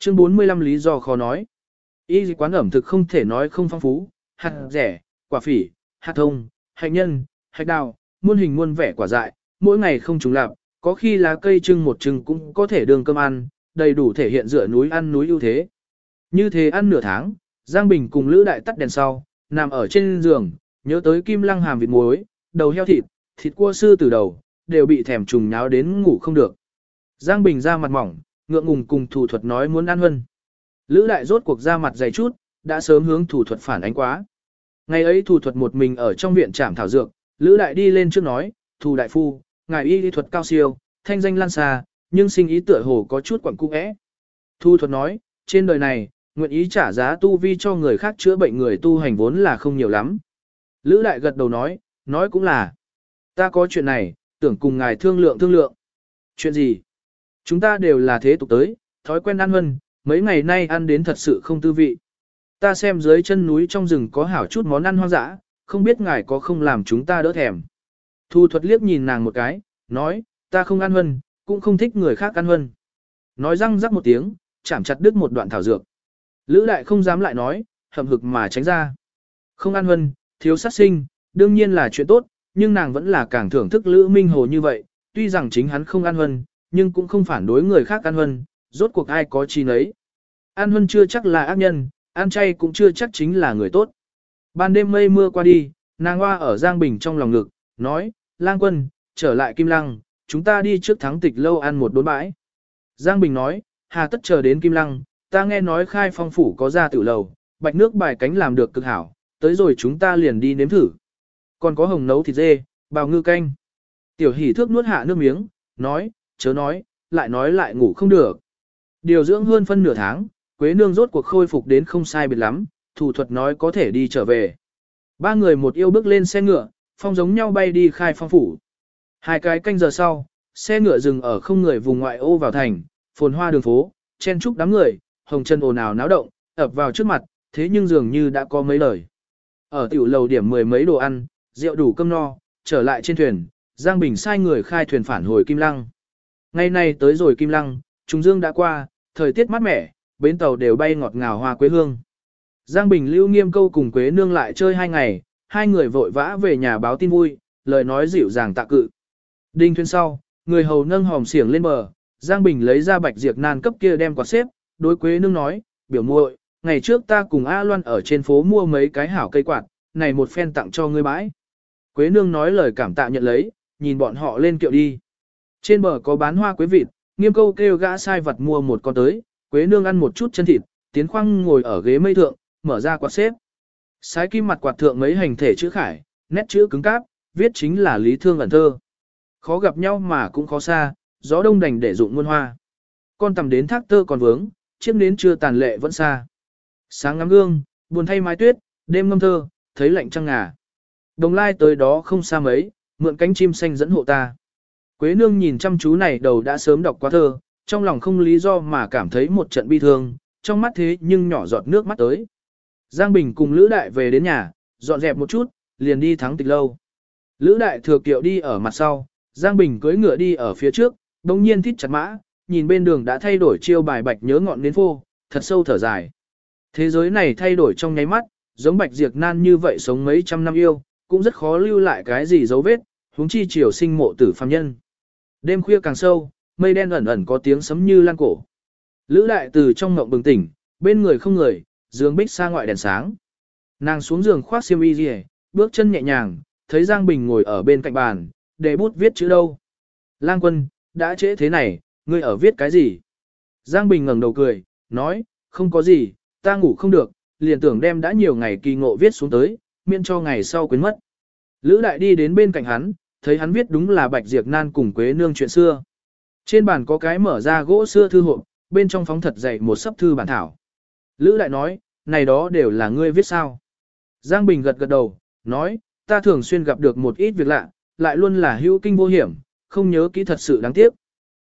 Chương 45 lý do khó nói. Y quán ẩm thực không thể nói không phong phú, hạt rẻ, quả phỉ, hạt thông, hạnh nhân, hạch đào, muôn hình muôn vẻ quả dại, mỗi ngày không trùng lạp, có khi lá cây trưng một trưng cũng có thể đường cơm ăn, đầy đủ thể hiện dựa núi ăn núi ưu thế. Như thế ăn nửa tháng, Giang Bình cùng Lữ Đại tắt đèn sau, nằm ở trên giường, nhớ tới kim lăng hàm vịt muối, đầu heo thịt, thịt cua sư từ đầu, đều bị thèm trùng nháo đến ngủ không được. Giang Bình ra mặt mỏng, ngượng ngùng cùng thủ thuật nói muốn ăn hơn. Lữ Đại rốt cuộc ra mặt dày chút, đã sớm hướng thủ thuật phản ánh quá. Ngày ấy thủ thuật một mình ở trong viện trạm thảo dược, Lữ Đại đi lên trước nói, thủ đại phu, ngài y lý thuật cao siêu, thanh danh lan xa, nhưng sinh ý tựa hồ có chút quẩn cung ẽ. Thu thuật nói, trên đời này, nguyện ý trả giá tu vi cho người khác chữa bệnh người tu hành vốn là không nhiều lắm. Lữ đại gật đầu nói, nói cũng là. Ta có chuyện này, tưởng cùng ngài thương lượng thương lượng. Chuyện gì? Chúng ta đều là thế tục tới, thói quen ăn hân, mấy ngày nay ăn đến thật sự không tư vị. Ta xem dưới chân núi trong rừng có hảo chút món ăn hoang dã, không biết ngài có không làm chúng ta đỡ thèm. Thu thuật liếc nhìn nàng một cái, nói, ta không ăn hân, cũng không thích người khác ăn hân. Nói răng rắc một tiếng, chạm chặt đứt một đoạn thảo dược. Lữ đại không dám lại nói, hậm hực mà tránh ra. Không ăn hân, thiếu sát sinh, đương nhiên là chuyện tốt, nhưng nàng vẫn là càng thưởng thức Lữ Minh Hồ như vậy, tuy rằng chính hắn không ăn hân, nhưng cũng không phản đối người khác ăn huân, rốt cuộc ai có chi nấy. an huân chưa chắc là ác nhân, ăn chay cũng chưa chắc chính là người tốt. Ban đêm mây mưa qua đi, nàng hoa ở Giang Bình trong lòng ngực, nói, lang quân, trở lại Kim Lăng, chúng ta đi trước thắng tịch lâu ăn một đốn bãi. Giang Bình nói, hà tất chờ đến Kim Lăng, ta nghe nói khai phong phủ có ra tiểu lầu, bạch nước bài cánh làm được cực hảo, tới rồi chúng ta liền đi nếm thử. Còn có hồng nấu thịt dê, bào ngư canh. Tiểu hỉ thước nuốt hạ nước miếng, nói, chớ nói, lại nói lại ngủ không được. Điều dưỡng hơn phân nửa tháng, Quế Nương rốt cuộc khôi phục đến không sai biệt lắm, thủ thuật nói có thể đi trở về. Ba người một yêu bước lên xe ngựa, phong giống nhau bay đi khai phong phủ. Hai cái canh giờ sau, xe ngựa dừng ở không người vùng ngoại ô vào thành, phồn hoa đường phố, chen trúc đám người, hồng chân ồn ào náo động, ập vào trước mặt, thế nhưng dường như đã có mấy lời. Ở tiểu lầu điểm mười mấy đồ ăn, rượu đủ cơm no, trở lại trên thuyền, Giang Bình sai người khai thuyền phản hồi Kim Lăng. Ngày nay tới rồi Kim Lăng, Trung Dương đã qua, thời tiết mát mẻ, bến tàu đều bay ngọt ngào hoa quế hương. Giang Bình lưu nghiêm câu cùng Quế Nương lại chơi hai ngày, hai người vội vã về nhà báo tin vui, lời nói dịu dàng tạ cự. Đinh thuyền sau, người hầu nâng hòm xiềng lên bờ, Giang Bình lấy ra bạch diệt nan cấp kia đem quạt xếp, đối Quế Nương nói, biểu muội, ngày trước ta cùng A Loan ở trên phố mua mấy cái hảo cây quạt, này một phen tặng cho ngươi bãi. Quế Nương nói lời cảm tạ nhận lấy, nhìn bọn họ lên kiệu đi. Trên bờ có bán hoa quế vịt, nghiêm câu kêu gã sai vật mua một con tới, Quế Nương ăn một chút chân thịt, tiến khoang ngồi ở ghế mây thượng, mở ra quạt xếp. Sái kim mặt quạt thượng mấy hành thể chữ khải, nét chữ cứng cáp, viết chính là lý thương ẩn thơ. Khó gặp nhau mà cũng khó xa, gió đông đành để dụng muôn hoa. Con tầm đến thác tơ còn vướng, chiếc nến chưa tàn lệ vẫn xa. Sáng ngắm gương, buồn thay mái tuyết, đêm ngâm thơ, thấy lạnh trăng ngà. Đồng lai tới đó không xa mấy, mượn cánh chim xanh dẫn hộ ta. Quế nương nhìn chăm chú này đầu đã sớm đọc qua thơ, trong lòng không lý do mà cảm thấy một trận bi thương, trong mắt thế nhưng nhỏ giọt nước mắt tới. Giang Bình cùng Lữ Đại về đến nhà, dọn dẹp một chút, liền đi thắng tịch lâu. Lữ Đại thừa kiệu đi ở mặt sau, Giang Bình cưỡi ngựa đi ở phía trước, đồng nhiên thít chặt mã, nhìn bên đường đã thay đổi chiêu bài bạch nhớ ngọn đến phô, thật sâu thở dài. Thế giới này thay đổi trong nháy mắt, giống bạch diệt nan như vậy sống mấy trăm năm yêu, cũng rất khó lưu lại cái gì dấu vết, huống chi triều sinh mộ tử phàm nhân. Đêm khuya càng sâu, mây đen ẩn ẩn có tiếng sấm như lan cổ. Lữ đại từ trong ngộng bừng tỉnh, bên người không người, giường bích xa ngoại đèn sáng. Nàng xuống giường khoác xiêm y rìa, bước chân nhẹ nhàng, thấy Giang Bình ngồi ở bên cạnh bàn, để bút viết chữ đâu. Lang quân, đã trễ thế này, ngươi ở viết cái gì? Giang Bình ngẩng đầu cười, nói, không có gì, ta ngủ không được, liền tưởng đem đã nhiều ngày kỳ ngộ viết xuống tới, miễn cho ngày sau quên mất. Lữ đại đi đến bên cạnh hắn, thấy hắn viết đúng là Bạch Diệp Nan cùng Quế Nương chuyện xưa. Trên bàn có cái mở ra gỗ xưa thư hộp, bên trong phóng thật dày một sấp thư bản thảo. Lữ đại nói, này đó đều là ngươi viết sao. Giang Bình gật gật đầu, nói, ta thường xuyên gặp được một ít việc lạ, lại luôn là hữu kinh vô hiểm, không nhớ kỹ thật sự đáng tiếc.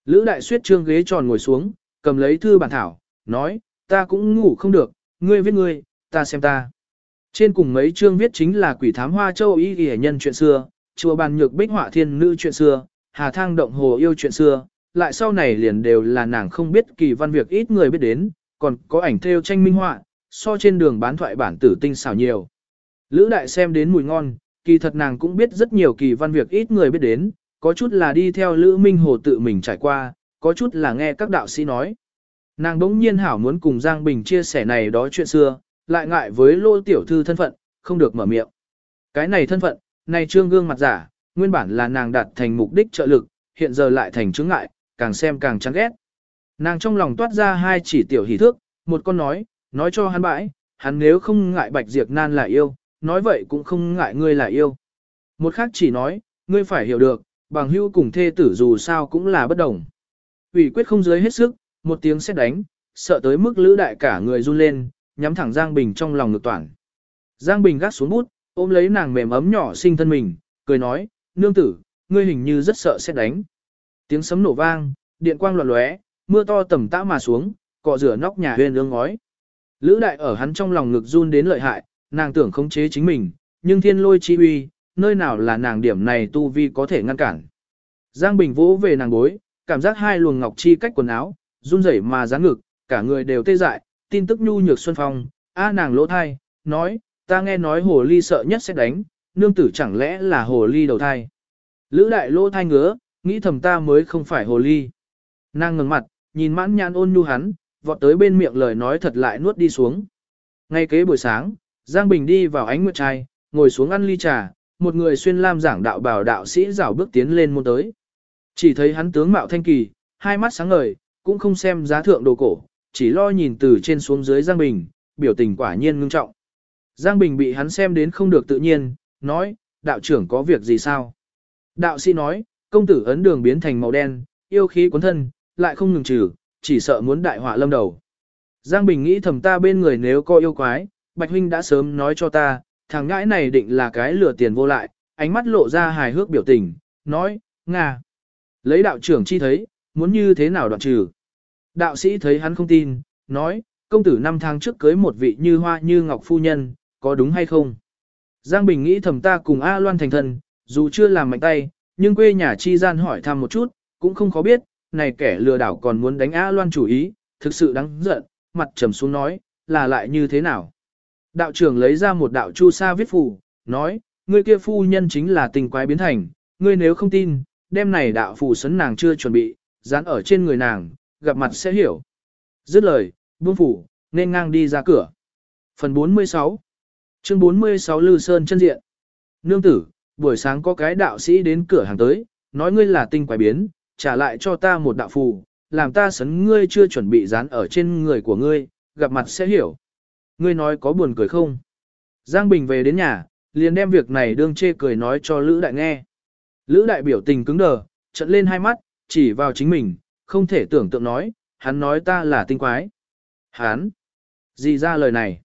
Lữ đại suyết trương ghế tròn ngồi xuống, cầm lấy thư bản thảo, nói, ta cũng ngủ không được, ngươi viết ngươi, ta xem ta. Trên cùng mấy chương viết chính là quỷ thám hoa châu y ghi nhân chuyện xưa, chùa bàn nhược bích họa thiên nữ chuyện xưa, hà thang động hồ yêu chuyện xưa, lại sau này liền đều là nàng không biết kỳ văn việc ít người biết đến, còn có ảnh theo tranh minh họa, so trên đường bán thoại bản tử tinh xảo nhiều. Lữ đại xem đến mùi ngon, kỳ thật nàng cũng biết rất nhiều kỳ văn việc ít người biết đến, có chút là đi theo Lữ Minh Hồ tự mình trải qua, có chút là nghe các đạo sĩ nói. Nàng đống nhiên hảo muốn cùng Giang Bình chia sẻ này đó chuyện xưa, lại ngại với lô tiểu thư thân phận, không được mở miệng. Cái này thân phận, này trương gương mặt giả, nguyên bản là nàng đạt thành mục đích trợ lực, hiện giờ lại thành chứng ngại, càng xem càng chán ghét. Nàng trong lòng toát ra hai chỉ tiểu hỷ thước, một con nói, nói cho hắn bãi, hắn nếu không ngại bạch diệt nan là yêu, nói vậy cũng không ngại ngươi là yêu. Một khác chỉ nói, ngươi phải hiểu được, bằng hữu cùng thê tử dù sao cũng là bất đồng. ủy quyết không dưới hết sức, một tiếng xét đánh, sợ tới mức lữ đại cả người run lên, nhắm thẳng Giang Bình trong lòng ngực toàn. Giang Bình gác xuống bút, ôm lấy nàng mềm ấm nhỏ sinh thân mình, cười nói, nương tử, ngươi hình như rất sợ sẽ đánh. Tiếng sấm nổ vang, điện quang loạn lóe, mưa to tầm tã mà xuống, cọ rửa nóc nhà huyên ương ngói. Lữ đại ở hắn trong lòng ngực run đến lợi hại, nàng tưởng khống chế chính mình, nhưng thiên lôi chi uy, nơi nào là nàng điểm này tu vi có thể ngăn cản. Giang Bình vỗ về nàng bối, cảm giác hai luồng ngọc chi cách quần áo, run rẩy mà dáng ngực, cả người đều tê dại, tin tức nhu nhược xuân phong, a nàng lỗ thai, nói, ta nghe nói hồ ly sợ nhất sẽ đánh, nương tử chẳng lẽ là hồ ly đầu thai. Lữ đại lỗ thai ngứa, nghĩ thầm ta mới không phải hồ ly. Nàng ngừng mặt, nhìn mãn nhãn ôn nhu hắn, vọt tới bên miệng lời nói thật lại nuốt đi xuống. Ngay kế buổi sáng, Giang Bình đi vào ánh nguyệt trai, ngồi xuống ăn ly trà, một người xuyên lam giảng đạo bảo đạo sĩ rảo bước tiến lên môn tới. Chỉ thấy hắn tướng mạo thanh kỳ, hai mắt sáng ngời, cũng không xem giá thượng đồ cổ, chỉ lo nhìn từ trên xuống dưới Giang Bình, biểu tình quả nhiên ngưng trọng. Giang Bình bị hắn xem đến không được tự nhiên, nói, đạo trưởng có việc gì sao? Đạo sĩ nói, công tử ấn đường biến thành màu đen, yêu khí cuốn thân, lại không ngừng trừ, chỉ sợ muốn đại họa lâm đầu. Giang Bình nghĩ thầm ta bên người nếu có yêu quái, Bạch Huynh đã sớm nói cho ta, thằng ngãi này định là cái lừa tiền vô lại, ánh mắt lộ ra hài hước biểu tình, nói, Nga. Lấy đạo trưởng chi thấy, muốn như thế nào đoạn trừ. Đạo sĩ thấy hắn không tin, nói, công tử năm tháng trước cưới một vị như hoa như ngọc phu nhân, có đúng hay không? Giang Bình nghĩ thầm ta cùng A Loan thành thân, dù chưa làm mạnh tay, nhưng quê nhà chi gian hỏi thăm một chút, cũng không có biết, này kẻ lừa đảo còn muốn đánh A Loan chủ ý, thực sự đáng giận, mặt trầm xuống nói, là lại như thế nào? Đạo trưởng lấy ra một đạo chu sa viết phù, nói, ngươi kia phu nhân chính là tình quái biến thành, ngươi nếu không tin, đêm này đạo phù sấn nàng chưa chuẩn bị, dán ở trên người nàng, gặp mặt sẽ hiểu. Dứt lời, buông phủ, nên ngang đi ra cửa. Phần 46 Chương 46 Lư Sơn chân diện Nương tử, buổi sáng có cái đạo sĩ đến cửa hàng tới, nói ngươi là tinh quái biến, trả lại cho ta một đạo phù, làm ta sấn ngươi chưa chuẩn bị dán ở trên người của ngươi, gặp mặt sẽ hiểu. Ngươi nói có buồn cười không? Giang Bình về đến nhà, liền đem việc này đương chê cười nói cho Lữ Đại nghe. Lữ Đại biểu tình cứng đờ, trận lên hai mắt, chỉ vào chính mình, không thể tưởng tượng nói, hắn nói ta là tinh quái. Hắn? Gì ra lời này?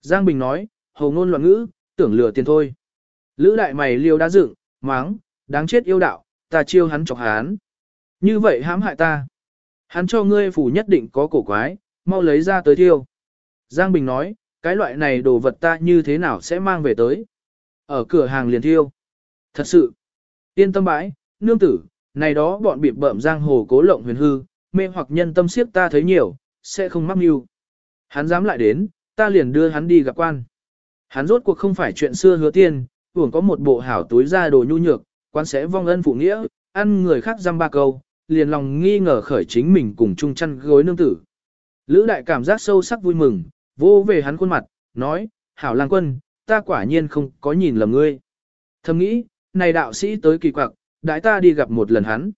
Giang Bình nói, Hồ ngôn loạn ngữ, tưởng lừa tiền thôi. Lữ Đại mày liêu đã dựng, máng, đáng chết yêu đạo, ta chiêu hắn chọc hắn. Như vậy hãm hại ta. Hắn cho ngươi phủ nhất định có cổ quái, mau lấy ra tới thiêu. Giang Bình nói, cái loại này đồ vật ta như thế nào sẽ mang về tới. Ở cửa hàng liền thiêu. Thật sự. Yên tâm bãi, nương tử, này đó bọn bị bợm giang hồ cố lộng huyền hư, mê hoặc nhân tâm siếp ta thấy nhiều, sẽ không mắc mưu. Hắn dám lại đến, ta liền đưa hắn đi gặp quan. Hắn rốt cuộc không phải chuyện xưa hứa tiên, tưởng có một bộ hảo túi ra đồ nhu nhược, quan sẽ vong ân phụ nghĩa, ăn người khác dăm ba câu, liền lòng nghi ngờ khởi chính mình cùng chung chăn gối nương tử. Lữ đại cảm giác sâu sắc vui mừng, vô về hắn khuôn mặt, nói, hảo lang quân, ta quả nhiên không có nhìn lầm ngươi. Thầm nghĩ, này đạo sĩ tới kỳ quặc, đãi ta đi gặp một lần hắn.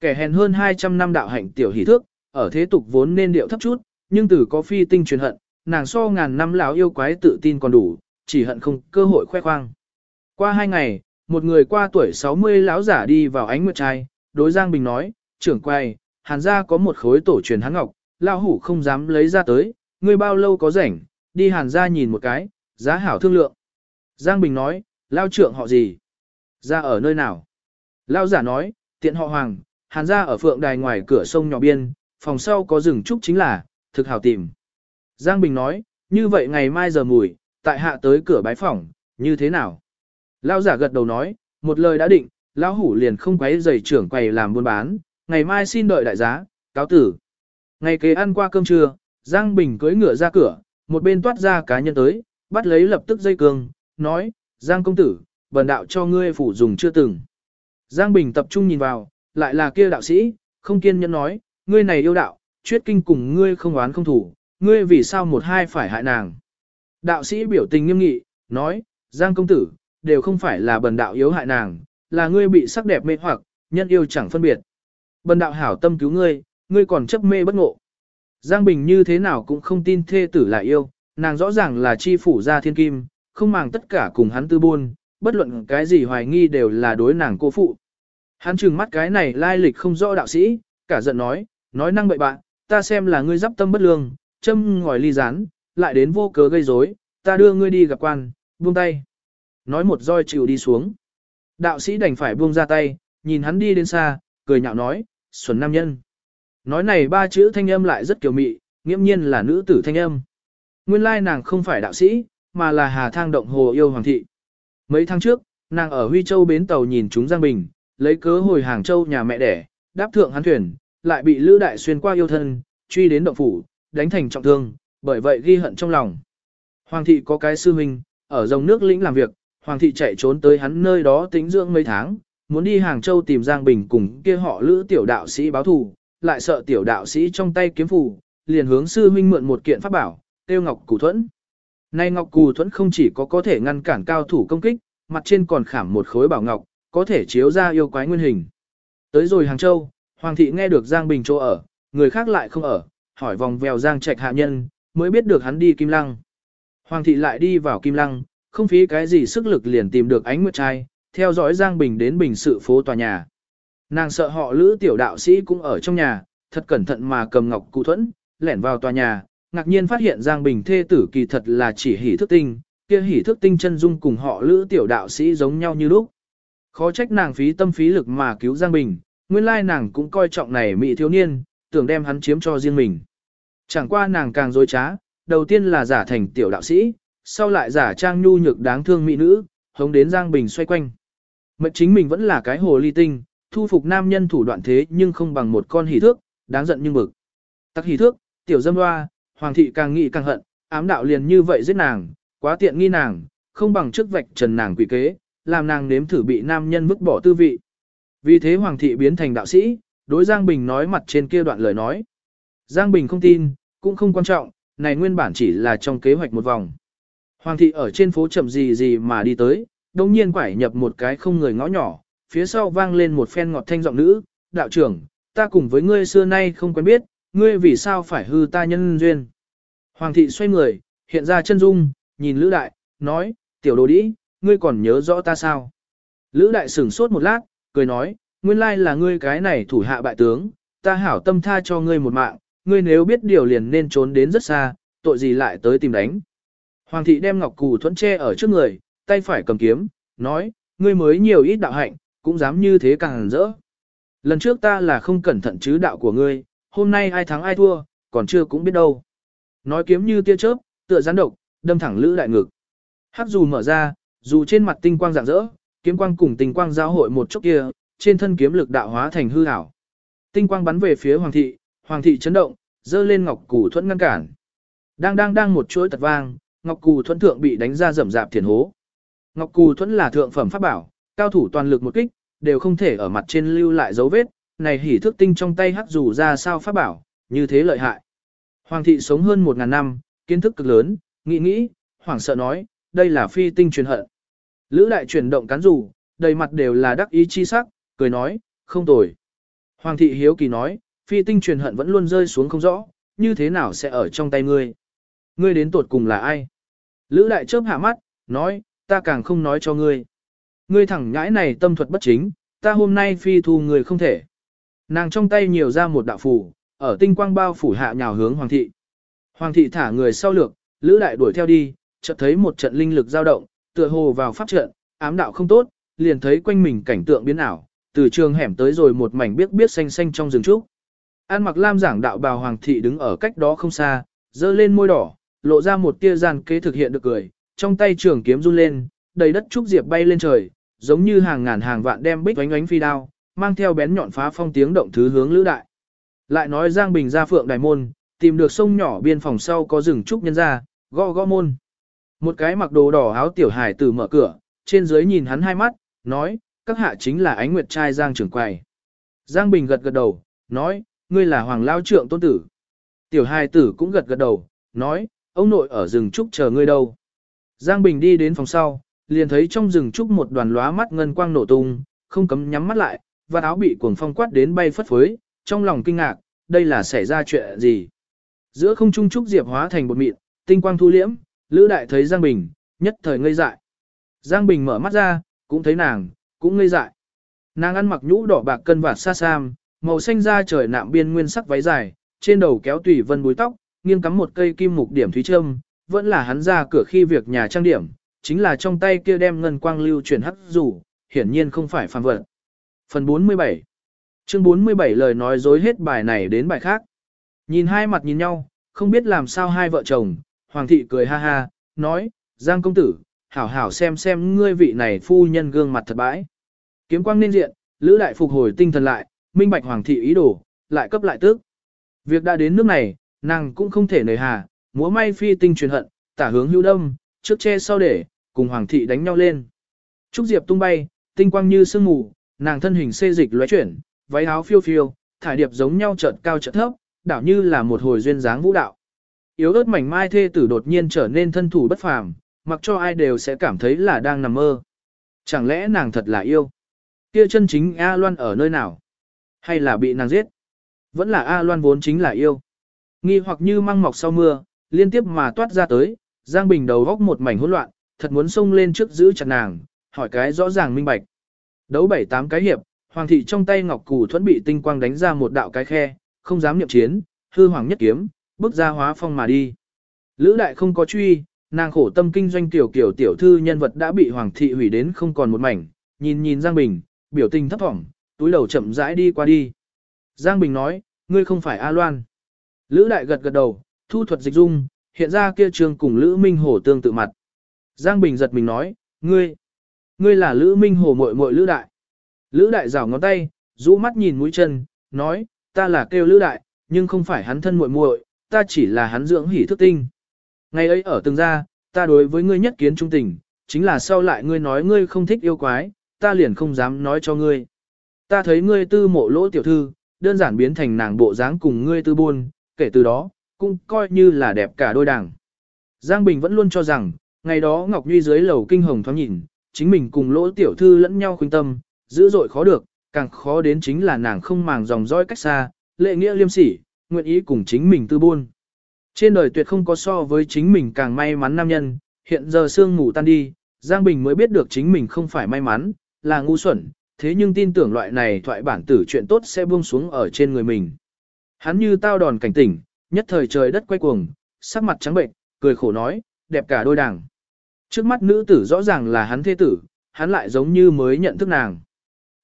Kẻ hèn hơn 200 năm đạo hạnh tiểu hỷ thước, ở thế tục vốn nên điệu thấp chút, nhưng từ có phi tinh truyền hận, nàng so ngàn năm lão yêu quái tự tin còn đủ, chỉ hận không cơ hội khoe khoang. Qua hai ngày, một người qua tuổi 60 lão giả đi vào ánh nguyệt trai, đối Giang Bình nói, trưởng quay, hàn gia có một khối tổ truyền hắn ngọc, lão hủ không dám lấy ra tới, ngươi bao lâu có rảnh, đi hàn gia nhìn một cái, giá hảo thương lượng. Giang Bình nói, lao trưởng họ gì? Ra ở nơi nào? Lao giả nói, tiện họ hoàng, hàn gia ở phượng đài ngoài cửa sông nhỏ biên, phòng sau có rừng trúc chính là, thực hảo tìm. Giang Bình nói, như vậy ngày mai giờ mùi, tại hạ tới cửa bái phòng, như thế nào? Lao giả gật đầu nói, một lời đã định, lão hủ liền không quấy giày trưởng quầy làm buôn bán, ngày mai xin đợi đại giá, cáo tử. Ngày kế ăn qua cơm trưa, Giang Bình cưỡi ngựa ra cửa, một bên toát ra cá nhân tới, bắt lấy lập tức dây cương, nói, Giang công tử, bần đạo cho ngươi phủ dùng chưa từng. Giang Bình tập trung nhìn vào, lại là kia đạo sĩ, không kiên nhẫn nói, ngươi này yêu đạo, chuyết kinh cùng ngươi không oán không thủ, ngươi vì sao một hai phải hại nàng. Đạo sĩ biểu tình nghiêm nghị, nói, Giang công tử, đều không phải là bần đạo yếu hại nàng, là ngươi bị sắc đẹp mê hoặc, nhân yêu chẳng phân biệt. Bần đạo hảo tâm cứu ngươi, ngươi còn chấp mê bất ngộ. Giang Bình như thế nào cũng không tin thê tử là yêu, nàng rõ ràng là chi phủ gia thiên kim, không màng tất cả cùng hắn tư buôn, bất luận cái gì hoài nghi đều là đối nàng cô phụ. Hắn trừng mắt cái này lai lịch không rõ đạo sĩ, cả giận nói, nói năng bậy bạn, ta xem là ngươi dắp tâm bất lương, châm ngòi ly rán, lại đến vô cớ gây rối, ta đưa ngươi đi gặp quan, buông tay. Nói một roi chịu đi xuống. Đạo sĩ đành phải buông ra tay, nhìn hắn đi đến xa, cười nhạo nói, xuân nam nhân. Nói này ba chữ thanh âm lại rất kiều mị, nghiễm nhiên là nữ tử thanh âm. Nguyên lai nàng không phải đạo sĩ, mà là Hà Thang Động Hồ yêu Hoàng thị. Mấy tháng trước, nàng ở Huy Châu bến tàu nhìn chúng Giang Bình, lấy cớ hồi Hàng Châu nhà mẹ đẻ, đáp thượng hắn thuyền, lại bị Lữ Đại xuyên qua yêu thân, truy đến động phủ, đánh thành trọng thương, bởi vậy ghi hận trong lòng. Hoàng thị có cái sư huynh, ở dòng nước lĩnh làm việc, Hoàng thị chạy trốn tới hắn nơi đó tính dưỡng mấy tháng, muốn đi Hàng Châu tìm Giang Bình cùng kia họ Lữ tiểu đạo sĩ báo thù, lại sợ tiểu đạo sĩ trong tay kiếm phù, liền hướng sư huynh mượn một kiện pháp bảo, tiêu ngọc cù thuẫn. Nay ngọc cù thuẫn không chỉ có có thể ngăn cản cao thủ công kích, mặt trên còn khảm một khối bảo ngọc, có thể chiếu ra yêu quái nguyên hình. Tới rồi Hàng Châu, Hoàng thị nghe được Giang Bình chỗ ở, người khác lại không ở, hỏi vòng vèo Giang Trạch hạ nhân, mới biết được hắn đi Kim Lăng. Hoàng thị lại đi vào Kim Lăng, không phí cái gì sức lực liền tìm được ánh nguyệt trai, theo dõi Giang Bình đến Bình sự phố tòa nhà. Nàng sợ họ lữ tiểu đạo sĩ cũng ở trong nhà, thật cẩn thận mà cầm ngọc cụ thuẫn, lẻn vào tòa nhà, ngạc nhiên phát hiện Giang Bình thê tử kỳ thật là chỉ hỉ thức tinh, kia hỉ thức tinh chân dung cùng họ lữ tiểu đạo sĩ giống nhau như lúc. Khó trách nàng phí tâm phí lực mà cứu Giang Bình, nguyên lai nàng cũng coi trọng này mỹ thiếu niên, tưởng đem hắn chiếm cho riêng mình. Chẳng qua nàng càng dối trá, đầu tiên là giả thành tiểu đạo sĩ, sau lại giả trang nhu nhược đáng thương mỹ nữ, hống đến Giang Bình xoay quanh. Mệnh chính mình vẫn là cái hồ ly tinh, thu phục nam nhân thủ đoạn thế nhưng không bằng một con hỉ thước, đáng giận nhưng bực. Tắc hỉ thước, tiểu dâm hoa, hoàng thị càng nghĩ càng hận, ám đạo liền như vậy giết nàng, quá tiện nghi nàng, không bằng trước vạch trần nàng quỷ kế, làm nàng nếm thử bị nam nhân vứt bỏ tư vị. Vì thế hoàng thị biến thành đạo sĩ, đối Giang Bình nói mặt trên kia đoạn lời nói. Giang Bình không tin, cũng không quan trọng, này nguyên bản chỉ là trong kế hoạch một vòng. Hoàng thị ở trên phố chậm gì gì mà đi tới, đồng nhiên quải nhập một cái không người ngõ nhỏ, phía sau vang lên một phen ngọt thanh giọng nữ, đạo trưởng, ta cùng với ngươi xưa nay không quen biết, ngươi vì sao phải hư ta nhân duyên. Hoàng thị xoay người, hiện ra chân dung, nhìn Lữ Đại, nói, tiểu đồ đĩ, ngươi còn nhớ rõ ta sao? Lữ Đại sửng sốt một lát, cười nói, nguyên lai là ngươi cái này thủ hạ bại tướng, ta hảo tâm tha cho ngươi một mạng, ngươi nếu biết điều liền nên trốn đến rất xa, tội gì lại tới tìm đánh. Hoàng thị đem ngọc cù thuẫn che ở trước người, tay phải cầm kiếm, nói, ngươi mới nhiều ít đạo hạnh, cũng dám như thế càng rỡ. Lần trước ta là không cẩn thận chứ đạo của ngươi, hôm nay ai thắng ai thua, còn chưa cũng biết đâu. Nói kiếm như tia chớp, tựa gián độc, đâm thẳng lữ đại ngực. Hắc dù mở ra, dù trên mặt tinh quang rạng rỡ, kiếm quang cùng tinh quang giao hội một chốc kia, trên thân kiếm lực đạo hóa thành hư ảo. Tinh quang bắn về phía hoàng thị, hoàng thị chấn động, dơ lên ngọc củ thuẫn ngăn cản. Đang đang đang một chuỗi tật vang, ngọc cù thuẫn thượng bị đánh ra rầm rạp thiền hố. Ngọc cù thuẫn là thượng phẩm pháp bảo, cao thủ toàn lực một kích, đều không thể ở mặt trên lưu lại dấu vết, này hỉ thức tinh trong tay hắc dù ra sao pháp bảo, như thế lợi hại. Hoàng thị sống hơn một ngàn năm, kiến thức cực lớn, nghĩ nghĩ, hoàng sợ nói, đây là phi tinh truyền hận. Lữ đại chuyển động cán rủ, đầy mặt đều là đắc ý chi sắc, cười nói, không tồi. Hoàng thị hiếu kỳ nói, phi tinh truyền hận vẫn luôn rơi xuống không rõ, như thế nào sẽ ở trong tay ngươi? Ngươi đến tột cùng là ai? Lữ đại chớp hạ mắt, nói, ta càng không nói cho ngươi. Ngươi thẳng nhãi này tâm thuật bất chính, ta hôm nay phi thu người không thể. Nàng trong tay nhiều ra một đạo phủ, ở tinh quang bao phủ hạ nhào hướng hoàng thị. Hoàng thị thả người sau lược, lữ đại đuổi theo đi, chợt thấy một trận linh lực dao động, tựa hồ vào pháp trận, ám đạo không tốt, liền thấy quanh mình cảnh tượng biến ảo, từ trường hẻm tới rồi một mảnh biết biết xanh xanh trong rừng trúc. An mặc lam giảng đạo bào hoàng thị đứng ở cách đó không xa, dơ lên môi đỏ, lộ ra một tia gian kế thực hiện được cười, trong tay trường kiếm run lên, đầy đất trúc diệp bay lên trời, giống như hàng ngàn hàng vạn đem bích oánh oánh phi đao, mang theo bén nhọn phá phong tiếng động thứ hướng lữ đại. Lại nói Giang Bình ra phượng đài môn, tìm được sông nhỏ biên phòng sau có rừng trúc nhân ra, gõ gõ môn. Một cái mặc đồ đỏ áo tiểu hải tử mở cửa, trên dưới nhìn hắn hai mắt, nói, các hạ chính là ánh nguyệt trai Giang trưởng quầy. Giang Bình gật gật đầu, nói, ngươi là hoàng lao trượng tôn tử. Tiểu hài tử cũng gật gật đầu, nói, ông nội ở rừng trúc chờ ngươi đâu. Giang Bình đi đến phòng sau, liền thấy trong rừng trúc một đoàn lóa mắt ngân quang nổ tung, không cấm nhắm mắt lại, và áo bị cuồng phong quát đến bay phất phới, trong lòng kinh ngạc, đây là xảy ra chuyện gì. Giữa không trung trúc diệp hóa thành bột mịn, tinh quang thu liễm, Lữ Đại thấy Giang Bình, nhất thời ngây dại. Giang Bình mở mắt ra, cũng thấy nàng, cũng ngây dại. Nàng ăn mặc nhũ đỏ bạc cân vạt xa sam, màu xanh da trời nạm biên nguyên sắc váy dài, trên đầu kéo tùy vân búi tóc, nghiêng cắm một cây kim mục điểm thúy trâm, vẫn là hắn ra cửa khi việc nhà trang điểm, chính là trong tay kia đem ngân quang lưu chuyển hắc rủ, hiển nhiên không phải phàm vật. Phần 47 Chương 47 lời nói dối hết bài này đến bài khác. Nhìn hai mặt nhìn nhau, không biết làm sao hai vợ chồng, Hoàng thị cười ha ha, nói, Giang công tử, hảo hảo xem xem ngươi vị này phu nhân gương mặt thật bãi. Kiếm quang nên diện, Lữ đại phục hồi tinh thần lại, minh bạch Hoàng thị ý đồ, lại cấp lại tức. Việc đã đến nước này, nàng cũng không thể nời hà, múa may phi tinh truyền hận, tả hướng hữu đông, trước che sau để, cùng Hoàng thị đánh nhau lên. Trúc Diệp tung bay, tinh quang như sương mù, nàng thân hình xê dịch lóe chuyển, váy áo phiêu phiêu, thải điệp giống nhau chợt cao chợt thấp, đảo như là một hồi duyên dáng vũ đạo. Yếu ớt mảnh mai thê tử đột nhiên trở nên thân thủ bất phàm, mặc cho ai đều sẽ cảm thấy là đang nằm mơ. Chẳng lẽ nàng thật là yêu? Kia chân chính A Loan ở nơi nào? Hay là bị nàng giết? Vẫn là A Loan vốn chính là yêu. Nghi hoặc như măng mọc sau mưa, liên tiếp mà toát ra tới, Giang Bình đầu góc một mảnh hỗn loạn, thật muốn xông lên trước giữ chặt nàng, hỏi cái rõ ràng minh bạch. Đấu bảy tám cái hiệp, hoàng thị trong tay ngọc củ thuẫn bị tinh quang đánh ra một đạo cái khe, không dám nhậm chiến, hư hoàng nhất kiếm, bước ra hóa phong mà đi. Lữ đại không có truy, nàng khổ tâm kinh doanh tiểu kiểu tiểu thư nhân vật đã bị hoàng thị hủy đến không còn một mảnh, nhìn nhìn Giang Bình, biểu tình thấp thỏm, túi đầu chậm rãi đi qua đi. Giang Bình nói, ngươi không phải A Loan. Lữ đại gật gật đầu, thu thuật dịch dung, hiện ra kia trường cùng Lữ Minh Hổ tương tự mặt. Giang Bình giật mình nói, ngươi, ngươi là Lữ Minh Hổ muội muội Lữ đại. Lữ đại rảo ngón tay, rũ mắt nhìn mũi chân, nói, ta là kêu Lữ đại, nhưng không phải hắn thân muội muội, ta chỉ là hắn dưỡng hỉ thức tinh. Ngày ấy ở từng gia, ta đối với ngươi nhất kiến trung tình, chính là sau lại ngươi nói ngươi không thích yêu quái, ta liền không dám nói cho ngươi. Ta thấy ngươi tư mộ lỗ tiểu thư, đơn giản biến thành nàng bộ dáng cùng ngươi tư buôn, kể từ đó, cũng coi như là đẹp cả đôi đảng. Giang Bình vẫn luôn cho rằng, ngày đó Ngọc Nhuy dưới lầu kinh hồng thoáng nhìn, chính mình cùng lỗ tiểu thư lẫn nhau khuyên tâm, dữ dội khó được, càng khó đến chính là nàng không màng dòng dõi cách xa, lệ nghĩa liêm sỉ, nguyện ý cùng chính mình tư buôn. Trên đời tuyệt không có so với chính mình càng may mắn nam nhân, hiện giờ sương ngủ tan đi, Giang Bình mới biết được chính mình không phải may mắn, là ngu xuẩn, thế nhưng tin tưởng loại này thoại bản tử chuyện tốt sẽ buông xuống ở trên người mình. Hắn như tao đòn cảnh tỉnh, nhất thời trời đất quay cuồng, sắc mặt trắng bệnh, cười khổ nói, đẹp cả đôi đảng. Trước mắt nữ tử rõ ràng là hắn thế tử, hắn lại giống như mới nhận thức nàng.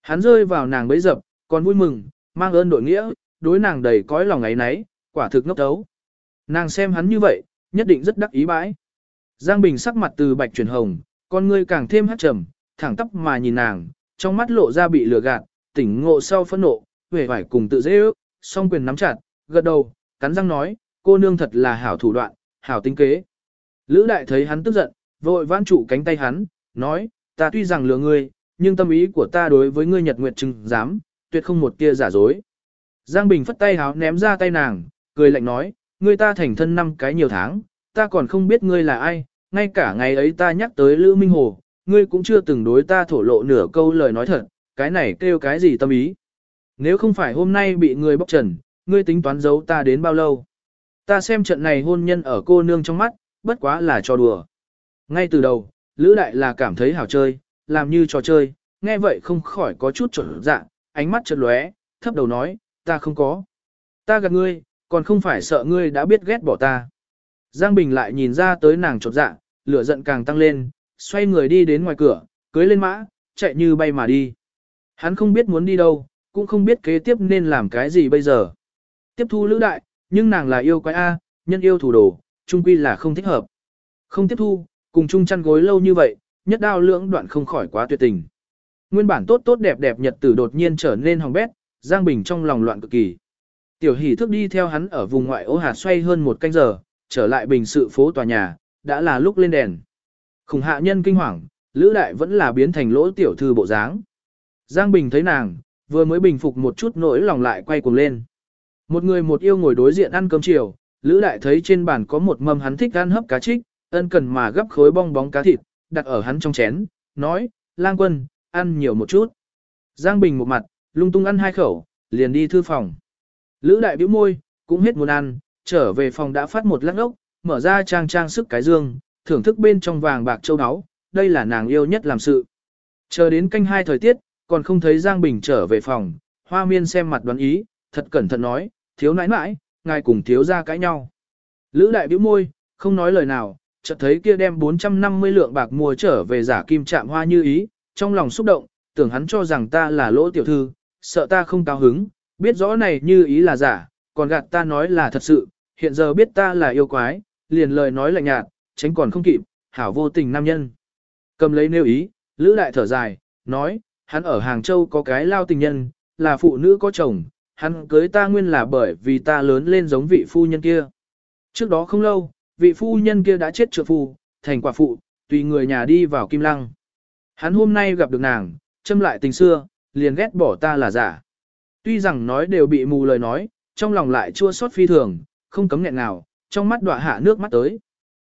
Hắn rơi vào nàng bấy dập, còn vui mừng, mang ơn đội nghĩa, đối nàng đầy cõi lòng ấy nấy, quả thực ngốc tấu. Nàng xem hắn như vậy, nhất định rất đắc ý bãi. Giang Bình sắc mặt từ bạch chuyển hồng, con ngươi càng thêm hát trầm, thẳng tóc mà nhìn nàng, trong mắt lộ ra bị lừa gạt, tỉnh ngộ sau phẫn nộ, vẻ vải cùng tự dễ ước, song quyền nắm chặt, gật đầu, cắn răng nói, cô nương thật là hảo thủ đoạn, hảo tính kế. Lữ đại thấy hắn tức giận, vội vãn trụ cánh tay hắn, nói, ta tuy rằng lừa ngươi, nhưng tâm ý của ta đối với ngươi nhật nguyệt trừng dám, tuyệt không một tia giả dối. Giang Bình phất tay háo ném ra tay nàng, cười lạnh nói, ngươi ta thành thân năm cái nhiều tháng, ta còn không biết ngươi là ai, ngay cả ngày ấy ta nhắc tới Lữ Minh Hồ, ngươi cũng chưa từng đối ta thổ lộ nửa câu lời nói thật, cái này kêu cái gì tâm ý. Nếu không phải hôm nay bị ngươi bóc trần, ngươi tính toán giấu ta đến bao lâu. Ta xem trận này hôn nhân ở cô nương trong mắt, bất quá là trò đùa. Ngay từ đầu, Lữ Đại là cảm thấy hảo chơi, làm như trò chơi, nghe vậy không khỏi có chút trở dạ, ánh mắt chợt lóe, thấp đầu nói, ta không có. Ta gạt ngươi, còn không phải sợ ngươi đã biết ghét bỏ ta. Giang Bình lại nhìn ra tới nàng chột dạ, lửa giận càng tăng lên, xoay người đi đến ngoài cửa, cưới lên mã, chạy như bay mà đi. Hắn không biết muốn đi đâu, cũng không biết kế tiếp nên làm cái gì bây giờ. Tiếp thu lữ đại, nhưng nàng là yêu quái A, nhân yêu thủ đồ, trung quy là không thích hợp. Không tiếp thu, cùng chung chăn gối lâu như vậy, nhất đao lưỡng đoạn không khỏi quá tuyệt tình. Nguyên bản tốt tốt đẹp đẹp nhật tử đột nhiên trở nên hỏng bét, Giang Bình trong lòng loạn cực kỳ. Tiểu hỷ thức đi theo hắn ở vùng ngoại ô hạt xoay hơn một canh giờ, trở lại bình sự phố tòa nhà, đã là lúc lên đèn. Khủng hạ nhân kinh hoàng, Lữ Đại vẫn là biến thành lỗ tiểu thư bộ dáng. Giang Bình thấy nàng, vừa mới bình phục một chút nỗi lòng lại quay cuồng lên. Một người một yêu ngồi đối diện ăn cơm chiều, Lữ Đại thấy trên bàn có một mâm hắn thích ăn hấp cá trích, ân cần mà gấp khối bong bóng cá thịt, đặt ở hắn trong chén, nói, lang quân, ăn nhiều một chút. Giang Bình một mặt, lung tung ăn hai khẩu, liền đi thư phòng. Lữ Đại bĩu môi, cũng hết muốn ăn, trở về phòng đã phát một lát ốc, mở ra trang trang sức cái dương, thưởng thức bên trong vàng bạc châu áo, đây là nàng yêu nhất làm sự. Chờ đến canh hai thời tiết, còn không thấy Giang Bình trở về phòng, hoa miên xem mặt đoán ý, thật cẩn thận nói, thiếu nãi nãi, ngài cùng thiếu ra cãi nhau. Lữ đại biểu môi, không nói lời nào, chợt thấy kia đem 450 lượng bạc mua trở về giả kim chạm hoa như ý, trong lòng xúc động, tưởng hắn cho rằng ta là lỗ tiểu thư, sợ ta không cao hứng, biết rõ này như ý là giả, còn gạt ta nói là thật sự, hiện giờ biết ta là yêu quái, liền lời nói lạnh nhạt, tránh còn không kịp, hảo vô tình nam nhân. Cầm lấy nêu ý, Lữ đại thở dài, nói, hắn ở Hàng Châu có cái lao tình nhân, là phụ nữ có chồng, hắn cưới ta nguyên là bởi vì ta lớn lên giống vị phu nhân kia. Trước đó không lâu, vị phu nhân kia đã chết trượng phu, thành quả phụ, tùy người nhà đi vào kim lăng. Hắn hôm nay gặp được nàng, châm lại tình xưa, liền ghét bỏ ta là giả. Tuy rằng nói đều bị mù lời nói, trong lòng lại chua xót phi thường, không cấm nghẹn nào, trong mắt đọa hạ nước mắt tới.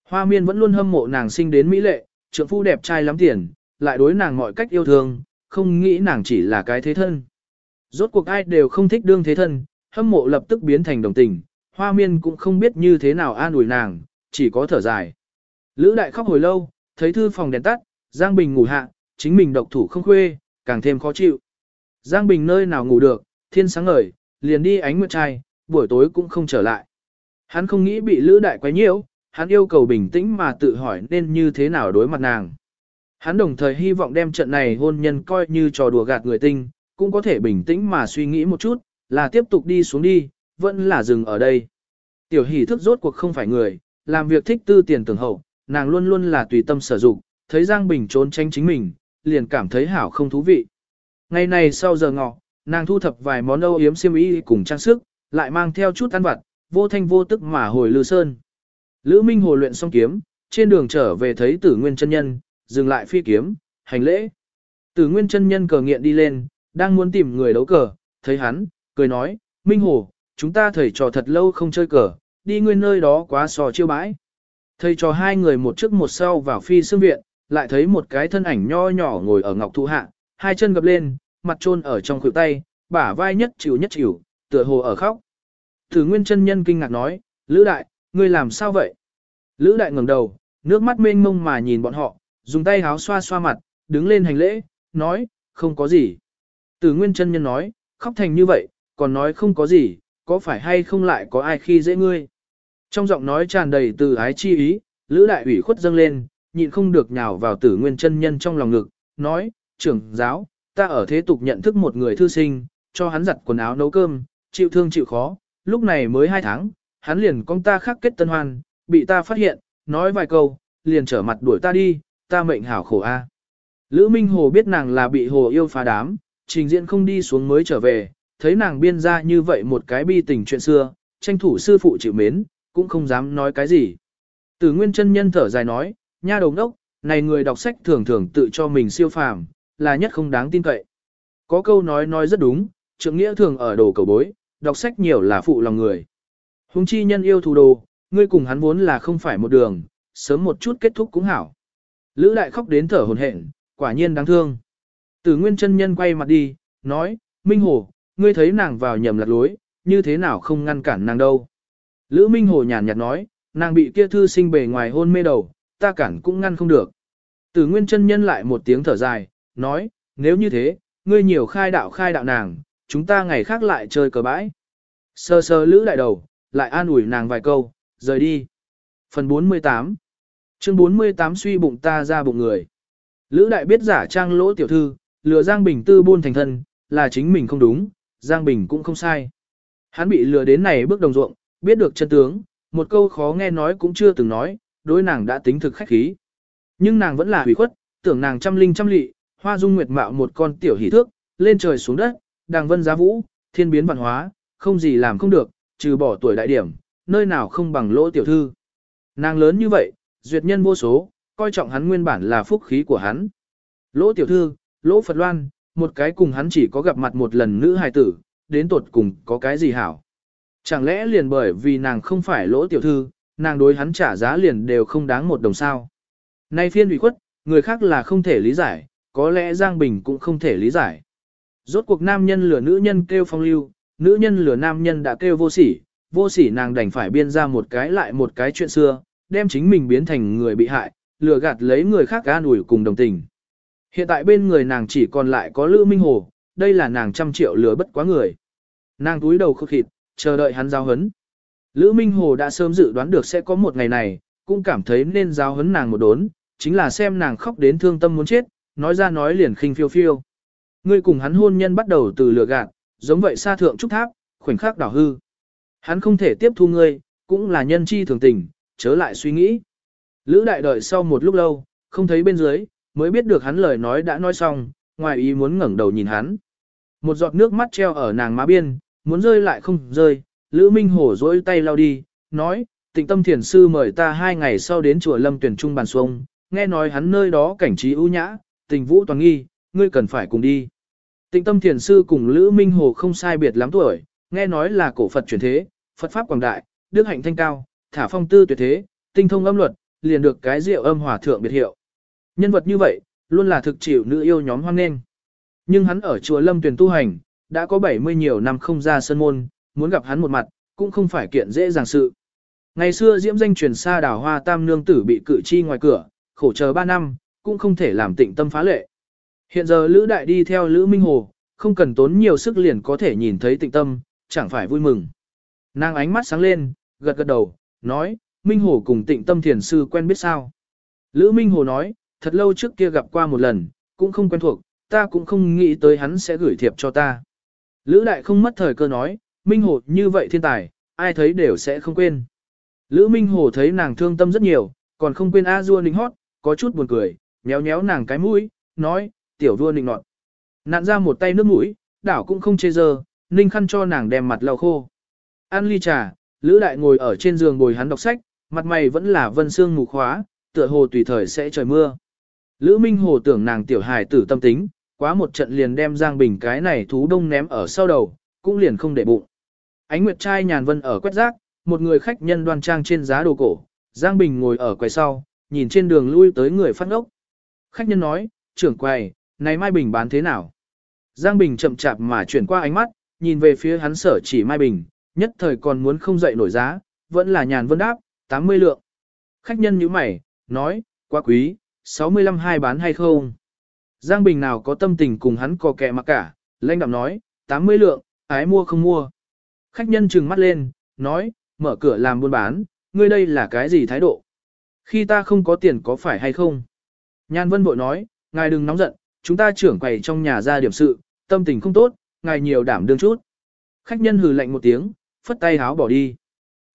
Hoa miên vẫn luôn hâm mộ nàng sinh đến mỹ lệ, trượng phu đẹp trai lắm tiền, lại đối nàng mọi cách yêu thương, không nghĩ nàng chỉ là cái thế thân. Rốt cuộc ai đều không thích đương thế thân, hâm mộ lập tức biến thành đồng tình, hoa miên cũng không biết như thế nào an ủi nàng, chỉ có thở dài. Lữ đại khóc hồi lâu, thấy thư phòng đèn tắt, Giang Bình ngủ hạ, chính mình độc thủ không khuê, càng thêm khó chịu. Giang Bình nơi nào ngủ được, thiên sáng ngời, liền đi ánh nguyệt trai, buổi tối cũng không trở lại. Hắn không nghĩ bị Lữ đại quấy nhiễu, hắn yêu cầu bình tĩnh mà tự hỏi nên như thế nào đối mặt nàng. Hắn đồng thời hy vọng đem trận này hôn nhân coi như trò đùa gạt người tinh, cũng có thể bình tĩnh mà suy nghĩ một chút, là tiếp tục đi xuống đi, vẫn là dừng ở đây. Tiểu hỷ thức rốt cuộc không phải người, làm việc thích tư tiền tưởng hậu, nàng luôn luôn là tùy tâm sở dụng, thấy Giang Bình trốn tránh chính mình, liền cảm thấy hảo không thú vị. Ngày này sau giờ ngọ, nàng thu thập vài món âu yếm xiêm y cùng trang sức, lại mang theo chút ăn vặt, vô thanh vô tức mà hồi Lư Sơn. Lữ Minh Hồ luyện xong kiếm, trên đường trở về thấy Tử Nguyên chân nhân, dừng lại phi kiếm, hành lễ. Tử Nguyên chân nhân cờ nghiện đi lên, đang muốn tìm người đấu cờ, thấy hắn, cười nói, Minh Hồ, chúng ta thầy trò thật lâu không chơi cờ, đi nguyên nơi đó quá sò chiêu bãi. Thầy trò hai người một trước một sau vào phi xương viện, lại thấy một cái thân ảnh nho nhỏ ngồi ở ngọc thụ hạ, hai chân gập lên, mặt trôn ở trong khuỷu tay, bả vai nhất chịu nhất chịu, tựa hồ ở khóc. Tử Nguyên chân nhân kinh ngạc nói, Lữ Đại, ngươi làm sao vậy? Lữ Đại ngẩng đầu, nước mắt mênh mông mà nhìn bọn họ, dùng tay háo xoa xoa mặt, đứng lên hành lễ, nói, không có gì. Tử Nguyên chân nhân nói, khóc thành như vậy, còn nói không có gì, có phải hay không lại có ai khi dễ ngươi. Trong giọng nói tràn đầy từ ái chi ý, Lữ Đại ủy khuất dâng lên, nhịn không được nhào vào Tử Nguyên chân nhân trong lòng ngực, nói, trưởng giáo, ta ở thế tục nhận thức một người thư sinh, cho hắn giặt quần áo nấu cơm, chịu thương chịu khó, lúc này mới hai tháng, hắn liền con ta khắc kết tân hoan, bị ta phát hiện, nói vài câu, liền trở mặt đuổi ta đi, ta mệnh hảo khổ a. Lữ Minh Hồ biết nàng là bị hồ yêu phá đám, trình diễn không đi xuống mới trở về, thấy nàng biên ra như vậy một cái bi tình chuyện xưa, tranh thủ sư phụ chịu mến, cũng không dám nói cái gì. Từ nguyên chân nhân thở dài nói, nha đồng đốc, này người đọc sách thường thường tự cho mình siêu phàm, là nhất không đáng tin cậy. Có câu nói nói rất đúng, trượng nghĩa thường ở đồ cầu bối, đọc sách nhiều là phụ lòng người. Hùng chi nhân yêu thù đồ, ngươi cùng hắn vốn là không phải một đường, sớm một chút kết thúc cũng hảo. Lữ đại khóc đến thở hồn hển, quả nhiên đáng thương. Tử Nguyên chân nhân quay mặt đi, nói, Minh Hồ, ngươi thấy nàng vào nhầm lạc lối, như thế nào không ngăn cản nàng đâu. Lữ Minh Hồ nhàn nhạt nói, nàng bị kia thư sinh bề ngoài hôn mê đầu, ta cản cũng ngăn không được. Tử Nguyên chân nhân lại một tiếng thở dài, nói, nếu như thế, ngươi nhiều khai đạo khai đạo nàng, chúng ta ngày khác lại chơi cờ bãi. Sơ sơ lữ đại đầu, lại an ủi nàng vài câu, rời đi. Phần 48 Chương 48 suy bụng ta ra bụng người. Lữ đại biết giả trang lỗ tiểu thư, lừa Giang Bình tư buôn thành thân, là chính mình không đúng, Giang Bình cũng không sai. Hắn bị lừa đến này bước đồng ruộng, biết được chân tướng, một câu khó nghe nói cũng chưa từng nói, đối nàng đã tính thực khách khí. Nhưng nàng vẫn là hủy khuất, tưởng nàng trăm linh trăm lị, hoa dung nguyệt mạo một con tiểu hỷ thước, lên trời xuống đất, đàng vân giá vũ, thiên biến văn hóa, không gì làm không được, trừ bỏ tuổi đại điểm, nơi nào không bằng lỗ tiểu thư. Nàng lớn như vậy, duyệt nhân vô số, coi trọng hắn nguyên bản là phúc khí của hắn. Lỗ tiểu thư, lỗ Phật Loan, một cái cùng hắn chỉ có gặp mặt một lần nữ hài tử, đến tột cùng có cái gì hảo. Chẳng lẽ liền bởi vì nàng không phải lỗ tiểu thư, nàng đối hắn trả giá liền đều không đáng một đồng sao. Nay phiên ủy khuất, người khác là không thể lý giải, có lẽ Giang Bình cũng không thể lý giải. Rốt cuộc nam nhân lửa nữ nhân kêu phong lưu, nữ nhân lừa nam nhân đã kêu vô sỉ, vô sỉ nàng đành phải biên ra một cái lại một cái chuyện xưa, đem chính mình biến thành người bị hại, lừa gạt lấy người khác an ủi cùng đồng tình. Hiện tại bên người nàng chỉ còn lại có Lữ Minh Hồ, đây là nàng trăm triệu lừa bất quá người. Nàng túi đầu khực khịt, chờ đợi hắn giao hấn. Lữ Minh Hồ đã sớm dự đoán được sẽ có một ngày này, cũng cảm thấy nên giao hấn nàng một đốn, chính là xem nàng khóc đến thương tâm muốn chết, nói ra nói liền khinh phiêu phiêu. Ngươi cùng hắn hôn nhân bắt đầu từ lừa gạt, giống vậy xa thượng trúc tháp, khoảnh khắc đảo hư. Hắn không thể tiếp thu ngươi, cũng là nhân chi thường tình, chớ lại suy nghĩ. Lữ đại đợi sau một lúc lâu, không thấy bên dưới, mới biết được hắn lời nói đã nói xong, ngoài ý muốn ngẩng đầu nhìn hắn. Một giọt nước mắt treo ở nàng má biên, muốn rơi lại không rơi, Lữ Minh Hổ dối tay lau đi, nói, tịnh tâm thiền sư mời ta hai ngày sau đến chùa lâm tuyển trung bàn xuông, nghe nói hắn nơi đó cảnh trí ưu nhã, tình vũ toàn nghi, ngươi cần phải cùng đi. Tịnh tâm thiền sư cùng Lữ Minh Hồ không sai biệt lắm tuổi, nghe nói là cổ Phật chuyển thế, Phật Pháp quảng đại, đức hạnh thanh cao, thả phong tư tuyệt thế, tinh thông âm luật, liền được cái rượu âm hòa thượng biệt hiệu. Nhân vật như vậy, luôn là thực chịu nữ yêu nhóm hoang nên. Nhưng hắn ở chùa Lâm Tuyền tu hành, đã có 70 nhiều năm không ra sân môn, muốn gặp hắn một mặt, cũng không phải kiện dễ dàng sự. Ngày xưa diễm danh truyền xa đào hoa tam nương tử bị cự chi ngoài cửa, khổ chờ 3 năm, cũng không thể làm tịnh tâm phá lệ. Hiện giờ Lữ Đại đi theo Lữ Minh Hồ, không cần tốn nhiều sức liền có thể nhìn thấy tịnh tâm, chẳng phải vui mừng. Nàng ánh mắt sáng lên, gật gật đầu, nói, Minh Hồ cùng tịnh tâm thiền sư quen biết sao. Lữ Minh Hồ nói, thật lâu trước kia gặp qua một lần, cũng không quen thuộc, ta cũng không nghĩ tới hắn sẽ gửi thiệp cho ta. Lữ Đại không mất thời cơ nói, Minh Hồ như vậy thiên tài, ai thấy đều sẽ không quên. Lữ Minh Hồ thấy nàng thương tâm rất nhiều, còn không quên A Dua Ninh hót, có chút buồn cười, nhéo nhéo nàng cái mũi, nói, tiểu vua nịnh nọt. Nạn ra một tay nước mũi, đảo cũng không chê dơ, ninh khăn cho nàng đem mặt lau khô. Ăn ly trà, Lữ Đại ngồi ở trên giường bồi hắn đọc sách, mặt mày vẫn là vân xương mù khóa, tựa hồ tùy thời sẽ trời mưa. Lữ Minh Hồ tưởng nàng tiểu hài tử tâm tính, quá một trận liền đem Giang Bình cái này thú đông ném ở sau đầu, cũng liền không để bụng. Ánh Nguyệt trai nhàn vân ở quét rác, một người khách nhân đoan trang trên giá đồ cổ, Giang Bình ngồi ở quầy sau, nhìn trên đường lui tới người phát ngốc. Khách nhân nói, trưởng quầy, này Mai Bình bán thế nào? Giang Bình chậm chạp mà chuyển qua ánh mắt, nhìn về phía hắn sở chỉ Mai Bình, nhất thời còn muốn không dậy nổi giá, vẫn là nhàn vân đáp, 80 lượng. Khách nhân như mày, nói, quá quý, 65 hai bán hay không? Giang Bình nào có tâm tình cùng hắn có kẹ mà cả, lãnh đạm nói, 80 lượng, ái mua không mua. Khách nhân trừng mắt lên, nói, mở cửa làm buôn bán, ngươi đây là cái gì thái độ? Khi ta không có tiền có phải hay không? Nhan Vân bội nói, ngài đừng nóng giận, chúng ta trưởng quầy trong nhà ra điểm sự, tâm tình không tốt, ngài nhiều đảm đương chút. Khách nhân hừ lạnh một tiếng, phất tay háo bỏ đi.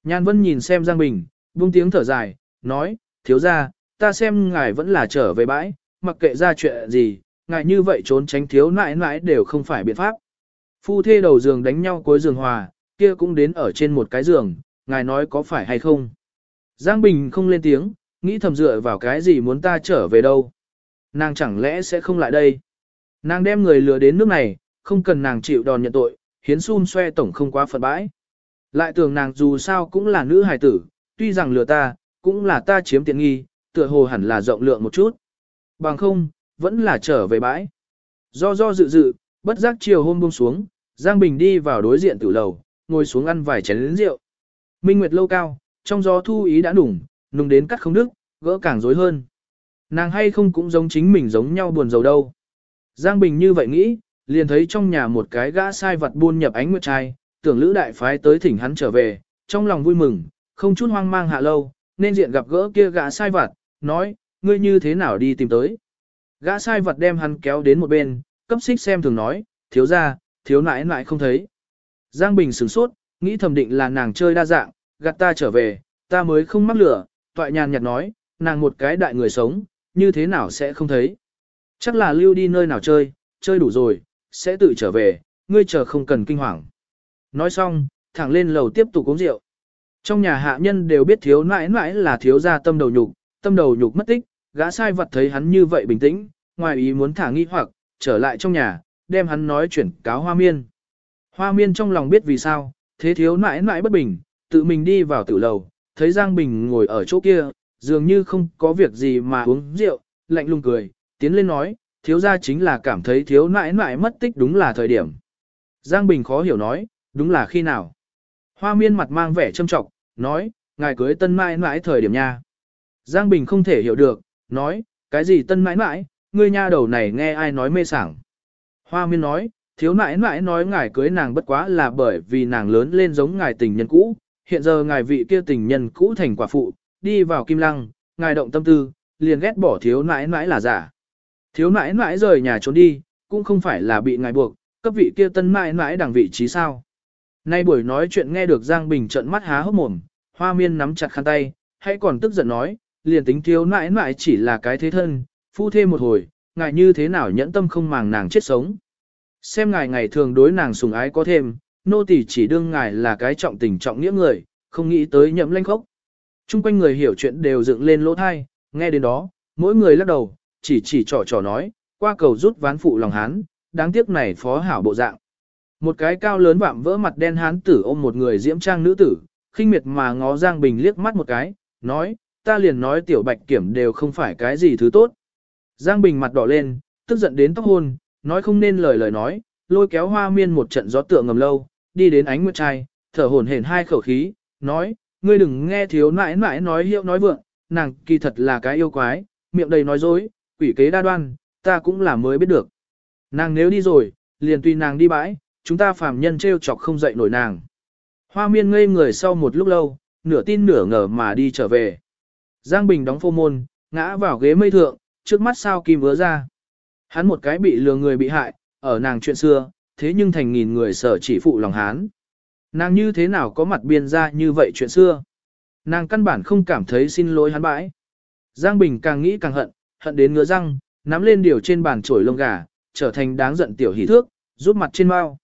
Nhan Vân nhìn xem Giang Bình, buông tiếng thở dài, nói, thiếu ra, ta xem ngài vẫn là trở về bãi, mặc kệ ra chuyện gì, ngài như vậy trốn tránh thiếu nãi nãi đều không phải biện pháp. Phu thê đầu giường đánh nhau cuối giường hòa, kia cũng đến ở trên một cái giường, ngài nói có phải hay không. Giang Bình không lên tiếng, nghĩ thầm dựa vào cái gì muốn ta trở về đâu. Nàng chẳng lẽ sẽ không lại đây? Nàng đem người lừa đến nước này, không cần nàng chịu đòn nhận tội, hiến xun xoe tổng không quá phận bãi. Lại tưởng nàng dù sao cũng là nữ hài tử, tuy rằng lừa ta, cũng là ta chiếm tiện nghi, tựa hồ hẳn là rộng lượng một chút. Bằng không, vẫn là trở về bãi. Do do dự dự, bất giác chiều hôm buông xuống, Giang Bình đi vào đối diện tử lầu, ngồi xuống ăn vài chén lĩnh rượu. Minh Nguyệt lâu cao, trong gió thu ý đã đủng, nùng đến cắt không đức, gỡ càng rối hơn. Nàng hay không cũng giống chính mình giống nhau buồn giàu đâu. Giang Bình như vậy nghĩ, liền thấy trong nhà một cái gã sai vật buôn nhập ánh nguyệt trai, tưởng lữ đại phái tới thỉnh hắn trở về, trong lòng vui mừng, không chút hoang mang hạ lâu, nên diện gặp gỡ kia gã sai vật, nói, ngươi như thế nào đi tìm tới. Gã sai vật đem hắn kéo đến một bên, cấp xích xem thường nói, thiếu ra, thiếu nãi nãi không thấy. Giang Bình sửng sốt, nghĩ thầm định là nàng chơi đa dạng, gạt ta trở về, ta mới không mắc lửa, toại nhàn nhạt nói, nàng một cái đại người sống, như thế nào sẽ không thấy. Chắc là lưu đi nơi nào chơi, chơi đủ rồi, sẽ tự trở về, ngươi chờ không cần kinh hoàng. Nói xong, thẳng lên lầu tiếp tục uống rượu. Trong nhà hạ nhân đều biết thiếu nãi nãi là thiếu gia tâm đầu nhục, tâm đầu nhục mất tích, gã sai vật thấy hắn như vậy bình tĩnh, ngoài ý muốn thả nghi hoặc, trở lại trong nhà, đem hắn nói chuyển cáo hoa miên. Hoa miên trong lòng biết vì sao, thế thiếu nãi nãi bất bình, tự mình đi vào tử lầu, thấy Giang Bình ngồi ở chỗ kia, dường như không có việc gì mà uống rượu, lạnh lùng cười, tiến lên nói, thiếu gia chính là cảm thấy thiếu nãi nãi mất tích đúng là thời điểm. Giang Bình khó hiểu nói, đúng là khi nào. Hoa miên mặt mang vẻ châm trọng, nói, ngài cưới tân mãi mãi thời điểm nha. Giang Bình không thể hiểu được, nói, cái gì tân mãi mãi, ngươi nha đầu này nghe ai nói mê sảng. Hoa miên nói, thiếu nãi nãi nói ngài cưới nàng bất quá là bởi vì nàng lớn lên giống ngài tình nhân cũ, hiện giờ ngài vị kia tình nhân cũ thành quả phụ, đi vào kim lăng, ngài động tâm tư, liền ghét bỏ thiếu nãi nãi là giả. Thiếu nãi nãi rời nhà trốn đi, cũng không phải là bị ngài buộc, cấp vị kia tân nãi nãi đằng vị trí sao. Nay buổi nói chuyện nghe được Giang Bình trận mắt há hốc mồm, hoa miên nắm chặt khăn tay, hãy còn tức giận nói, liền tính thiếu nãi nãi chỉ là cái thế thân, phu thêm một hồi, ngài như thế nào nhẫn tâm không màng nàng chết sống. Xem ngài ngày thường đối nàng sùng ái có thêm, nô tỳ chỉ đương ngài là cái trọng tình trọng nghĩa người, không nghĩ tới nhậm lanh khốc. Trung quanh người hiểu chuyện đều dựng lên lỗ thai, nghe đến đó, mỗi người lắc đầu, chỉ chỉ trò trò nói, qua cầu rút ván phụ lòng hán, đáng tiếc này phó hảo bộ dạng. Một cái cao lớn vạm vỡ mặt đen hán tử ôm một người diễm trang nữ tử, khinh miệt mà ngó Giang Bình liếc mắt một cái, nói, ta liền nói tiểu bạch kiểm đều không phải cái gì thứ tốt. Giang Bình mặt đỏ lên, tức giận đến tóc hôn, nói không nên lời lời nói, lôi kéo hoa miên một trận gió tượng ngầm lâu, đi đến ánh nguyệt trai, thở hổn hển hai khẩu khí, nói, ngươi đừng nghe thiếu nãi nãi nói hiệu nói vượng, nàng kỳ thật là cái yêu quái, miệng đầy nói dối, quỷ kế đa đoan, ta cũng là mới biết được. Nàng nếu đi rồi, liền tùy nàng đi bãi, chúng ta phàm nhân trêu chọc không dậy nổi nàng. Hoa miên ngây người sau một lúc lâu, nửa tin nửa ngờ mà đi trở về. Giang Bình đóng phô môn, ngã vào ghế mây thượng, trước mắt sao kim vỡ ra. Hắn một cái bị lừa người bị hại, ở nàng chuyện xưa, thế nhưng thành nghìn người sở chỉ phụ lòng hán. Nàng như thế nào có mặt biên ra như vậy chuyện xưa. Nàng căn bản không cảm thấy xin lỗi hắn bãi. Giang Bình càng nghĩ càng hận, hận đến ngứa răng, nắm lên điều trên bàn chổi lông gà, trở thành đáng giận tiểu hỷ thước, rút mặt trên mao.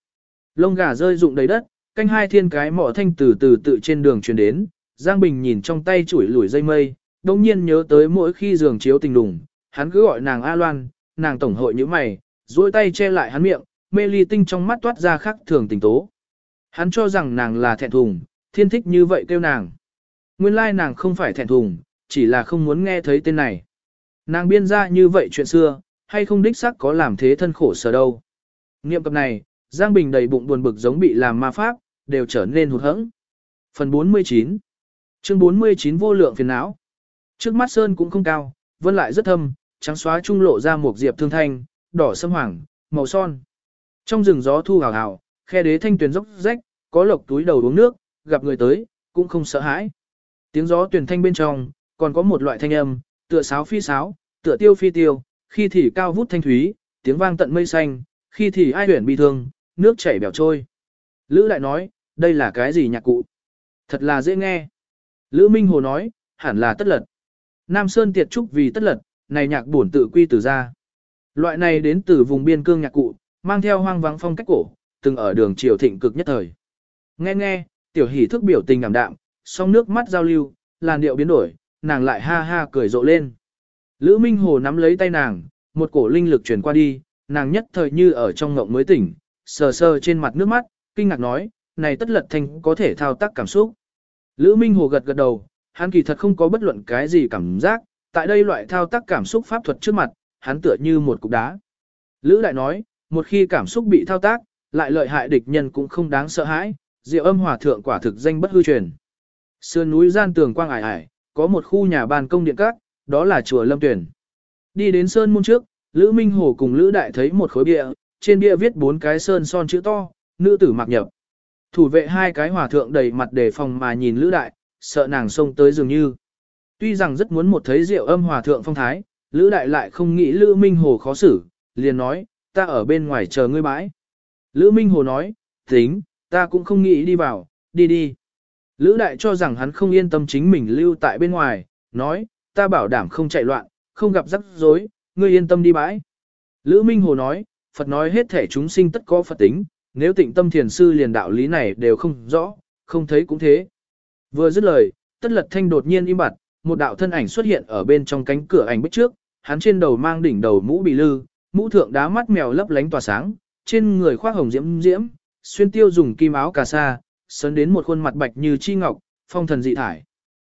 Lông gà rơi rụng đầy đất, canh hai thiên cái mỏ thanh từ từ tự trên đường truyền đến, Giang Bình nhìn trong tay chuỗi lủi dây mây, đồng nhiên nhớ tới mỗi khi giường chiếu tình đùng, hắn cứ gọi nàng A Loan, nàng tổng hội như mày, duỗi tay che lại hắn miệng, mê ly tinh trong mắt toát ra khắc thường tình tố. Hắn cho rằng nàng là thẹn thùng, thiên thích như vậy kêu nàng. Nguyên lai nàng không phải thẹn thùng, chỉ là không muốn nghe thấy tên này. Nàng biên ra như vậy chuyện xưa, hay không đích xác có làm thế thân khổ sở đâu. Niệm cập này, Giang Bình đầy bụng buồn bực giống bị làm ma pháp, đều trở nên hụt hẫng. Phần 49 Chương 49 vô lượng phiền não Trước mắt sơn cũng không cao, vân lại rất thâm, trắng xóa trung lộ ra một diệp thương thanh, đỏ sâm hoàng, màu son. Trong rừng gió thu hào hào, khe đế thanh tuyền dốc rách, có lộc túi đầu uống nước, gặp người tới, cũng không sợ hãi. Tiếng gió tuyển thanh bên trong, còn có một loại thanh âm, tựa sáo phi sáo, tựa tiêu phi tiêu, khi thì cao vút thanh thúy, tiếng vang tận mây xanh, khi thì ai huyển bi thương, nước chảy bèo trôi. Lữ lại nói, đây là cái gì nhạc cụ? Thật là dễ nghe. Lữ Minh Hồ nói, hẳn là tất lật. Nam Sơn tiệt trúc vì tất lật, này nhạc bổn tự quy từ ra. Loại này đến từ vùng biên cương nhạc cụ, mang theo hoang vắng phong cách cổ, từng ở đường triều thịnh cực nhất thời. Nghe nghe, tiểu hỷ thức biểu tình ảm đạm, song nước mắt giao lưu, làn điệu biến đổi, nàng lại ha ha cười rộ lên. Lữ Minh Hồ nắm lấy tay nàng, một cổ linh lực truyền qua đi, nàng nhất thời như ở trong ngộng mới tỉnh, sờ sờ trên mặt nước mắt, kinh ngạc nói, này tất lật thành có thể thao tác cảm xúc. Lữ Minh Hồ gật gật đầu, hắn kỳ thật không có bất luận cái gì cảm giác, tại đây loại thao tác cảm xúc pháp thuật trước mặt, hắn tựa như một cục đá. Lữ lại nói, một khi cảm xúc bị thao tác, lại lợi hại địch nhân cũng không đáng sợ hãi, diệu âm hòa thượng quả thực danh bất hư truyền. Sườn núi gian tường quang ải ải, có một khu nhà ban công điện các, đó là chùa Lâm Tuyển. Đi đến sơn môn trước, Lữ Minh Hồ cùng Lữ Đại thấy một khối bia, trên bia viết bốn cái sơn son chữ to, nữ tử mặc nhập. Thủ vệ hai cái hòa thượng đầy mặt đề phòng mà nhìn Lữ Đại, sợ nàng xông tới dường như. Tuy rằng rất muốn một thấy diệu âm hòa thượng phong thái, Lữ Đại lại không nghĩ Lữ Minh Hồ khó xử, liền nói, ta ở bên ngoài chờ ngươi bãi. Lữ Minh Hồ nói, tính, ta cũng không nghĩ đi vào, đi đi. Lữ Đại cho rằng hắn không yên tâm chính mình lưu tại bên ngoài, nói, ta bảo đảm không chạy loạn, không gặp rắc rối, ngươi yên tâm đi bãi. Lữ Minh Hồ nói, Phật nói hết thể chúng sinh tất có Phật tính, nếu tịnh tâm thiền sư liền đạo lý này đều không rõ, không thấy cũng thế. Vừa dứt lời, tất lật thanh đột nhiên im bặt, một đạo thân ảnh xuất hiện ở bên trong cánh cửa ảnh bích trước, hắn trên đầu mang đỉnh đầu mũ bị lư, mũ thượng đá mắt mèo lấp lánh tỏa sáng, trên người khoác hồng diễm diễm, xuyên tiêu dùng kim áo cà sa, sấn đến một khuôn mặt bạch như chi ngọc, phong thần dị thải.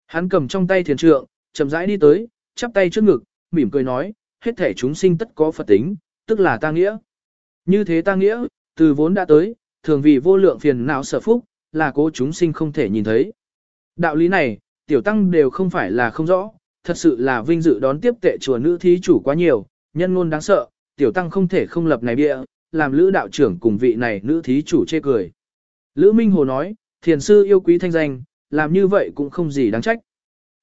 Hắn cầm trong tay thiền trượng, chậm rãi đi tới, chắp tay trước ngực, mỉm cười nói, hết thể chúng sinh tất có Phật tính, tức là ta nghĩa. Như thế ta nghĩa, từ vốn đã tới, thường vì vô lượng phiền não sở phúc, là cố chúng sinh không thể nhìn thấy. Đạo lý này, tiểu tăng đều không phải là không rõ, thật sự là vinh dự đón tiếp tệ chùa nữ thí chủ quá nhiều, nhân ngôn đáng sợ, tiểu tăng không thể không lập này bịa, làm lữ đạo trưởng cùng vị này nữ thí chủ chê cười. Lữ Minh Hồ nói, thiền sư yêu quý thanh danh, làm như vậy cũng không gì đáng trách.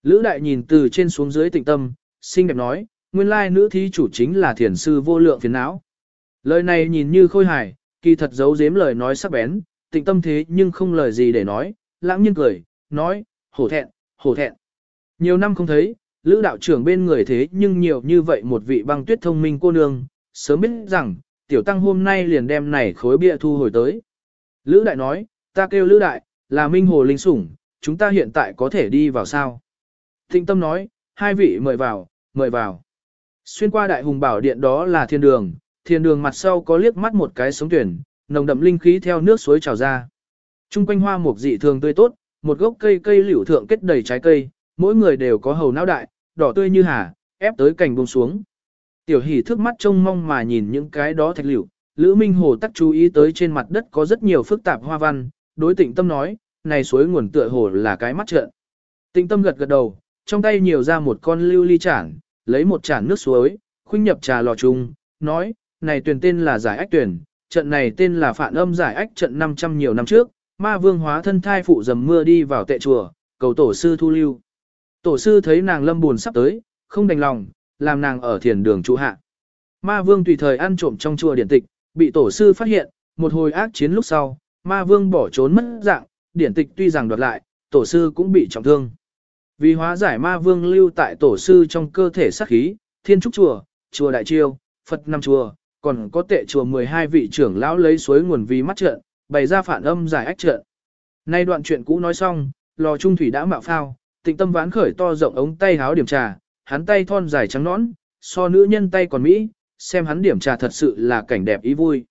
Lữ đại nhìn từ trên xuống dưới tịnh tâm, xinh đẹp nói, nguyên lai nữ thí chủ chính là thiền sư vô lượng phiền não. Lời này nhìn như khôi hài, kỳ thật giấu giếm lời nói sắc bén, tịnh tâm thế nhưng không lời gì để nói, lãng nhiên cười, nói, hổ thẹn, hổ thẹn. Nhiều năm không thấy, lữ đạo trưởng bên người thế nhưng nhiều như vậy một vị băng tuyết thông minh cô nương, sớm biết rằng, tiểu tăng hôm nay liền đem này khối bia thu hồi tới. Lữ đại nói, ta kêu lữ đại, là minh hồ linh sủng, chúng ta hiện tại có thể đi vào sao? Thịnh tâm nói, hai vị mời vào, mời vào. Xuyên qua đại hùng bảo điện đó là thiên đường, thiên đường mặt sau có liếc mắt một cái sống tuyển, nồng đậm linh khí theo nước suối trào ra. Trung quanh hoa mục dị thường tươi tốt, một gốc cây cây liễu thượng kết đầy trái cây, mỗi người đều có hầu não đại, đỏ tươi như hà, ép tới cành buông xuống. Tiểu hỷ thước mắt trông mong mà nhìn những cái đó thạch liệu. Lữ Minh Hồ tắc chú ý tới trên mặt đất có rất nhiều phức tạp hoa văn, đối tịnh tâm nói, này suối nguồn tựa hồ là cái mắt trợn. Tịnh tâm gật gật đầu, trong tay nhiều ra một con lưu ly chản, lấy một chản nước suối, khuynh nhập trà lò chung, nói, này tuyển tên là giải ách tuyển, trận này tên là phản âm giải ách trận 500 nhiều năm trước, ma vương hóa thân thai phụ dầm mưa đi vào tệ chùa, cầu tổ sư thu lưu. Tổ sư thấy nàng lâm buồn sắp tới, không đành lòng, làm nàng ở thiền đường trụ hạ. Ma vương tùy thời ăn trộm trong chùa điển tịch, bị tổ sư phát hiện, một hồi ác chiến lúc sau, ma vương bỏ trốn mất dạng, điển tịch tuy rằng đoạt lại, tổ sư cũng bị trọng thương. Vì hóa giải ma vương lưu tại tổ sư trong cơ thể sát khí, thiên trúc chùa, chùa đại chiêu, Phật năm chùa, còn có tệ chùa 12 vị trưởng lão lấy suối nguồn vì mắt trận, bày ra phản âm giải ách trận. Nay đoạn chuyện cũ nói xong, lò trung thủy đã mạo phao, tịnh tâm ván khởi to rộng ống tay háo điểm trà, hắn tay thon dài trắng nõn, so nữ nhân tay còn mỹ, xem hắn điểm trà thật sự là cảnh đẹp ý vui.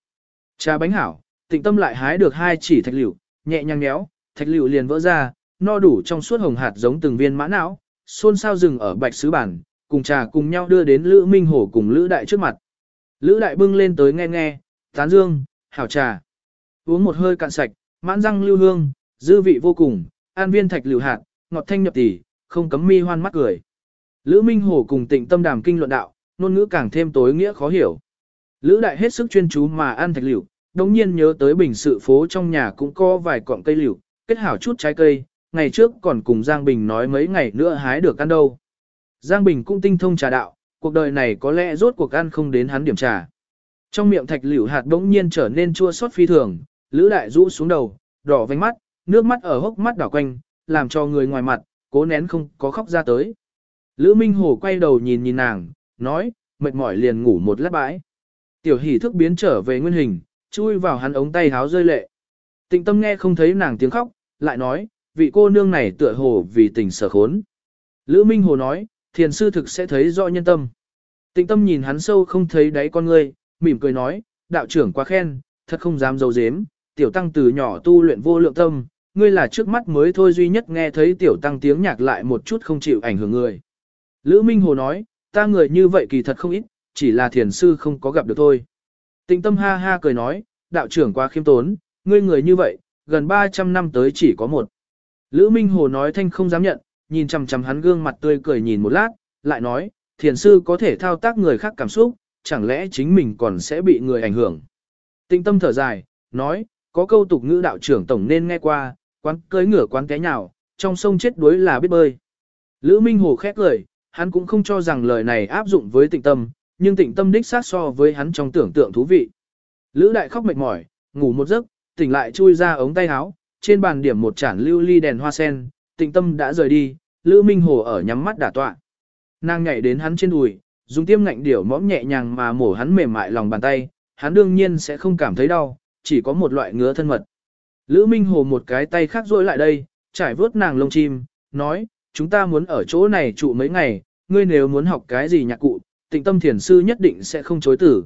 Trà bánh hảo, tịnh tâm lại hái được hai chỉ thạch liệu, nhẹ nhàng nhéo, thạch liệu liền vỡ ra, no đủ trong suốt hồng hạt giống từng viên mã não, xôn sao rừng ở bạch sứ bản, cùng trà cùng nhau đưa đến Lữ Minh Hổ cùng Lữ Đại trước mặt. Lữ Đại bưng lên tới nghe nghe, tán dương, hảo trà. Uống một hơi cạn sạch, mãn răng lưu hương, dư vị vô cùng, an viên thạch liễu hạt, ngọt thanh nhập tỉ, không cấm mi hoan mắt cười. Lữ Minh Hổ cùng tịnh tâm đàm kinh luận đạo, ngôn ngữ càng thêm tối nghĩa khó hiểu. Lữ Đại hết sức chuyên chú mà ăn thạch liễu, đồng nhiên nhớ tới bình sự phố trong nhà cũng có vài cọng cây liễu, kết hảo chút trái cây, ngày trước còn cùng Giang Bình nói mấy ngày nữa hái được ăn đâu. Giang Bình cũng tinh thông trà đạo, cuộc đời này có lẽ rốt cuộc ăn không đến hắn điểm trà. Trong miệng thạch liễu hạt đống nhiên trở nên chua xót phi thường, Lữ Đại rũ xuống đầu, đỏ vành mắt, nước mắt ở hốc mắt đảo quanh, làm cho người ngoài mặt, cố nén không có khóc ra tới. Lữ Minh Hồ quay đầu nhìn nhìn nàng, nói, mệt mỏi liền ngủ một lát bãi. Tiểu hỷ thức biến trở về nguyên hình, chui vào hắn ống tay háo rơi lệ. Tịnh tâm nghe không thấy nàng tiếng khóc, lại nói, vị cô nương này tựa hồ vì tình sở khốn. Lữ Minh Hồ nói, thiền sư thực sẽ thấy rõ nhân tâm. Tịnh tâm nhìn hắn sâu không thấy đáy con ngươi, mỉm cười nói, đạo trưởng quá khen, thật không dám dấu dếm, tiểu tăng từ nhỏ tu luyện vô lượng tâm, ngươi là trước mắt mới thôi duy nhất nghe thấy tiểu tăng tiếng nhạc lại một chút không chịu ảnh hưởng người. Lữ Minh Hồ nói, ta người như vậy kỳ thật không ít, chỉ là thiền sư không có gặp được thôi. Tịnh tâm ha ha cười nói, đạo trưởng quá khiêm tốn, ngươi người như vậy, gần 300 năm tới chỉ có một. Lữ Minh Hồ nói thanh không dám nhận, nhìn chằm chằm hắn gương mặt tươi cười nhìn một lát, lại nói, thiền sư có thể thao tác người khác cảm xúc, chẳng lẽ chính mình còn sẽ bị người ảnh hưởng. Tinh tâm thở dài, nói, có câu tục ngữ đạo trưởng tổng nên nghe qua, quán cưới ngửa quán té nhào, trong sông chết đuối là biết bơi. Lữ Minh Hồ khét lời, hắn cũng không cho rằng lời này áp dụng với tịnh tâm, nhưng tịnh tâm đích sát so với hắn trong tưởng tượng thú vị. Lữ đại khóc mệt mỏi, ngủ một giấc, tỉnh lại chui ra ống tay áo, trên bàn điểm một chản lưu ly đèn hoa sen, tịnh tâm đã rời đi, Lữ Minh Hồ ở nhắm mắt đả tọa. Nàng nhảy đến hắn trên đùi, dùng tiêm ngạnh điểu mõm nhẹ nhàng mà mổ hắn mềm mại lòng bàn tay, hắn đương nhiên sẽ không cảm thấy đau, chỉ có một loại ngứa thân mật. Lữ Minh Hồ một cái tay khác rỗi lại đây, trải vớt nàng lông chim, nói, chúng ta muốn ở chỗ này trụ mấy ngày, ngươi nếu muốn học cái gì nhạc cụ, tịnh tâm thiền sư nhất định sẽ không chối tử.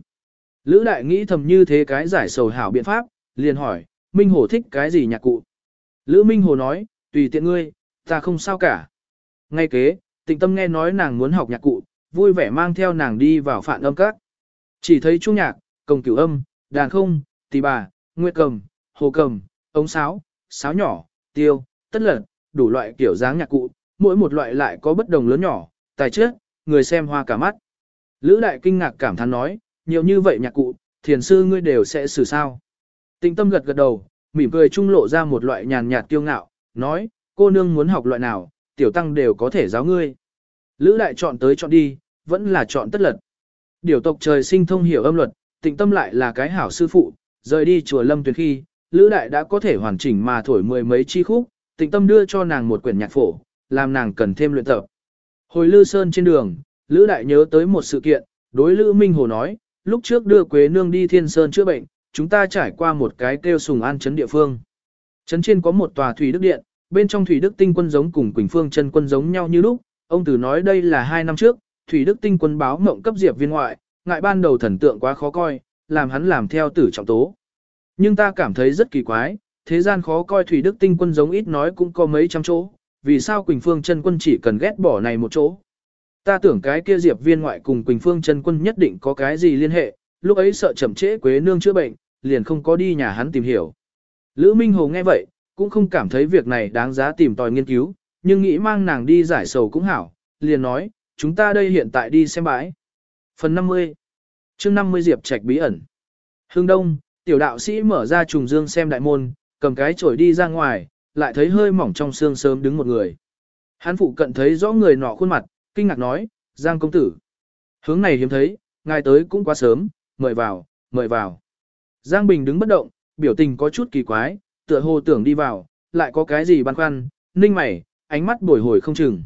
Lữ đại nghĩ thầm như thế cái giải sầu hảo biện pháp, liền hỏi, Minh Hồ thích cái gì nhạc cụ? Lữ Minh Hồ nói, tùy tiện ngươi, ta không sao cả. Ngay kế, tịnh tâm nghe nói nàng muốn học nhạc cụ, vui vẻ mang theo nàng đi vào phạn âm các. Chỉ thấy trung nhạc, công cửu âm, đàn không, tỳ bà, nguyệt cầm, hồ cầm, ống sáo, sáo nhỏ, tiêu, tất lật, đủ loại kiểu dáng nhạc cụ, mỗi một loại lại có bất đồng lớn nhỏ, tài trước, người xem hoa cả mắt. Lữ đại kinh ngạc cảm thán nói, nhiều như vậy nhạc cụ, thiền sư ngươi đều sẽ xử sao. Tịnh tâm gật gật đầu, mỉm cười trung lộ ra một loại nhàn nhạt kiêu ngạo, nói, cô nương muốn học loại nào, tiểu tăng đều có thể giáo ngươi. Lữ đại chọn tới chọn đi, vẫn là chọn tất lật. Điều tộc trời sinh thông hiểu âm luật, tịnh tâm lại là cái hảo sư phụ, rời đi chùa lâm tuyệt khi, Lữ đại đã có thể hoàn chỉnh mà thổi mười mấy chi khúc, tịnh tâm đưa cho nàng một quyển nhạc phổ, làm nàng cần thêm luyện tập. Hồi Lư Sơn trên đường, Lữ đại nhớ tới một sự kiện, đối Lữ Minh Hồ nói, lúc trước đưa Quế Nương đi Thiên Sơn chữa bệnh, chúng ta trải qua một cái kêu sùng an chấn địa phương. Chấn trên có một tòa thủy đức điện, bên trong thủy đức tinh quân giống cùng Quỳnh Phương chân quân giống nhau như lúc, ông tử nói đây là hai năm trước, thủy đức tinh quân báo mộng cấp diệp viên ngoại, ngại ban đầu thần tượng quá khó coi, làm hắn làm theo tử trọng tố. Nhưng ta cảm thấy rất kỳ quái, thế gian khó coi thủy đức tinh quân giống ít nói cũng có mấy trăm chỗ, vì sao Quỳnh Phương chân quân chỉ cần ghét bỏ này một chỗ. Ta tưởng cái kia diệp viên ngoại cùng Quỳnh Phương chân quân nhất định có cái gì liên hệ, lúc ấy sợ chậm trễ quế nương chữa bệnh, liền không có đi nhà hắn tìm hiểu. Lữ Minh Hồ nghe vậy, cũng không cảm thấy việc này đáng giá tìm tòi nghiên cứu, nhưng nghĩ mang nàng đi giải sầu cũng hảo, liền nói, chúng ta đây hiện tại đi xem bãi. Phần 50 chương 50 Diệp Trạch bí ẩn Hương Đông, tiểu đạo sĩ mở ra trùng dương xem đại môn, cầm cái chổi đi ra ngoài, lại thấy hơi mỏng trong xương sớm đứng một người. Hắn phụ cận thấy rõ người nọ khuôn mặt, kinh ngạc nói, Giang công tử. Hướng này hiếm thấy, ngài tới cũng quá sớm, mời vào, mời vào. Giang Bình đứng bất động, biểu tình có chút kỳ quái, tựa hồ tưởng đi vào, lại có cái gì băn khoăn, ninh mày, ánh mắt bồi hồi không chừng.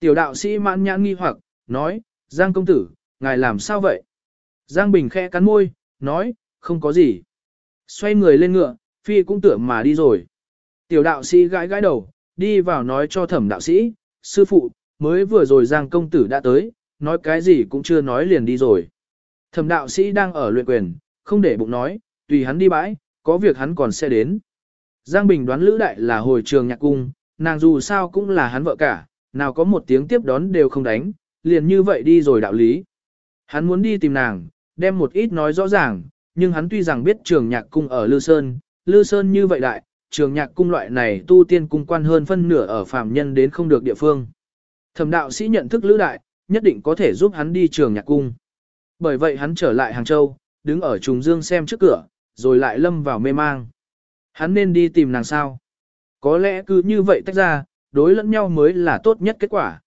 Tiểu đạo sĩ mãn nhãn nghi hoặc, nói, Giang công tử, ngài làm sao vậy? Giang Bình khẽ cắn môi, nói, không có gì. Xoay người lên ngựa, phi cũng tưởng mà đi rồi. Tiểu đạo sĩ gãi gãi đầu, đi vào nói cho thẩm đạo sĩ, sư phụ, mới vừa rồi Giang công tử đã tới, nói cái gì cũng chưa nói liền đi rồi. Thẩm đạo sĩ đang ở luyện quyền, không để bụng nói, tùy hắn đi bãi, có việc hắn còn sẽ đến. Giang Bình đoán Lữ Đại là hồi trường nhạc cung, nàng dù sao cũng là hắn vợ cả, nào có một tiếng tiếp đón đều không đánh, liền như vậy đi rồi đạo lý. Hắn muốn đi tìm nàng, đem một ít nói rõ ràng, nhưng hắn tuy rằng biết trường nhạc cung ở Lư Sơn, Lư Sơn như vậy đại, trường nhạc cung loại này tu tiên cung quan hơn phân nửa ở phàm nhân đến không được địa phương. Thẩm đạo sĩ nhận thức Lữ Đại, nhất định có thể giúp hắn đi trường nhạc cung. Bởi vậy hắn trở lại Hàng Châu, đứng ở trùng dương xem trước cửa, rồi lại lâm vào mê mang. Hắn nên đi tìm nàng sao? Có lẽ cứ như vậy tách ra, đối lẫn nhau mới là tốt nhất kết quả.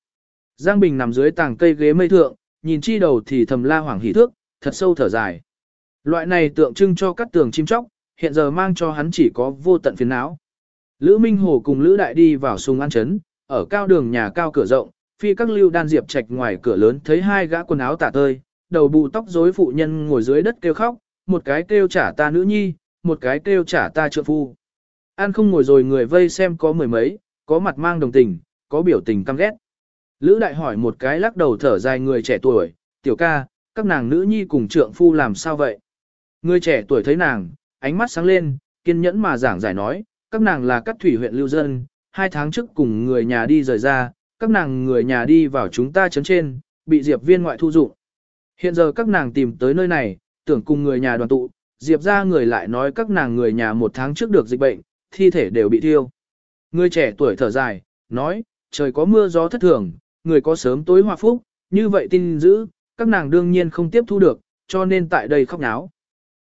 Giang Bình nằm dưới tàng cây ghế mây thượng, nhìn chi đầu thì thầm la hoảng hỉ thước, thật sâu thở dài. Loại này tượng trưng cho các tường chim chóc, hiện giờ mang cho hắn chỉ có vô tận phiền não. Lữ Minh Hồ cùng Lữ Đại đi vào sùng an chấn, ở cao đường nhà cao cửa rộng, phi các lưu đan diệp trạch ngoài cửa lớn thấy hai gã quần áo tả tơi, đầu bù tóc rối phụ nhân ngồi dưới đất kêu khóc, một cái kêu trả ta nữ nhi, một cái kêu trả ta trượng phu. An không ngồi rồi người vây xem có mười mấy, có mặt mang đồng tình, có biểu tình căm ghét. Lữ đại hỏi một cái lắc đầu thở dài người trẻ tuổi, tiểu ca, các nàng nữ nhi cùng trượng phu làm sao vậy? Người trẻ tuổi thấy nàng, ánh mắt sáng lên, kiên nhẫn mà giảng giải nói, các nàng là các thủy huyện lưu dân, hai tháng trước cùng người nhà đi rời ra, các nàng người nhà đi vào chúng ta chấn trên, bị diệp viên ngoại thu dụng. Hiện giờ các nàng tìm tới nơi này, tưởng cùng người nhà đoàn tụ, diệp ra người lại nói các nàng người nhà một tháng trước được dịch bệnh, thi thể đều bị thiêu. Người trẻ tuổi thở dài, nói, trời có mưa gió thất thường, người có sớm tối hòa phúc, như vậy tin giữ, các nàng đương nhiên không tiếp thu được, cho nên tại đây khóc náo.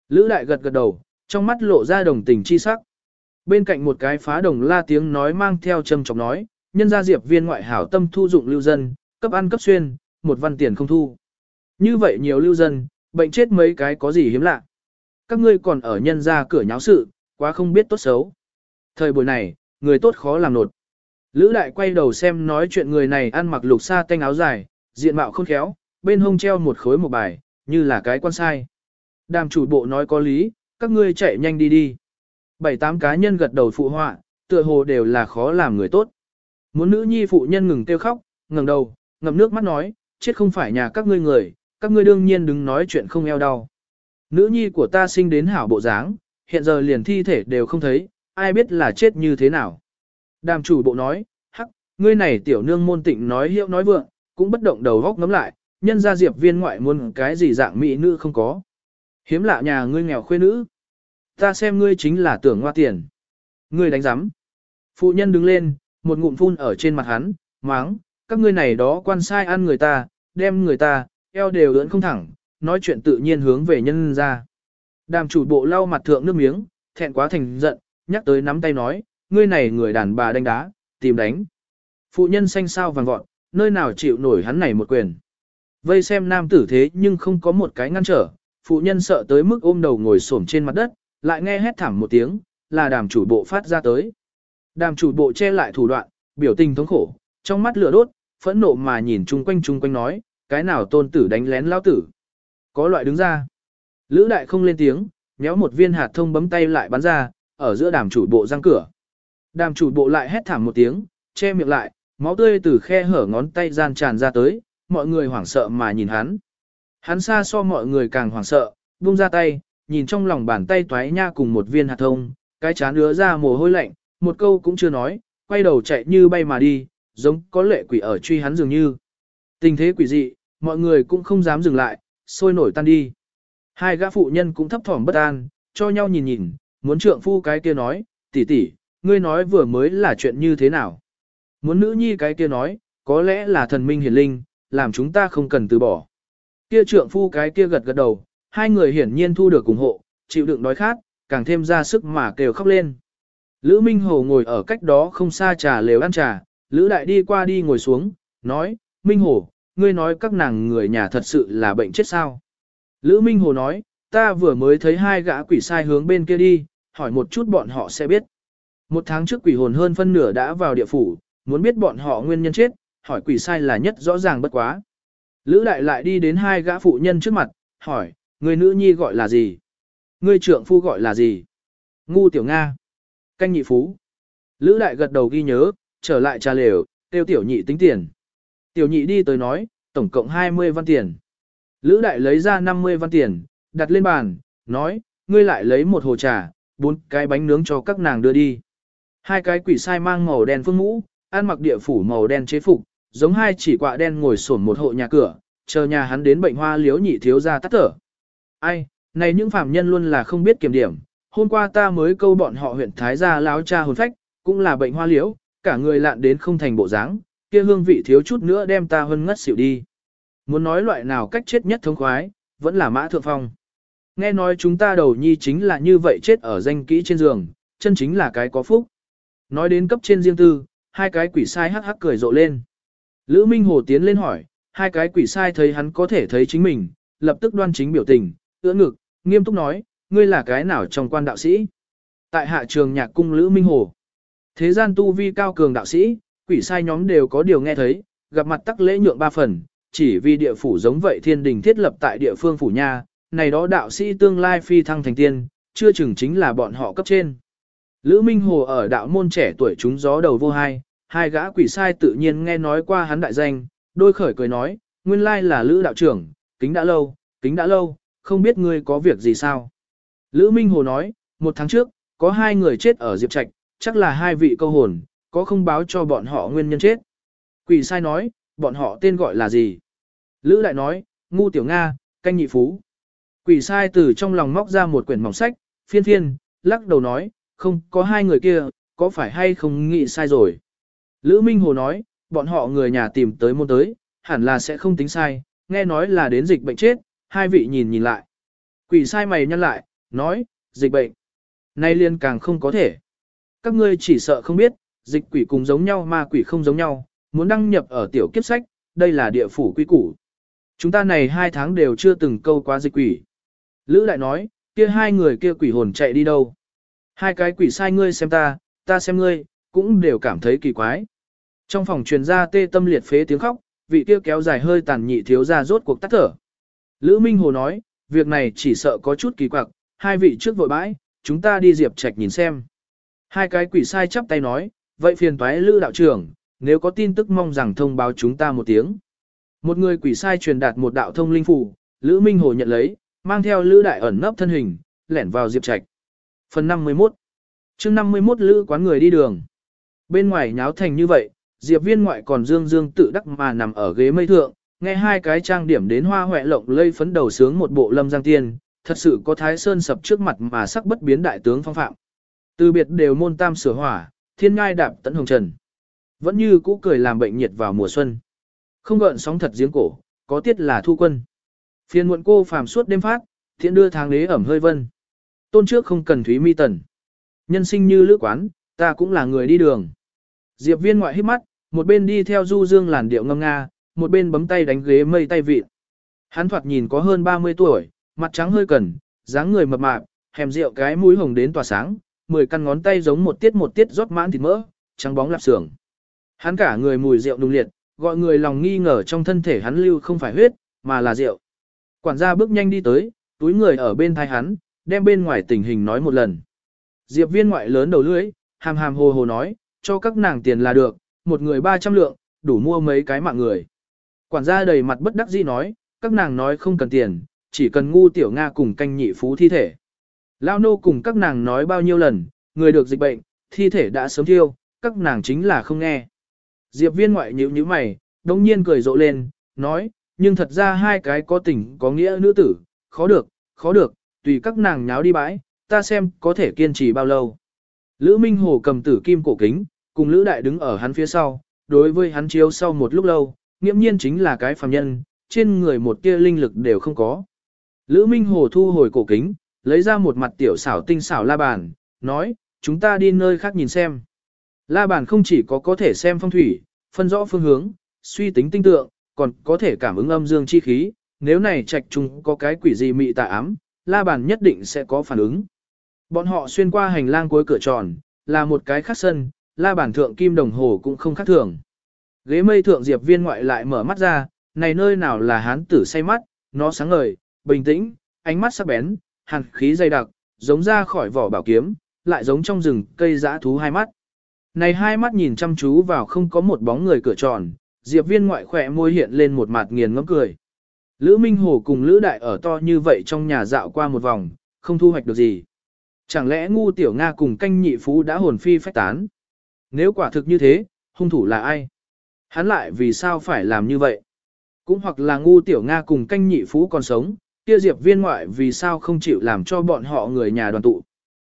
Lữ đại gật gật đầu, trong mắt lộ ra đồng tình chi sắc. Bên cạnh một cái phá đồng la tiếng nói mang theo châm chọc nói, nhân gia diệp viên ngoại hảo tâm thu dụng lưu dân, cấp ăn cấp xuyên, một văn tiền không thu. Như vậy nhiều lưu dân, bệnh chết mấy cái có gì hiếm lạ. Các ngươi còn ở nhân gia cửa nháo sự, quá không biết tốt xấu. Thời buổi này, người tốt khó làm nột. Lữ đại quay đầu xem nói chuyện người này ăn mặc lục sa tanh áo dài, diện mạo không khéo, bên hông treo một khối một bài, như là cái quan sai. Đàm chủ bộ nói có lý, các ngươi chạy nhanh đi đi. Bảy tám cá nhân gật đầu phụ họa, tựa hồ đều là khó làm người tốt. Muốn nữ nhi phụ nhân ngừng kêu khóc, ngẩng đầu, ngậm nước mắt nói, chết không phải nhà các ngươi người, các ngươi đương nhiên đừng nói chuyện không eo đau. Nữ nhi của ta sinh đến hảo bộ dáng, hiện giờ liền thi thể đều không thấy, ai biết là chết như thế nào. Đàm chủ bộ nói, hắc, ngươi này tiểu nương môn tịnh nói hiệu nói vượng, cũng bất động đầu góc ngắm lại, nhân gia diệp viên ngoại muốn cái gì dạng mỹ nữ không có. Hiếm lạ nhà ngươi nghèo khuê nữ. Ta xem ngươi chính là tưởng hoa tiền. Ngươi đánh giám. Phụ nhân đứng lên, một ngụm phun ở trên mặt hắn, máng, các ngươi này đó quan sai ăn người ta, đem người ta, eo đều ưỡn không thẳng, nói chuyện tự nhiên hướng về nhân ra. Đàm chủ bộ lau mặt thượng nước miếng, thẹn quá thành giận, nhắc tới nắm tay nói, ngươi này người đàn bà đánh đá, tìm đánh. Phụ nhân xanh sao vàng vọt, nơi nào chịu nổi hắn này một quyền. Vây xem nam tử thế nhưng không có một cái ngăn trở, phụ nhân sợ tới mức ôm đầu ngồi xổm trên mặt đất, lại nghe hét thảm một tiếng, là đàm chủ bộ phát ra tới. Đàm chủ bộ che lại thủ đoạn, biểu tình thống khổ, trong mắt lửa đốt, phẫn nộ mà nhìn chung quanh chung quanh nói, cái nào tôn tử đánh lén lão tử. Có loại đứng ra. Lữ đại không lên tiếng, méo một viên hạt thông bấm tay lại bắn ra, ở giữa đàm chủ bộ răng cửa. Đàm chủ bộ lại hét thảm một tiếng, che miệng lại, máu tươi từ khe hở ngón tay gian tràn ra tới, mọi người hoảng sợ mà nhìn hắn. Hắn xa so mọi người càng hoảng sợ, buông ra tay, nhìn trong lòng bàn tay toái nha cùng một viên hạt thông, cái chán ứa ra mồ hôi lạnh, một câu cũng chưa nói, quay đầu chạy như bay mà đi, giống có lệ quỷ ở truy hắn dường như. Tình thế quỷ dị, mọi người cũng không dám dừng lại, sôi nổi tan đi. Hai gã phụ nhân cũng thấp thỏm bất an, cho nhau nhìn nhìn, muốn trượng phu cái kia nói, tỷ tỷ, ngươi nói vừa mới là chuyện như thế nào. Muốn nữ nhi cái kia nói, có lẽ là thần minh hiển linh, làm chúng ta không cần từ bỏ. Kia trượng phu cái kia gật gật đầu, hai người hiển nhiên thu được ủng hộ, chịu đựng đói khát, càng thêm ra sức mà kêu khóc lên. Lữ Minh Hồ ngồi ở cách đó không xa trà lều ăn trà, Lữ Đại đi qua đi ngồi xuống, nói, Minh Hồ, ngươi nói các nàng người nhà thật sự là bệnh chết sao. Lữ Minh Hồ nói, ta vừa mới thấy hai gã quỷ sai hướng bên kia đi, hỏi một chút bọn họ sẽ biết. Một tháng trước quỷ hồn hơn phân nửa đã vào địa phủ, muốn biết bọn họ nguyên nhân chết, hỏi quỷ sai là nhất rõ ràng bất quá. Lữ Đại lại đi đến hai gã phụ nhân trước mặt, hỏi, người nữ nhi gọi là gì? Người trưởng phu gọi là gì? Ngu Tiểu Nga. Canh nhị phú. Lữ Đại gật đầu ghi nhớ, trở lại trà lều, tiêu Tiểu nhị tính tiền. Tiểu nhị đi tới nói, tổng cộng 20 văn tiền. Lữ đại lấy ra 50 văn tiền, đặt lên bàn, nói, ngươi lại lấy một hồ trà, bốn cái bánh nướng cho các nàng đưa đi. Hai cái quỷ sai mang màu đen phương mũ, ăn mặc địa phủ màu đen chế phục, giống hai chỉ quạ đen ngồi sổn một hộ nhà cửa, chờ nhà hắn đến bệnh hoa liếu nhị thiếu ra tắt thở. Ai, này những phạm nhân luôn là không biết kiểm điểm, hôm qua ta mới câu bọn họ huyện Thái gia láo cha hồn phách, cũng là bệnh hoa liễu, cả người lạn đến không thành bộ dáng, kia hương vị thiếu chút nữa đem ta hơn ngất xỉu đi. Muốn nói loại nào cách chết nhất thống khoái, vẫn là mã thượng phong. Nghe nói chúng ta đầu nhi chính là như vậy chết ở danh kỹ trên giường, chân chính là cái có phúc. Nói đến cấp trên riêng tư, hai cái quỷ sai hắc hắc cười rộ lên. Lữ Minh Hồ tiến lên hỏi, hai cái quỷ sai thấy hắn có thể thấy chính mình, lập tức đoan chính biểu tình, ưỡn ngực, nghiêm túc nói, ngươi là cái nào trong quan đạo sĩ. Tại hạ trường nhạc cung Lữ Minh Hồ. Thế gian tu vi cao cường đạo sĩ, quỷ sai nhóm đều có điều nghe thấy, gặp mặt tắc lễ nhượng ba phần, chỉ vì địa phủ giống vậy thiên đình thiết lập tại địa phương phủ nha, này đó đạo sĩ tương lai phi thăng thành tiên, chưa chừng chính là bọn họ cấp trên. Lữ Minh Hồ ở đạo môn trẻ tuổi chúng gió đầu vô hai, hai gã quỷ sai tự nhiên nghe nói qua hắn đại danh, đôi khởi cười nói, nguyên lai là Lữ đạo trưởng, kính đã lâu, kính đã lâu, không biết ngươi có việc gì sao. Lữ Minh Hồ nói, một tháng trước, có hai người chết ở Diệp Trạch, chắc là hai vị câu hồn, có không báo cho bọn họ nguyên nhân chết. Quỷ sai nói, bọn họ tên gọi là gì? Lữ đại nói, ngu tiểu Nga, canh nhị phú. Quỷ sai từ trong lòng móc ra một quyển mỏng sách, phiên phiên, lắc đầu nói, không có hai người kia, có phải hay không nghĩ sai rồi. Lữ Minh Hồ nói, bọn họ người nhà tìm tới môn tới, hẳn là sẽ không tính sai, nghe nói là đến dịch bệnh chết, hai vị nhìn nhìn lại. Quỷ sai mày nhăn lại, nói, dịch bệnh. Nay liên càng không có thể. Các ngươi chỉ sợ không biết, dịch quỷ cùng giống nhau mà quỷ không giống nhau, muốn đăng nhập ở tiểu kiếp sách, đây là địa phủ quy củ. Chúng ta này hai tháng đều chưa từng câu qua dịch quỷ. Lữ lại nói, kia hai người kia quỷ hồn chạy đi đâu. Hai cái quỷ sai ngươi xem ta, ta xem ngươi, cũng đều cảm thấy kỳ quái. Trong phòng truyền ra tê tâm liệt phế tiếng khóc, vị kia kéo dài hơi tàn nhị thiếu ra rốt cuộc tắt thở. Lữ Minh Hồ nói, việc này chỉ sợ có chút kỳ quặc, hai vị trước vội bãi, chúng ta đi Diệp Trạch nhìn xem. Hai cái quỷ sai chắp tay nói, vậy phiền toái Lữ đạo trưởng, nếu có tin tức mong rằng thông báo chúng ta một tiếng. Một người quỷ sai truyền đạt một đạo thông linh phủ, Lữ Minh Hồ nhận lấy, mang theo Lữ Đại ẩn nấp thân hình, lẻn vào Diệp Trạch. Phần 51 chương 51 Lữ quán người đi đường. Bên ngoài nháo thành như vậy, Diệp viên ngoại còn dương dương tự đắc mà nằm ở ghế mây thượng, nghe hai cái trang điểm đến hoa hoẹ lộng lây phấn đầu sướng một bộ lâm giang tiên, thật sự có thái sơn sập trước mặt mà sắc bất biến đại tướng phong phạm. Từ biệt đều môn tam sửa hỏa, thiên ngai đạp tận hồng trần. Vẫn như cũ cười làm bệnh nhiệt vào mùa xuân. Không gợn sóng thật giếng cổ, có tiết là thu quân. Phiên muộn cô phàm suốt đêm phát, thiện đưa tháng đế ẩm hơi vân. Tôn trước không cần thúy mi tần. Nhân sinh như lữ quán, ta cũng là người đi đường. Diệp viên ngoại hít mắt, một bên đi theo du dương làn điệu ngâm nga, một bên bấm tay đánh ghế mây tay vịt. Hắn thoạt nhìn có hơn 30 tuổi, mặt trắng hơi cần, dáng người mập mạp, hèm rượu cái mũi hồng đến tỏa sáng, mười căn ngón tay giống một tiết một tiết rót mãn thịt mỡ, trắng bóng lạp xưởng. Hắn cả người mùi rượu nung liệt, gọi người lòng nghi ngờ trong thân thể hắn lưu không phải huyết, mà là rượu. Quản gia bước nhanh đi tới, túi người ở bên thai hắn, đem bên ngoài tình hình nói một lần. Diệp viên ngoại lớn đầu lưỡi, hàm hàm hồ hồ nói, cho các nàng tiền là được, một người 300 lượng, đủ mua mấy cái mạng người. Quản gia đầy mặt bất đắc dĩ nói, các nàng nói không cần tiền, chỉ cần ngu tiểu Nga cùng canh nhị phú thi thể. Lao nô cùng các nàng nói bao nhiêu lần, người được dịch bệnh, thi thể đã sớm thiêu, các nàng chính là không nghe. Diệp viên ngoại nhíu nhíu mày, đồng nhiên cười rộ lên, nói, nhưng thật ra hai cái có tình có nghĩa nữ tử, khó được, khó được, tùy các nàng nháo đi bãi, ta xem có thể kiên trì bao lâu. Lữ Minh Hồ cầm tử kim cổ kính, cùng Lữ Đại đứng ở hắn phía sau, đối với hắn chiếu sau một lúc lâu, nghiễm nhiên chính là cái phàm nhân, trên người một tia linh lực đều không có. Lữ Minh Hồ thu hồi cổ kính, lấy ra một mặt tiểu xảo tinh xảo la bàn, nói, chúng ta đi nơi khác nhìn xem. La bàn không chỉ có có thể xem phong thủy, phân rõ phương hướng, suy tính tinh tượng, còn có thể cảm ứng âm dương chi khí, nếu này trạch trùng có cái quỷ gì mị tà ám, la bàn nhất định sẽ có phản ứng. Bọn họ xuyên qua hành lang cuối cửa tròn, là một cái khác sân, la bản thượng kim đồng hồ cũng không khác thường. Ghế mây thượng diệp viên ngoại lại mở mắt ra, này nơi nào là hán tử say mắt, nó sáng ngời, bình tĩnh, ánh mắt sắc bén, hàn khí dày đặc, giống ra khỏi vỏ bảo kiếm, lại giống trong rừng cây dã thú hai mắt. Này hai mắt nhìn chăm chú vào không có một bóng người cửa tròn, Diệp Viên ngoại khỏe môi hiện lên một mặt nghiền ngẫm cười. Lữ Minh Hồ cùng Lữ Đại ở to như vậy trong nhà dạo qua một vòng, không thu hoạch được gì. Chẳng lẽ ngu tiểu Nga cùng canh nhị phú đã hồn phi phách tán? Nếu quả thực như thế, hung thủ là ai? Hắn lại vì sao phải làm như vậy? Cũng hoặc là ngu tiểu Nga cùng canh nhị phú còn sống, kia Diệp viên ngoại vì sao không chịu làm cho bọn họ người nhà đoàn tụ.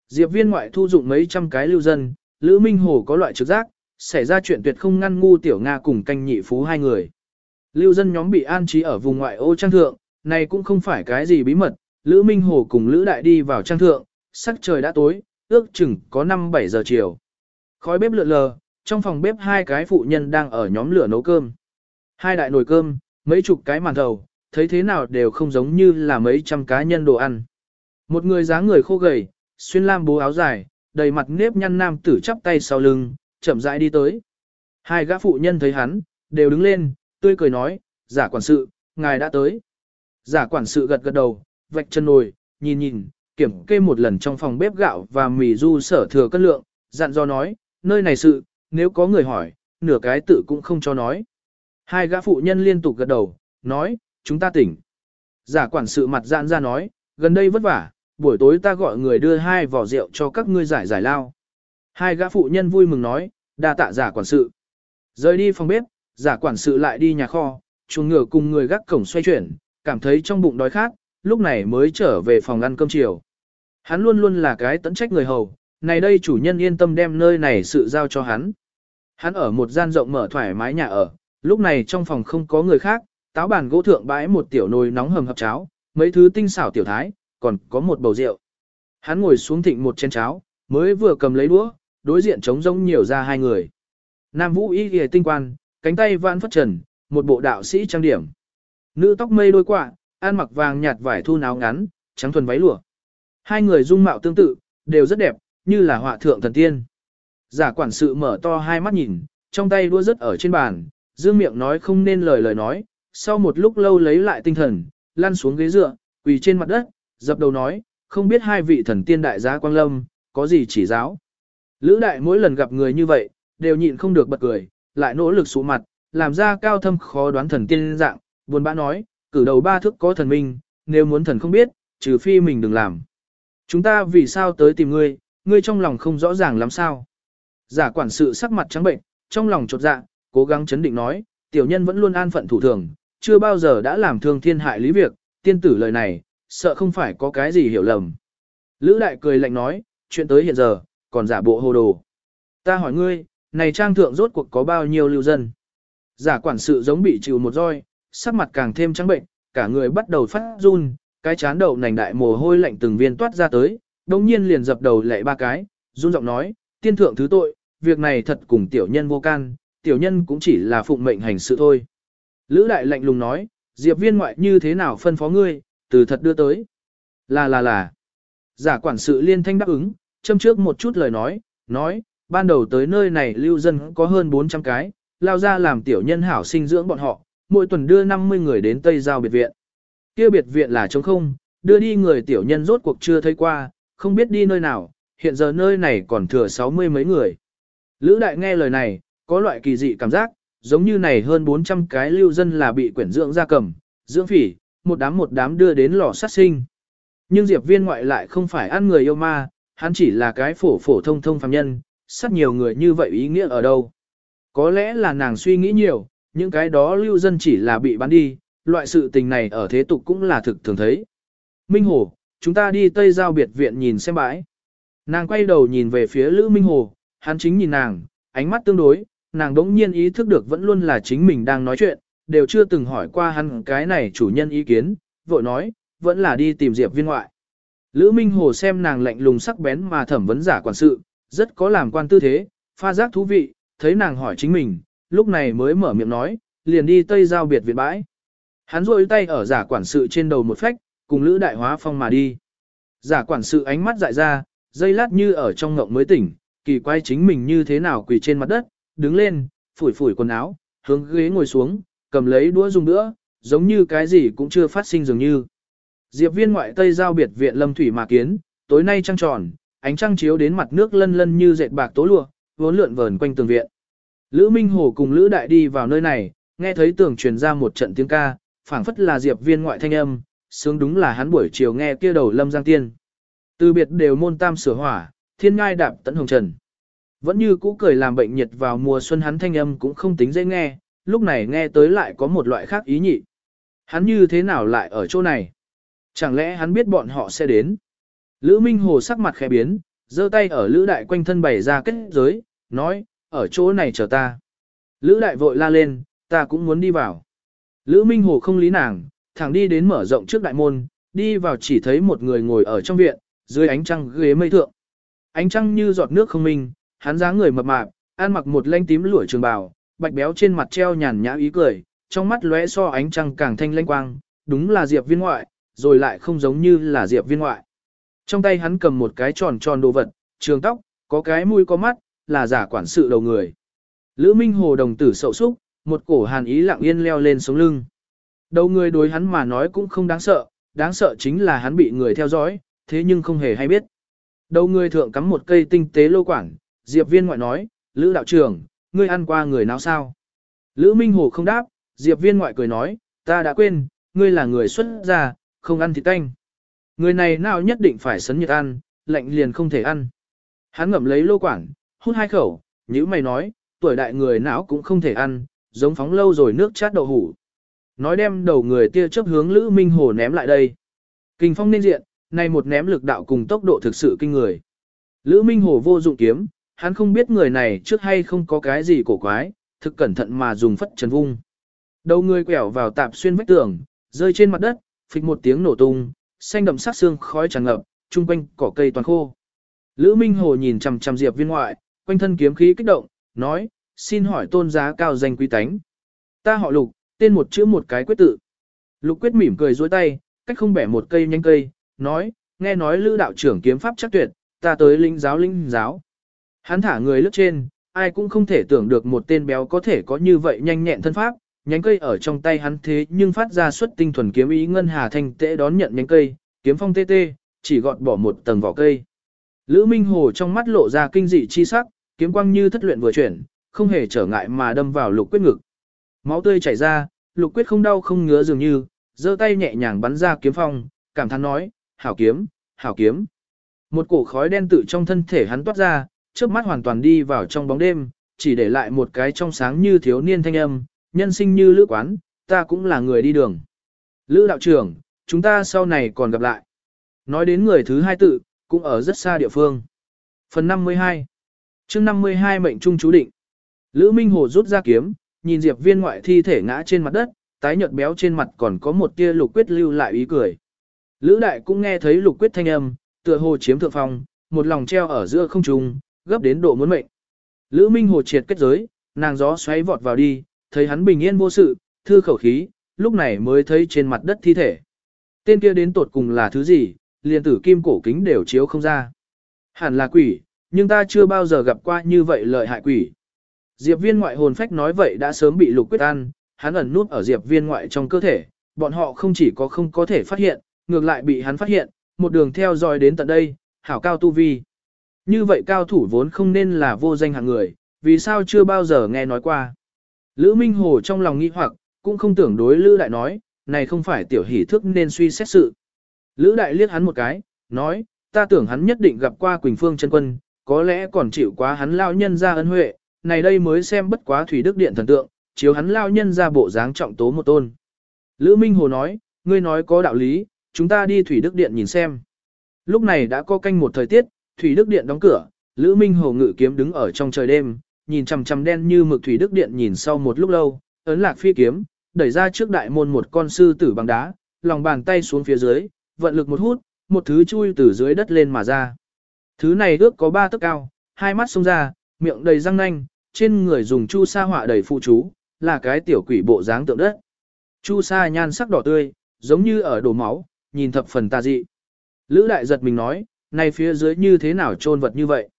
Diệp viên ngoại thu dụng mấy trăm cái lưu dân, Lữ Minh Hồ có loại trực giác, xảy ra chuyện tuyệt không ngăn ngu tiểu Nga cùng canh nhị phú hai người. Lưu dân nhóm bị an trí ở vùng ngoại ô trang thượng, này cũng không phải cái gì bí mật, Lữ Minh Hồ cùng Lữ Đại đi vào trang thượng, sắc trời đã tối, ước chừng có 5-7 giờ chiều. Khói bếp lượn lờ, trong phòng bếp hai cái phụ nhân đang ở nhóm lửa nấu cơm. Hai đại nồi cơm, mấy chục cái màn thầu, thấy thế nào đều không giống như là mấy trăm cá nhân đồ ăn. Một người dáng người khô gầy, xuyên lam bố áo dài, đầy mặt nếp nhăn nam tử chắp tay sau lưng, chậm rãi đi tới. Hai gã phụ nhân thấy hắn, đều đứng lên, tươi cười nói, giả quản sự, ngài đã tới. Giả quản sự gật gật đầu, vạch chân nồi, nhìn nhìn, kiểm kê một lần trong phòng bếp gạo và mì du sở thừa cân lượng, dặn do nói, nơi này sự, nếu có người hỏi, nửa cái tự cũng không cho nói. Hai gã phụ nhân liên tục gật đầu, nói, chúng ta tỉnh. Giả quản sự mặt dạn ra nói, gần đây vất vả, buổi tối ta gọi người đưa hai vỏ rượu cho các ngươi giải giải lao. Hai gã phụ nhân vui mừng nói, đa tạ giả quản sự. Rời đi phòng bếp, giả quản sự lại đi nhà kho, chuồng ngựa cùng người gác cổng xoay chuyển, cảm thấy trong bụng đói khát, lúc này mới trở về phòng ăn cơm chiều. Hắn luôn luôn là cái tấn trách người hầu, này đây chủ nhân yên tâm đem nơi này sự giao cho hắn. Hắn ở một gian rộng mở thoải mái nhà ở, lúc này trong phòng không có người khác, táo bàn gỗ thượng bãi một tiểu nồi nóng hầm hập cháo, mấy thứ tinh xảo tiểu thái, còn có một bầu rượu. Hắn ngồi xuống thịnh một chén cháo, mới vừa cầm lấy đũa, đối diện trống rỗng nhiều ra hai người. Nam Vũ y ghề tinh quan, cánh tay vãn phất trần, một bộ đạo sĩ trang điểm. Nữ tóc mây đôi quạ, ăn mặc vàng nhạt vải thu áo ngắn, trắng thuần váy lụa. Hai người dung mạo tương tự, đều rất đẹp, như là họa thượng thần tiên. Giả quản sự mở to hai mắt nhìn, trong tay đua rất ở trên bàn, Dương miệng nói không nên lời lời nói, sau một lúc lâu lấy lại tinh thần, lăn xuống ghế dựa, quỳ trên mặt đất, dập đầu nói, không biết hai vị thần tiên đại giá Quang Lâm, có gì chỉ giáo. Lữ đại mỗi lần gặp người như vậy, đều nhịn không được bật cười, lại nỗ lực sụ mặt, làm ra cao thâm khó đoán thần tiên dạng, buồn bã nói, cử đầu ba thức có thần minh, nếu muốn thần không biết, trừ phi mình đừng làm. Chúng ta vì sao tới tìm ngươi, ngươi trong lòng không rõ ràng lắm sao. Giả quản sự sắc mặt trắng bệnh, trong lòng chột dạ, cố gắng chấn định nói, tiểu nhân vẫn luôn an phận thủ thường, chưa bao giờ đã làm thương thiên hại lý việc, tiên tử lời này, sợ không phải có cái gì hiểu lầm. Lữ đại cười lạnh nói, chuyện tới hiện giờ, còn giả bộ hồ đồ. Ta hỏi ngươi, này trang thượng rốt cuộc có bao nhiêu lưu dân? Giả quản sự giống bị chịu một roi, sắc mặt càng thêm trắng bệnh, cả người bắt đầu phát run, cái chán đầu nành đại mồ hôi lạnh từng viên toát ra tới, đồng nhiên liền dập đầu lệ ba cái, run giọng nói, tiên thượng thứ tội, việc này thật cùng tiểu nhân vô can, tiểu nhân cũng chỉ là phụng mệnh hành sự thôi. Lữ đại lạnh lùng nói, diệp viên ngoại như thế nào phân phó ngươi, từ thật đưa tới. Là là là. Giả quản sự liên thanh đáp ứng, châm trước một chút lời nói, nói, ban đầu tới nơi này lưu dân có hơn 400 cái, lao ra làm tiểu nhân hảo sinh dưỡng bọn họ, mỗi tuần đưa 50 người đến Tây Giao biệt viện. Kia biệt viện là trống không, đưa đi người tiểu nhân rốt cuộc chưa thấy qua, không biết đi nơi nào, hiện giờ nơi này còn thừa 60 mấy người. Lữ đại nghe lời này, có loại kỳ dị cảm giác, giống như này hơn 400 cái lưu dân là bị quyển dưỡng gia cầm, dưỡng phỉ, một đám một đám đưa đến lò sát sinh. Nhưng Diệp viên ngoại lại không phải ăn người yêu ma, hắn chỉ là cái phổ phổ thông thông phàm nhân, sát nhiều người như vậy ý nghĩa ở đâu. Có lẽ là nàng suy nghĩ nhiều, những cái đó lưu dân chỉ là bị bán đi, loại sự tình này ở thế tục cũng là thực thường thấy. Minh Hồ, chúng ta đi Tây Giao biệt viện nhìn xem bãi. Nàng quay đầu nhìn về phía Lữ Minh Hồ, hắn chính nhìn nàng, ánh mắt tương đối, nàng đống nhiên ý thức được vẫn luôn là chính mình đang nói chuyện, đều chưa từng hỏi qua hắn cái này chủ nhân ý kiến, vội nói, vẫn là đi tìm Diệp viên ngoại. Lữ Minh Hồ xem nàng lạnh lùng sắc bén mà thẩm vấn giả quản sự, rất có làm quan tư thế, pha giác thú vị, thấy nàng hỏi chính mình, lúc này mới mở miệng nói, liền đi Tây Giao biệt viện bãi. Hắn rôi tay ở giả quản sự trên đầu một phách, cùng Lữ Đại Hóa Phong mà đi. Giả quản sự ánh mắt dại ra, dây lát như ở trong ngộng mới tỉnh, kỳ quay chính mình như thế nào quỳ trên mặt đất, đứng lên, phủi phủi quần áo, hướng ghế ngồi xuống, cầm lấy đũa dùng nữa, giống như cái gì cũng chưa phát sinh dường như. Diệp viên ngoại Tây Giao biệt viện lâm thủy mà kiến, tối nay trăng tròn, ánh trăng chiếu đến mặt nước lân lân như dệt bạc tố lụa, vốn lượn vờn quanh tường viện. Lữ Minh Hồ cùng Lữ Đại đi vào nơi này, nghe thấy tường truyền ra một trận tiếng ca, phảng phất là Diệp viên ngoại thanh âm, sướng đúng là hắn buổi chiều nghe kia đầu lâm giang tiên. Từ biệt đều môn tam sửa hỏa, thiên ngai đạp tận hồng trần. Vẫn như cũ cười làm bệnh nhiệt vào mùa xuân hắn thanh âm cũng không tính dễ nghe, lúc này nghe tới lại có một loại khác ý nhị. Hắn như thế nào lại ở chỗ này? Chẳng lẽ hắn biết bọn họ sẽ đến? Lữ Minh Hồ sắc mặt khẽ biến, giơ tay ở Lữ Đại quanh thân bày ra kết giới, nói, ở chỗ này chờ ta. Lữ Đại vội la lên, ta cũng muốn đi vào. Lữ Minh Hồ không lý nàng, thẳng đi đến mở rộng trước đại môn, đi vào chỉ thấy một người ngồi ở trong viện, dưới ánh trăng ghế mây thượng. Ánh trăng như giọt nước không minh, hắn dáng người mập mạp, ăn mặc một lanh tím lụa trường bào, bạch béo trên mặt treo nhàn nhã ý cười, trong mắt lóe so ánh trăng càng thanh lanh quang, đúng là Diệp Viên ngoại, rồi lại không giống như là Diệp Viên ngoại. Trong tay hắn cầm một cái tròn tròn đồ vật, trường tóc, có cái mũi có mắt, là giả quản sự đầu người. Lữ Minh Hồ đồng tử sậu súc, một cổ hàn ý lặng yên leo lên sống lưng. Đầu người đối hắn mà nói cũng không đáng sợ, đáng sợ chính là hắn bị người theo dõi, thế nhưng không hề hay biết. Đầu người thượng cắm một cây tinh tế lô quảng, Diệp Viên ngoại nói, Lữ đạo trưởng, ngươi ăn qua người nào sao? Lữ Minh Hồ không đáp, Diệp Viên ngoại cười nói, ta đã quên, ngươi là người xuất gia, không ăn thịt canh. Người này nào nhất định phải sấn nhiệt ăn, lạnh liền không thể ăn. Hắn ngậm lấy lô quảng, hút hai khẩu, nhữ mày nói, tuổi đại người não cũng không thể ăn, giống phóng lâu rồi nước chát đậu hủ. Nói đem đầu người tia chớp hướng Lữ Minh Hồ ném lại đây. Kinh phong nên diện, này một ném lực đạo cùng tốc độ thực sự kinh người. Lữ Minh Hồ vô dụng kiếm, hắn không biết người này trước hay không có cái gì cổ quái, thực cẩn thận mà dùng phất trần vung. Đầu người quẹo vào tạp xuyên vách tường, rơi trên mặt đất, phịch một tiếng nổ tung, xanh đậm sát xương khói tràn ngập, trung quanh cỏ cây toàn khô. Lữ Minh Hồ nhìn chằm chằm Diệp Viên ngoại, quanh thân kiếm khí kích động, nói, xin hỏi tôn giá cao danh quý tánh. Ta họ Lục, tên một chữ một cái quyết tự. Lục quyết mỉm cười dối tay, cách không bẻ một cây nhanh cây, nói, nghe nói Lữ đạo trưởng kiếm pháp chắc tuyệt, ta tới linh giáo linh giáo. Hắn thả người lướt trên, ai cũng không thể tưởng được một tên béo có thể có như vậy nhanh nhẹn thân pháp, nhánh cây ở trong tay hắn thế nhưng phát ra xuất tinh thuần kiếm ý ngân hà thanh tễ đón nhận nhánh cây, kiếm phong tê tê, chỉ gọt bỏ một tầng vỏ cây. Lữ Minh Hồ trong mắt lộ ra kinh dị chi sắc, kiếm quang như thất luyện vừa chuyển, không hề trở ngại mà đâm vào lục quyết ngực. Máu tươi chảy ra, lục quyết không đau không ngứa dường như, giơ tay nhẹ nhàng bắn ra kiếm phong, cảm thán nói, hảo kiếm, hảo kiếm. Một cổ khói đen tự trong thân thể hắn toát ra, trước mắt hoàn toàn đi vào trong bóng đêm, chỉ để lại một cái trong sáng như thiếu niên thanh âm, nhân sinh như lữ quán, ta cũng là người đi đường. Lữ đạo trưởng, chúng ta sau này còn gặp lại. Nói đến người thứ hai tự, cũng ở rất xa địa phương. Phần 52 chương 52 mệnh trung chú định. Lữ Minh Hồ rút ra kiếm, nhìn Diệp viên ngoại thi thể ngã trên mặt đất, tái nhợt béo trên mặt còn có một tia lục quyết lưu lại ý cười. Lữ đại cũng nghe thấy lục quyết thanh âm, tựa hồ chiếm thượng phong, một lòng treo ở giữa không trung, gấp đến độ muốn mệnh. Lữ Minh Hồ triệt kết giới, nàng gió xoáy vọt vào đi, thấy hắn bình yên vô sự, thư khẩu khí, lúc này mới thấy trên mặt đất thi thể. Tên kia đến tột cùng là thứ gì, liền tử kim cổ kính đều chiếu không ra. Hẳn là quỷ, nhưng ta chưa bao giờ gặp qua như vậy lợi hại quỷ. Diệp viên ngoại hồn phách nói vậy đã sớm bị lục quyết ăn, hắn ẩn nút ở diệp viên ngoại trong cơ thể, bọn họ không chỉ có không có thể phát hiện, ngược lại bị hắn phát hiện, một đường theo dõi đến tận đây, hảo cao tu vi. Như vậy cao thủ vốn không nên là vô danh hạng người, vì sao chưa bao giờ nghe nói qua. Lữ Minh Hồ trong lòng nghi hoặc, cũng không tưởng đối Lữ Đại nói, này không phải tiểu hỷ thức nên suy xét sự. Lữ Đại liếc hắn một cái, nói, ta tưởng hắn nhất định gặp qua Quỳnh Phương chân quân, có lẽ còn chịu quá hắn lao nhân ra ân huệ, này đây mới xem bất quá Thủy Đức Điện thần tượng, chiếu hắn lao nhân ra bộ dáng trọng tố một tôn. Lữ Minh Hồ nói, ngươi nói có đạo lý, chúng ta đi Thủy Đức Điện nhìn xem. Lúc này đã có canh một thời tiết, Thủy Đức Điện đóng cửa, Lữ Minh Hồ ngự kiếm đứng ở trong trời đêm, nhìn chằm chằm đen như mực Thủy Đức Điện nhìn sau một lúc lâu, ấn lạc phi kiếm, đẩy ra trước đại môn một con sư tử bằng đá, lòng bàn tay xuống phía dưới, vận lực một hút, một thứ chui từ dưới đất lên mà ra. Thứ này ước có ba tấc cao, hai mắt xông ra, miệng đầy răng nanh, trên người dùng chu sa họa đầy phụ chú, là cái tiểu quỷ bộ dáng tượng đất. Chu sa nhan sắc đỏ tươi, giống như ở đổ máu, nhìn thập phần tà dị. Lữ đại giật mình nói, này phía dưới như thế nào trôn vật như vậy.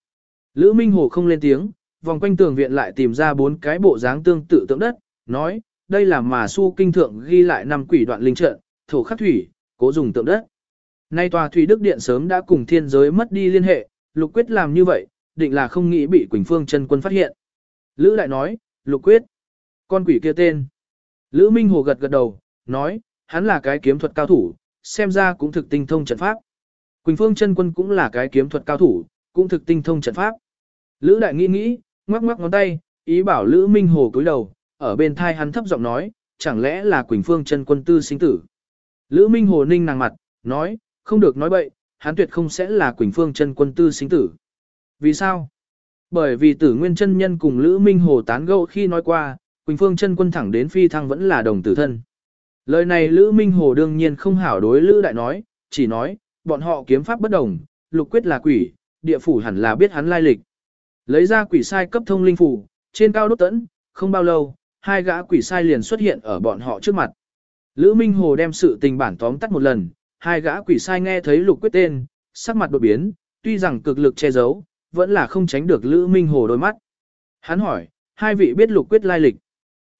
Lữ Minh Hồ không lên tiếng, vòng quanh tường viện lại tìm ra bốn cái bộ dáng tương tự tượng đất, nói, đây là mà su kinh thượng ghi lại năm quỷ đoạn linh trận, thổ khắc thủy, cố dùng tượng đất. Nay tòa thủy đức điện sớm đã cùng thiên giới mất đi liên hệ, lục quyết làm như vậy, định là không nghĩ bị Quỳnh Phương chân quân phát hiện. Lữ lại nói, lục quyết, con quỷ kia tên. Lữ Minh Hồ gật gật đầu, nói, hắn là cái kiếm thuật cao thủ, xem ra cũng thực tinh thông trận pháp. Quỳnh Phương chân quân cũng là cái kiếm thuật cao thủ, cũng thực tinh thông trận pháp. Lữ đại nghĩ nghĩ, ngoắc ngoắc ngón tay, ý bảo Lữ Minh Hồ cúi đầu, ở bên thai hắn thấp giọng nói, chẳng lẽ là Quỳnh Phương chân quân tư sinh tử. Lữ Minh Hồ ninh nàng mặt, nói, không được nói bậy, hắn tuyệt không sẽ là Quỳnh Phương chân quân tư sinh tử. Vì sao? Bởi vì tử nguyên chân nhân cùng Lữ Minh Hồ tán gẫu khi nói qua, Quỳnh Phương chân quân thẳng đến phi thăng vẫn là đồng tử thân. Lời này Lữ Minh Hồ đương nhiên không hảo đối Lữ Đại nói, chỉ nói, bọn họ kiếm pháp bất đồng, lục quyết là quỷ, địa phủ hẳn là biết hắn lai lịch. Lấy ra quỷ sai cấp thông linh phủ, trên cao đốt tẫn, không bao lâu, hai gã quỷ sai liền xuất hiện ở bọn họ trước mặt. Lữ Minh Hồ đem sự tình bản tóm tắt một lần, hai gã quỷ sai nghe thấy lục quyết tên, sắc mặt đột biến, tuy rằng cực lực che giấu, vẫn là không tránh được Lữ Minh Hồ đôi mắt. Hắn hỏi, hai vị biết lục quyết lai lịch.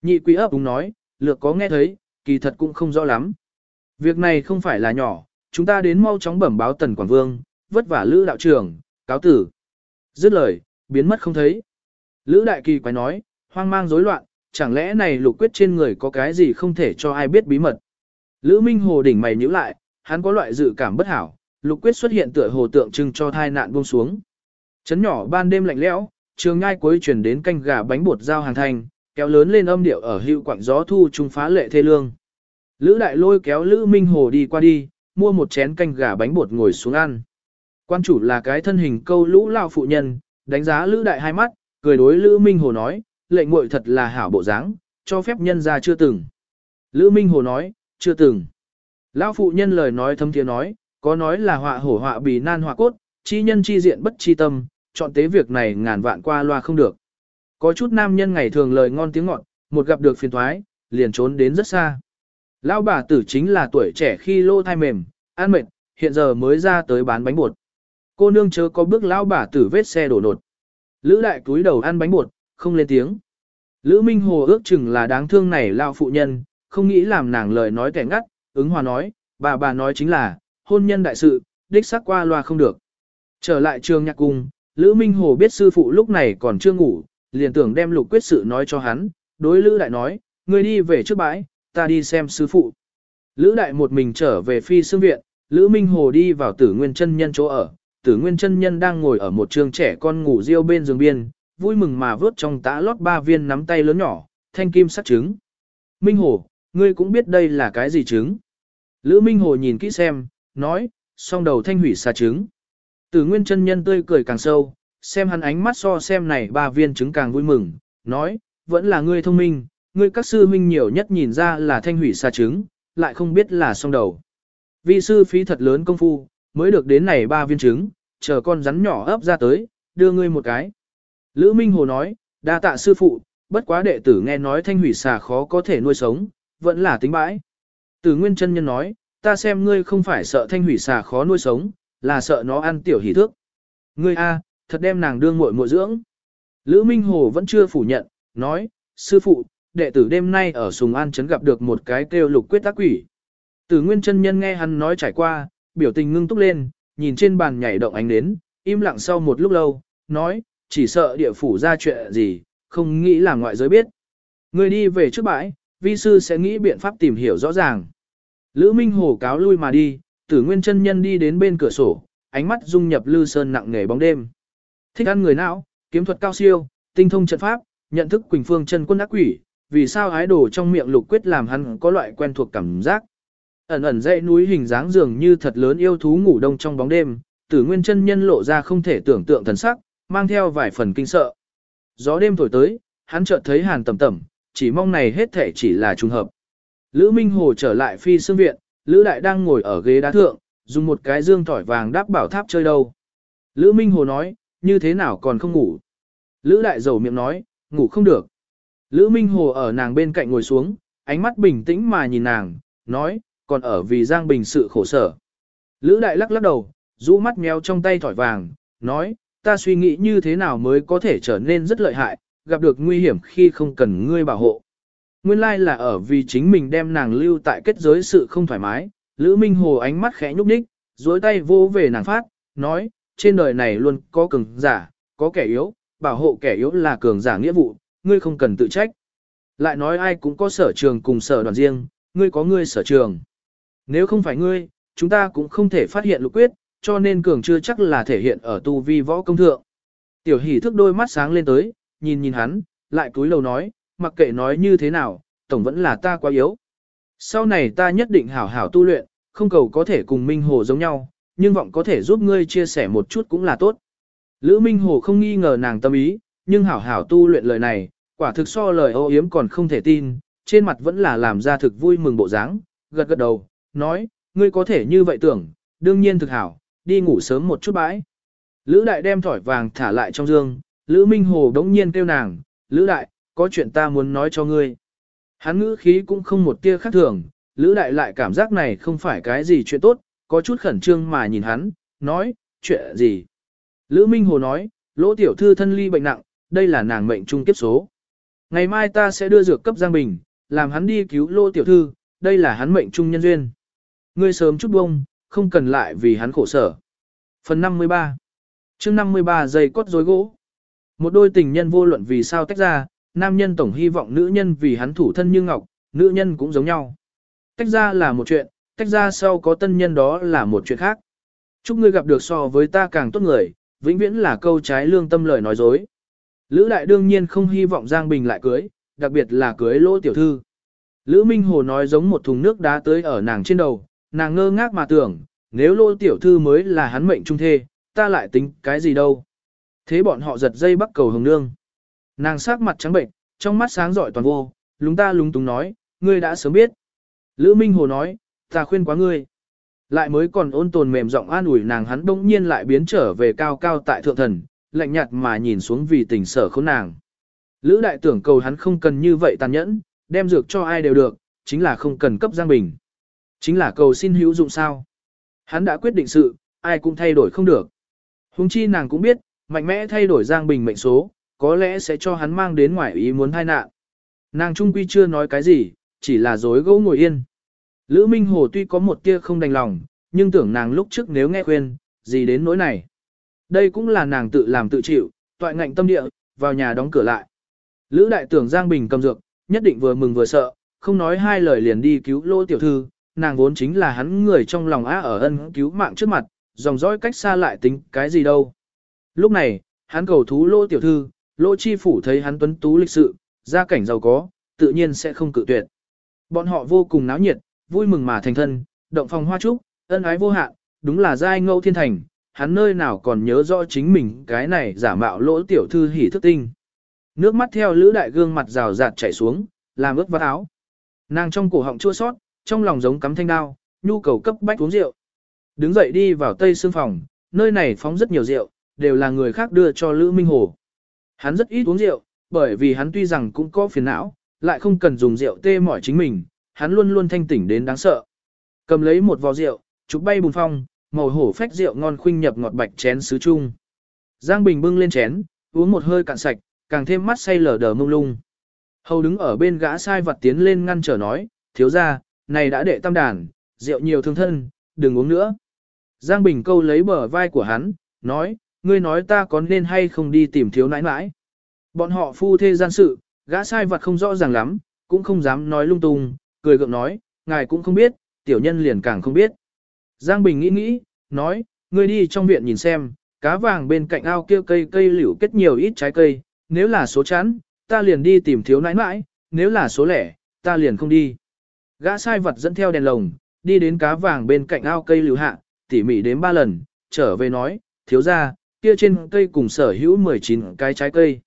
Nhị quý ấp đúng nói, lược có nghe thấy, kỳ thật cũng không rõ lắm. Việc này không phải là nhỏ, chúng ta đến mau chóng bẩm báo tần quản vương, vất vả Lữ đạo trưởng, cáo tử. Dứt lời, biến mất không thấy. Lữ đại kỳ quái nói, hoang mang rối loạn, chẳng lẽ này lục quyết trên người có cái gì không thể cho ai biết bí mật. Lữ Minh Hồ đỉnh mày nhíu lại, hắn có loại dự cảm bất hảo, lục quyết xuất hiện tựa hồ tượng trưng cho thai nạn buông xuống. Chấn nhỏ ban đêm lạnh lẽo, trường ngai cuối chuyển đến canh gà bánh bột giao hàng thành, kéo lớn lên âm điệu ở hữu quảng gió thu trung phá lệ thê lương. Lữ đại lôi kéo Lữ Minh Hồ đi qua đi, mua một chén canh gà bánh bột ngồi xuống ăn. Quan chủ là cái thân hình câu lũ lao phụ nhân, đánh giá Lữ đại hai mắt, cười đối Lữ Minh Hồ nói, lệnh muội thật là hảo bộ dáng, cho phép nhân ra chưa từng. Lữ Minh Hồ nói, chưa từng. Lão phụ nhân lời nói thâm thiên nói, có nói là họa hổ họa bì nan họa cốt, chi nhân chi diện bất chi tâm, chọn tế việc này ngàn vạn qua loa không được. Có chút nam nhân ngày thường lời ngon tiếng ngọt, một gặp được phiền thoái, liền trốn đến rất xa. Lão bà tử chính là tuổi trẻ khi lô thai mềm, ăn mệt, hiện giờ mới ra tới bán bánh bột. Cô nương chớ có bước lão bà tử vết xe đổ nột. Lữ đại túi đầu ăn bánh bột, không lên tiếng. Lữ Minh Hồ ước chừng là đáng thương này lao phụ nhân, không nghĩ làm nàng lời nói kẻ ngắt, ứng hòa nói, bà bà nói chính là, hôn nhân đại sự, đích xác qua loa không được. Trở lại trường nhạc cung, Lữ Minh Hồ biết sư phụ lúc này còn chưa ngủ, liền tưởng đem lục quyết sự nói cho hắn, đối Lữ Đại nói, ngươi đi về trước bãi, ta đi xem sư phụ. Lữ Đại một mình trở về phi xương viện, Lữ Minh Hồ đi vào tử nguyên chân nhân chỗ ở, tử nguyên chân nhân đang ngồi ở một trường trẻ con ngủ riêu bên giường biên, vui mừng mà vớt trong tã lót ba viên nắm tay lớn nhỏ, thanh kim sắc trứng. Minh Hồ, ngươi cũng biết đây là cái gì trứng. Lữ Minh Hồ nhìn kỹ xem, nói, song đầu thanh hủy xà trứng. Tử nguyên chân nhân tươi cười càng sâu, xem hắn ánh mắt so xem này ba viên trứng càng vui mừng, nói, vẫn là ngươi thông minh, ngươi các sư huynh nhiều nhất nhìn ra là thanh hủy xà trứng, lại không biết là song đầu. Vi sư phí thật lớn công phu, mới được đến này ba viên trứng, chờ con rắn nhỏ ấp ra tới, đưa ngươi một cái. Lữ Minh Hồ nói, đa tạ sư phụ, bất quá đệ tử nghe nói thanh hủy xà khó có thể nuôi sống, vẫn là tính bãi. Tử Nguyên chân nhân nói, ta xem ngươi không phải sợ thanh hủy xà khó nuôi sống, là sợ nó ăn tiểu hỷ thước. Ngươi a, thật đem nàng đương muội muội dưỡng. Lữ Minh Hồ vẫn chưa phủ nhận, nói, sư phụ, đệ tử đêm nay ở Sùng An Trấn gặp được một cái kêu lục quyết tác quỷ. Tử Nguyên chân nhân nghe hắn nói trải qua, biểu tình ngưng túc lên, nhìn trên bàn nhảy động ánh đến, im lặng sau một lúc lâu, nói, chỉ sợ địa phủ ra chuyện gì, không nghĩ là ngoại giới biết. Người đi về trước bãi, vi sư sẽ nghĩ biện pháp tìm hiểu rõ ràng. Lữ Minh Hồ cáo lui mà đi, tử nguyên chân nhân đi đến bên cửa sổ, ánh mắt dung nhập lư sơn nặng nề bóng đêm. Thích ăn người não, kiếm thuật cao siêu, tinh thông trận pháp, nhận thức Quỳnh Phương chân quân ác quỷ, vì sao ái đồ trong miệng lục quyết làm hắn có loại quen thuộc cảm giác. Ẩn ẩn dãy núi hình dáng dường như thật lớn yêu thú ngủ đông trong bóng đêm, tử nguyên chân nhân lộ ra không thể tưởng tượng thần sắc, mang theo vài phần kinh sợ. Gió đêm thổi tới, hắn chợt thấy hàn tầm tầm, chỉ mong này hết thể chỉ là trùng hợp. Lữ Minh Hồ trở lại phi xương viện, Lữ Đại đang ngồi ở ghế đá thượng, dùng một cái dương tỏi vàng đáp bảo tháp chơi đâu. Lữ Minh Hồ nói, như thế nào còn không ngủ. Lữ Đại dầu miệng nói, ngủ không được. Lữ Minh Hồ ở nàng bên cạnh ngồi xuống, ánh mắt bình tĩnh mà nhìn nàng, nói, còn ở vì Giang Bình sự khổ sở. Lữ Đại lắc lắc đầu, rũ mắt mèo trong tay thỏi vàng, nói, ta suy nghĩ như thế nào mới có thể trở nên rất lợi hại, gặp được nguy hiểm khi không cần ngươi bảo hộ. Nguyên lai là ở vì chính mình đem nàng lưu tại kết giới sự không thoải mái, Lữ Minh Hồ ánh mắt khẽ nhúc nhích, duỗi tay vô về nàng phát, nói, trên đời này luôn có cường giả, có kẻ yếu, bảo hộ kẻ yếu là cường giả nghĩa vụ, ngươi không cần tự trách. Lại nói ai cũng có sở trường cùng sở đoàn riêng, ngươi có ngươi sở trường. Nếu không phải ngươi, chúng ta cũng không thể phát hiện lục quyết, cho nên cường chưa chắc là thể hiện ở tu vi võ công thượng. Tiểu hỷ thức đôi mắt sáng lên tới, nhìn nhìn hắn, lại cúi đầu nói, mặc kệ nói như thế nào, tổng vẫn là ta quá yếu. Sau này ta nhất định hảo hảo tu luyện, không cầu có thể cùng Minh Hồ giống nhau, nhưng vọng có thể giúp ngươi chia sẻ một chút cũng là tốt. Lữ Minh Hồ không nghi ngờ nàng tâm ý, nhưng hảo hảo tu luyện lời này, quả thực so lời ô yếm còn không thể tin, trên mặt vẫn là làm ra thực vui mừng bộ dáng, gật gật đầu, nói, ngươi có thể như vậy tưởng, đương nhiên thực hảo, đi ngủ sớm một chút bãi. Lữ đại đem thỏi vàng thả lại trong dương, Lữ Minh Hồ đống nhiên kêu nàng, Lữ đại, có chuyện ta muốn nói cho ngươi. Hắn ngữ khí cũng không một tia khác thường, Lữ đại lại cảm giác này không phải cái gì chuyện tốt, có chút khẩn trương mà nhìn hắn, nói, chuyện gì. Lữ Minh Hồ nói, lỗ tiểu thư thân ly bệnh nặng, đây là nàng mệnh trung kiếp số. Ngày mai ta sẽ đưa dược cấp Giang Bình, làm hắn đi cứu lỗ tiểu thư, đây là hắn mệnh trung nhân duyên. Ngươi sớm chút bông, không cần lại vì hắn khổ sở. Phần 53 chương 53 giây cốt rối gỗ. Một đôi tình nhân vô luận vì sao tách ra, nam nhân tổng hy vọng nữ nhân vì hắn thủ thân như ngọc, nữ nhân cũng giống nhau. Tách ra là một chuyện, tách ra sau có tân nhân đó là một chuyện khác. Chúc ngươi gặp được so với ta càng tốt người, vĩnh viễn là câu trái lương tâm lời nói dối. Lữ đại đương nhiên không hy vọng Giang Bình lại cưới, đặc biệt là cưới lỗ tiểu thư. Lữ Minh Hồ nói giống một thùng nước đá tới ở nàng trên đầu, nàng ngơ ngác mà tưởng, nếu lỗ tiểu thư mới là hắn mệnh trung thê, ta lại tính cái gì đâu. Thế bọn họ giật dây bắt cầu hồng nương. Nàng sắc mặt trắng bệnh, trong mắt sáng rọi toàn vô, lúng ta lúng túng nói, ngươi đã sớm biết. Lữ Minh Hồ nói, ta khuyên quá ngươi. Lại mới còn ôn tồn mềm giọng an ủi nàng hắn đông nhiên lại biến trở về cao cao tại thượng thần, lạnh nhạt mà nhìn xuống vì tình sở khốn nàng. Lữ đại tưởng cầu hắn không cần như vậy tàn nhẫn, đem dược cho ai đều được, chính là không cần cấp Giang Bình. Chính là cầu xin hữu dụng sao. Hắn đã quyết định sự, ai cũng thay đổi không được. Hùng chi nàng cũng biết, mạnh mẽ thay đổi Giang Bình mệnh số, có lẽ sẽ cho hắn mang đến ngoài ý muốn tai nạn. Nàng trung quy chưa nói cái gì, chỉ là dối gỗ ngồi yên. Lữ Minh Hồ tuy có một tia không đành lòng, nhưng tưởng nàng lúc trước nếu nghe khuyên, gì đến nỗi này. Đây cũng là nàng tự làm tự chịu, toại ngạnh tâm địa, vào nhà đóng cửa lại. Lữ đại tưởng Giang Bình cầm dược, nhất định vừa mừng vừa sợ, không nói hai lời liền đi cứu lô tiểu thư, nàng vốn chính là hắn người trong lòng á ở ân cứu mạng trước mặt, dòng dõi cách xa lại tính cái gì đâu. Lúc này, hắn cầu thú lô tiểu thư, Lỗ chi phủ thấy hắn tuấn tú lịch sự, gia cảnh giàu có, tự nhiên sẽ không cự tuyệt. Bọn họ vô cùng náo nhiệt, vui mừng mà thành thân, động phòng hoa trúc, ân ái vô hạn, đúng là giai ngẫu thiên thành, hắn nơi nào còn nhớ rõ chính mình cái này giả mạo lỗ tiểu thư hỉ thức tinh. Nước mắt theo lữ đại gương mặt rào rạt chảy xuống, làm ướt vắt áo. Nàng trong cổ họng chua sót, trong lòng giống cắm thanh đao, nhu cầu cấp bách uống rượu. Đứng dậy đi vào tây xương phòng, nơi này phóng rất nhiều rượu, đều là người khác đưa cho Lữ Minh Hồ. Hắn rất ít uống rượu, bởi vì hắn tuy rằng cũng có phiền não, lại không cần dùng rượu tê mỏi chính mình, hắn luôn luôn thanh tỉnh đến đáng sợ. Cầm lấy một vò rượu, chụp bay bùn phong, màu hổ phách rượu ngon khuynh nhập ngọt bạch chén sứ chung. Giang Bình bưng lên chén, uống một hơi cạn sạch, càng thêm mắt say lờ đờ mông lung. Hầu đứng ở bên gã sai vật tiến lên ngăn trở nói, thiếu ra, này đã đệ tam đàn, rượu nhiều thương thân, đừng uống nữa. Giang Bình câu lấy bờ vai của hắn, nói, ngươi nói ta có nên hay không đi tìm thiếu nãi nãi. Bọn họ phu thê gian sự, gã sai vật không rõ ràng lắm, cũng không dám nói lung tung, cười gượng nói, ngài cũng không biết, tiểu nhân liền càng không biết. Giang Bình nghĩ nghĩ, nói, ngươi đi trong viện nhìn xem, cá vàng bên cạnh ao kia cây cây liễu kết nhiều ít trái cây, nếu là số chán, ta liền đi tìm thiếu nãi nãi, nếu là số lẻ, ta liền không đi. Gã sai vật dẫn theo đèn lồng, đi đến cá vàng bên cạnh ao cây liễu hạ, tỉ mỉ đến ba lần, trở về nói, thiếu ra, kia trên cây cùng sở hữu 19 cái trái cây.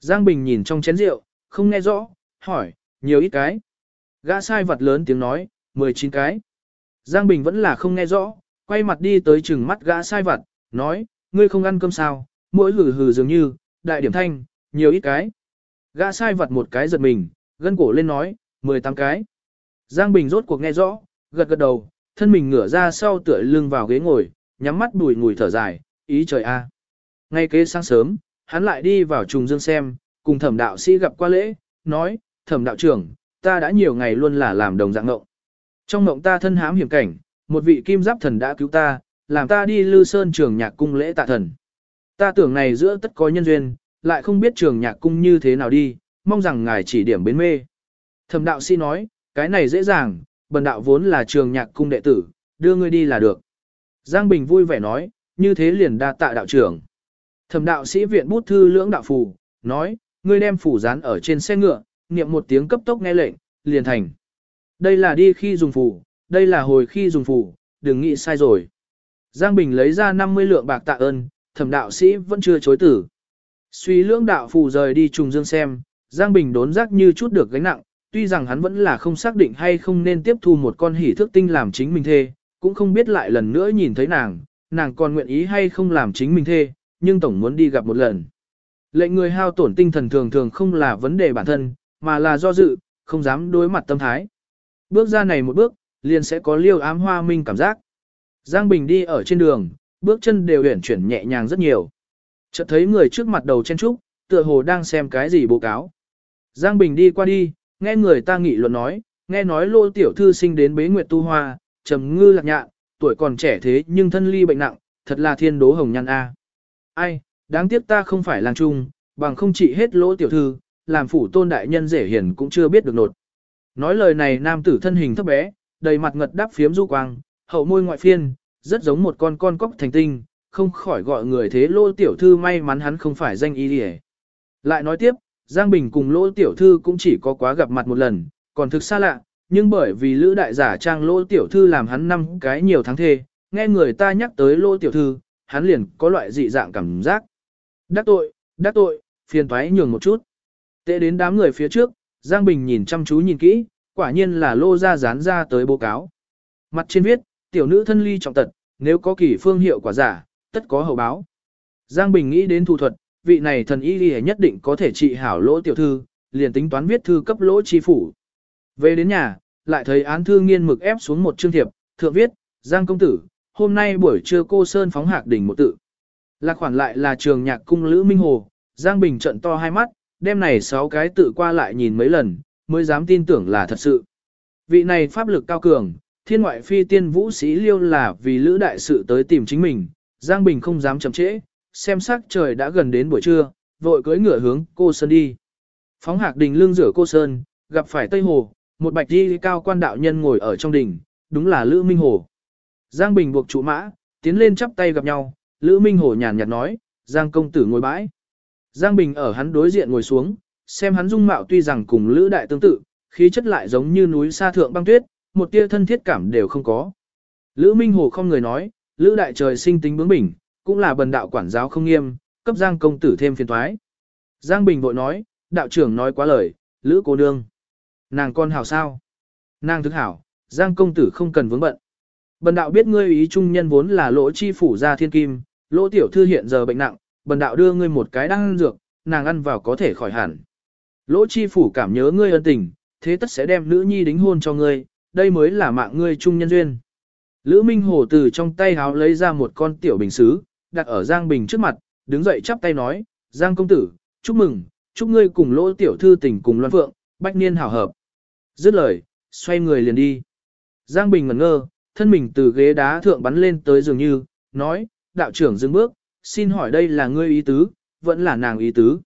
Giang Bình nhìn trong chén rượu, không nghe rõ, hỏi, nhiều ít cái. Gã sai vật lớn tiếng nói, 19 cái. Giang Bình vẫn là không nghe rõ, quay mặt đi tới chừng mắt gã sai vật, nói, ngươi không ăn cơm sao, mỗi hừ hừ dường như, đại điểm thanh, nhiều ít cái. Gã sai vật một cái giật mình, gân cổ lên nói, 18 cái. Giang Bình rốt cuộc nghe rõ, gật gật đầu, thân mình ngửa ra sau tựa lưng vào ghế ngồi, nhắm mắt bùi ngùi thở dài, ý trời a. Ngay kế sáng sớm, hắn lại đi vào trùng dương xem, cùng thẩm đạo sĩ gặp qua lễ, nói, thẩm đạo trưởng, ta đã nhiều ngày luôn là làm đồng dạng ngộng. Trong ngộng ta thân hãm hiểm cảnh, một vị kim giáp thần đã cứu ta, làm ta đi lư sơn trường nhạc cung lễ tạ thần. Ta tưởng này giữa tất có nhân duyên, lại không biết trường nhạc cung như thế nào đi, mong rằng ngài chỉ điểm bến mê. Thẩm đạo sĩ nói, cái này dễ dàng, bần đạo vốn là trường nhạc cung đệ tử, đưa ngươi đi là được. Giang Bình vui vẻ nói, như thế liền đa tạ đạo trưởng. Thẩm đạo sĩ viện bút thư lưỡng đạo phù, nói, ngươi đem phủ dán ở trên xe ngựa, niệm một tiếng cấp tốc nghe lệnh, liền thành. Đây là đi khi dùng phù, đây là hồi khi dùng phù, đừng nghĩ sai rồi. Giang Bình lấy ra 50 lượng bạc tạ ơn, thẩm đạo sĩ vẫn chưa chối tử. Suy lưỡng đạo phù rời đi trùng dương xem, Giang Bình đốn giác như chút được gánh nặng, tuy rằng hắn vẫn là không xác định hay không nên tiếp thu một con hỷ thức tinh làm chính mình thê, cũng không biết lại lần nữa nhìn thấy nàng, nàng còn nguyện ý hay không làm chính mình thê, nhưng tổng muốn đi gặp một lần. Lệnh người hao tổn tinh thần thường thường không là vấn đề bản thân, mà là do dự, không dám đối mặt tâm thái. Bước ra này một bước, liền sẽ có liêu ám hoa minh cảm giác. Giang Bình đi ở trên đường, bước chân đều uyển chuyển nhẹ nhàng rất nhiều. Chợt thấy người trước mặt đầu chen trúc, tựa hồ đang xem cái gì báo cáo. Giang Bình đi qua đi, nghe người ta nghị luận nói, nghe nói lô tiểu thư sinh đến bế nguyệt tu hoa, trầm ngư lạc nhạn, tuổi còn trẻ thế nhưng thân ly bệnh nặng, thật là thiên đố hồng nhăn a. Ai, đáng tiếc ta không phải làng trung, bằng không trị hết lỗ tiểu thư, làm phủ tôn đại nhân dễ hiển cũng chưa biết được nột. Nói lời này nam tử thân hình thấp bé, đầy mặt ngật đáp phiếm du quang, hậu môi ngoại phiên, rất giống một con con cóc thành tinh, không khỏi gọi người thế lỗ tiểu thư may mắn hắn không phải danh y đi Lại nói tiếp, Giang Bình cùng lỗ tiểu thư cũng chỉ có quá gặp mặt một lần, còn thực xa lạ, nhưng bởi vì lữ đại giả trang lỗ tiểu thư làm hắn năm cái nhiều tháng thê, nghe người ta nhắc tới lỗ tiểu thư, hắn liền có loại dị dạng cảm giác. Đắc tội, đắc tội, phiền toái nhường một chút. Tệ đến đám người phía trước, Giang Bình nhìn chăm chú nhìn kỹ, quả nhiên là lô ra dán ra tới báo cáo. Mặt trên viết, tiểu nữ thân ly trọng tật, nếu có kỳ phương hiệu quả giả, tất có hậu báo. Giang Bình nghĩ đến thủ thuật, vị này thần y y nhất định có thể trị hảo lỗ tiểu thư, liền tính toán viết thư cấp lỗ chi phủ. Về đến nhà, lại thấy án thư nghiên mực ép xuống một chương thiệp, thượng viết, Giang công tử, hôm nay buổi trưa cô Sơn phóng hạc đỉnh một tự. Lạc khoản lại là trường nhạc cung Lữ Minh Hồ, Giang Bình trận to hai mắt, đêm này sáu cái tự qua lại nhìn mấy lần, mới dám tin tưởng là thật sự. Vị này pháp lực cao cường, thiên ngoại phi tiên vũ sĩ liêu là vì Lữ đại sự tới tìm chính mình, Giang Bình không dám chậm trễ, xem sắc trời đã gần đến buổi trưa, vội cưỡi ngựa hướng cô Sơn đi. Phóng hạc đình lương rửa cô Sơn, gặp phải Tây Hồ, một bạch đi cao quan đạo nhân ngồi ở trong đỉnh, đúng là Lữ Minh Hồ. Giang Bình buộc trụ mã, tiến lên chắp tay gặp nhau, Lữ Minh Hồ nhàn nhạt nói, Giang công tử ngồi bãi. Giang Bình ở hắn đối diện ngồi xuống, xem hắn dung mạo tuy rằng cùng Lữ Đại tương tự, khí chất lại giống như núi xa thượng băng tuyết, một tia thân thiết cảm đều không có. Lữ Minh Hồ không người nói, Lữ Đại trời sinh tính bướng bỉnh, cũng là bần đạo quản giáo không nghiêm, cấp Giang công tử thêm phiền toái. Giang Bình vội nói, đạo trưởng nói quá lời, Lữ cô nương. Nàng con hảo sao? Nàng thức hảo, Giang công tử không cần vướng bận. Bần đạo biết ngươi ý trung nhân vốn là lỗ chi phủ gia thiên kim, lỗ tiểu thư hiện giờ bệnh nặng, bần đạo đưa ngươi một cái đan dược, nàng ăn vào có thể khỏi hẳn. Lỗ chi phủ cảm nhớ ngươi ân tình, thế tất sẽ đem nữ nhi đính hôn cho ngươi, đây mới là mạng ngươi trung nhân duyên. Lữ Minh Hồ từ trong tay háo lấy ra một con tiểu bình xứ, đặt ở Giang Bình trước mặt, đứng dậy chắp tay nói, Giang công tử, chúc mừng, chúc ngươi cùng lỗ tiểu thư tình cùng loan phượng, bách niên hảo hợp. Dứt lời, xoay người liền đi. Giang Bình ngẩn ngơ, thân mình từ ghế đá thượng bắn lên tới dường như, nói, đạo trưởng dừng bước, xin hỏi đây là ngươi ý tứ, vẫn là nàng ý tứ.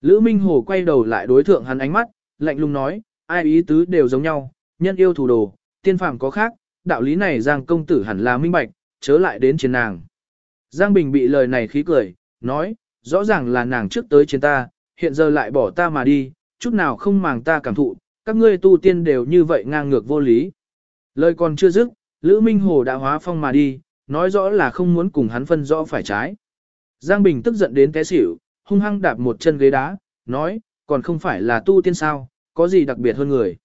Lữ Minh Hồ quay đầu lại đối thượng hắn ánh mắt, lạnh lùng nói, ai ý tứ đều giống nhau, nhân yêu thủ đồ, tiên phàm có khác, đạo lý này Giang công tử hẳn là minh bạch, chớ lại đến chiến nàng. Giang Bình bị lời này khí cười, nói, rõ ràng là nàng trước tới chiến ta, hiện giờ lại bỏ ta mà đi, chút nào không màng ta cảm thụ, các ngươi tu tiên đều như vậy ngang ngược vô lý. Lời còn chưa dứt, Lữ Minh Hồ đã hóa phong mà đi, nói rõ là không muốn cùng hắn phân rõ phải trái. Giang Bình tức giận đến té xỉu, hung hăng đạp một chân ghế đá, nói, còn không phải là tu tiên sao, có gì đặc biệt hơn người.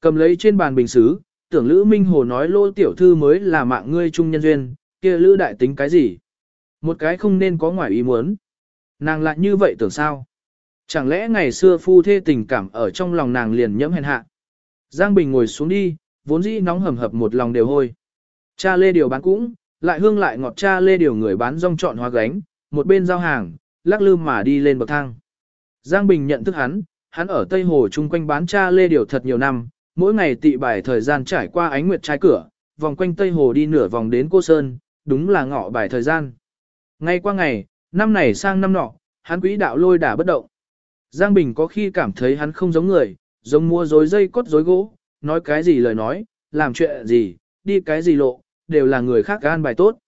Cầm lấy trên bàn bình xứ, tưởng Lữ Minh Hồ nói lô tiểu thư mới là mạng ngươi trung nhân duyên, kia Lữ đại tính cái gì. Một cái không nên có ngoài ý muốn. Nàng lại như vậy tưởng sao? Chẳng lẽ ngày xưa phu thê tình cảm ở trong lòng nàng liền nhẫm hèn hạ? Giang Bình ngồi xuống đi, vốn dĩ nóng hầm hập một lòng đều hôi. Cha lê điều bán cũng, lại hương lại ngọt cha lê điều người bán rong trọn hoa gánh, một bên giao hàng, lắc lư mà đi lên bậc thang. Giang Bình nhận thức hắn, hắn ở Tây Hồ chung quanh bán cha lê điều thật nhiều năm, mỗi ngày tị bài thời gian trải qua ánh nguyệt trái cửa, vòng quanh Tây Hồ đi nửa vòng đến Cô Sơn, đúng là ngọ bài thời gian. Ngay qua ngày, năm này sang năm nọ, hắn quỹ đạo lôi đả bất động. Giang Bình có khi cảm thấy hắn không giống người, giống mua dối dây cốt dối gỗ, nói cái gì lời nói, làm chuyện gì, đi cái gì lộ, đều là người khác gan bài tốt.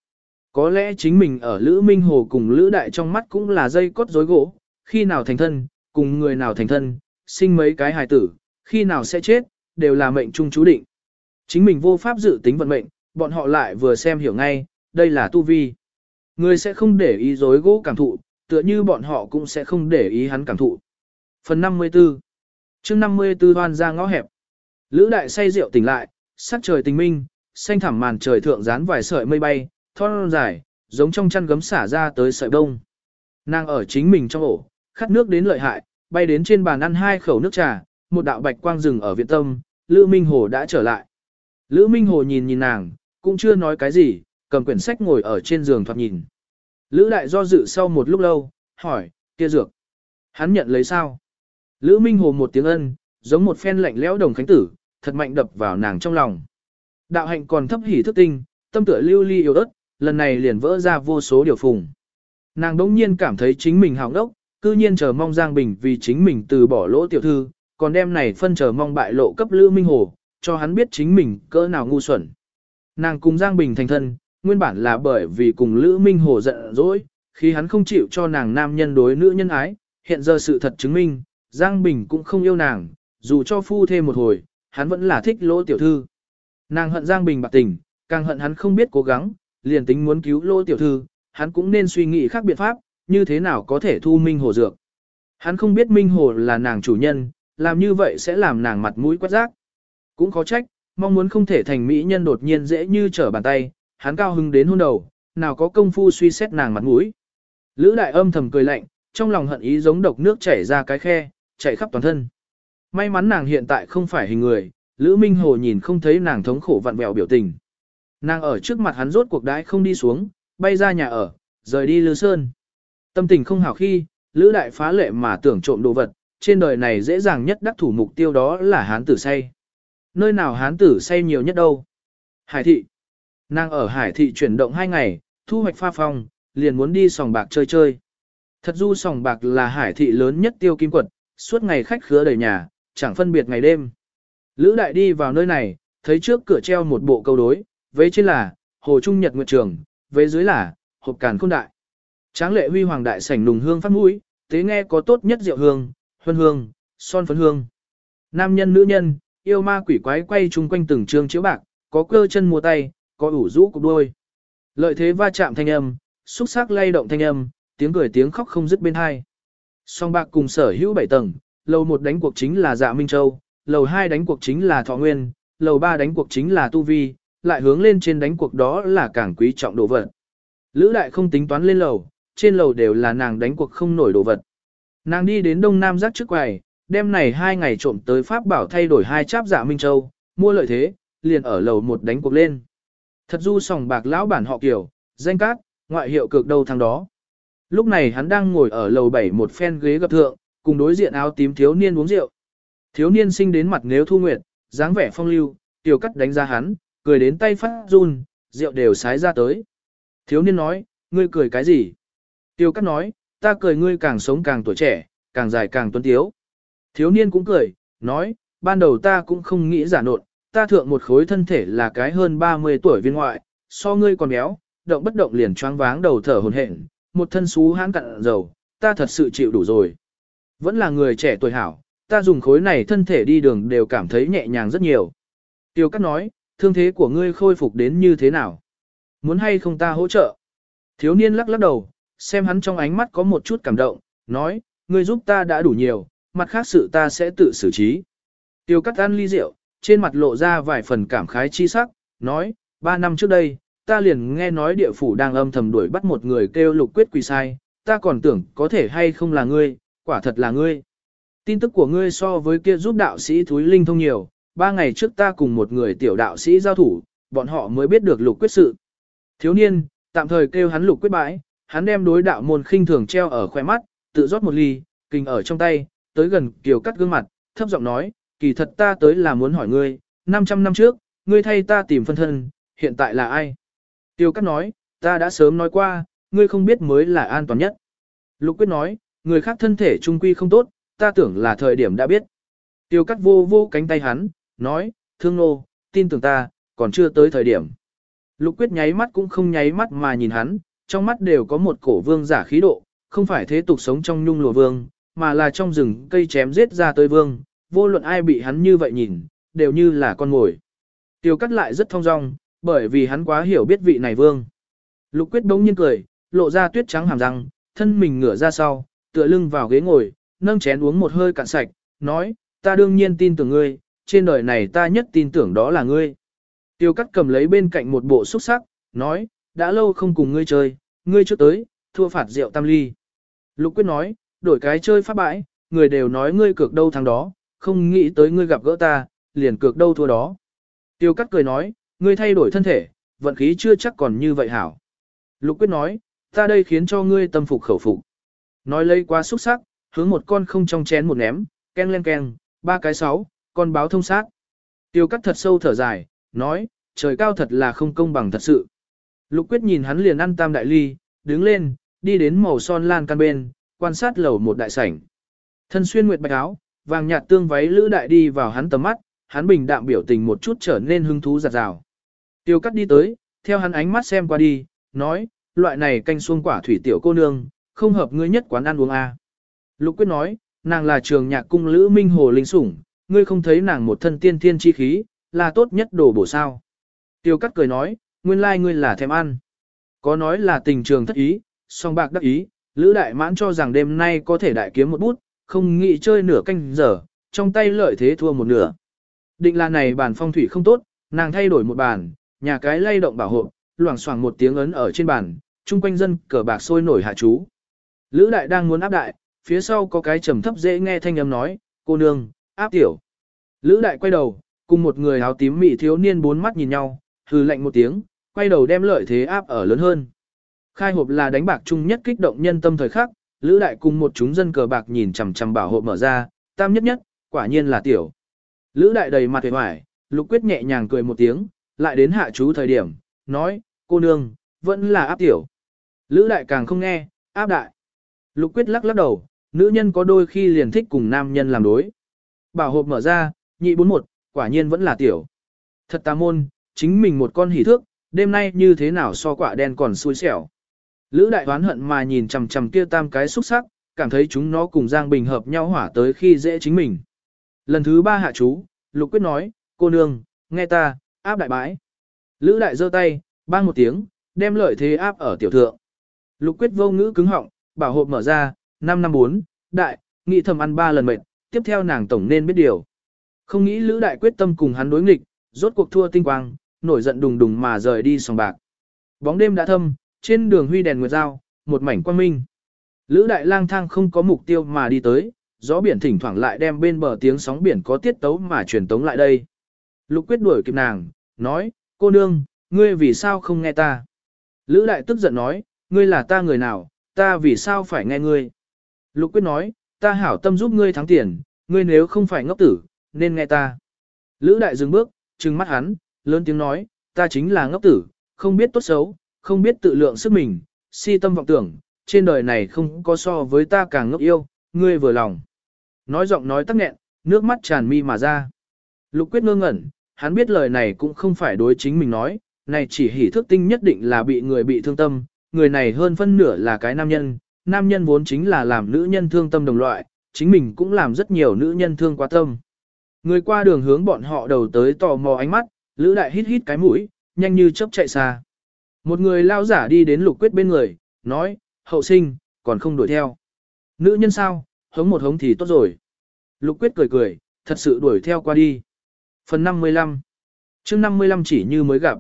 Có lẽ chính mình ở Lữ Minh Hồ cùng Lữ Đại trong mắt cũng là dây cốt dối gỗ, khi nào thành thân, cùng người nào thành thân, sinh mấy cái hài tử, khi nào sẽ chết, đều là mệnh trung chú định. Chính mình vô pháp dự tính vận mệnh, bọn họ lại vừa xem hiểu ngay, đây là tu vi. Người sẽ không để ý dối gỗ cảm thụ, tựa như bọn họ cũng sẽ không để ý hắn cảm thụ. Phần 54 chương 54 hoan ra ngõ hẹp. Lữ đại say rượu tỉnh lại, sắc trời tình minh, xanh thẳm màn trời thượng dán vài sợi mây bay, thon dài, giống trong chăn gấm xả ra tới sợi đông. Nàng ở chính mình trong ổ, khát nước đến lợi hại, bay đến trên bàn ăn hai khẩu nước trà, một đạo bạch quang rừng ở viện tâm, Lữ Minh Hồ đã trở lại. Lữ Minh Hồ nhìn nhìn nàng, cũng chưa nói cái gì, cầm quyển sách ngồi ở trên giường thoạt nhìn. Lữ đại do dự sau một lúc lâu, hỏi, kia dược. Hắn nhận lấy sao? Lữ Minh Hồ một tiếng ân, giống một phen lạnh lẽo đồng khánh tử, thật mạnh đập vào nàng trong lòng. Đạo hạnh còn thấp hỉ thức tinh, tâm tựa lưu ly yếu ớt, lần này liền vỡ ra vô số điều phùng. Nàng đống nhiên cảm thấy chính mình hào đốc, cư nhiên chờ mong Giang Bình vì chính mình từ bỏ lỗ tiểu thư, còn đem này phân chờ mong bại lộ cấp Lữ Minh Hồ, cho hắn biết chính mình cỡ nào ngu xuẩn. Nàng cùng Giang Bình thành thân, nguyên bản là bởi vì cùng Lữ Minh Hồ giận dỗi, khi hắn không chịu cho nàng nam nhân đối nữ nhân ái, hiện giờ sự thật chứng minh, Giang Bình cũng không yêu nàng, dù cho phu thêm một hồi, hắn vẫn là thích lỗ tiểu thư. Nàng hận Giang Bình bạc tình, càng hận hắn không biết cố gắng, liền tính muốn cứu lỗ tiểu thư, hắn cũng nên suy nghĩ khác biện pháp, như thế nào có thể thu Minh Hồ dược. Hắn không biết Minh Hồ là nàng chủ nhân, làm như vậy sẽ làm nàng mặt mũi quát rác. Cũng khó trách, mong muốn không thể thành mỹ nhân đột nhiên dễ như trở bàn tay, hắn cao hứng đến hôn đầu, nào có công phu suy xét nàng mặt mũi. Lữ đại âm thầm cười lạnh, trong lòng hận ý giống độc nước chảy ra cái khe, chạy khắp toàn thân. May mắn nàng hiện tại không phải hình người, Lữ Minh Hồ nhìn không thấy nàng thống khổ vặn vẹo biểu tình. Nàng ở trước mặt hắn rốt cuộc đãi không đi xuống, bay ra nhà ở, rời đi Lư Sơn. Tâm tình không hảo khi, Lữ Đại phá lệ mà tưởng trộm đồ vật, trên đời này dễ dàng nhất đắc thủ mục tiêu đó là hán tử say. Nơi nào hán tử say nhiều nhất đâu? Hải thị. Nàng ở Hải thị chuyển động hai ngày, thu hoạch pha phong, liền muốn đi sòng bạc chơi chơi. Thật du sòng bạc là Hải thị lớn nhất tiêu kim quật, suốt ngày khách khứa đầy nhà, chẳng phân biệt ngày đêm. Lữ Đại đi vào nơi này, thấy trước cửa treo một bộ câu đối, vế trên là Hồ Trung Nhật Nguyệt Trường, vế dưới là hộp càn khôn đại. Tráng lệ huy hoàng đại sảnh nùng hương phát mũi, tế nghe có tốt nhất rượu hương, huân hương, son phấn hương. Nam nhân nữ nhân, yêu ma quỷ quái quay chung quanh từng trường chiếu bạc, có cơ chân mua tay, có ủ rũ cục đôi. Lợi thế va chạm thanh âm, xúc sắc lay động thanh âm, tiếng cười tiếng khóc không dứt bên hai. Song bạc cùng sở hữu bảy tầng, lầu một đánh cuộc chính là dạ Minh Châu, lầu hai đánh cuộc chính là Thọ Nguyên, lầu ba đánh cuộc chính là Tu Vi, lại hướng lên trên đánh cuộc đó là càng quý trọng đồ vật. Lữ đại không tính toán lên lầu, trên lầu đều là nàng đánh cuộc không nổi đồ vật. Nàng đi đến Đông Nam giác trước quầy, đêm này hai ngày trộm tới Pháp bảo thay đổi hai cháp dạ Minh Châu, mua lợi thế, liền ở lầu một đánh cuộc lên. Thật du sòng bạc lão bản họ kiểu, danh cát, ngoại hiệu cực đầu thằng đó. Lúc này hắn đang ngồi ở lầu 7 một phen ghế gặp thượng, cùng đối diện áo tím thiếu niên uống rượu. Thiếu niên sinh đến mặt nếu thu nguyệt, dáng vẻ phong lưu, tiểu cắt đánh ra hắn, cười đến tay phát run, rượu đều sái ra tới. Thiếu niên nói, ngươi cười cái gì? Tiêu cắt nói, ta cười ngươi càng sống càng tuổi trẻ, càng dài càng tuấn tiếu. Thiếu niên cũng cười, nói, ban đầu ta cũng không nghĩ giả nộn, ta thượng một khối thân thể là cái hơn 30 tuổi viên ngoại, so ngươi còn béo, động bất động liền choáng váng đầu thở hồn hển, một thân xú hãn cặn dầu, ta thật sự chịu đủ rồi. Vẫn là người trẻ tuổi hảo, ta dùng khối này thân thể đi đường đều cảm thấy nhẹ nhàng rất nhiều. Tiêu Cát nói, thương thế của ngươi khôi phục đến như thế nào? Muốn hay không ta hỗ trợ? Thiếu niên lắc lắc đầu, xem hắn trong ánh mắt có một chút cảm động, nói, ngươi giúp ta đã đủ nhiều, mặt khác sự ta sẽ tự xử trí. Tiêu Cát ăn ly rượu, trên mặt lộ ra vài phần cảm khái chi sắc, nói, ba năm trước đây, ta liền nghe nói địa phủ đang âm thầm đuổi bắt một người kêu lục quyết quỳ sai, ta còn tưởng có thể hay không là ngươi, quả thật là ngươi. Tin tức của ngươi so với kia giúp đạo sĩ Thúy Linh thông nhiều, ba ngày trước ta cùng một người tiểu đạo sĩ giao thủ, bọn họ mới biết được lục quyết sự. Thiếu niên, tạm thời kêu hắn lục quyết bãi, hắn đem đối đạo môn khinh thường treo ở khoe mắt, tự rót một ly, kinh ở trong tay, tới gần kiều cắt gương mặt, thấp giọng nói, kỳ thật ta tới là muốn hỏi ngươi, 500 năm trước, ngươi thay ta tìm phân thân, hiện tại là ai? Tiêu Cát nói, ta đã sớm nói qua, ngươi không biết mới là an toàn nhất. Lục quyết nói, người khác thân thể trung quy không tốt, ta tưởng là thời điểm đã biết. Tiêu Cát vô vô cánh tay hắn, nói, thương nô, tin tưởng ta, còn chưa tới thời điểm. Lục quyết nháy mắt cũng không nháy mắt mà nhìn hắn, trong mắt đều có một cổ vương giả khí độ, không phải thế tục sống trong nhung lùa vương, mà là trong rừng cây chém giết ra tới vương, vô luận ai bị hắn như vậy nhìn, đều như là con mồi. Tiêu Cát lại rất thong dong, bởi vì hắn quá hiểu biết vị này vương. Lục quyết bỗng nhiên cười, lộ ra tuyết trắng hàm răng, thân mình ngửa ra sau, tựa lưng vào ghế ngồi, nâng chén uống một hơi cạn sạch, nói, ta đương nhiên tin tưởng ngươi, trên đời này ta nhất tin tưởng đó là ngươi. Tiêu cắt cầm lấy bên cạnh một bộ xúc sắc, nói, đã lâu không cùng ngươi chơi, ngươi trước tới, thua phạt rượu tam ly. Lục quyết nói, đổi cái chơi phát bãi, người đều nói ngươi cược đâu thằng đó, không nghĩ tới ngươi gặp gỡ ta, liền cược đâu thua đó. Tiêu cắt cười nói, ngươi thay đổi thân thể, vận khí chưa chắc còn như vậy hảo. Lục quyết nói, ta đây khiến cho ngươi tâm phục khẩu phục. Nói lấy quá xúc sắc, hướng một con không trong chén một ném, ken len ken, ba cái sáu, con báo thông sát. Tiêu cắt thật sâu thở dài, nói, trời cao thật là không công bằng thật sự. Lục quyết nhìn hắn liền ăn tam đại ly, đứng lên, đi đến màu son lan căn bên, quan sát lầu một đại sảnh. Thân xuyên nguyệt bạch áo, vàng nhạt tương váy lữ đại đi vào hắn tầm mắt, hắn bình đạm biểu tình một chút trở nên hứng thú giặt rào. Tiêu cắt đi tới, theo hắn ánh mắt xem qua đi, nói, loại này canh xuông quả thủy tiểu cô nương, không hợp ngươi nhất quán ăn uống a. À. Lục quyết nói, nàng là trường nhạc cung lữ minh hồ linh sủng, ngươi không thấy nàng một thân tiên thiên chi khí, là tốt nhất đồ bổ sao. Tiêu cắt cười nói, nguyên lai ngươi là thèm ăn. Có nói là tình trường thất ý, song bạc đắc ý, lữ đại mãn cho rằng đêm nay có thể đại kiếm một bút, không nghĩ chơi nửa canh giờ, trong tay lợi thế thua một nửa. Định là này bàn phong thủy không tốt, nàng thay đổi một bàn, nhà cái lay động bảo hộ, loảng xoảng một tiếng ấn ở trên bàn, chung quanh dân cờ bạc sôi nổi hạ chú. Lữ đại đang muốn áp đại, phía sau có cái trầm thấp dễ nghe thanh âm nói, cô nương, áp tiểu. Lữ đại quay đầu, cùng một người áo tím mị thiếu niên bốn mắt nhìn nhau, hừ lạnh một tiếng, quay đầu đem lợi thế áp ở lớn hơn. Khai hộp là đánh bạc chung nhất kích động nhân tâm thời khắc, Lữ đại cùng một chúng dân cờ bạc nhìn chằm chằm bảo hộp mở ra, tam nhất nhất, quả nhiên là tiểu. Lữ đại đầy mặt vẻ hoài, lục quyết nhẹ nhàng cười một tiếng, lại đến hạ chú thời điểm, nói, cô nương, vẫn là áp tiểu. Lữ đại càng không nghe, áp đại. Lục quyết lắc lắc đầu, nữ nhân có đôi khi liền thích cùng nam nhân làm đối. Bảo hộp mở ra, nhị bốn một, quả nhiên vẫn là tiểu. Thật tà môn, chính mình một con hỉ thước, đêm nay như thế nào so quả đen còn xui xẻo. Lữ đại hoán hận mà nhìn chằm chằm kia tam cái xúc sắc, cảm thấy chúng nó cùng Giang Bình hợp nhau hỏa tới khi dễ chính mình. Lần thứ ba hạ chú, Lục Quyết nói, cô nương, nghe ta, áp đại bãi. Lữ đại giơ tay, bang một tiếng, đem lợi thế áp ở tiểu thượng. Lục Quyết vô ngữ cứng họng, bảo hộp mở ra, 554, đại, nghị thầm ăn ba lần mệt, tiếp theo nàng tổng nên biết điều. Không nghĩ Lữ đại quyết tâm cùng hắn đối nghịch, rốt cuộc thua tinh quang, nổi giận đùng đùng mà rời đi sòng bạc. Bóng đêm đã thâm, trên đường huy đèn nguyệt dao, một mảnh quang minh. Lữ đại lang thang không có mục tiêu mà đi tới, gió biển thỉnh thoảng lại đem bên bờ tiếng sóng biển có tiết tấu mà truyền tống lại đây. Lục quyết đuổi kịp nàng, nói, cô nương, ngươi vì sao không nghe ta? Lữ đại tức giận nói, ngươi là ta người nào, ta vì sao phải nghe ngươi? Lục quyết nói, ta hảo tâm giúp ngươi thắng tiền, ngươi nếu không phải ngốc tử, nên nghe ta. Lữ đại dừng bước, trừng mắt hắn, lớn tiếng nói, ta chính là ngốc tử, không biết tốt xấu, không biết tự lượng sức mình, si tâm vọng tưởng, trên đời này không có so với ta càng ngốc yêu, ngươi vừa lòng. Nói giọng nói tắc nghẹn, nước mắt tràn mi mà ra. Lục quyết ngơ ngẩn, hắn biết lời này cũng không phải đối chính mình nói, này chỉ hỉ thước tinh nhất định là bị người bị thương tâm, người này hơn phân nửa là cái nam nhân, nam nhân vốn chính là làm nữ nhân thương tâm đồng loại, chính mình cũng làm rất nhiều nữ nhân thương quá tâm. Người qua đường hướng bọn họ đầu tới tò mò ánh mắt, Lữ Đại hít hít cái mũi, nhanh như chớp chạy xa. Một người lao giả đi đến lục quyết bên người, nói, hậu sinh, còn không đuổi theo. Nữ nhân sao, hống một hống thì tốt rồi. Lục quyết cười cười, thật sự đuổi theo qua đi. Phần 55 chương 55 chỉ như mới gặp.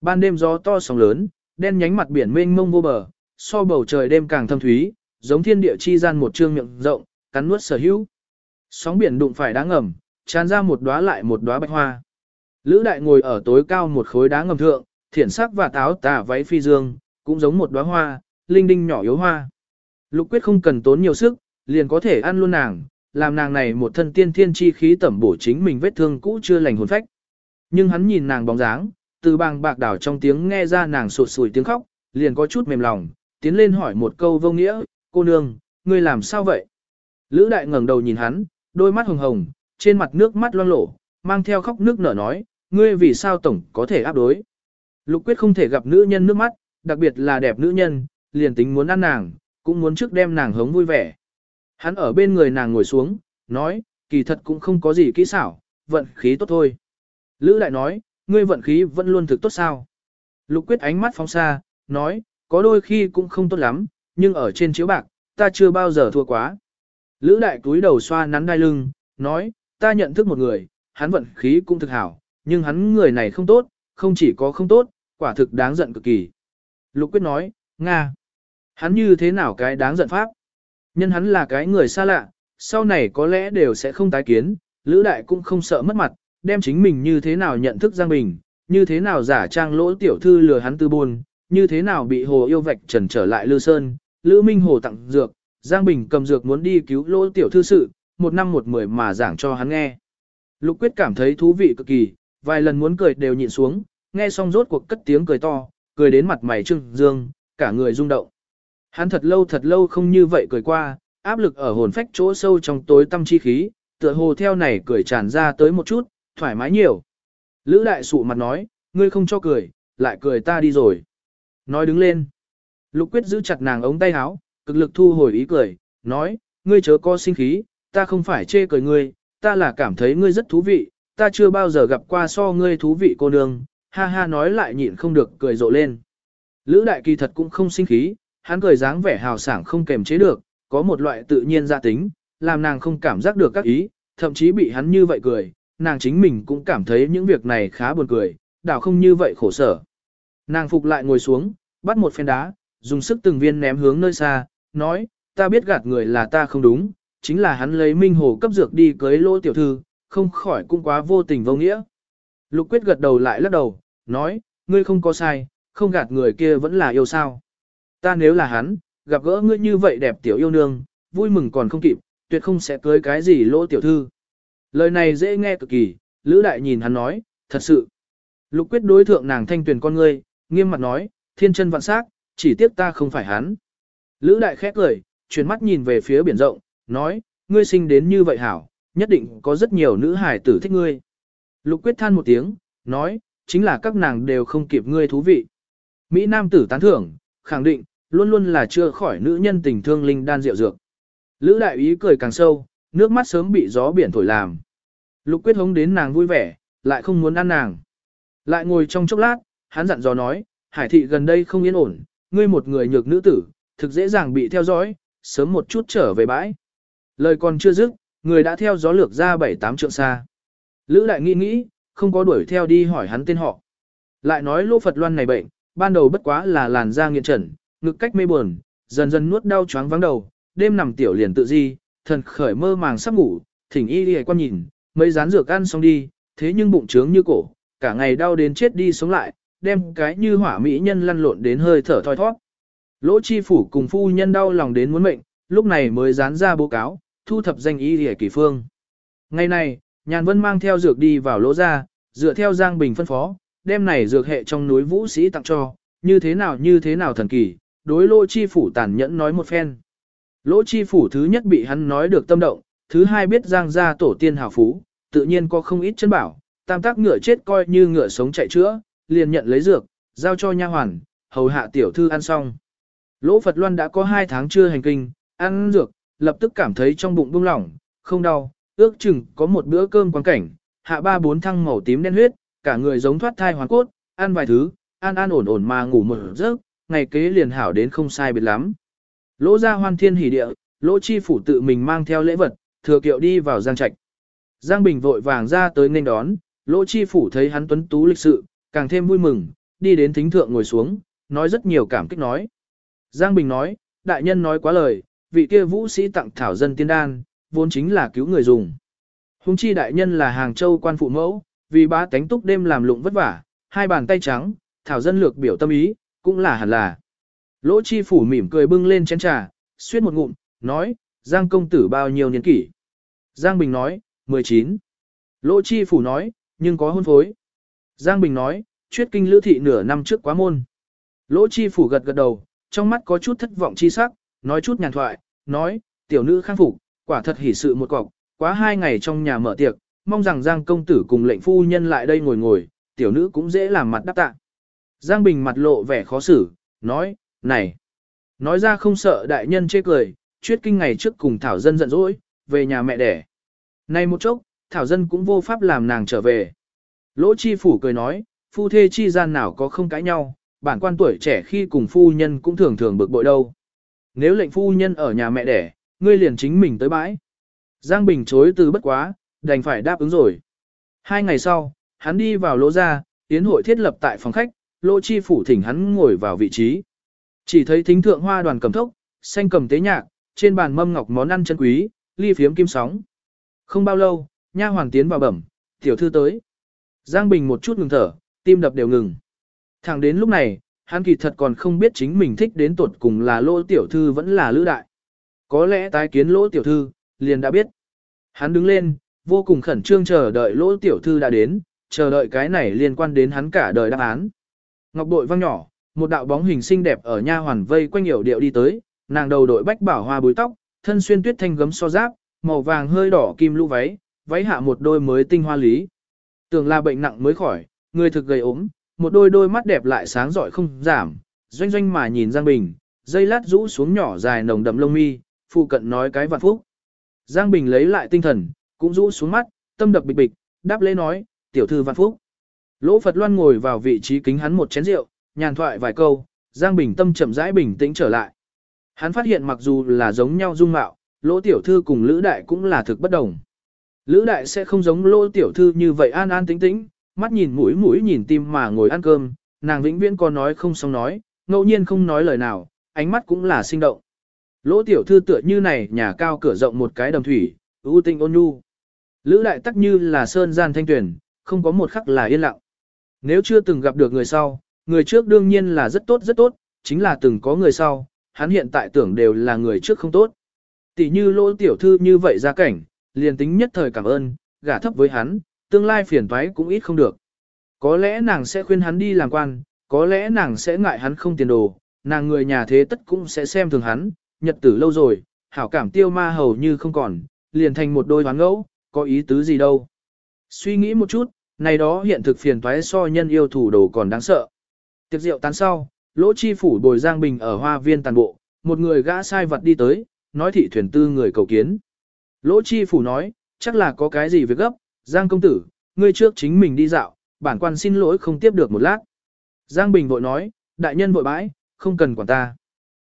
Ban đêm gió to sóng lớn, đen nhánh mặt biển mênh mông vô bờ, so bầu trời đêm càng thâm thúy, giống thiên địa chi gian một trương miệng rộng, cắn nuốt sở hữu. Sóng biển đụng phải đá ngầm, tràn ra một đóa lại một đóa bạch hoa. Lữ đại ngồi ở tối cao một khối đá ngầm thượng, thiển sắc và táo tà váy phi dương, cũng giống một đóa hoa, linh đinh nhỏ yếu hoa. Lục quyết không cần tốn nhiều sức, liền có thể ăn luôn nàng, làm nàng này một thân tiên thiên chi khí tẩm bổ chính mình vết thương cũ chưa lành hồn phách. Nhưng hắn nhìn nàng bóng dáng, từ bàng bạc đảo trong tiếng nghe ra nàng sụt sùi tiếng khóc, liền có chút mềm lòng, tiến lên hỏi một câu vô nghĩa, cô nương, ngươi làm sao vậy? Lữ đại ngẩng đầu nhìn hắn, đôi mắt hồng hồng, trên mặt nước mắt loang lổ, mang theo khóc nước nở nói, ngươi vì sao tổng có thể áp đối. Lục quyết không thể gặp nữ nhân nước mắt, đặc biệt là đẹp nữ nhân, liền tính muốn ăn nàng, cũng muốn trước đem nàng hống vui vẻ. Hắn ở bên người nàng ngồi xuống, nói, kỳ thật cũng không có gì kỹ xảo, vận khí tốt thôi. Lữ lại nói, ngươi vận khí vẫn luôn thực tốt sao. Lục quyết ánh mắt phóng xa, nói, có đôi khi cũng không tốt lắm, nhưng ở trên chiếu bạc, ta chưa bao giờ thua quá. Lữ đại túi đầu xoa nắn đai lưng, nói, ta nhận thức một người, hắn vận khí cũng thực hảo, nhưng hắn người này không tốt, không chỉ có không tốt, quả thực đáng giận cực kỳ. Lục quyết nói, Nga, hắn như thế nào cái đáng giận pháp? Nhân hắn là cái người xa lạ, sau này có lẽ đều sẽ không tái kiến, Lữ Đại cũng không sợ mất mặt, đem chính mình như thế nào nhận thức Giang Bình, như thế nào giả trang lỗ tiểu thư lừa hắn tư buồn, như thế nào bị hồ yêu vạch trần trở lại Lư Sơn, Lữ Minh Hồ tặng dược, Giang Bình cầm dược muốn đi cứu lỗ tiểu thư sự, một năm một mười mà giảng cho hắn nghe. Lục Quyết cảm thấy thú vị cực kỳ, vài lần muốn cười đều nhịn xuống, nghe xong rốt cuộc cất tiếng cười to, cười đến mặt mày trưng dương, cả người rung động. Hắn thật lâu thật lâu không như vậy cười qua, áp lực ở hồn phách chỗ sâu trong tối tâm chi khí, tựa hồ theo này cười tràn ra tới một chút, thoải mái nhiều. Lữ đại sụ mặt nói, ngươi không cho cười, lại cười ta đi rồi. Nói đứng lên. Lục quyết giữ chặt nàng ống tay áo, cực lực thu hồi ý cười, nói, ngươi chớ có sinh khí, ta không phải chê cười ngươi, ta là cảm thấy ngươi rất thú vị, ta chưa bao giờ gặp qua so ngươi thú vị cô nương, ha ha nói lại nhịn không được cười rộ lên. Lữ đại kỳ thật cũng không sinh khí, hắn cười dáng vẻ hào sảng không kềm chế được, có một loại tự nhiên gia tính, làm nàng không cảm giác được các ý, thậm chí bị hắn như vậy cười, nàng chính mình cũng cảm thấy những việc này khá buồn cười, đảo không như vậy khổ sở. Nàng phục lại ngồi xuống, bắt một phen đá, dùng sức từng viên ném hướng nơi xa, nói, ta biết gạt người là ta không đúng, chính là hắn lấy minh hồ cấp dược đi cưới lỗ tiểu thư, không khỏi cũng quá vô tình vô nghĩa. Lục quyết gật đầu lại lắc đầu, nói, ngươi không có sai, không gạt người kia vẫn là yêu sao. Ta nếu là hắn, gặp gỡ ngươi như vậy đẹp tiểu yêu nương, vui mừng còn không kịp, tuyệt không sẽ cưới cái gì lỗ tiểu thư. Lời này dễ nghe cực kỳ, Lữ Đại nhìn hắn nói, thật sự. Lục quyết đối thượng nàng thanh tuyển con ngươi, nghiêm mặt nói, thiên chân vạn sắc, chỉ tiếc ta không phải hắn. Lữ Đại khét cười, chuyển mắt nhìn về phía biển rộng, nói, ngươi sinh đến như vậy hảo, nhất định có rất nhiều nữ hải tử thích ngươi. Lục quyết than một tiếng, nói, chính là các nàng đều không kịp ngươi thú vị. Mỹ Nam tử tán thưởng, khẳng định, luôn luôn là chưa khỏi nữ nhân tình thương linh đan rượu dược. Lữ đại ý cười càng sâu, nước mắt sớm bị gió biển thổi làm. Lục quyết hống đến nàng vui vẻ, lại không muốn ăn nàng. Lại ngồi trong chốc lát, hắn dặn dò nói, hải thị gần đây không yên ổn, ngươi một người nhược nữ tử, thực dễ dàng bị theo dõi, sớm một chút trở về bãi. Lời còn chưa dứt, người đã theo gió lược ra bảy tám trượng xa. Lữ đại nghĩ nghĩ, không có đuổi theo đi hỏi hắn tên họ. Lại nói lô Phật Loan này bệnh, ban đầu bất quá là làn da nghiện trần, ngực cách mê buồn, dần dần nuốt đau chóng vắng đầu, đêm nằm tiểu liền tự di, thần khởi mơ màng sắp ngủ, thỉnh y đi quan nhìn, mấy rán dược ăn xong đi, thế nhưng bụng trướng như cổ, cả ngày đau đến chết đi sống lại, đem cái như hỏa mỹ nhân lăn lộn đến hơi thở thoi thoát. Lỗ chi phủ cùng phu nhân đau lòng đến muốn mệnh, lúc này mới dán ra báo cáo, thu thập danh y đi kỳ phương. Ngày này, nhàn vân mang theo dược đi vào lỗ ra, dựa theo Giang Bình phân phó, đem này dược hệ trong núi vũ sĩ tặng cho, như thế nào như thế nào thần kỳ, đối lỗ chi phủ tàn nhẫn nói một phen. Lỗ chi phủ thứ nhất bị hắn nói được tâm động, thứ hai biết Giang gia tổ tiên hào phú, tự nhiên có không ít chân bảo, tam tác ngựa chết coi như ngựa sống chạy chữa, liền nhận lấy dược, giao cho nha hoàn, hầu hạ tiểu thư ăn xong. Lỗ Phật Loan đã có hai tháng chưa hành kinh, ăn dược, lập tức cảm thấy trong bụng buông lỏng, không đau, ước chừng có một bữa cơm quan cảnh, hạ ba bốn thăng màu tím đen huyết, cả người giống thoát thai hoàn cốt, ăn vài thứ, ăn ăn ổn ổn mà ngủ một giấc, ngày kế liền hảo đến không sai biệt lắm. Lỗ ra hoan thiên hỉ địa, lỗ chi phủ tự mình mang theo lễ vật, thừa kiệu đi vào giang trạch. Giang Bình vội vàng ra tới nên đón, lỗ chi phủ thấy hắn tuấn tú lịch sự, càng thêm vui mừng, đi đến thính thượng ngồi xuống, nói rất nhiều cảm kích nói. Giang Bình nói, đại nhân nói quá lời, vị kia vũ sĩ tặng thảo dân tiên đan, vốn chính là cứu người dùng. Hùng chi đại nhân là hàng châu quan phụ mẫu, vì ba tánh túc đêm làm lụng vất vả, hai bàn tay trắng, thảo dân lược biểu tâm ý, cũng là hẳn là. Lỗ chi phủ mỉm cười bưng lên chén trà, suyết một ngụm, nói, Giang công tử bao nhiêu niên kỷ. Giang Bình nói, 19. Lỗ chi phủ nói, nhưng có hôn phối. Giang Bình nói, chuyết kinh lữ thị nửa năm trước quá môn. Lỗ chi phủ gật gật đầu, trong mắt có chút thất vọng chi sắc, nói chút nhàn thoại, nói, tiểu nữ khang phục, quả thật hỉ sự một cọc, quá hai ngày trong nhà mở tiệc, mong rằng Giang công tử cùng lệnh phu nhân lại đây ngồi ngồi, tiểu nữ cũng dễ làm mặt đáp tạ. Giang Bình mặt lộ vẻ khó xử, nói, này, nói ra không sợ đại nhân chê cười, chuyết kinh ngày trước cùng Thảo Dân giận dỗi, về nhà mẹ đẻ. Này một chốc, Thảo Dân cũng vô pháp làm nàng trở về. Lỗ chi phủ cười nói, phu thê chi gian nào có không cãi nhau, bản quan tuổi trẻ khi cùng phu nhân cũng thường thường bực bội đâu. Nếu lệnh phu nhân ở nhà mẹ đẻ, ngươi liền chính mình tới bãi. Giang Bình chối từ bất quá, đành phải đáp ứng rồi. Hai ngày sau, hắn đi vào lỗ ra, tiến hội thiết lập tại phòng khách, lỗ chi phủ thỉnh hắn ngồi vào vị trí. Chỉ thấy thính thượng hoa đoàn cầm thốc, xanh cầm tế nhạc, trên bàn mâm ngọc món ăn chân quý, ly phiếm kim sóng. Không bao lâu, nha hoàng tiến vào bẩm, tiểu thư tới. Giang Bình một chút ngừng thở, tim đập đều ngừng. Thẳng đến lúc này, hắn kỳ thật còn không biết chính mình thích đến tuột cùng là lỗ tiểu thư vẫn là lữ đại. Có lẽ tái kiến lỗ tiểu thư, liền đã biết. Hắn đứng lên, vô cùng khẩn trương chờ đợi lỗ tiểu thư đã đến, chờ đợi cái này liên quan đến hắn cả đời đáp án. Ngọc bội văng nhỏ, một đạo bóng hình xinh đẹp ở nha hoàn vây quanh hiểu điệu đi tới, nàng đầu đội bách bảo hoa búi tóc, thân xuyên tuyết thanh gấm so giáp, màu vàng hơi đỏ kim lũ váy, váy hạ một đôi mới tinh hoa lý. Tưởng là bệnh nặng mới khỏi, người thực gầy ốm, một đôi đôi mắt đẹp lại sáng giỏi không giảm, doanh doanh mà nhìn Giang Bình, dây lát rũ xuống nhỏ dài nồng đậm lông mi, phụ cận nói cái vạn phúc. Giang Bình lấy lại tinh thần, cũng rũ xuống mắt, tâm đập bịch bịch, đáp lễ nói, tiểu thư vạn phúc. Lỗ Phật Loan ngồi vào vị trí kính hắn một chén rượu, nhàn thoại vài câu, Giang Bình tâm chậm rãi bình tĩnh trở lại. Hắn phát hiện mặc dù là giống nhau dung mạo, Lỗ tiểu thư cùng Lữ đại cũng là thực bất đồng. Lữ đại sẽ không giống Lỗ tiểu thư như vậy an an tĩnh tĩnh, mắt nhìn mũi mũi nhìn tim mà ngồi ăn cơm, nàng vĩnh viễn có nói không xong nói, ngẫu nhiên không nói lời nào, ánh mắt cũng là sinh động. Lỗ tiểu thư tựa như này nhà cao cửa rộng một cái đầm thủy, ưu tinh ôn nhu. Lữ đại tắc như là sơn gian thanh tuyển, không có một khắc là yên lặng. Nếu chưa từng gặp được người sau, người trước đương nhiên là rất tốt rất tốt, chính là từng có người sau, hắn hiện tại tưởng đều là người trước không tốt. Tỷ như lỗ tiểu thư như vậy ra cảnh, liền tính nhất thời cảm ơn, gả thấp với hắn, tương lai phiền toái cũng ít không được. Có lẽ nàng sẽ khuyên hắn đi làm quan, có lẽ nàng sẽ ngại hắn không tiền đồ, nàng người nhà thế tất cũng sẽ xem thường hắn, nhật tử lâu rồi, hảo cảm tiêu ma hầu như không còn, liền thành một đôi hoán ngẫu, có ý tứ gì đâu. Suy nghĩ một chút, này đó hiện thực phiền toái so nhân yêu thủ đồ còn đáng sợ. Tiệc rượu tán sau, lỗ chi phủ bồi Giang Bình ở hoa viên tàn bộ, một người gã sai vật đi tới, nói thị thuyền tư người cầu kiến. Lỗ chi phủ nói, chắc là có cái gì việc gấp, Giang công tử, ngươi trước chính mình đi dạo, bản quan xin lỗi không tiếp được một lát. Giang Bình vội nói, đại nhân vội bãi, không cần quản ta.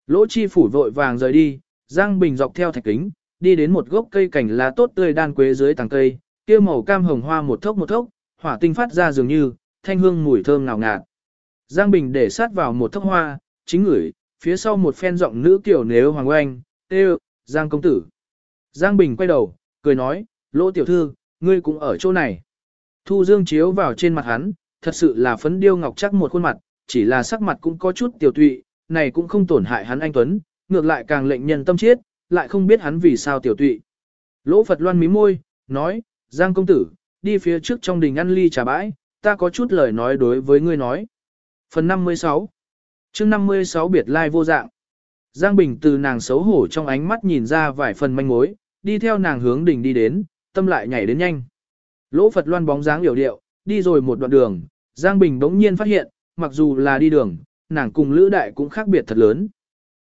Lỗ chi phủ vội vàng rời đi, Giang Bình dọc theo thạch kính, đi đến một gốc cây cảnh lá tốt tươi đan quế dưới tàng cây, kia màu cam hồng hoa một thốc một thốc, hỏa tinh phát ra dường như, thanh hương mùi thơm ngào ngạt. Giang Bình để sát vào một thốc hoa, chính ngửi, phía sau một phen giọng nữ kiểu nếu hoàng oanh, tê Giang công tử. Giang Bình quay đầu, cười nói, lỗ tiểu thư, ngươi cũng ở chỗ này. Thu dương chiếu vào trên mặt hắn, thật sự là phấn điêu ngọc chắc một khuôn mặt, chỉ là sắc mặt cũng có chút tiểu tụy, này cũng không tổn hại hắn anh Tuấn, ngược lại càng lệnh nhân tâm chết, lại không biết hắn vì sao tiểu tụy. Lỗ Phật loan mí môi, nói, Giang công tử, đi phía trước trong đình ăn ly trà bãi, ta có chút lời nói đối với ngươi nói. Phần 56 chương 56 biệt lai vô dạng. Giang Bình từ nàng xấu hổ trong ánh mắt nhìn ra vài phần manh mối, đi theo nàng hướng đỉnh đi đến, tâm lại nhảy đến nhanh. Lỗ Phật loan bóng dáng hiểu điệu, đi rồi một đoạn đường, Giang Bình đống nhiên phát hiện, mặc dù là đi đường, nàng cùng Lữ Đại cũng khác biệt thật lớn.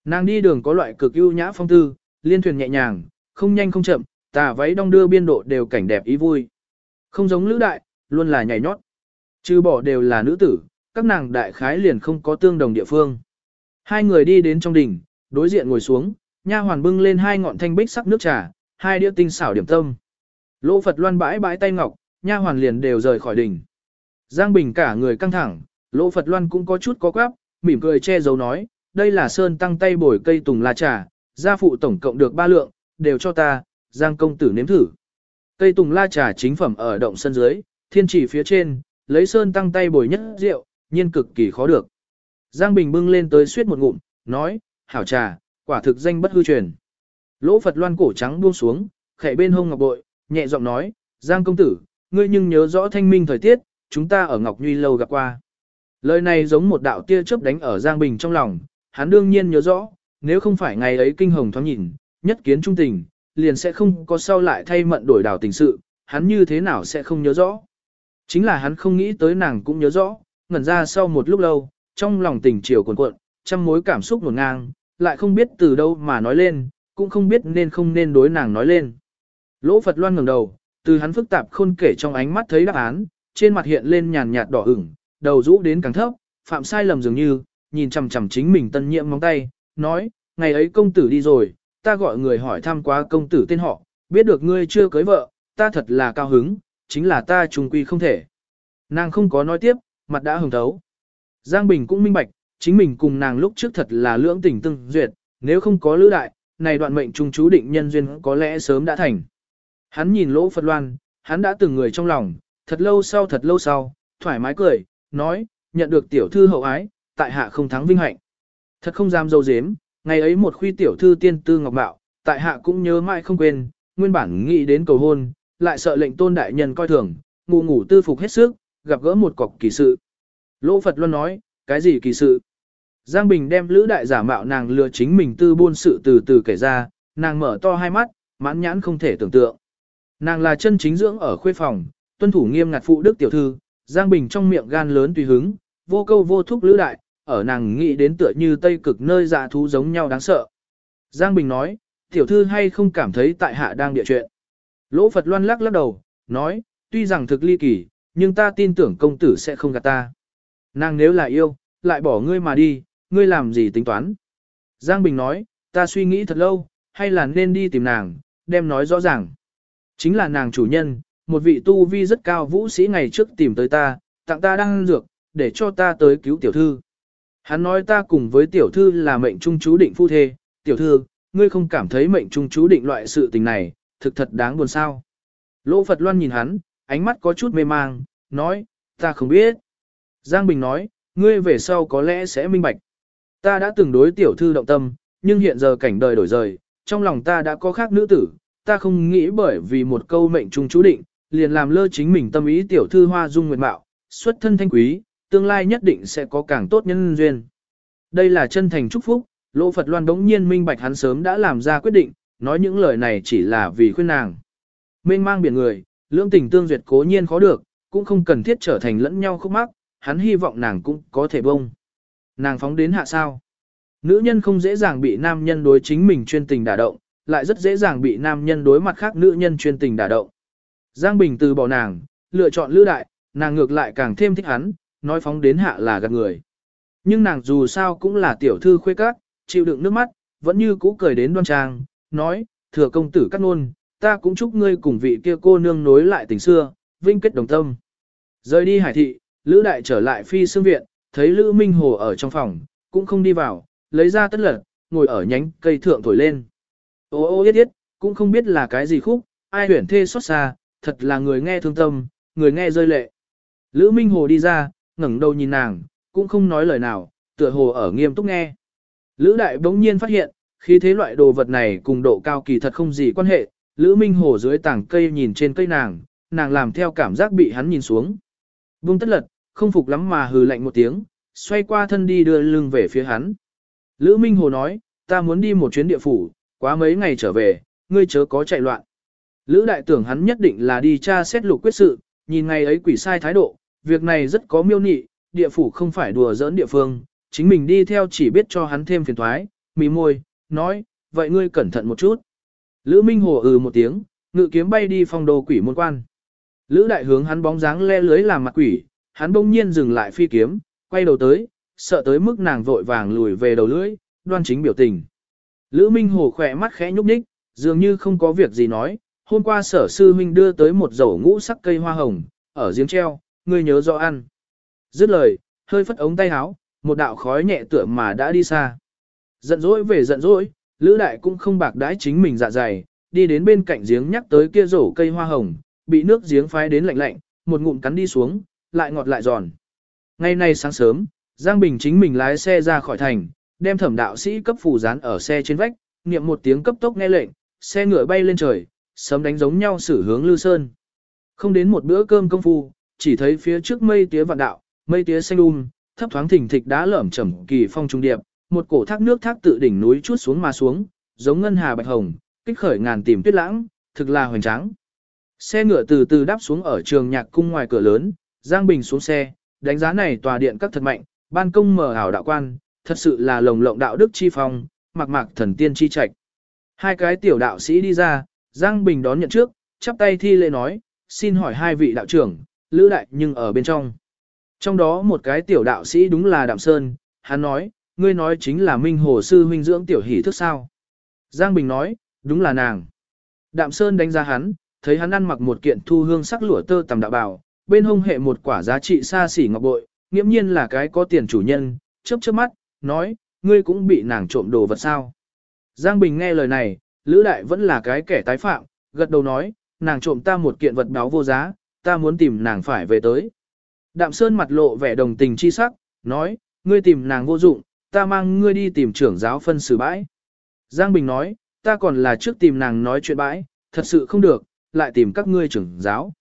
Nàng đi đường có loại cực ưu nhã phong tư, liên thuyền nhẹ nhàng, không nhanh không chậm, tà váy đong đưa biên độ đều cảnh đẹp ý vui. Không giống Lữ Đại, luôn là nhảy nhót. Chứ bỏ đều là nữ tử, các nàng đại khái liền không có tương đồng địa phương. Hai người đi đến trong đỉnh, đối diện ngồi xuống, nha hoàn bưng lên hai ngọn thanh bích sắc nước trà, hai đĩa tinh xảo điểm tâm. Lỗ Phật loan bãi bãi tay ngọc, nha hoàn liền đều rời khỏi đỉnh. Giang Bình cả người căng thẳng, Lỗ Phật loan cũng có chút có quáp, mỉm cười che giấu nói, đây là sơn tăng tay bồi cây tùng la trà, gia phụ tổng cộng được ba lượng, đều cho ta, Giang công tử nếm thử. Cây tùng la trà chính phẩm ở động sân dưới, thiên chỉ phía trên, lấy sơn tăng tay bồi nhất rượu, nhiên cực kỳ khó được. Giang Bình bưng lên tới suýt một ngụm, nói, hảo trà, quả thực danh bất hư truyền. Lỗ Phật loan cổ trắng buông xuống, khẽ bên hông ngọc bội, nhẹ giọng nói, Giang công tử, ngươi nhưng nhớ rõ thanh minh thời tiết, chúng ta ở Ngọc Nhuy lâu gặp qua. Lời này giống một đạo tia chớp đánh ở Giang Bình trong lòng, hắn đương nhiên nhớ rõ, nếu không phải ngày ấy kinh hồng thoáng nhìn, nhất kiến trung tình, liền sẽ không có sau lại thay mận đổi đảo tình sự, hắn như thế nào sẽ không nhớ rõ. Chính là hắn không nghĩ tới nàng cũng nhớ rõ, ngẩn ra sau một lúc lâu, trong lòng tình chiều cuồn cuộn, trăm mối cảm xúc nguồn ngang, lại không biết từ đâu mà nói lên, cũng không biết nên không nên đối nàng nói lên. Lỗ Phật Loan ngẩng đầu, từ hắn phức tạp khôn kể trong ánh mắt thấy đáp án, trên mặt hiện lên nhàn nhạt đỏ ửng, đầu rũ đến càng thấp, phạm sai lầm dường như, nhìn chằm chằm chính mình tân nhiệm móng tay, nói, ngày ấy công tử đi rồi, ta gọi người hỏi thăm quá công tử tên họ, biết được ngươi chưa cưới vợ, ta thật là cao hứng, chính là ta trùng quy không thể. Nàng không có nói tiếp, mặt đã hồng thấu. Giang Bình cũng minh bạch, chính mình cùng nàng lúc trước thật là lưỡng tình tương duyệt, nếu không có lữ đại, này đoạn mệnh trung chú định nhân duyên có lẽ sớm đã thành. Hắn nhìn lỗ Phật Loan, hắn đã từng người trong lòng, thật lâu sau thật lâu sau, thoải mái cười, nói, nhận được tiểu thư hậu ái, tại hạ không thắng vinh hạnh. Thật không dám dâu dếm, ngày ấy một khuy tiểu thư tiên tư ngọc bạo, tại hạ cũng nhớ mãi không quên, nguyên bản nghĩ đến cầu hôn, lại sợ lệnh tôn đại nhân coi thường, ngủ ngủ tư phục hết sức, gặp gỡ một cọc kỳ sự. Lỗ Phật luôn nói, cái gì kỳ sự? Giang Bình đem lữ đại giả mạo nàng lừa chính mình tư buôn sự từ từ kể ra, nàng mở to hai mắt, mãn nhãn không thể tưởng tượng. Nàng là chân chính dưỡng ở khuê phòng, tuân thủ nghiêm ngặt phụ đức tiểu thư, Giang Bình trong miệng gan lớn tùy hứng, vô câu vô thúc lữ đại, ở nàng nghĩ đến tựa như tây cực nơi dạ thú giống nhau đáng sợ. Giang Bình nói, tiểu thư hay không cảm thấy tại hạ đang địa chuyện. Lỗ Phật loan lắc lắc đầu, nói, tuy rằng thực ly kỳ, nhưng ta tin tưởng công tử sẽ không gạt ta. Nàng nếu là yêu, lại bỏ ngươi mà đi, ngươi làm gì tính toán. Giang Bình nói, ta suy nghĩ thật lâu, hay là nên đi tìm nàng, đem nói rõ ràng. Chính là nàng chủ nhân, một vị tu vi rất cao vũ sĩ ngày trước tìm tới ta, tặng ta đang dược, để cho ta tới cứu tiểu thư. Hắn nói ta cùng với tiểu thư là mệnh trung chú định phu thê, tiểu thư, ngươi không cảm thấy mệnh trung chú định loại sự tình này, thực thật đáng buồn sao. Lỗ Phật Loan nhìn hắn, ánh mắt có chút mê mang, nói, ta không biết. Giang Bình nói, ngươi về sau có lẽ sẽ minh bạch. Ta đã từng đối tiểu thư động tâm, nhưng hiện giờ cảnh đời đổi rời, trong lòng ta đã có khác nữ tử, ta không nghĩ bởi vì một câu mệnh trung chú định, liền làm lơ chính mình tâm ý tiểu thư hoa dung nguyệt mạo, xuất thân thanh quý, tương lai nhất định sẽ có càng tốt nhân duyên. Đây là chân thành chúc phúc, Lỗ Phật Loan đống nhiên minh bạch hắn sớm đã làm ra quyết định, nói những lời này chỉ là vì khuyên nàng. Mênh mang biển người, lưỡng tình tương duyệt cố nhiên khó được, cũng không cần thiết trở thành lẫn nhau khúc mắc, hắn hy vọng nàng cũng có thể bông. Nàng phóng đến hạ sao. Nữ nhân không dễ dàng bị nam nhân đối chính mình chuyên tình đả động, lại rất dễ dàng bị nam nhân đối mặt khác nữ nhân chuyên tình đả động. Giang Bình từ bỏ nàng, lựa chọn lữ đại, nàng ngược lại càng thêm thích hắn, nói phóng đến hạ là gạt người. Nhưng nàng dù sao cũng là tiểu thư khuê các, chịu đựng nước mắt, vẫn như cũ cười đến đoan trang, nói, thừa công tử cắt nôn, ta cũng chúc ngươi cùng vị kia cô nương nối lại tình xưa, vinh kết đồng tâm. Rời đi hải thị, Lữ Đại trở lại phi xương viện, thấy Lữ Minh Hồ ở trong phòng, cũng không đi vào, lấy ra tất lật, ngồi ở nhánh cây thượng thổi lên. Ô ô yết yết, cũng không biết là cái gì khúc, ai huyển thê xót xa, thật là người nghe thương tâm, người nghe rơi lệ. Lữ Minh Hồ đi ra, ngẩng đầu nhìn nàng, cũng không nói lời nào, tựa hồ ở nghiêm túc nghe. Lữ Đại bỗng nhiên phát hiện, khi thế loại đồ vật này cùng độ cao kỳ thật không gì quan hệ, Lữ Minh Hồ dưới tảng cây nhìn trên cây nàng, nàng làm theo cảm giác bị hắn nhìn xuống. Vương tất lật, không phục lắm mà hừ lạnh một tiếng, xoay qua thân đi đưa lưng về phía hắn. Lữ Minh Hồ nói, ta muốn đi một chuyến địa phủ, quá mấy ngày trở về, ngươi chớ có chạy loạn. Lữ đại tưởng hắn nhất định là đi tra xét lục quyết sự, nhìn ngày ấy quỷ sai thái độ, việc này rất có miêu nị, địa phủ không phải đùa giỡn địa phương, chính mình đi theo chỉ biết cho hắn thêm phiền thoái, mỉ môi, nói, vậy ngươi cẩn thận một chút. Lữ Minh Hồ ừ một tiếng, ngự kiếm bay đi phong đồ quỷ môn quan. Lữ đại hướng hắn bóng dáng le lưới làm mặt quỷ, hắn bỗng nhiên dừng lại phi kiếm, quay đầu tới, sợ tới mức nàng vội vàng lùi về đầu lưỡi, đoan chính biểu tình. Lữ Minh Hồ khỏe mắt khẽ nhúc nhích, dường như không có việc gì nói, hôm qua sở sư huynh đưa tới một dầu ngũ sắc cây hoa hồng, ở giếng treo, ngươi nhớ rõ ăn. Dứt lời, hơi phất ống tay háo, một đạo khói nhẹ tựa mà đã đi xa. Giận dỗi về giận dỗi, Lữ Đại cũng không bạc đãi chính mình dạ dày, đi đến bên cạnh giếng nhắc tới kia rổ cây hoa hồng, bị nước giếng phái đến lạnh lạnh, một ngụm cắn đi xuống, lại ngọt lại giòn. Ngày nay sáng sớm, Giang Bình chính mình lái xe ra khỏi thành, đem thẩm đạo sĩ cấp phù dán ở xe trên vách, niệm một tiếng cấp tốc nghe lệnh, xe ngựa bay lên trời, sớm đánh giống nhau xử hướng Lư Sơn. Không đến một bữa cơm công phu, chỉ thấy phía trước mây tía vạn đạo, mây tía xanh um, thấp thoáng thỉnh thịch đá lởm chẩm kỳ phong trung điệp, một cổ thác nước thác tự đỉnh núi chút xuống mà xuống, giống ngân hà bạch hồng, kích khởi ngàn tìm tuyết lãng, thực là hoành tráng. Xe ngựa từ từ đáp xuống ở trường nhạc cung ngoài cửa lớn, Giang Bình xuống xe, đánh giá này tòa điện các thật mạnh, ban công mở ảo đạo quan, thật sự là lồng lộng đạo đức chi phong, mặc mặc thần tiên chi trạch. Hai cái tiểu đạo sĩ đi ra, Giang Bình đón nhận trước, chắp tay thi lễ nói, xin hỏi hai vị đạo trưởng, lữ đại nhưng ở bên trong. Trong đó một cái tiểu đạo sĩ đúng là Đạm Sơn, hắn nói, ngươi nói chính là Minh Hồ Sư huynh dưỡng tiểu hỷ thức sao. Giang Bình nói, đúng là nàng. Đạm Sơn đánh giá hắn, thấy hắn ăn mặc một kiện thu hương sắc lụa tơ tầm đạo bào, bên hông hệ một quả giá trị xa xỉ ngọc bội, nghiễm nhiên là cái có tiền chủ nhân, chớp chớp mắt, nói, ngươi cũng bị nàng trộm đồ vật sao. Giang Bình nghe lời này, Lữ Đại vẫn là cái kẻ tái phạm, gật đầu nói, nàng trộm ta một kiện vật báo vô giá, ta muốn tìm nàng phải về tới. Đạm Sơn mặt lộ vẻ đồng tình chi sắc, nói, ngươi tìm nàng vô dụng, ta mang ngươi đi tìm trưởng giáo phân xử bãi. Giang Bình nói, ta còn là trước tìm nàng nói chuyện bãi, thật sự không được, lại tìm các ngươi trưởng giáo.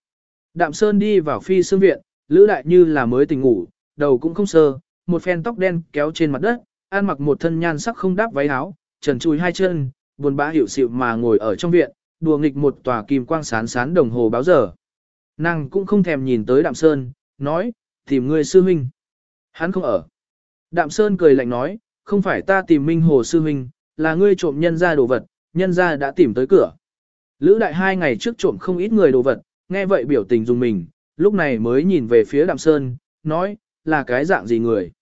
Đạm Sơn đi vào phi xương viện, Lữ Đại như là mới tỉnh ngủ, đầu cũng không sơ, một phen tóc đen kéo trên mặt đất, ăn mặc một thân nhan sắc không đáp váy áo, trần chùi hai chân, buồn bã hiểu xịu mà ngồi ở trong viện, đùa nghịch một tòa kim quang sán sán đồng hồ báo giờ. Nàng cũng không thèm nhìn tới Đạm Sơn, nói, tìm ngươi sư huynh. Hắn không ở. Đạm Sơn cười lạnh nói, không phải ta tìm Minh Hồ sư huynh, là ngươi trộm nhân ra đồ vật, nhân ra đã tìm tới cửa. Lữ đại hai ngày trước trộm không ít người đồ vật, nghe vậy biểu tình dùng mình, lúc này mới nhìn về phía Đạm Sơn, nói, là cái dạng gì người.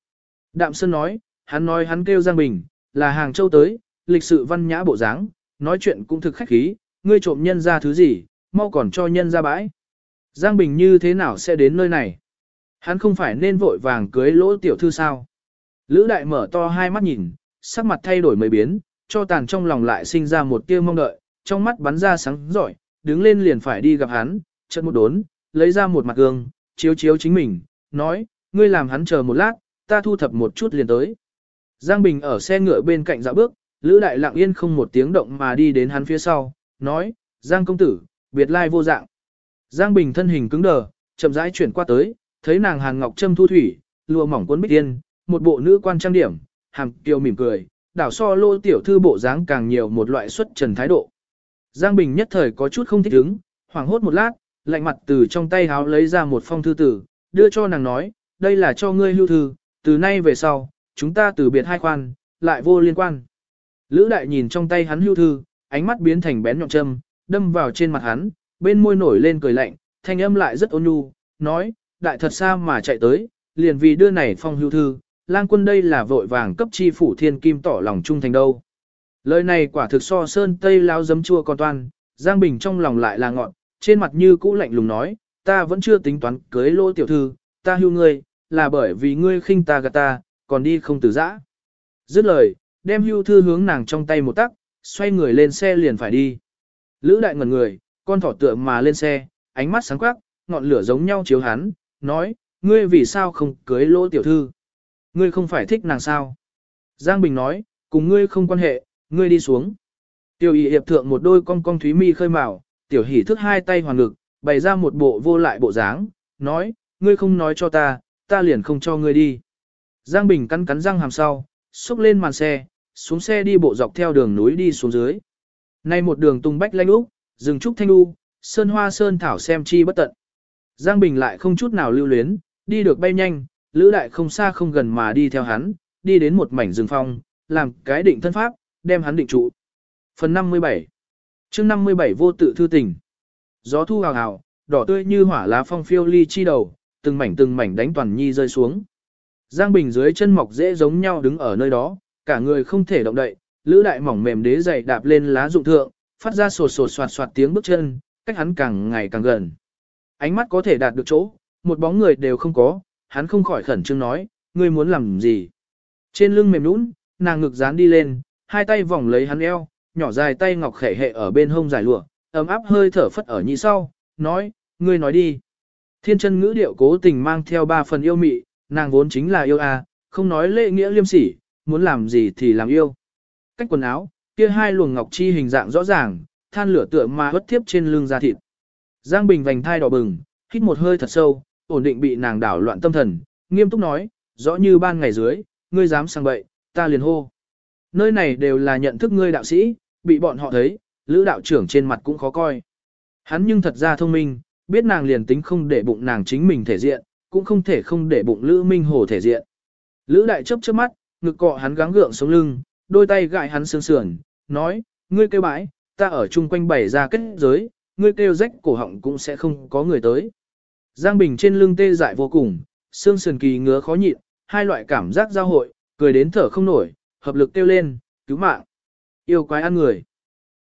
Đạm Sơn nói, hắn nói hắn kêu Giang Bình, là hàng châu tới, lịch sự văn nhã bộ dáng, nói chuyện cũng thực khách khí, ngươi trộm nhân ra thứ gì, mau còn cho nhân ra bãi. Giang Bình như thế nào sẽ đến nơi này? Hắn không phải nên vội vàng cưới lỗ tiểu thư sao? Lữ đại mở to hai mắt nhìn, sắc mặt thay đổi mấy biến, cho tàn trong lòng lại sinh ra một tia mong đợi, trong mắt bắn ra sáng giỏi, đứng lên liền phải đi gặp hắn, chợt một đốn, lấy ra một mặt gương, chiếu chiếu chính mình, nói, ngươi làm hắn chờ một lát, ta thu thập một chút liền tới. Giang Bình ở xe ngựa bên cạnh dạo bước, Lữ Đại lặng yên không một tiếng động mà đi đến hắn phía sau, nói, Giang công tử, biệt lai vô dạng. Giang Bình thân hình cứng đờ, chậm rãi chuyển qua tới, thấy nàng Hàn Ngọc Trâm thu thủy, lụa mỏng cuốn bích tiên, một bộ nữ quan trang điểm, hàm kiều mỉm cười, đảo so lô tiểu thư bộ dáng càng nhiều một loại xuất trần thái độ. Giang Bình nhất thời có chút không thích ứng, hoảng hốt một lát, lạnh mặt từ trong tay háo lấy ra một phong thư tử, đưa cho nàng nói, đây là cho ngươi hưu thư, từ nay về sau, chúng ta từ biệt hai khoan, lại vô liên quan. Lữ đại nhìn trong tay hắn hưu thư, ánh mắt biến thành bén nhọn châm, đâm vào trên mặt hắn, bên môi nổi lên cười lạnh, thanh âm lại rất ôn nhu, nói, đại thật xa mà chạy tới, liền vì đưa này phong hưu thư, lang quân đây là vội vàng cấp chi phủ thiên kim tỏ lòng trung thành đâu. Lời này quả thực so sơn tây lao giấm chua con toan, Giang Bình trong lòng lại là ngọn, trên mặt như cũ lạnh lùng nói, ta vẫn chưa tính toán cưới lô tiểu thư, ta hưu ngươi, là bởi vì ngươi khinh ta gạt ta, còn đi không từ giã. Dứt lời, đem hưu thư hướng nàng trong tay một tắc, xoay người lên xe liền phải đi. Lữ đại ngẩn người, con thỏ tựa mà lên xe, ánh mắt sáng quắc, ngọn lửa giống nhau chiếu hắn, nói, ngươi vì sao không cưới lỗ tiểu thư? Ngươi không phải thích nàng sao? Giang Bình nói, cùng ngươi không quan hệ, ngươi đi xuống. Tiểu y hiệp thượng một đôi cong cong thúy mi khơi mào, tiểu hỉ thức hai tay hoàn ngực, bày ra một bộ vô lại bộ dáng, nói, ngươi không nói cho ta, ta liền không cho ngươi đi. Giang Bình cắn cắn răng hàm sau, xúc lên màn xe, xuống xe đi bộ dọc theo đường núi đi xuống dưới. Nay một đường tung bách lanh úc, rừng trúc thanh u, sơn hoa sơn thảo xem chi bất tận. Giang Bình lại không chút nào lưu luyến, đi được bay nhanh, Lữ Đại không xa không gần mà đi theo hắn, đi đến một mảnh rừng phong, làm cái định thân pháp, đem hắn định trụ. Phần 57 chương 57 vô tự thư tình. Gió thu hào hào, đỏ tươi như hỏa lá phong phiêu ly chi đầu, từng mảnh từng mảnh đánh toàn nhi rơi xuống. Giang Bình dưới chân mọc dễ giống nhau đứng ở nơi đó, cả người không thể động đậy, Lữ Đại mỏng mềm đế dày đạp lên lá dụng thượng, phát ra sột sột soạt soạt tiếng bước chân, cách hắn càng ngày càng gần. Ánh mắt có thể đạt được chỗ, một bóng người đều không có, hắn không khỏi khẩn trương nói, ngươi muốn làm gì? Trên lưng mềm nũng, nàng ngực dán đi lên, hai tay vòng lấy hắn eo, nhỏ dài tay ngọc khẽ hệ ở bên hông dài lụa, ấm áp hơi thở phất ở nhị sau, nói, ngươi nói đi. Thiên chân ngữ điệu cố tình mang theo ba phần yêu mị, nàng vốn chính là yêu a, không nói lễ nghĩa liêm sỉ, muốn làm gì thì làm yêu. Cách quần áo, kia hai luồng ngọc chi hình dạng rõ ràng, than lửa tựa mà hất tiếp trên lưng da thịt. Giang Bình vành thai đỏ bừng, hít một hơi thật sâu, ổn định bị nàng đảo loạn tâm thần, nghiêm túc nói, rõ như ban ngày dưới, ngươi dám sang bậy, ta liền hô. Nơi này đều là nhận thức ngươi đạo sĩ, bị bọn họ thấy, lữ đạo trưởng trên mặt cũng khó coi. Hắn nhưng thật ra thông minh, biết nàng liền tính không để bụng nàng chính mình thể diện, cũng không thể không để bụng lữ minh hồ thể diện. Lữ đại chớp trước mắt, ngực cọ hắn gắng gượng sống lưng, đôi tay gại hắn sương sườn, nói, ngươi kêu bãi, ta ở chung quanh bày ra kết giới, ngươi kêu rách cổ họng cũng sẽ không có người tới. Giang Bình trên lưng tê dại vô cùng, xương sườn kỳ ngứa khó nhịn, hai loại cảm giác giao hội, cười đến thở không nổi, hợp lực kêu lên, cứu mạng. Yêu quái ăn người.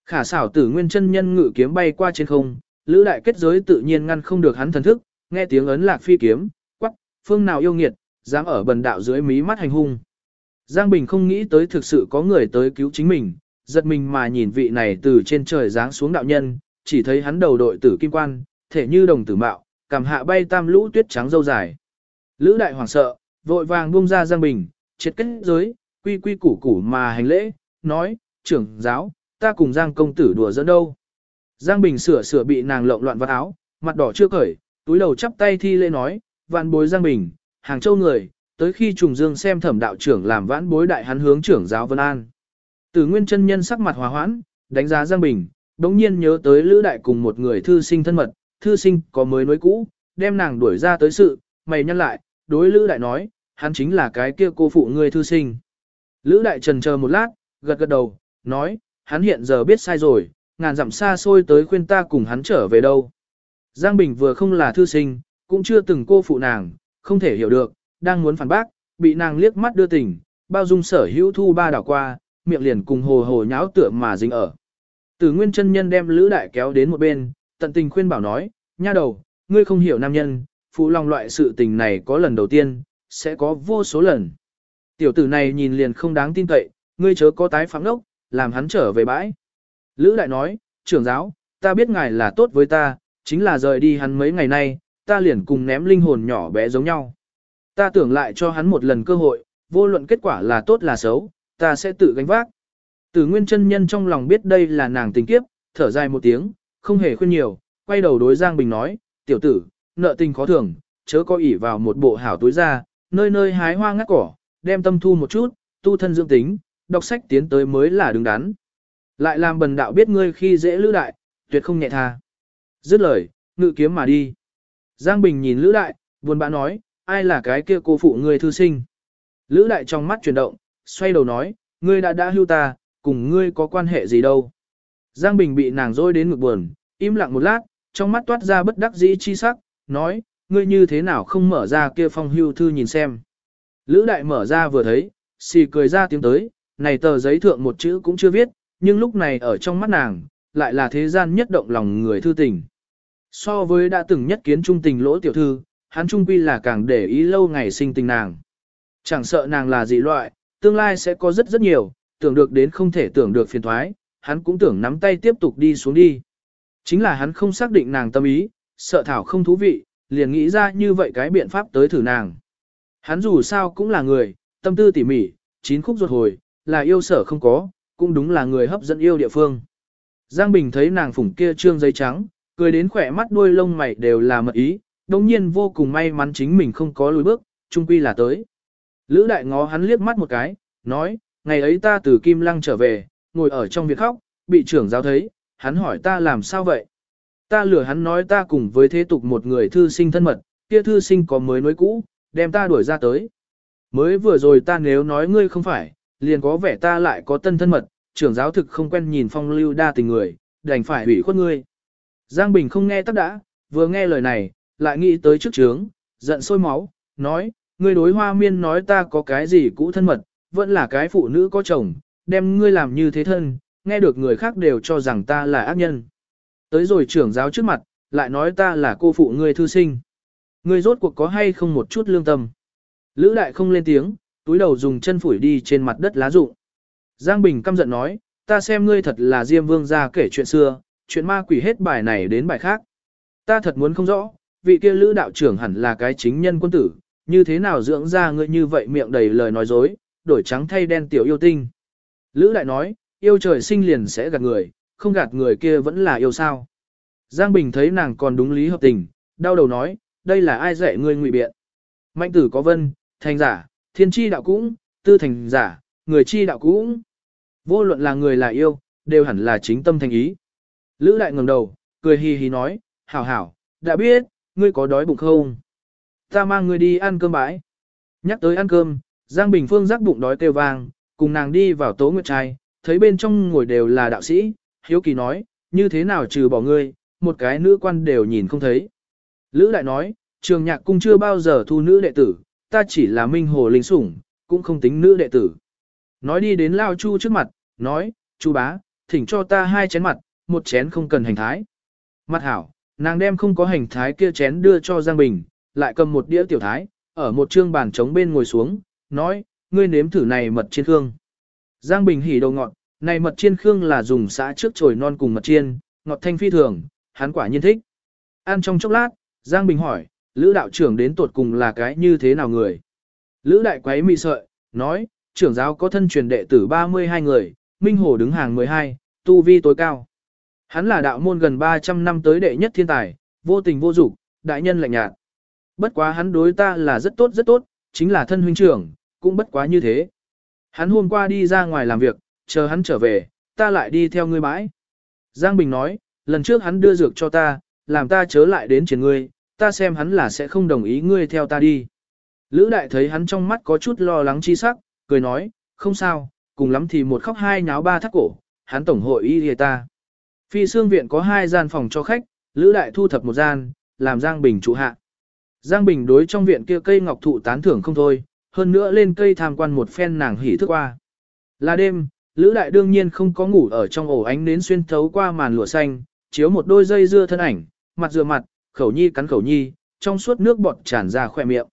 Khả xảo tử nguyên chân nhân ngự kiếm bay qua trên không, lữ đại kết giới tự nhiên ngăn không được hắn thần thức, nghe tiếng ấn lạc phi kiếm, quắc, phương nào yêu nghiệt, dám ở bần đạo dưới mí mắt hành hung. Giang Bình không nghĩ tới thực sự có người tới cứu chính mình, giật mình mà nhìn vị này từ trên trời giáng xuống đạo nhân, chỉ thấy hắn đầu đội tử kim quan, thể như đồng tử mạo, cảm hạ bay tam lũ tuyết trắng dâu dài. Lữ đại hoàng sợ, vội vàng buông ra Giang Bình, triệt kết giới, quy quy củ củ mà hành lễ, nói, trưởng giáo, ta cùng Giang công tử đùa dẫn đâu. Giang Bình sửa sửa bị nàng lộn loạn vào áo, mặt đỏ chưa cởi, túi đầu chắp tay thi lễ nói, vạn bối Giang Bình, hàng châu người, tới khi trùng dương xem thẩm đạo trưởng làm vãn bối đại hắn hướng trưởng giáo Vân An. Từ nguyên chân nhân sắc mặt hòa hoãn, đánh giá Giang Bình, đống nhiên nhớ tới Lữ Đại cùng một người thư sinh thân mật, thư sinh có mới nối cũ, đem nàng đuổi ra tới sự, mày nhăn lại, đối Lữ Đại nói, hắn chính là cái kia cô phụ người thư sinh. Lữ Đại trần chờ một lát, gật gật đầu, nói, hắn hiện giờ biết sai rồi, ngàn dặm xa xôi tới khuyên ta cùng hắn trở về đâu. Giang Bình vừa không là thư sinh, cũng chưa từng cô phụ nàng, không thể hiểu được, đang muốn phản bác, bị nàng liếc mắt đưa tình, bao dung sở hữu thu ba đảo qua, miệng liền cùng hồ hồ nháo tựa mà dính ở. Tử Nguyên chân nhân đem Lữ Đại kéo đến một bên, tận tình khuyên bảo nói, nha đầu, ngươi không hiểu nam nhân, phụ lòng loại sự tình này có lần đầu tiên, sẽ có vô số lần. Tiểu tử này nhìn liền không đáng tin cậy, ngươi chớ có tái phạm đốc, làm hắn trở về bãi. Lữ Đại nói, trưởng giáo, ta biết ngài là tốt với ta, chính là rời đi hắn mấy ngày nay, ta liền cùng ném linh hồn nhỏ bé giống nhau. Ta tưởng lại cho hắn một lần cơ hội, vô luận kết quả là tốt là xấu, ta sẽ tự gánh vác. Tử Nguyên chân nhân trong lòng biết đây là nàng tình kiếp, thở dài một tiếng, không hề khuyên nhiều, quay đầu đối Giang Bình nói, tiểu tử, nợ tình khó thường, chớ có ỉ vào một bộ hảo túi ra, nơi nơi hái hoa ngắt cỏ, đem tâm thu một chút, tu thân dưỡng tính, đọc sách tiến tới mới là đứng đắn. Lại làm bần đạo biết ngươi khi dễ lữ đại, tuyệt không nhẹ tha. Dứt lời, ngự kiếm mà đi. Giang Bình nhìn lữ đại, buồn bã nói, ai là cái kia cô phụ ngươi thư sinh. Lữ đại trong mắt chuyển động, xoay đầu nói, ngươi đã đã hưu ta, cùng ngươi có quan hệ gì đâu. Giang Bình bị nàng dối đến ngực buồn, im lặng một lát, trong mắt toát ra bất đắc dĩ chi sắc, nói, ngươi như thế nào không mở ra kia phong hưu thư nhìn xem. Lữ đại mở ra vừa thấy, xì cười ra tiếng tới, này tờ giấy thượng một chữ cũng chưa viết, nhưng lúc này ở trong mắt nàng, lại là thế gian nhất động lòng người thư tình. So với đã từng nhất kiến trung tình lỗ tiểu thư, hắn trung quy là càng để ý lâu ngày sinh tình nàng. Chẳng sợ nàng là dị loại, tương lai sẽ có rất rất nhiều, tưởng được đến không thể tưởng được phiền thoái, hắn cũng tưởng nắm tay tiếp tục đi xuống đi. Chính là hắn không xác định nàng tâm ý, sợ thảo không thú vị, liền nghĩ ra như vậy cái biện pháp tới thử nàng. Hắn dù sao cũng là người, tâm tư tỉ mỉ, chín khúc ruột hồi, là yêu sở không có, cũng đúng là người hấp dẫn yêu địa phương. Giang Bình thấy nàng phủng kia trương giấy trắng, cười đến khỏe mắt đuôi lông mày đều là mật ý, đồng nhiên vô cùng may mắn chính mình không có lùi bước, trung quy là tới. Lữ đại ngó hắn liếc mắt một cái, nói, ngày ấy ta từ Kim Lăng trở về, ngồi ở trong việc khóc, bị trưởng giáo thấy, hắn hỏi ta làm sao vậy. Ta lừa hắn nói ta cùng với thế tục một người thư sinh thân mật, kia thư sinh có mới nối cũ, đem ta đuổi ra tới. Mới vừa rồi ta nếu nói ngươi không phải, liền có vẻ ta lại có tân thân mật, trưởng giáo thực không quen nhìn phong lưu đa tình người, đành phải hủy khuất ngươi. Giang Bình không nghe tắc đã, vừa nghe lời này, lại nghĩ tới trước trướng, giận sôi máu, nói, ngươi đối hoa miên nói ta có cái gì cũ thân mật, vẫn là cái phụ nữ có chồng, đem ngươi làm như thế thân, nghe được người khác đều cho rằng ta là ác nhân. Tới rồi trưởng giáo trước mặt, lại nói ta là cô phụ ngươi thư sinh. Ngươi rốt cuộc có hay không một chút lương tâm. Lữ đại không lên tiếng, túi đầu dùng chân phủi đi trên mặt đất lá rụng. Giang Bình căm giận nói, ta xem ngươi thật là Diêm Vương ra kể chuyện xưa, chuyện ma quỷ hết bài này đến bài khác. Ta thật muốn không rõ, vị kia lữ đạo trưởng hẳn là cái chính nhân quân tử, như thế nào dưỡng ra ngươi như vậy miệng đầy lời nói dối, đổi trắng thay đen tiểu yêu tinh. Lữ đại nói, yêu trời sinh liền sẽ gạt người, không gạt người kia vẫn là yêu sao. Giang Bình thấy nàng còn đúng lý hợp tình, đau đầu nói, đây là ai dạy ngươi ngụy biện. Mạnh tử có vân, thành giả, thiên chi đạo cũng, tư thành giả, người chi đạo cũng. Vô luận là người là yêu, đều hẳn là chính tâm thành ý. Lữ đại ngẩng đầu, cười hì hì nói, hảo hảo, đã biết, ngươi có đói bụng không? Ta mang ngươi đi ăn cơm bãi. Nhắc tới ăn cơm, Giang Bình Phương rắc bụng đói kêu vang, cùng nàng đi vào tố nguyệt trai, thấy bên trong ngồi đều là đạo sĩ, hiếu kỳ nói, như thế nào trừ bỏ ngươi, một cái nữ quan đều nhìn không thấy. Lữ đại nói, trường nhạc cung chưa bao giờ thu nữ đệ tử, ta chỉ là minh hồ linh sủng, cũng không tính nữ đệ tử. Nói đi đến Lao Chu trước mặt, nói, chu bá, thỉnh cho ta hai chén mặt, một chén không cần hành thái. Mặt hảo, nàng đem không có hành thái kia chén đưa cho Giang Bình, lại cầm một đĩa tiểu thái, ở một trương bàn trống bên ngồi xuống, nói, ngươi nếm thử này mật chiên khương. Giang Bình hỉ đầu ngọt, này mật chiên khương là dùng xã trước chồi non cùng mật chiên, ngọt thanh phi thường, hắn quả nhiên thích. Ăn trong chốc lát, Giang Bình hỏi, Lữ đạo trưởng đến tuột cùng là cái như thế nào người? Lữ đại quấy mị sợi, nói, trưởng giáo có thân truyền đệ tử 32 người, Minh Hồ đứng hàng 12, tu vi tối cao. Hắn là đạo môn gần 300 năm tới đệ nhất thiên tài, vô tình vô dục, đại nhân lạnh nhạt. Bất quá hắn đối ta là rất tốt rất tốt, chính là thân huynh trưởng, cũng bất quá như thế. Hắn hôm qua đi ra ngoài làm việc, chờ hắn trở về, ta lại đi theo ngươi bãi. Giang Bình nói, lần trước hắn đưa dược cho ta, làm ta chớ lại đến chiến ngươi, ta xem hắn là sẽ không đồng ý ngươi theo ta đi. Lữ đại thấy hắn trong mắt có chút lo lắng chi sắc, cười nói, không sao, cùng lắm thì một khóc hai nháo ba thắt cổ, hắn tổng hội y hề ta. Phi xương viện có hai gian phòng cho khách, Lữ đại thu thập một gian, làm Giang Bình trụ hạ. Giang Bình đối trong viện kia cây ngọc thụ tán thưởng không thôi, hơn nữa lên cây tham quan một phen nàng hỉ thức qua. Là đêm, Lữ đại đương nhiên không có ngủ ở trong ổ ánh nến xuyên thấu qua màn lụa xanh, chiếu một đôi dây dưa thân ảnh, mặt dựa mặt, khẩu nhi cắn khẩu nhi, trong suốt nước bọt tràn ra khỏe miệng.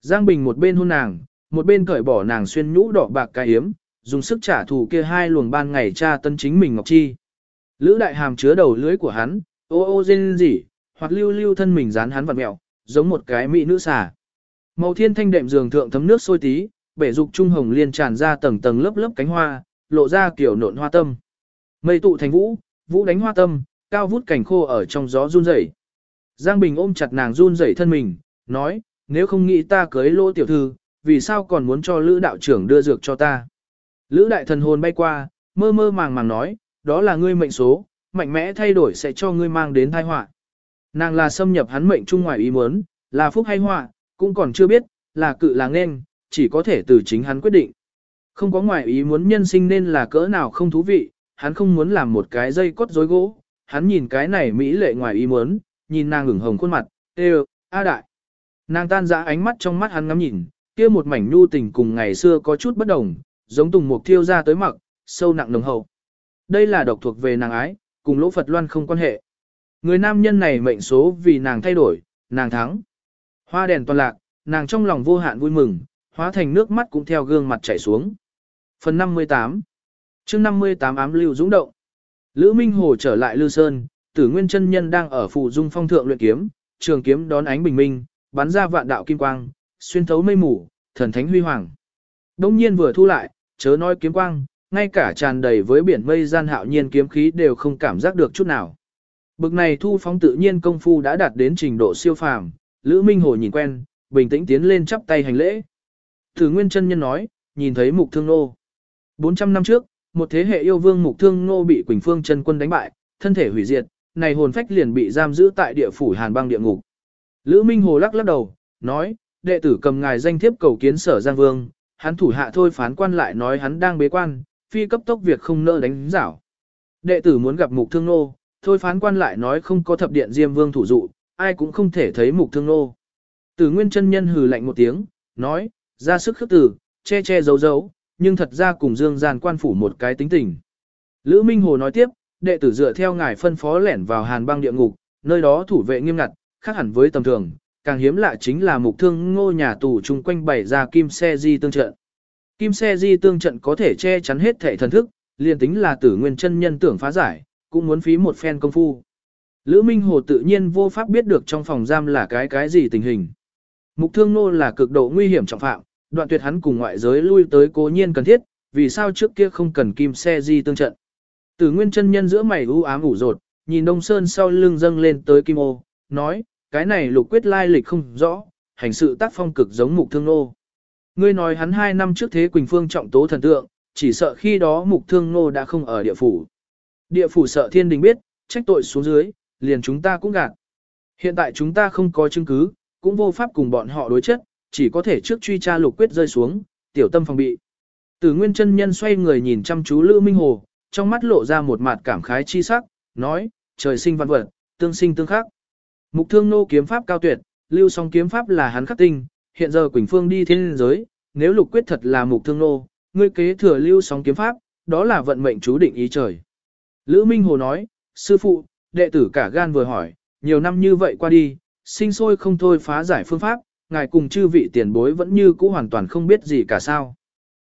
Giang Bình một bên hôn nàng, một bên cởi bỏ nàng xuyên nhũ đỏ bạc cái hiếm, dùng sức trả thù kia hai luồng ban ngày tra tân chính mình Ngọc Chi. Lữ đại hàm chứa đầu lưới của hắn, ô ô rên rỉ, hoặc lưu lưu thân mình dán hắn vặt mẹo, giống một cái mỹ nữ xà. Màu thiên thanh đệm giường thượng thấm nước sôi tí, bể dục trung hồng liên tràn ra tầng tầng lớp lớp cánh hoa, lộ ra kiểu nộn hoa tâm. Mây tụ thành vũ, vũ đánh hoa tâm, cao vút cảnh khô ở trong gió run rẩy. Giang Bình ôm chặt nàng run rẩy thân mình, nói, nếu không nghĩ ta cưới lỗ tiểu thư, vì sao còn muốn cho Lữ đạo trưởng đưa dược cho ta. Lữ đại thần hồn bay qua, mơ mơ màng màng nói, đó là ngươi mệnh số, mạnh mẽ thay đổi sẽ cho ngươi mang đến tai họa. Nàng là xâm nhập hắn mệnh trung ngoài ý muốn, là phúc hay họa, cũng còn chưa biết, là cự là nên, chỉ có thể từ chính hắn quyết định. Không có ngoài ý muốn nhân sinh nên là cỡ nào không thú vị, hắn không muốn làm một cái dây cốt rối gỗ, hắn nhìn cái này mỹ lệ ngoài ý muốn, nhìn nàng ửng hồng khuôn mặt, "Ê, a đại. Nàng tan ra ánh mắt trong mắt hắn ngắm nhìn, kia một mảnh nhu tình cùng ngày xưa có chút bất đồng, giống tùng mục thiêu ra tới mặc, sâu nặng nồng hậu. Đây là độc thuộc về nàng ái, cùng lỗ Phật Loan không quan hệ. Người nam nhân này mệnh số vì nàng thay đổi, nàng thắng. Hoa đèn toàn lạc, nàng trong lòng vô hạn vui mừng, hóa thành nước mắt cũng theo gương mặt chảy xuống. Phần 58 chương 58 ám lưu dũng động. Lữ Minh Hồ trở lại Lư Sơn, tử nguyên chân nhân đang ở phụ dung phong thượng luyện kiếm, trường kiếm đón ánh bình minh, bắn ra vạn đạo kim quang, xuyên thấu mây mù, thần thánh huy hoàng. Đông nhiên vừa thu lại, chớ nói kiếm quang, ngay cả tràn đầy với biển mây gian hạo nhiên kiếm khí đều không cảm giác được chút nào. Bực này thu phóng tự nhiên công phu đã đạt đến trình độ siêu phàm, Lữ Minh Hồ nhìn quen, bình tĩnh tiến lên chắp tay hành lễ. Thử Nguyên chân nhân nói, nhìn thấy mục thương nô. 400 năm trước, một thế hệ yêu vương mục thương nô bị Quỳnh Phương chân quân đánh bại, thân thể hủy diệt, này hồn phách liền bị giam giữ tại địa phủ Hàn băng địa ngục. Lữ Minh Hồ lắc lắc đầu, nói, đệ tử cầm ngài danh thiếp cầu kiến sở Giang Vương, hắn thủ hạ thôi phán quan lại nói hắn đang bế quan, phi cấp tốc việc không nỡ đánh giảo. Đệ tử muốn gặp mục thương nô, thôi phán quan lại nói không có thập điện diêm vương thủ dụ, ai cũng không thể thấy mục thương nô. Tử nguyên chân nhân hừ lạnh một tiếng, nói, ra sức khước tử, che che giấu giấu, nhưng thật ra cùng dương gian quan phủ một cái tính tình. Lữ Minh Hồ nói tiếp, đệ tử dựa theo ngài phân phó lẻn vào hàn băng địa ngục, nơi đó thủ vệ nghiêm ngặt, khác hẳn với tầm thường, càng hiếm lạ chính là mục thương ngô nhà tù chung quanh bày ra kim xe di tương trận. Kim xe di tương trận có thể che chắn hết thể thần thức, liền tính là tử nguyên chân nhân tưởng phá giải, cũng muốn phí một phen công phu. Lữ Minh Hồ tự nhiên vô pháp biết được trong phòng giam là cái cái gì tình hình. Mục thương nô là cực độ nguy hiểm trọng phạm, đoạn tuyệt hắn cùng ngoại giới lui tới cố nhiên cần thiết, vì sao trước kia không cần kim xe di tương trận. Tử nguyên chân nhân giữa mày u ám ủ rột, nhìn đông sơn sau lưng dâng lên tới kim ô, nói, cái này lục quyết lai lịch không rõ, hành sự tác phong cực giống mục thương nô. Ngươi nói hắn hai năm trước thế Quỳnh Phương trọng tố thần tượng, chỉ sợ khi đó mục thương nô đã không ở địa phủ. Địa phủ sợ thiên đình biết, trách tội xuống dưới, liền chúng ta cũng gạt. Hiện tại chúng ta không có chứng cứ, cũng vô pháp cùng bọn họ đối chất, chỉ có thể trước truy tra lục quyết rơi xuống, tiểu tâm phòng bị. Tử Nguyên chân nhân xoay người nhìn chăm chú Lữ Minh Hồ, trong mắt lộ ra một mặt cảm khái chi sắc, nói, trời sinh văn vật, tương sinh tương khắc. Mục thương nô kiếm pháp cao tuyệt, lưu song kiếm pháp là hắn khắc tinh, hiện giờ Quỳnh Phương đi thiên giới, nếu lục quyết thật là mục thương nô, ngươi kế thừa lưu Sóng kiếm pháp, đó là vận mệnh chú định ý trời. Lữ Minh Hồ nói, sư phụ, đệ tử cả gan vừa hỏi, nhiều năm như vậy qua đi, sinh sôi không thôi phá giải phương pháp, ngài cùng chư vị tiền bối vẫn như cũ hoàn toàn không biết gì cả sao.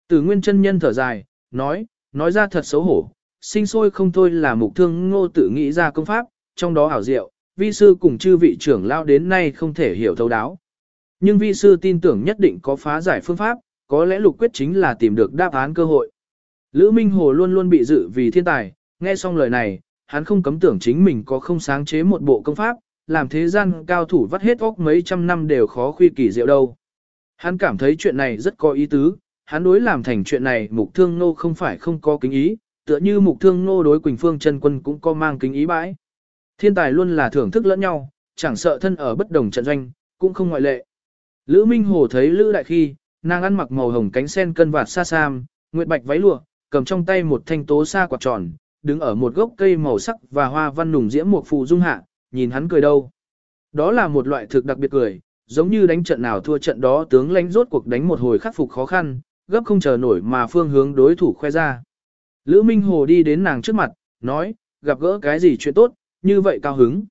Tử Nguyên chân nhân thở dài, nói, nói ra thật xấu hổ, sinh sôi không thôi là mục thương ngô tự nghĩ ra công pháp, trong đó ảo diệu, vi sư cùng chư vị trưởng lao đến nay không thể hiểu thấu đáo. Nhưng vi sư tin tưởng nhất định có phá giải phương pháp, có lẽ lục quyết chính là tìm được đáp án cơ hội. Lữ Minh Hồ luôn luôn bị dự vì thiên tài, nghe xong lời này, hắn không cấm tưởng chính mình có không sáng chế một bộ công pháp, làm thế gian cao thủ vắt hết óc mấy trăm năm đều khó khuy kỳ diệu đâu. Hắn cảm thấy chuyện này rất có ý tứ, hắn đối làm thành chuyện này mục thương nô không phải không có kính ý, tựa như mục thương nô đối Quỳnh Phương chân quân cũng có mang kính ý bãi. Thiên tài luôn là thưởng thức lẫn nhau, chẳng sợ thân ở bất đồng trận doanh, cũng không ngoại lệ. Lữ Minh Hồ thấy Lữ Đại Khi, nàng ăn mặc màu hồng cánh sen cân vạt xa sam, nguyệt bạch váy lụa, cầm trong tay một thanh tố sa quạt tròn, đứng ở một gốc cây màu sắc và hoa văn nùng diễm một phù dung hạ, nhìn hắn cười đâu. Đó là một loại thực đặc biệt cười, giống như đánh trận nào thua trận đó tướng lãnh rốt cuộc đánh một hồi khắc phục khó khăn, gấp không chờ nổi mà phương hướng đối thủ khoe ra. Lữ Minh Hồ đi đến nàng trước mặt, nói, gặp gỡ cái gì chuyện tốt, như vậy cao hứng.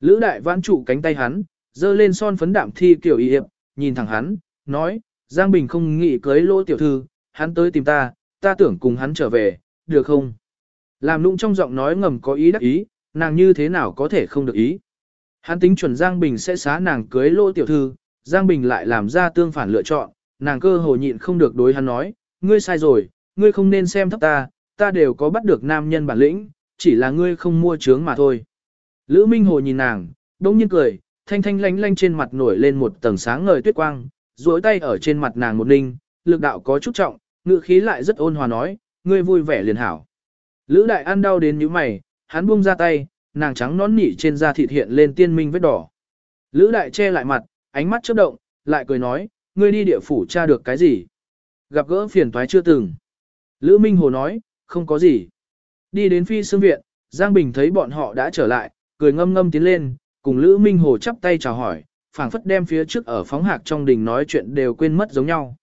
Lữ Đại Vãn trụ cánh tay hắn, dơ lên son phấn đạm thi kiểu y hiệp, nhìn thẳng hắn, nói, Giang Bình không nghĩ cưới lỗ tiểu thư, hắn tới tìm ta, ta tưởng cùng hắn trở về, được không? Làm nụng trong giọng nói ngầm có ý đắc ý, nàng như thế nào có thể không được ý. Hắn tính chuẩn Giang Bình sẽ xá nàng cưới lỗ tiểu thư, Giang Bình lại làm ra tương phản lựa chọn, nàng cơ hồ nhịn không được đối hắn nói, ngươi sai rồi, ngươi không nên xem thấp ta, ta đều có bắt được nam nhân bản lĩnh, chỉ là ngươi không mua trướng mà thôi. Lữ Minh Hồ nhìn nàng, đông nhiên cười, thanh thanh lánh lánh trên mặt nổi lên một tầng sáng ngời tuyết quang, duỗi tay ở trên mặt nàng một ninh, lực đạo có chút trọng, ngữ khí lại rất ôn hòa nói, ngươi vui vẻ liền hảo. Lữ đại ăn đau đến như mày, hắn buông ra tay, nàng trắng nón nỉ trên da thịt hiện lên tiên minh vết đỏ. Lữ đại che lại mặt, ánh mắt chớp động, lại cười nói, ngươi đi địa phủ tra được cái gì? Gặp gỡ phiền toái chưa từng. Lữ Minh Hồ nói, không có gì. Đi đến phi xương viện, Giang Bình thấy bọn họ đã trở lại, cười ngâm ngâm tiến lên, cùng Lữ Minh Hồ chắp tay chào hỏi, phảng phất đem phía trước ở phóng hạc trong đình nói chuyện đều quên mất giống nhau.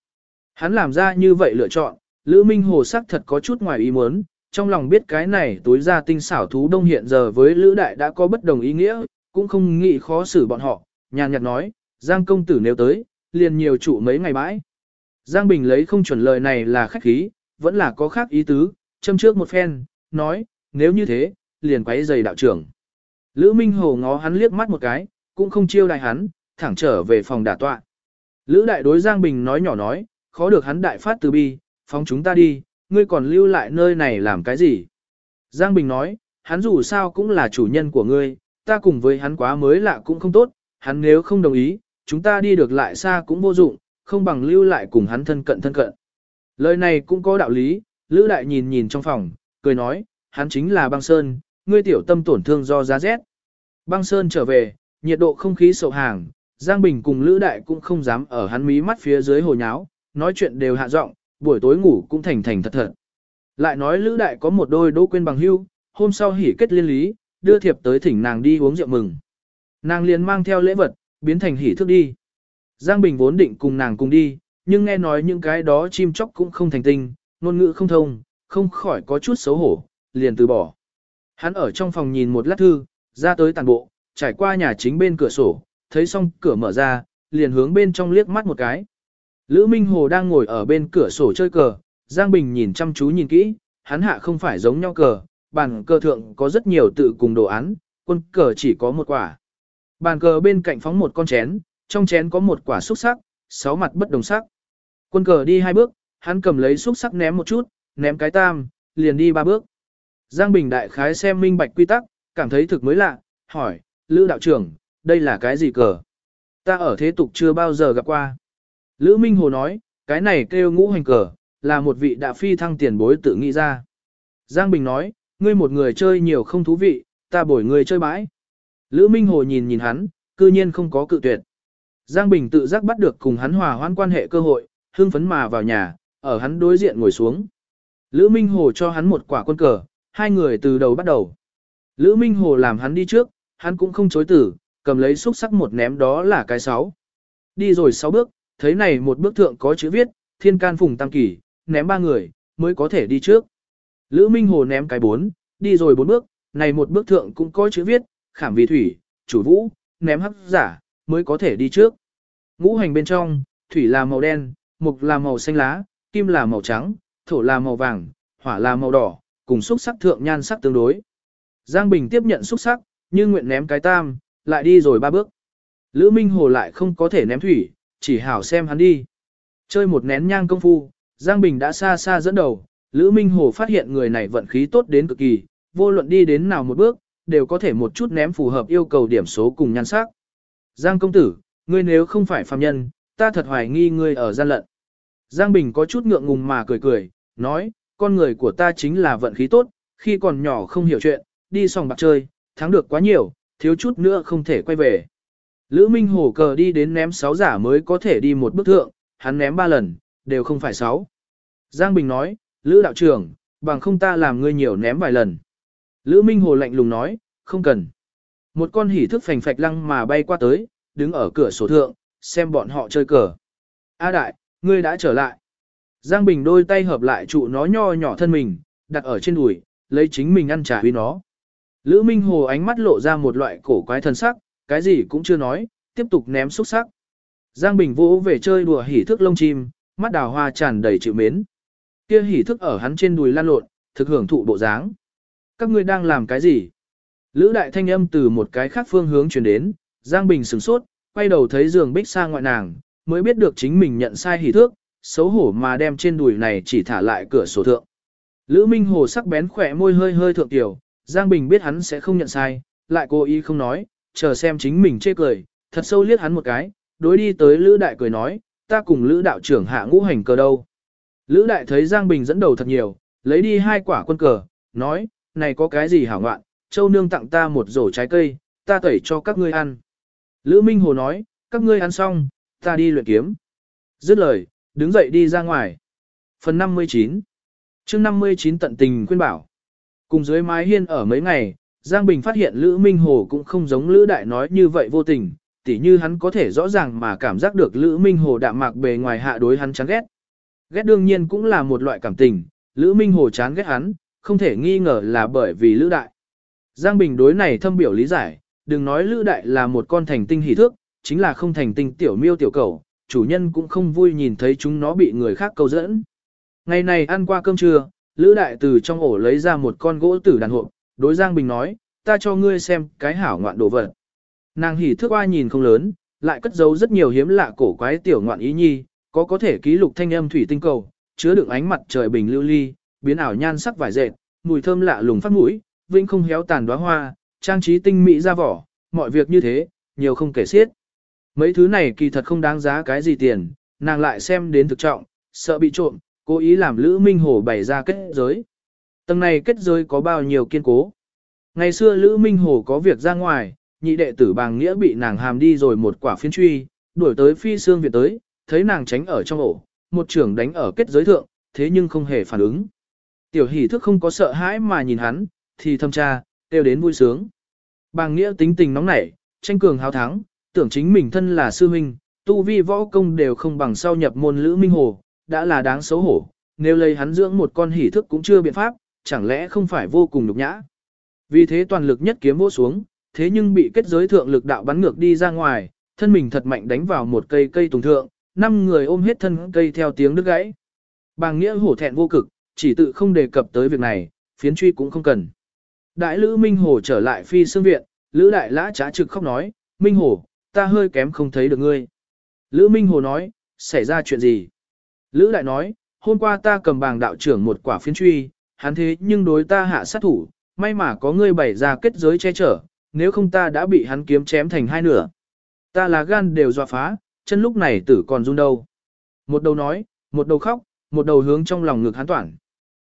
Hắn làm ra như vậy lựa chọn, Lữ Minh Hồ sắc thật có chút ngoài ý muốn, trong lòng biết cái này tối ra tinh xảo thú đông hiện giờ với Lữ Đại đã có bất đồng ý nghĩa, cũng không nghĩ khó xử bọn họ, nhàn nhạt nói, Giang công tử nếu tới, liền nhiều trụ mấy ngày bãi. Giang Bình lấy không chuẩn lời này là khách khí, vẫn là có khác ý tứ, châm trước một phen, nói, nếu như thế, liền quấy giày đạo trưởng. Lữ Minh Hồ ngó hắn liếc mắt một cái, cũng không chiêu đại hắn, thẳng trở về phòng đả tọa. Lữ đại đối Giang Bình nói nhỏ nói, khó được hắn đại phát từ bi, phóng chúng ta đi, ngươi còn lưu lại nơi này làm cái gì? Giang Bình nói, hắn dù sao cũng là chủ nhân của ngươi, ta cùng với hắn quá mới lạ cũng không tốt, hắn nếu không đồng ý, chúng ta đi được lại xa cũng vô dụng, không bằng lưu lại cùng hắn thân cận thân cận. Lời này cũng có đạo lý, Lữ Đại nhìn nhìn trong phòng, cười nói, hắn chính là băng sơn, ngươi tiểu tâm tổn thương do giá rét. Băng sơn trở về, nhiệt độ không khí sầu hàng, Giang Bình cùng Lữ Đại cũng không dám ở hắn mí mắt phía dưới hồ nháo, nói chuyện đều hạ giọng, buổi tối ngủ cũng thành thành thật thật. Lại nói Lữ Đại có một đôi đỗ quên bằng hưu, hôm sau hỉ kết liên lý, đưa thiệp tới thỉnh nàng đi uống rượu mừng. Nàng liền mang theo lễ vật, biến thành hỉ thức đi. Giang Bình vốn định cùng nàng cùng đi, nhưng nghe nói những cái đó chim chóc cũng không thành tinh, ngôn ngữ không thông, không khỏi có chút xấu hổ, liền từ bỏ. Hắn ở trong phòng nhìn một lát thư, ra tới tàn bộ, trải qua nhà chính bên cửa sổ, thấy xong cửa mở ra, liền hướng bên trong liếc mắt một cái. Lữ Minh Hồ đang ngồi ở bên cửa sổ chơi cờ, Giang Bình nhìn chăm chú nhìn kỹ, hắn hạ không phải giống nhau cờ, bàn cờ thượng có rất nhiều tự cùng đồ án, quân cờ chỉ có một quả. Bàn cờ bên cạnh phóng một con chén, trong chén có một quả xúc sắc, sáu mặt bất đồng sắc. Quân cờ đi hai bước, hắn cầm lấy xúc sắc ném một chút, ném cái tam, liền đi ba bước. Giang Bình đại khái xem minh bạch quy tắc, cảm thấy thực mới lạ, hỏi, Lữ đạo trưởng, đây là cái gì cờ? Ta ở thế tục chưa bao giờ gặp qua. Lữ Minh Hồ nói, cái này kêu ngũ hành cờ, là một vị đã phi thăng tiền bối tự nghĩ ra. Giang Bình nói, ngươi một người chơi nhiều không thú vị, ta bổi ngươi chơi bãi. Lữ Minh Hồ nhìn nhìn hắn, cư nhiên không có cự tuyệt. Giang Bình tự giác bắt được cùng hắn hòa hoãn quan hệ cơ hội, hưng phấn mà vào nhà, ở hắn đối diện ngồi xuống. Lữ Minh Hồ cho hắn một quả quân cờ, hai người từ đầu bắt đầu. Lữ Minh Hồ làm hắn đi trước, hắn cũng không chối tử, cầm lấy xúc sắc một ném đó là cái sáu. Đi rồi sáu bước, thấy này một bước thượng có chữ viết, thiên can phùng tam kỳ, ném ba người, mới có thể đi trước. Lữ Minh Hồ ném cái bốn, đi rồi bốn bước, này một bước thượng cũng có chữ viết, khảm vì thủy, chủ vũ, ném hắc giả, mới có thể đi trước. Ngũ hành bên trong, thủy là màu đen, mục là màu xanh lá, kim là màu trắng, thổ là màu vàng, hỏa là màu đỏ, cùng xúc sắc thượng nhan sắc tương đối. Giang Bình tiếp nhận xúc sắc, như nguyện ném cái tam, lại đi rồi ba bước. Lữ Minh Hồ lại không có thể ném thủy, chỉ hảo xem hắn đi. Chơi một nén nhang công phu, Giang Bình đã xa xa dẫn đầu, Lữ Minh Hồ phát hiện người này vận khí tốt đến cực kỳ, vô luận đi đến nào một bước, đều có thể một chút ném phù hợp yêu cầu điểm số cùng nhan sắc. Giang công tử, ngươi nếu không phải phàm nhân, ta thật hoài nghi ngươi ở gian lận. Giang Bình có chút ngượng ngùng mà cười cười, nói, con người của ta chính là vận khí tốt, khi còn nhỏ không hiểu chuyện, đi sòng bạc chơi, thắng được quá nhiều, thiếu chút nữa không thể quay về. Lữ Minh Hổ cờ đi đến ném 6 giả mới có thể đi một bước thượng, hắn ném 3 lần, đều không phải 6. Giang Bình nói, Lữ đạo trưởng, bằng không ta làm ngươi nhiều ném vài lần. Lữ Minh Hồ lạnh lùng nói, không cần. Một con hỉ thức phành phạch lăng mà bay qua tới, đứng ở cửa sổ thượng, xem bọn họ chơi cờ. A đại, ngươi đã trở lại. Giang Bình đôi tay hợp lại trụ nó nho nhỏ thân mình, đặt ở trên đùi, lấy chính mình ăn trả huy nó. Lữ Minh Hồ ánh mắt lộ ra một loại cổ quái thần sắc, cái gì cũng chưa nói, tiếp tục ném xúc sắc. Giang Bình vỗ về chơi đùa hỉ thức lông chim, mắt đào hoa tràn đầy chịu mến. Kia hỉ thức ở hắn trên đùi lan lộn, thực hưởng thụ bộ dáng. Các ngươi đang làm cái gì? Lữ đại thanh âm từ một cái khác phương hướng truyền đến, Giang Bình sửng sốt, quay đầu thấy giường bích xa ngoại nàng, mới biết được chính mình nhận sai hỉ thước, xấu hổ mà đem trên đùi này chỉ thả lại cửa sổ thượng. Lữ Minh Hồ sắc bén khỏe môi hơi hơi thượng tiểu, Giang Bình biết hắn sẽ không nhận sai, lại cố ý không nói, chờ xem chính mình chê cười, thật sâu liếc hắn một cái, đối đi tới Lữ Đại cười nói, ta cùng Lữ Đạo trưởng hạ ngũ hành cờ đâu. Lữ Đại thấy Giang Bình dẫn đầu thật nhiều, lấy đi hai quả quân cờ, nói, này có cái gì hảo ngoạn, Châu Nương tặng ta một rổ trái cây, ta tẩy cho các ngươi ăn. Lữ Minh Hồ nói, các ngươi ăn xong, ta đi luyện kiếm. Dứt lời, đứng dậy đi ra ngoài. Phần 59 chương 59 tận tình khuyên bảo. Cùng dưới mái hiên ở mấy ngày, Giang Bình phát hiện Lữ Minh Hồ cũng không giống Lữ Đại nói như vậy vô tình, tỉ như hắn có thể rõ ràng mà cảm giác được Lữ Minh Hồ đạm mạc bề ngoài hạ đối hắn chán ghét. Ghét đương nhiên cũng là một loại cảm tình, Lữ Minh Hồ chán ghét hắn, không thể nghi ngờ là bởi vì Lữ Đại. Giang Bình đối này thâm biểu lý giải, đừng nói Lữ Đại là một con thành tinh hỷ thước, chính là không thành tinh tiểu miêu tiểu cầu, chủ nhân cũng không vui nhìn thấy chúng nó bị người khác câu dẫn. Ngày này ăn qua cơm trưa, Lữ Đại từ trong ổ lấy ra một con gỗ tử đàn hộp, đối Giang Bình nói, ta cho ngươi xem cái hảo ngoạn đồ vật. Nàng hỉ thước qua nhìn không lớn, lại cất giấu rất nhiều hiếm lạ cổ quái tiểu ngoạn ý nhi, có có thể ký lục thanh âm thủy tinh cầu, chứa đựng ánh mặt trời bình lưu ly, biến ảo nhan sắc vải dệt, mùi thơm lạ lùng phát mũi, vĩnh không héo tàn đóa hoa, trang trí tinh mỹ ra vỏ, mọi việc như thế, nhiều không kể xiết. Mấy thứ này kỳ thật không đáng giá cái gì tiền, nàng lại xem đến thực trọng, sợ bị trộm, cố ý làm Lữ Minh hổ bày ra kết giới. Tầng này kết giới có bao nhiêu kiên cố. Ngày xưa Lữ Minh hổ có việc ra ngoài, nhị đệ tử bàng nghĩa bị nàng hàm đi rồi một quả phiến truy, đuổi tới phi xương viện tới, thấy nàng tránh ở trong ổ, một trưởng đánh ở kết giới thượng, thế nhưng không hề phản ứng. Tiểu hỷ thức không có sợ hãi mà nhìn hắn, thì thâm tra, kêu đến vui sướng. Bàng nghĩa tính tình nóng nảy, tranh cường hào thắng, tưởng chính mình thân là sư huynh, tu vi võ công đều không bằng sau nhập môn Lữ Minh Hồ, đã là đáng xấu hổ, nếu lấy hắn dưỡng một con hỉ thức cũng chưa biện pháp, chẳng lẽ không phải vô cùng nhục nhã. Vì thế toàn lực nhất kiếm vỗ xuống, thế nhưng bị kết giới thượng lực đạo bắn ngược đi ra ngoài, thân mình thật mạnh đánh vào một cây cây tùng thượng, năm người ôm hết thân cây theo tiếng đứt gãy. Bàng nghĩa hổ thẹn vô cực, chỉ tự không đề cập tới việc này, phiến truy cũng không cần. Đại Lữ Minh Hồ trở lại phi xương viện, Lữ Đại Lã trá trực khóc nói, Minh Hồ, ta hơi kém không thấy được ngươi. Lữ Minh Hồ nói, xảy ra chuyện gì? Lữ Đại nói, hôm qua ta cầm bàng đạo trưởng một quả phiến truy, hắn thế nhưng đối ta hạ sát thủ, may mà có ngươi bày ra kết giới che chở, nếu không ta đã bị hắn kiếm chém thành hai nửa. Ta là gan đều dọa phá, chân lúc này tử còn run đâu. Một đầu nói, một đầu khóc, một đầu hướng trong lòng ngực hắn toản.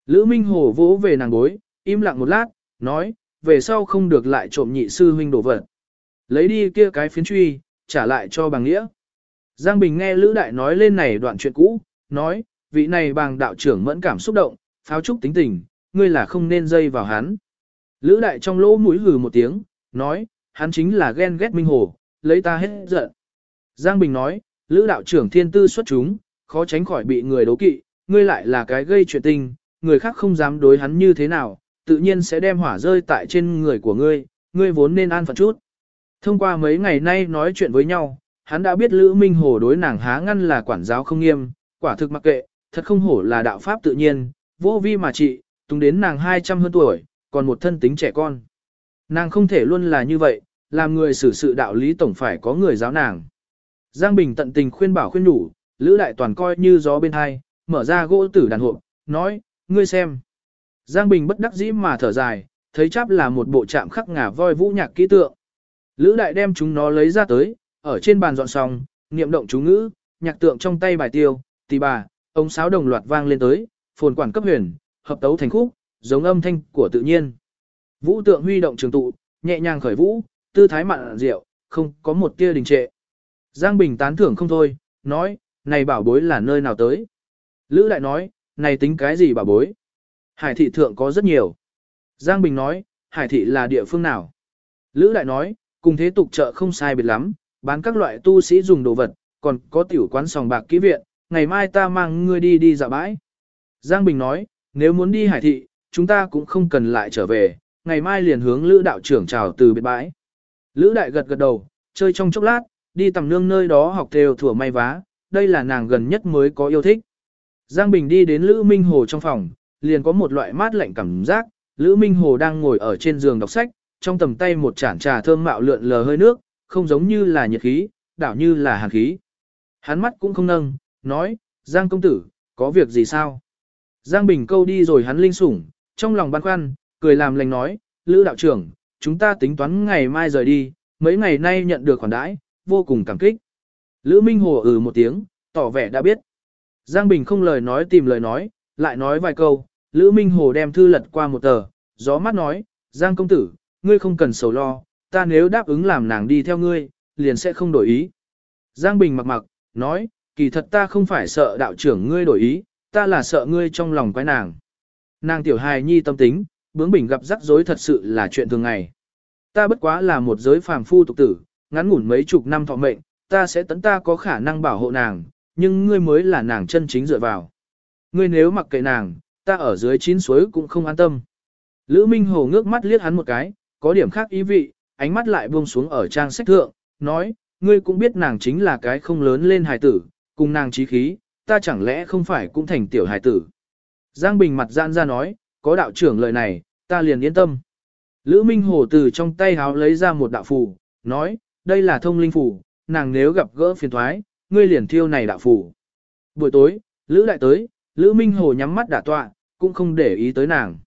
Lữ Minh Hồ vỗ về nàng bối, im lặng một lát, nói, về sau không được lại trộm nhị sư huynh đổ vật. Lấy đi kia cái phiến truy, trả lại cho bằng nghĩa. Giang Bình nghe Lữ Đại nói lên này đoạn chuyện cũ, nói, vị này Bàng đạo trưởng mẫn cảm xúc động, pháo trúc tính tình, ngươi là không nên dây vào hắn. Lữ Đại trong lỗ mũi hừ một tiếng, nói, hắn chính là ghen ghét Minh Hồ, lấy ta hết giận. Giang Bình nói, Lữ đạo trưởng thiên tư xuất chúng, khó tránh khỏi bị người đố kỵ, ngươi lại là cái gây chuyện tình, người khác không dám đối hắn như thế nào, tự nhiên sẽ đem hỏa rơi tại trên người của ngươi, ngươi vốn nên an phận chút. Thông qua mấy ngày nay nói chuyện với nhau, hắn đã biết Lữ Minh Hồ đối nàng há ngăn là quản giáo không nghiêm, quả thực mặc kệ, thật không hổ là đạo pháp tự nhiên, vô vi mà trị, tung đến nàng 200 hơn tuổi, còn một thân tính trẻ con. Nàng không thể luôn là như vậy, làm người xử sự đạo lý tổng phải có người giáo nàng. Giang Bình tận tình khuyên bảo khuyên đủ, Lữ Đại Toàn coi như gió bên hai, mở ra gỗ tử đàn hộp, nói, ngươi xem. Giang Bình bất đắc dĩ mà thở dài, thấy chắp là một bộ chạm khắc ngà voi vũ nhạc kỹ tượng. Lữ Đại đem chúng nó lấy ra tới, ở trên bàn dọn xong, niệm động chú ngữ, nhạc tượng trong tay bài tiêu, tỳ bà, ống sáo đồng loạt vang lên tới, phồn quản cấp huyền, hợp tấu thành khúc, giống âm thanh của tự nhiên. Vũ tượng huy động trường tụ, nhẹ nhàng khởi vũ, tư thái mặn rượu, không có một tia đình trệ. Giang Bình tán thưởng không thôi, nói, này bảo bối là nơi nào tới. Lữ đại nói, này tính cái gì bảo bối. Hải thị thượng có rất nhiều. Giang Bình nói, hải thị là địa phương nào. Lữ đại nói, cùng thế tục chợ không sai biệt lắm, bán các loại tu sĩ dùng đồ vật, còn có tiểu quán sòng bạc kỹ viện, ngày mai ta mang ngươi đi đi dạo bãi. Giang Bình nói, nếu muốn đi hải thị, chúng ta cũng không cần lại trở về, ngày mai liền hướng Lữ đạo trưởng chào từ biệt bãi. Lữ đại gật gật đầu, chơi trong chốc lát, đi tầm nương nơi đó học theo thủa may vá, đây là nàng gần nhất mới có yêu thích. Giang Bình đi đến Lữ Minh Hồ trong phòng, liền có một loại mát lạnh cảm giác, Lữ Minh Hồ đang ngồi ở trên giường đọc sách, trong tầm tay một chản trà thơm mạo lượn lờ hơi nước, không giống như là nhiệt khí, đảo như là hàn khí. Hắn mắt cũng không nâng, nói, Giang công tử, có việc gì sao? Giang Bình câu đi rồi hắn linh sủng, trong lòng băn khoăn, cười làm lành nói, Lữ đạo trưởng, chúng ta tính toán ngày mai rời đi, mấy ngày nay nhận được khoản đãi, vô cùng cảm kích. Lữ Minh Hồ ừ một tiếng, tỏ vẻ đã biết. Giang Bình không lời nói tìm lời nói, lại nói vài câu, Lữ Minh Hồ đem thư lật qua một tờ, gió mắt nói, Giang công tử, ngươi không cần sầu lo, ta nếu đáp ứng làm nàng đi theo ngươi, liền sẽ không đổi ý. Giang Bình mặc mặc, nói, kỳ thật ta không phải sợ đạo trưởng ngươi đổi ý, ta là sợ ngươi trong lòng quái nàng. Nàng tiểu hài nhi tâm tính, bướng bỉnh gặp rắc rối thật sự là chuyện thường ngày. Ta bất quá là một giới phàm phu tục tử, ngắn ngủn mấy chục năm thọ mệnh, ta sẽ tấn ta có khả năng bảo hộ nàng, nhưng ngươi mới là nàng chân chính dựa vào. Ngươi nếu mặc kệ nàng, ta ở dưới chín suối cũng không an tâm. Lữ Minh Hồ ngước mắt liếc hắn một cái, có điểm khác ý vị, ánh mắt lại buông xuống ở trang sách thượng, nói, ngươi cũng biết nàng chính là cái không lớn lên hài tử, cùng nàng trí khí, ta chẳng lẽ không phải cũng thành tiểu hài tử. Giang Bình mặt giãn ra nói, có đạo trưởng lời này, ta liền yên tâm. Lữ Minh Hồ từ trong tay háo lấy ra một đạo phù, nói, đây là thông linh phù, nàng nếu gặp gỡ phiền thoái, ngươi liền thiêu này đạo phù. Buổi tối, Lữ Đại tới, Lữ Minh Hồ nhắm mắt đả tọa, cũng không để ý tới nàng.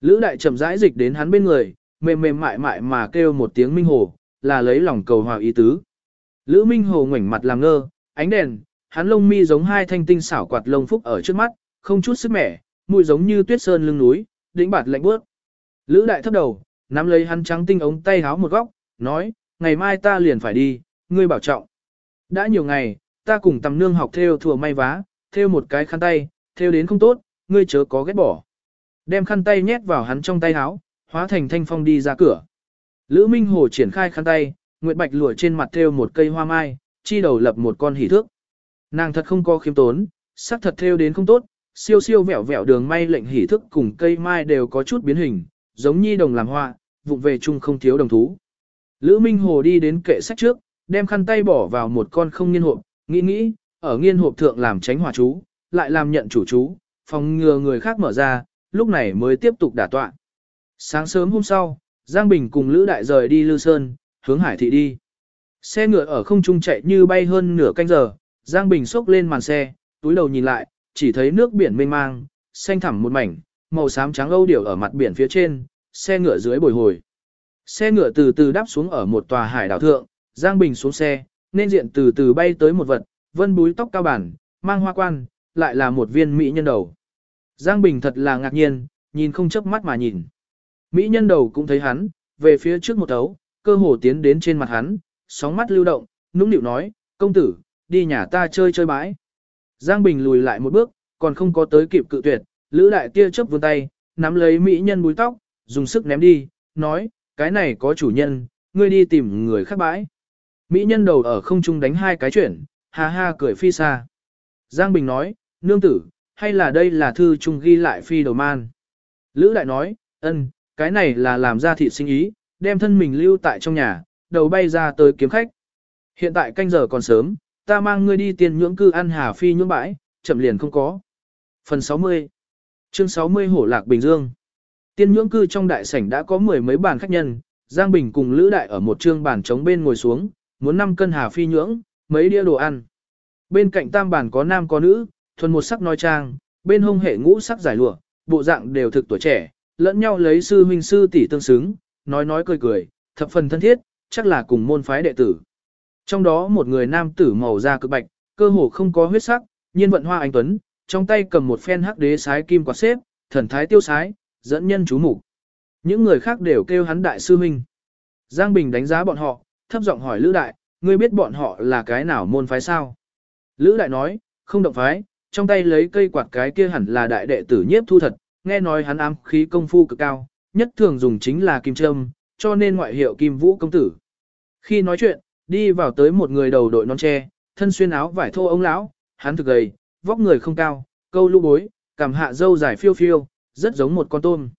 Lữ Đại chậm rãi dịch đến hắn bên người, mềm mềm mại mại mà kêu một tiếng Minh Hồ, là lấy lòng cầu hòa ý tứ. Lữ Minh Hồ ngoảnh mặt làm ngơ, ánh đèn, hắn lông mi giống hai thanh tinh xảo quạt lông phúc ở trước mắt, không chút sức mẻ, mùi giống như tuyết sơn lưng núi, đỉnh bạt lạnh bước. Lữ đại thấp đầu, nắm lấy hắn trắng tinh ống tay háo một góc, nói, ngày mai ta liền phải đi, ngươi bảo trọng. Đã nhiều ngày, ta cùng tầm nương học theo thừa may vá, theo một cái khăn tay, theo đến không tốt, ngươi chớ có ghét bỏ. Đem khăn tay nhét vào hắn trong tay háo, hóa thành thanh phong đi ra cửa. Lữ Minh Hồ triển khai khăn tay, Nguyệt Bạch lụa trên mặt thêu một cây hoa mai, chi đầu lập một con hỉ thước. Nàng thật không có khiêm tốn, sắc thật thêu đến không tốt, siêu siêu vẹo vẹo đường may lệnh hỉ thức cùng cây mai đều có chút biến hình, giống nhi đồng làm hoa, vụng về chung không thiếu đồng thú. Lữ Minh Hồ đi đến kệ sách trước, đem khăn tay bỏ vào một con không nghiên hộp, nghĩ nghĩ, ở nghiên hộp thượng làm tránh hỏa chú, lại làm nhận chủ chú, phòng ngừa người khác mở ra, lúc này mới tiếp tục đả tọa. Sáng sớm hôm sau, Giang Bình cùng Lữ Đại rời đi Lư Sơn, hướng Hải Thị đi. Xe ngựa ở không trung chạy như bay hơn nửa canh giờ, Giang Bình xốc lên màn xe, túi đầu nhìn lại, chỉ thấy nước biển mênh mang, xanh thẳm một mảnh, màu xám trắng âu điểu ở mặt biển phía trên, xe ngựa dưới bồi hồi. Xe ngựa từ từ đáp xuống ở một tòa hải đảo thượng, Giang Bình xuống xe, nên diện từ từ bay tới một vật, vân búi tóc cao bản, mang hoa quan, lại là một viên mỹ nhân đầu. Giang Bình thật là ngạc nhiên, nhìn không chớp mắt mà nhìn. Mỹ nhân đầu cũng thấy hắn, về phía trước một thấu, cơ hồ tiến đến trên mặt hắn, sóng mắt lưu động, nũng nịu nói, công tử, đi nhà ta chơi chơi bãi. Giang Bình lùi lại một bước, còn không có tới kịp cự tuyệt, Lữ Đại Tia chớp vươn tay, nắm lấy mỹ nhân búi tóc, dùng sức ném đi, nói, cái này có chủ nhân, ngươi đi tìm người khác bãi. Mỹ nhân đầu ở không trung đánh hai cái chuyển, ha ha cười phi xa. Giang Bình nói, nương tử, hay là đây là thư trung ghi lại phi đầu man. Lữ Đại nói, ân, cái này là làm ra thị sinh ý, đem thân mình lưu tại trong nhà, đầu bay ra tới kiếm khách. Hiện tại canh giờ còn sớm, ta mang ngươi đi tiền nhưỡng cư ăn hà phi nhưỡng bãi, chậm liền không có. Phần 60 Chương 60 Hổ Lạc Bình Dương Tiên nhưỡng cư trong đại sảnh đã có mười mấy bàn khách nhân, Giang Bình cùng Lữ Đại ở một trương bàn trống bên ngồi xuống, muốn 5 cân hà phi nhưỡng, mấy đĩa đồ ăn. Bên cạnh tam bàn có nam có nữ, thuần một sắc nói trang, bên hông hệ ngũ sắc giải lụa, bộ dạng đều thực tuổi trẻ, lẫn nhau lấy sư huynh sư tỷ tương xứng, nói nói cười cười, thập phần thân thiết, chắc là cùng môn phái đệ tử. Trong đó một người nam tử màu da cực bạch, cơ hồ không có huyết sắc, nhiên vận hoa anh tuấn, trong tay cầm một phen hắc đế sái kim quạt xếp, thần thái tiêu sái, dẫn nhân chú mục. Những người khác đều kêu hắn đại sư huynh. Giang Bình đánh giá bọn họ, thấp giọng hỏi Lữ Đại, ngươi biết bọn họ là cái nào môn phái sao? Lữ Đại nói, không động phái, trong tay lấy cây quạt cái kia hẳn là đại đệ tử nhiếp thu thật, nghe nói hắn ám khí công phu cực cao, nhất thường dùng chính là kim trâm, cho nên ngoại hiệu kim vũ công tử. Khi nói chuyện, đi vào tới một người đầu đội non tre, thân xuyên áo vải thô ông lão, hắn thực gầy, vóc người không cao, câu lũ bối, cằm hạ dâu dài phiêu phiêu, rất giống một con tôm.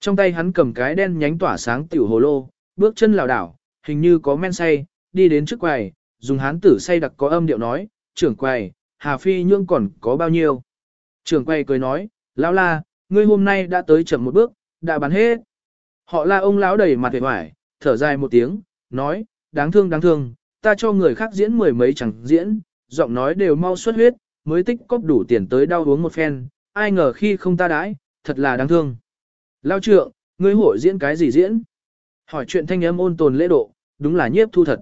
Trong tay hắn cầm cái đen nhánh tỏa sáng tiểu hồ lô, bước chân lảo đảo, hình như có men say, đi đến trước quầy, dùng hán tử say đặc có âm điệu nói, trưởng quầy, Hà Phi nhương còn có bao nhiêu. Trưởng quầy cười nói, lão la, ngươi hôm nay đã tới chậm một bước, đã bán hết. Họ la ông lão đầy mặt vẻ hoài, thở dài một tiếng, nói, đáng thương đáng thương, ta cho người khác diễn mười mấy chẳng diễn, giọng nói đều mau xuất huyết, mới tích cóp đủ tiền tới đau uống một phen, ai ngờ khi không ta đãi, thật là đáng thương. Lao trượng, ngươi hội diễn cái gì diễn? Hỏi chuyện thanh âm ôn tồn lễ độ, đúng là nhiếp thu thật.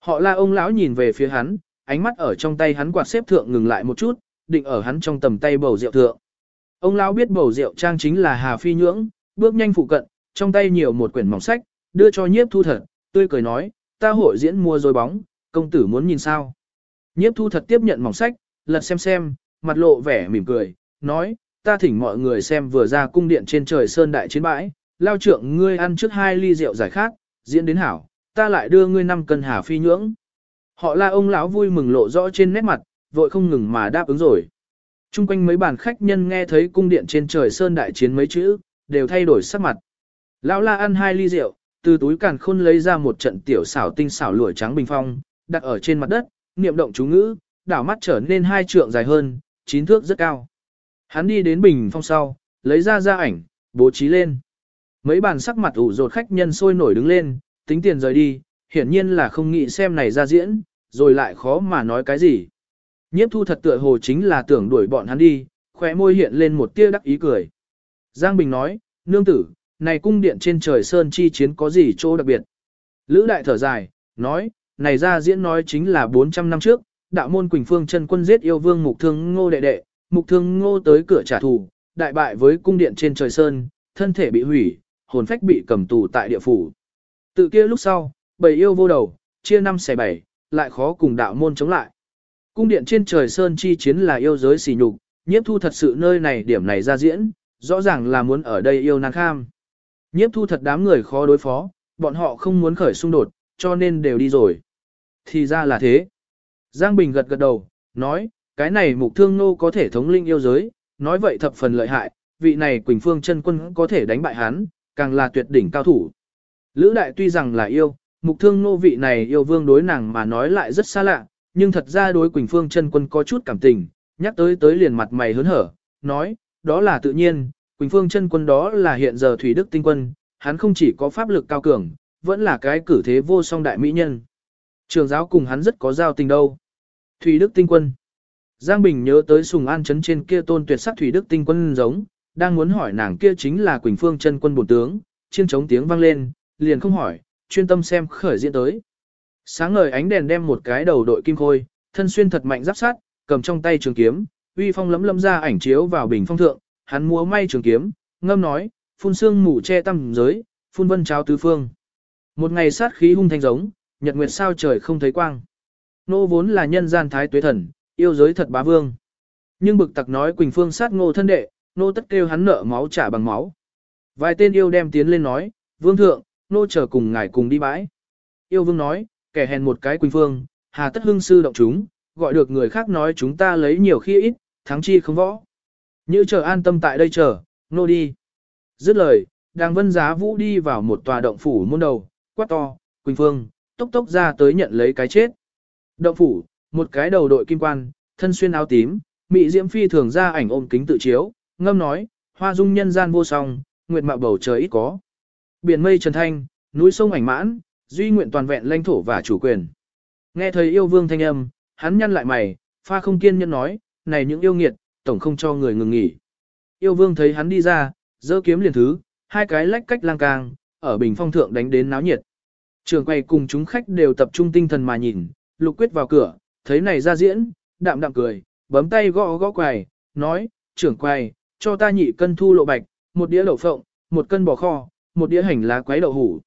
Họ la ông lão nhìn về phía hắn, ánh mắt ở trong tay hắn quạt xếp thượng ngừng lại một chút, định ở hắn trong tầm tay bầu rượu thượng. Ông lão biết bầu rượu trang chính là Hà Phi Nhưỡng, bước nhanh phụ cận, trong tay nhiều một quyển mỏng sách, đưa cho nhiếp thu thật, tươi cười nói, ta hội diễn mua rồi bóng, công tử muốn nhìn sao. Nhiếp thu thật tiếp nhận mỏng sách, lật xem xem, mặt lộ vẻ mỉm cười, nói, ta thỉnh mọi người xem vừa ra cung điện trên trời sơn đại chiến bãi, lao trượng ngươi ăn trước hai ly rượu giải khác, diễn đến hảo, ta lại đưa ngươi năm cân hà phi nhưỡng. Họ la ông lão vui mừng lộ rõ trên nét mặt, vội không ngừng mà đáp ứng rồi. Trung quanh mấy bàn khách nhân nghe thấy cung điện trên trời sơn đại chiến mấy chữ, đều thay đổi sắc mặt. Lão la ăn hai ly rượu, từ túi càn khôn lấy ra một trận tiểu xảo tinh xảo lụa trắng bình phong, đặt ở trên mặt đất, niệm động chú ngữ, đảo mắt trở nên hai trượng dài hơn, chín thước rất cao. Hắn đi đến bình phong sau, lấy ra ra ảnh, bố trí lên. Mấy bàn sắc mặt ủ rột khách nhân sôi nổi đứng lên, tính tiền rời đi, hiển nhiên là không nghĩ xem này ra diễn, rồi lại khó mà nói cái gì. Nhiếp thu thật tựa hồ chính là tưởng đuổi bọn hắn đi, khóe môi hiện lên một tia đắc ý cười. Giang Bình nói, nương tử, này cung điện trên trời sơn chi chiến có gì chỗ đặc biệt. Lữ đại thở dài, nói, này ra diễn nói chính là 400 năm trước, đạo môn Quỳnh Phương chân quân giết yêu vương mục thương ngô đệ đệ, mục thương ngô tới cửa trả thù, đại bại với cung điện trên trời sơn, thân thể bị hủy, hồn phách bị cầm tù tại địa phủ. Tự kia lúc sau, bầy yêu vô đầu, chia năm xẻ bảy, lại khó cùng đạo môn chống lại. Cung điện trên trời sơn chi chiến là yêu giới xỉ nhục, nhiếp thu thật sự nơi này điểm này ra diễn, rõ ràng là muốn ở đây yêu nàng kham. Nhiếp thu thật đám người khó đối phó, bọn họ không muốn khởi xung đột, cho nên đều đi rồi. Thì ra là thế. Giang Bình gật gật đầu, nói, cái này mục thương nô có thể thống linh yêu giới, nói vậy thập phần lợi hại, vị này Quỳnh Phương chân quân có thể đánh bại hắn, càng là tuyệt đỉnh cao thủ. Lữ đại tuy rằng là yêu, mục thương nô vị này yêu vương đối nàng mà nói lại rất xa lạ, nhưng thật ra đối Quỳnh Phương chân quân có chút cảm tình, nhắc tới tới liền mặt mày hớn hở, nói, đó là tự nhiên, Quỳnh Phương chân quân đó là hiện giờ Thủy Đức Tinh Quân, hắn không chỉ có pháp lực cao cường, vẫn là cái cử thế vô song đại mỹ nhân. Trường giáo cùng hắn rất có giao tình đâu. Thủy Đức Tinh Quân Giang Bình nhớ tới Sùng An Trấn trên kia tôn tuyệt sắc Thủy Đức Tinh Quân giống, đang muốn hỏi nàng kia chính là Quỳnh Phương chân quân bổn tướng, chiên trống tiếng vang lên, liền không hỏi, chuyên tâm xem khởi diễn tới. Sáng ngời ánh đèn đem một cái đầu đội kim khôi, thân xuyên thật mạnh giáp sát, cầm trong tay trường kiếm, uy phong lấm lấm ra ảnh chiếu vào bình phong thượng, hắn múa may trường kiếm, ngâm nói, phun xương mù che tăm giới, phun vân cháo tứ phương. Một ngày sát khí hung thanh giống, nhật nguyệt sao trời không thấy quang. Nô vốn là nhân gian thái tuế thần, yêu giới thật bá vương. Nhưng bực tặc nói Quỳnh Phương sát ngô thân đệ, nô tất kêu hắn nợ máu trả bằng máu. Vài tên yêu đem tiến lên nói, vương thượng, nô chờ cùng ngài cùng đi bãi. Yêu vương nói, kẻ hèn một cái Quỳnh Phương, hà tất hưng sư động chúng, gọi được người khác nói chúng ta lấy nhiều khi ít, thắng chi không võ. Như chờ an tâm tại đây chờ, nô đi. Dứt lời, đang vân giá vũ đi vào một tòa động phủ môn đầu, quát to, Quỳnh Phương, tốc tốc ra tới nhận lấy cái chết. Động phủ, một cái đầu đội kim quan, thân xuyên áo tím, mị diễm phi thường ra ảnh ôm kính tự chiếu, ngâm nói, hoa dung nhân gian vô song, nguyệt mạo bầu trời ít có. Biển mây trần thanh, núi sông ảnh mãn, duy nguyện toàn vẹn lãnh thổ và chủ quyền. Nghe thấy yêu vương thanh âm, hắn nhăn lại mày, pha không kiên nhẫn nói, này những yêu nghiệt, tổng không cho người ngừng nghỉ. Yêu vương thấy hắn đi ra, giơ kiếm liền thứ, hai cái lách cách lang càng, ở bình phong thượng đánh đến náo nhiệt. Trường quay cùng chúng khách đều tập trung tinh thần mà nhìn, lục quyết vào cửa, thấy này ra diễn, đạm đạm cười, bấm tay gõ gõ quầy, nói, trưởng quầy, cho ta nhị cân thu lộ bạch, một đĩa lẩu phộng, một cân bò kho, một đĩa hành lá quấy đậu hủ.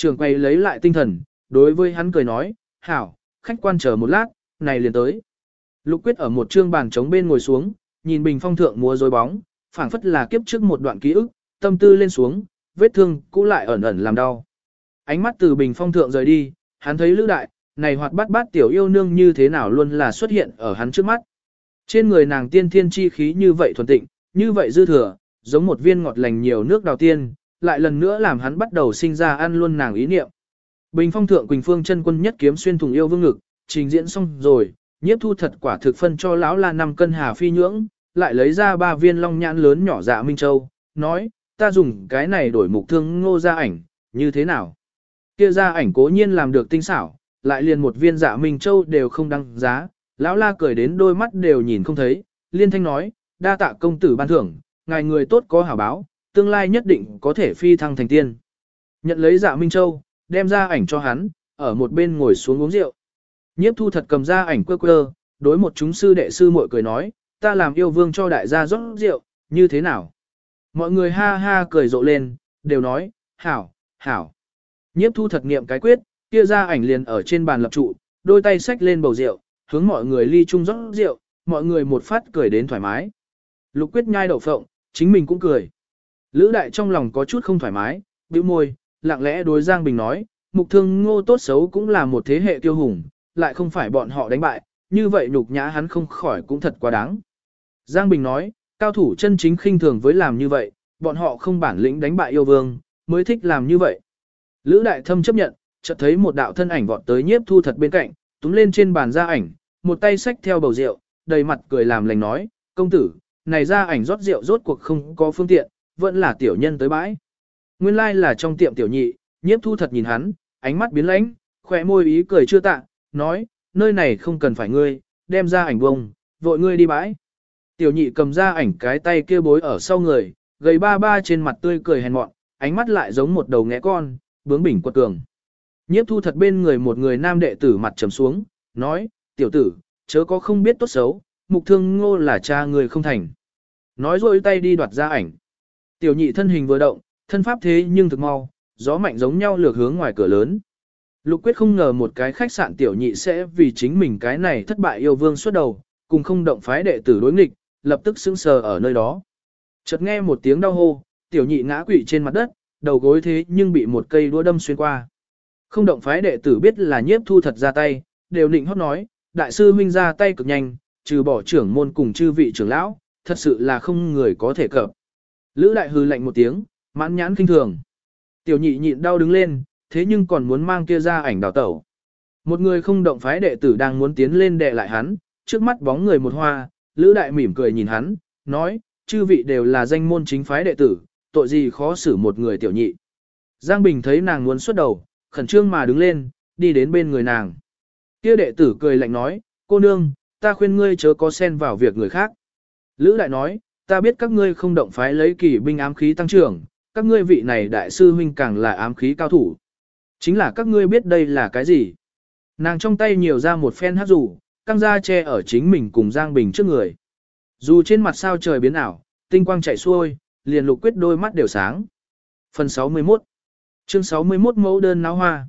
Trưởng quay lấy lại tinh thần, đối với hắn cười nói, hảo, khách quan chờ một lát, này liền tới. Lục quyết ở một trương bàn trống bên ngồi xuống, nhìn bình phong thượng mua dối bóng, phảng phất là kiếp trước một đoạn ký ức, tâm tư lên xuống, vết thương cũ lại ẩn ẩn làm đau. Ánh mắt từ bình phong thượng rời đi, hắn thấy lữ đại, này hoạt bát bát tiểu yêu nương như thế nào luôn là xuất hiện ở hắn trước mắt. Trên người nàng tiên thiên chi khí như vậy thuần tịnh, như vậy dư thừa, giống một viên ngọt lành nhiều nước đào tiên, lại lần nữa làm hắn bắt đầu sinh ra ăn luôn nàng ý niệm. Bình phong thượng Quỳnh Phương chân quân nhất kiếm xuyên thùng yêu vương ngực, trình diễn xong rồi, nhiếp thu thật quả thực phân cho lão là năm cân hà phi nhưỡng, lại lấy ra ba viên long nhãn lớn nhỏ dạ Minh Châu, nói, ta dùng cái này đổi mục thương ngô ra ảnh, như thế nào? Kia ra ảnh cố nhiên làm được tinh xảo, lại liền một viên dạ Minh Châu đều không đăng giá, Lão la cười đến đôi mắt đều nhìn không thấy, liên thanh nói, đa tạ công tử ban thưởng, ngài người tốt có hảo báo, tương lai nhất định có thể phi thăng thành tiên. Nhận lấy dạ Minh Châu, đem ra ảnh cho hắn, ở một bên ngồi xuống uống rượu. Nhiếp thu thật cầm ra ảnh quơ quơ, đối một chúng sư đệ sư muội cười nói, ta làm yêu vương cho đại gia rót rượu, như thế nào? Mọi người ha ha cười rộ lên, đều nói, hảo, hảo. Nhiếp thu thật niệm cái quyết, kia ra ảnh liền ở trên bàn lập trụ, đôi tay xách lên bầu rượu, hướng mọi người ly chung rót rượu, mọi người một phát cười đến thoải mái. Lục quyết nhai đậu phộng, chính mình cũng cười. Lữ đại trong lòng có chút không thoải mái, bĩu môi, lặng lẽ đối Giang Bình nói, mục thương ngô tốt xấu cũng là một thế hệ tiêu hùng, lại không phải bọn họ đánh bại, như vậy nhục nhã hắn không khỏi cũng thật quá đáng. Giang Bình nói, cao thủ chân chính khinh thường với làm như vậy, bọn họ không bản lĩnh đánh bại yêu vương, mới thích làm như vậy. Lữ đại thâm chấp nhận, chợt thấy một đạo thân ảnh vọt tới nhiếp thu thật bên cạnh, túm lên trên bàn ra ảnh, một tay xách theo bầu rượu, đầy mặt cười làm lành nói, công tử, này ra ảnh rót rượu rốt cuộc không có phương tiện, vẫn là tiểu nhân tới bãi. Nguyên lai like là trong tiệm tiểu nhị, nhiếp thu thật nhìn hắn, ánh mắt biến lãnh, khỏe môi ý cười chưa tạ, nói, nơi này không cần phải ngươi, đem ra ảnh bông, vội ngươi đi bãi. Tiểu nhị cầm ra ảnh cái tay kia bối ở sau người, gầy ba ba trên mặt tươi cười hèn mọn, ánh mắt lại giống một đầu ngẽ con, bướng bỉnh quật cường. Nhiếp thu thật bên người một người nam đệ tử mặt trầm xuống, nói, tiểu tử, chớ có không biết tốt xấu, mục thương ngô là cha người không thành. Nói rồi tay đi đoạt ra ảnh. Tiểu nhị thân hình vừa động, thân pháp thế nhưng thực mau, gió mạnh giống nhau lược hướng ngoài cửa lớn. Lục quyết không ngờ một cái khách sạn tiểu nhị sẽ vì chính mình cái này thất bại yêu vương xuất đầu, cùng không động phái đệ tử đối nghịch, lập tức sững sờ ở nơi đó. Chợt nghe một tiếng đau hô, tiểu nhị ngã quỵ trên mặt đất, đầu gối thế nhưng bị một cây đũa đâm xuyên qua. Không động phái đệ tử biết là nhiếp thu thật ra tay, đều định hót nói, đại sư huynh ra tay cực nhanh, trừ bỏ trưởng môn cùng chư vị trưởng lão, thật sự là không người có thể cập. Lữ đại hư lạnh một tiếng, mãn nhãn kinh thường. Tiểu nhị nhịn đau đứng lên, thế nhưng còn muốn mang kia ra ảnh đào tẩu. Một người không động phái đệ tử đang muốn tiến lên đệ lại hắn, trước mắt bóng người một hoa, Lữ đại mỉm cười nhìn hắn, nói, chư vị đều là danh môn chính phái đệ tử, tội gì khó xử một người tiểu nhị. Giang Bình thấy nàng muốn xuất đầu, khẩn trương mà đứng lên, đi đến bên người nàng. Kia đệ tử cười lạnh nói, cô nương, ta khuyên ngươi chớ có xen vào việc người khác. Lữ đại nói, ta biết các ngươi không động phái lấy kỳ binh ám khí tăng trưởng, các ngươi vị này đại sư huynh càng là ám khí cao thủ. Chính là các ngươi biết đây là cái gì. Nàng trong tay nhiều ra một phen hát rủ, căng ra che ở chính mình cùng Giang Bình trước người. Dù trên mặt sao trời biến ảo, tinh quang chạy xuôi, liền lục quyết đôi mắt đều sáng. Phần 61 Chương 61 mẫu đơn náo hoa.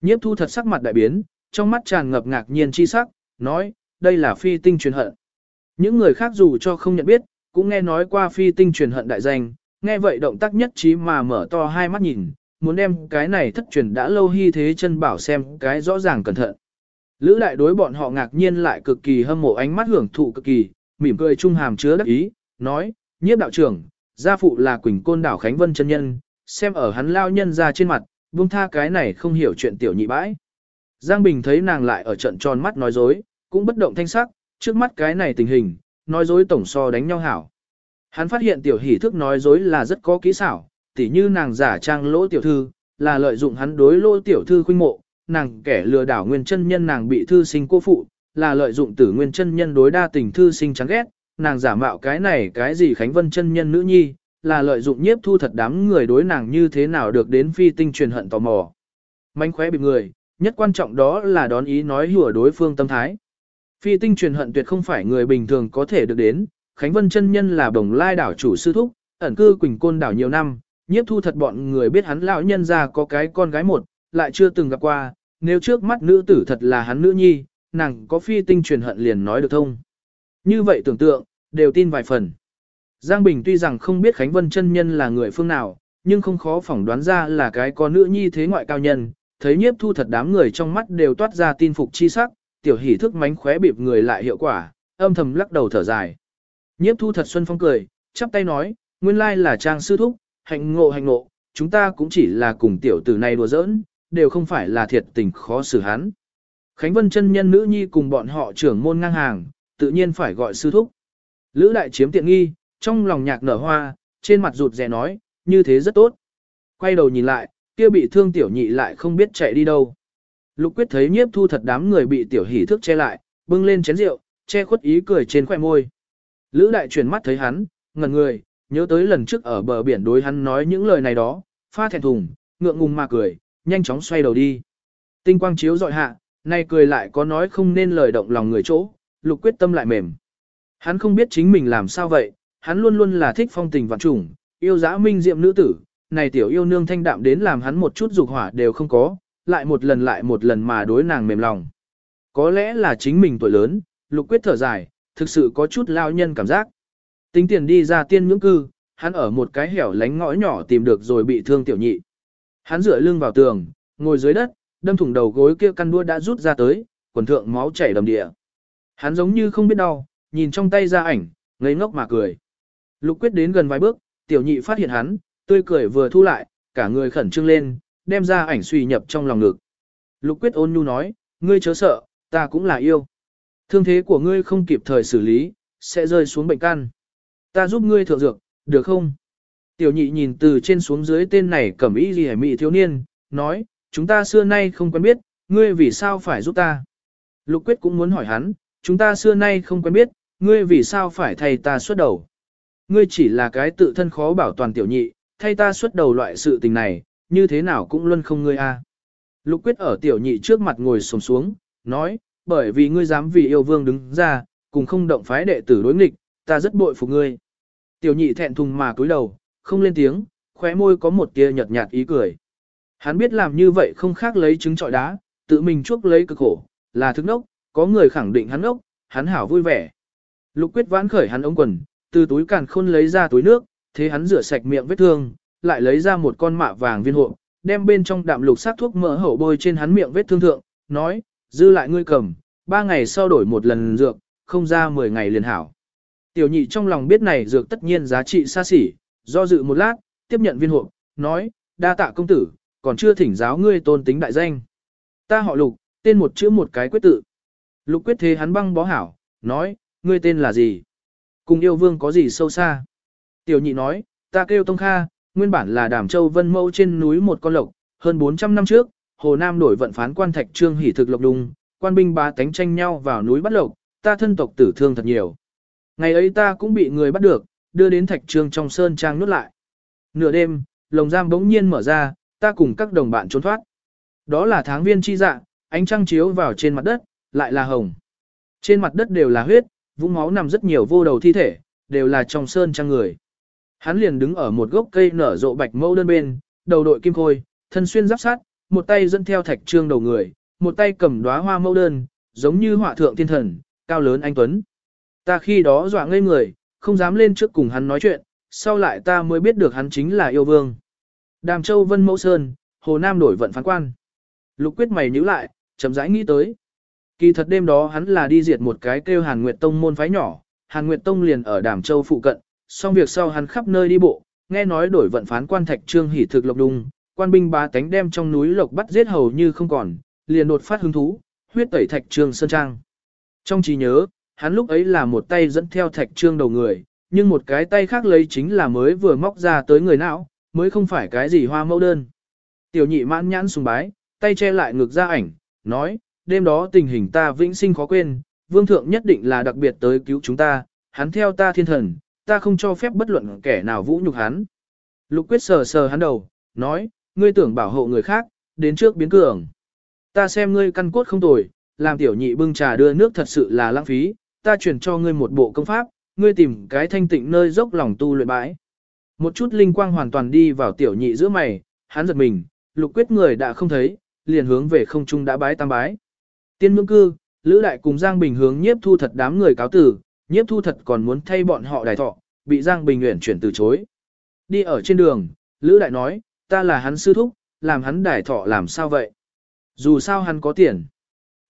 Nhiếp thu thật sắc mặt đại biến, trong mắt tràn ngập ngạc nhiên chi sắc, nói, đây là phi tinh truyền hận. Những người khác dù cho không nhận biết, cũng nghe nói qua phi tinh truyền hận đại danh, nghe vậy động tác nhất trí mà mở to hai mắt nhìn, muốn đem cái này thất truyền đã lâu hy thế chân bảo xem cái rõ ràng cẩn thận. Lữ đại đối bọn họ ngạc nhiên lại cực kỳ hâm mộ ánh mắt hưởng thụ cực kỳ, mỉm cười trung hàm chứa đắc ý, nói, nhiếp đạo trưởng, gia phụ là Quỳnh Côn đảo Khánh Vân chân nhân, xem ở hắn lao nhân ra trên mặt, buông tha cái này không hiểu chuyện tiểu nhị bãi. Giang Bình thấy nàng lại ở trận tròn mắt nói dối, cũng bất động thanh sắc, trước mắt cái này tình hình, nói dối tổng so đánh nhau hảo. Hắn phát hiện tiểu hỷ thức nói dối là rất có kỹ xảo, tỉ như nàng giả trang lỗ tiểu thư, là lợi dụng hắn đối lỗ tiểu thư khuynh mộ, nàng kẻ lừa đảo nguyên chân nhân nàng bị thư sinh cô phụ, là lợi dụng tử nguyên chân nhân đối đa tình thư sinh chán ghét, nàng giả mạo cái này cái gì Khánh Vân chân nhân nữ nhi, là lợi dụng nhiếp thu thật đám người đối nàng như thế nào được đến phi tinh truyền hận tò mò. Mánh khóe bị người, nhất quan trọng đó là đón ý nói hùa đối phương tâm thái. Phi tinh truyền hận tuyệt không phải người bình thường có thể được đến, Khánh Vân chân nhân là đồng lai đảo chủ sư thúc, ẩn cư Quỳnh Côn đảo nhiều năm, nhiếp thu thật bọn người biết hắn lão nhân ra có cái con gái một, lại chưa từng gặp qua, nếu trước mắt nữ tử thật là hắn nữ nhi, nàng có phi tinh truyền hận liền nói được thông. Như vậy tưởng tượng, đều tin vài phần. Giang Bình tuy rằng không biết Khánh Vân chân nhân là người phương nào, nhưng không khó phỏng đoán ra là cái con nữ nhi thế ngoại cao nhân, thấy nhiếp thu thật đám người trong mắt đều toát ra tin phục chi sắc, tiểu hỷ thức mánh khóe bịp người lại hiệu quả, âm thầm lắc đầu thở dài. Nhiếp thu thật xuân phong cười, chắp tay nói, nguyên lai là trang sư thúc, hạnh ngộ hạnh ngộ, chúng ta cũng chỉ là cùng tiểu tử này đùa giỡn, đều không phải là thiệt tình khó xử hắn. Khánh Vân chân nhân nữ nhi cùng bọn họ trưởng môn ngang hàng, tự nhiên phải gọi sư thúc. Lữ đại chiếm tiện nghi, trong lòng nhạc nở hoa, trên mặt rụt rè nói, như thế rất tốt. Quay đầu nhìn lại, kia bị thương tiểu nhị lại không biết chạy đi đâu. Lục quyết thấy nhiếp thu thật đám người bị tiểu hỉ thức che lại, bưng lên chén rượu, che khuất ý cười trên khoẻ môi. Lữ đại chuyển mắt thấy hắn, ngẩn người, nhớ tới lần trước ở bờ biển đối hắn nói những lời này đó, pha thẹn thùng, ngượng ngùng mà cười, nhanh chóng xoay đầu đi. Tinh quang chiếu dọi hạ, nay cười lại có nói không nên lời động lòng người chỗ, lục quyết tâm lại mềm. Hắn không biết chính mình làm sao vậy, hắn luôn luôn là thích phong tình vạn trùng, yêu dã minh diệm nữ tử, này tiểu yêu nương thanh đạm đến làm hắn một chút dục hỏa đều không có, lại một lần lại một lần mà đối nàng mềm lòng. Có lẽ là chính mình tuổi lớn, lục quyết thở dài, thực sự có chút lao nhân cảm giác. Tính tiền đi ra tiên ngưỡng cư, hắn ở một cái hẻo lánh ngõ nhỏ tìm được rồi bị thương tiểu nhị. Hắn dựa lưng vào tường, ngồi dưới đất, đâm thủng đầu gối kia căn đua đã rút ra tới, quần thượng máu chảy đầm địa. Hắn giống như không biết đau, nhìn trong tay ra ảnh, ngây ngốc mà cười. Lục quyết đến gần vài bước, tiểu nhị phát hiện hắn, tươi cười vừa thu lại, cả người khẩn trương lên, đem ra ảnh suy nhập trong lòng ngực. Lục quyết ôn nhu nói, ngươi chớ sợ, ta cũng là yêu. Thương thế của ngươi không kịp thời xử lý, sẽ rơi xuống bệnh căn. Ta giúp ngươi thượng dược, được không? Tiểu nhị nhìn từ trên xuống dưới tên này cẩm ý gì hải mị thiếu niên, nói, chúng ta xưa nay không quen biết, ngươi vì sao phải giúp ta? Lục quyết cũng muốn hỏi hắn, chúng ta xưa nay không quen biết, ngươi vì sao phải thay ta xuất đầu? Ngươi chỉ là cái tự thân khó bảo toàn tiểu nhị, thay ta xuất đầu loại sự tình này, như thế nào cũng luôn không ngươi a. Lục quyết ở tiểu nhị trước mặt ngồi sồm xuống, nói, bởi vì ngươi dám vì yêu vương đứng ra, cùng không động phái đệ tử đối nghịch, ta rất bội phục ngươi. Tiểu nhị thẹn thùng mà cúi đầu, không lên tiếng, khóe môi có một tia nhợt nhạt ý cười. Hắn biết làm như vậy không khác lấy trứng trọi đá, tự mình chuốc lấy cực khổ, là thức nốc, có người khẳng định hắn ốc, hắn hảo vui vẻ. Lục quyết vãn khởi hắn ống quần, từ túi càn khôn lấy ra túi nước, thế hắn rửa sạch miệng vết thương, lại lấy ra một con mạ vàng viên hộp, đem bên trong đạm lục sát thuốc mỡ hậu bôi trên hắn miệng vết thương thượng, nói, dư lại ngươi cầm, ba ngày sau đổi một lần dược, không ra 10 ngày liền hảo. Tiểu nhị trong lòng biết này dược tất nhiên giá trị xa xỉ, do dự một lát, tiếp nhận viên hộp, nói, đa tạ công tử, còn chưa thỉnh giáo ngươi tôn tính đại danh. Ta họ lục, tên một chữ một cái quyết tự. Lục quyết thế hắn băng bó hảo, nói, ngươi tên là gì? Cùng yêu vương có gì sâu xa? Tiểu nhị nói, ta kêu Tông Kha, nguyên bản là đàm châu vân mâu trên núi một con lộc, hơn 400 năm trước, Hồ Nam đổi vận phán quan thạch trương hỉ thực lộc đùng, quan binh ba tánh tranh nhau vào núi bắt lộc, ta thân tộc tử thương thật nhiều. Ngày ấy ta cũng bị người bắt được, đưa đến thạch trương trong sơn trang nuốt lại. Nửa đêm, lồng giam bỗng nhiên mở ra, ta cùng các đồng bạn trốn thoát. Đó là tháng viên chi dạ, ánh trăng chiếu vào trên mặt đất, lại là hồng. Trên mặt đất đều là huyết, vũng máu nằm rất nhiều vô đầu thi thể, đều là trong sơn trang người. Hắn liền đứng ở một gốc cây nở rộ bạch mẫu đơn bên, đầu đội kim khôi, thân xuyên giáp sát, một tay dẫn theo thạch trương đầu người, một tay cầm đóa hoa mẫu đơn, giống như họa thượng thiên thần, cao lớn anh Tuấn. Ta khi đó dọa ngây người, không dám lên trước cùng hắn nói chuyện, sau lại ta mới biết được hắn chính là yêu vương. Đàm Châu Vân Mẫu Sơn, Hồ Nam đổi vận phán quan. Lục quyết mày nhíu lại, chậm rãi nghĩ tới. Kỳ thật đêm đó hắn là đi diệt một cái kêu Hàn Nguyệt Tông môn phái nhỏ, Hàn Nguyệt Tông liền ở Đàm Châu phụ cận, xong việc sau hắn khắp nơi đi bộ, nghe nói đổi vận phán quan thạch trương hỉ thực lộc đùng, quan binh ba tánh đem trong núi lộc bắt giết hầu như không còn, liền đột phát hứng thú, huyết tẩy thạch trương sơn trang. Trong trí nhớ, hắn lúc ấy là một tay dẫn theo thạch trương đầu người, nhưng một cái tay khác lấy chính là mới vừa móc ra tới người não, mới không phải cái gì hoa mẫu đơn. Tiểu nhị mãn nhãn sùng bái, tay che lại ngực ra ảnh, nói, đêm đó tình hình ta vĩnh sinh khó quên, vương thượng nhất định là đặc biệt tới cứu chúng ta, hắn theo ta thiên thần, ta không cho phép bất luận kẻ nào vũ nhục hắn. Lục quyết sờ sờ hắn đầu, nói, ngươi tưởng bảo hộ người khác, đến trước biến cường. Ta xem ngươi căn cốt không tồi, làm tiểu nhị bưng trà đưa nước thật sự là lãng phí, ta chuyển cho ngươi một bộ công pháp, ngươi tìm cái thanh tịnh nơi dốc lòng tu luyện bãi. Một chút linh quang hoàn toàn đi vào tiểu nhị giữa mày, hắn giật mình, lục quyết người đã không thấy, liền hướng về không trung đã bái tam bái. Tiên ngưỡng cư, Lữ Đại cùng Giang Bình hướng nhiếp thu thật đám người cáo tử, nhiếp thu thật còn muốn thay bọn họ đài thọ, bị Giang Bình Nguyễn chuyển từ chối. Đi ở trên đường, Lữ Đại nói, ta là hắn sư thúc, làm hắn đài thọ làm sao vậy? Dù sao hắn có tiền.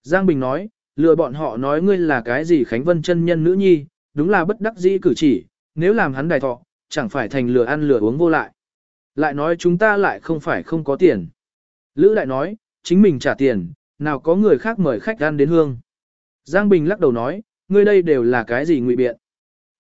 Giang Bình nói, lừa bọn họ nói ngươi là cái gì Khánh Vân chân nhân nữ nhi, đúng là bất đắc dĩ cử chỉ, nếu làm hắn đài thọ, chẳng phải thành lừa ăn lừa uống vô lại. Lại nói chúng ta lại không phải không có tiền. Lữ Đại nói, chính mình trả tiền, nào có người khác mời khách ăn đến hương. Giang Bình lắc đầu nói, ngươi đây đều là cái gì ngụy biện.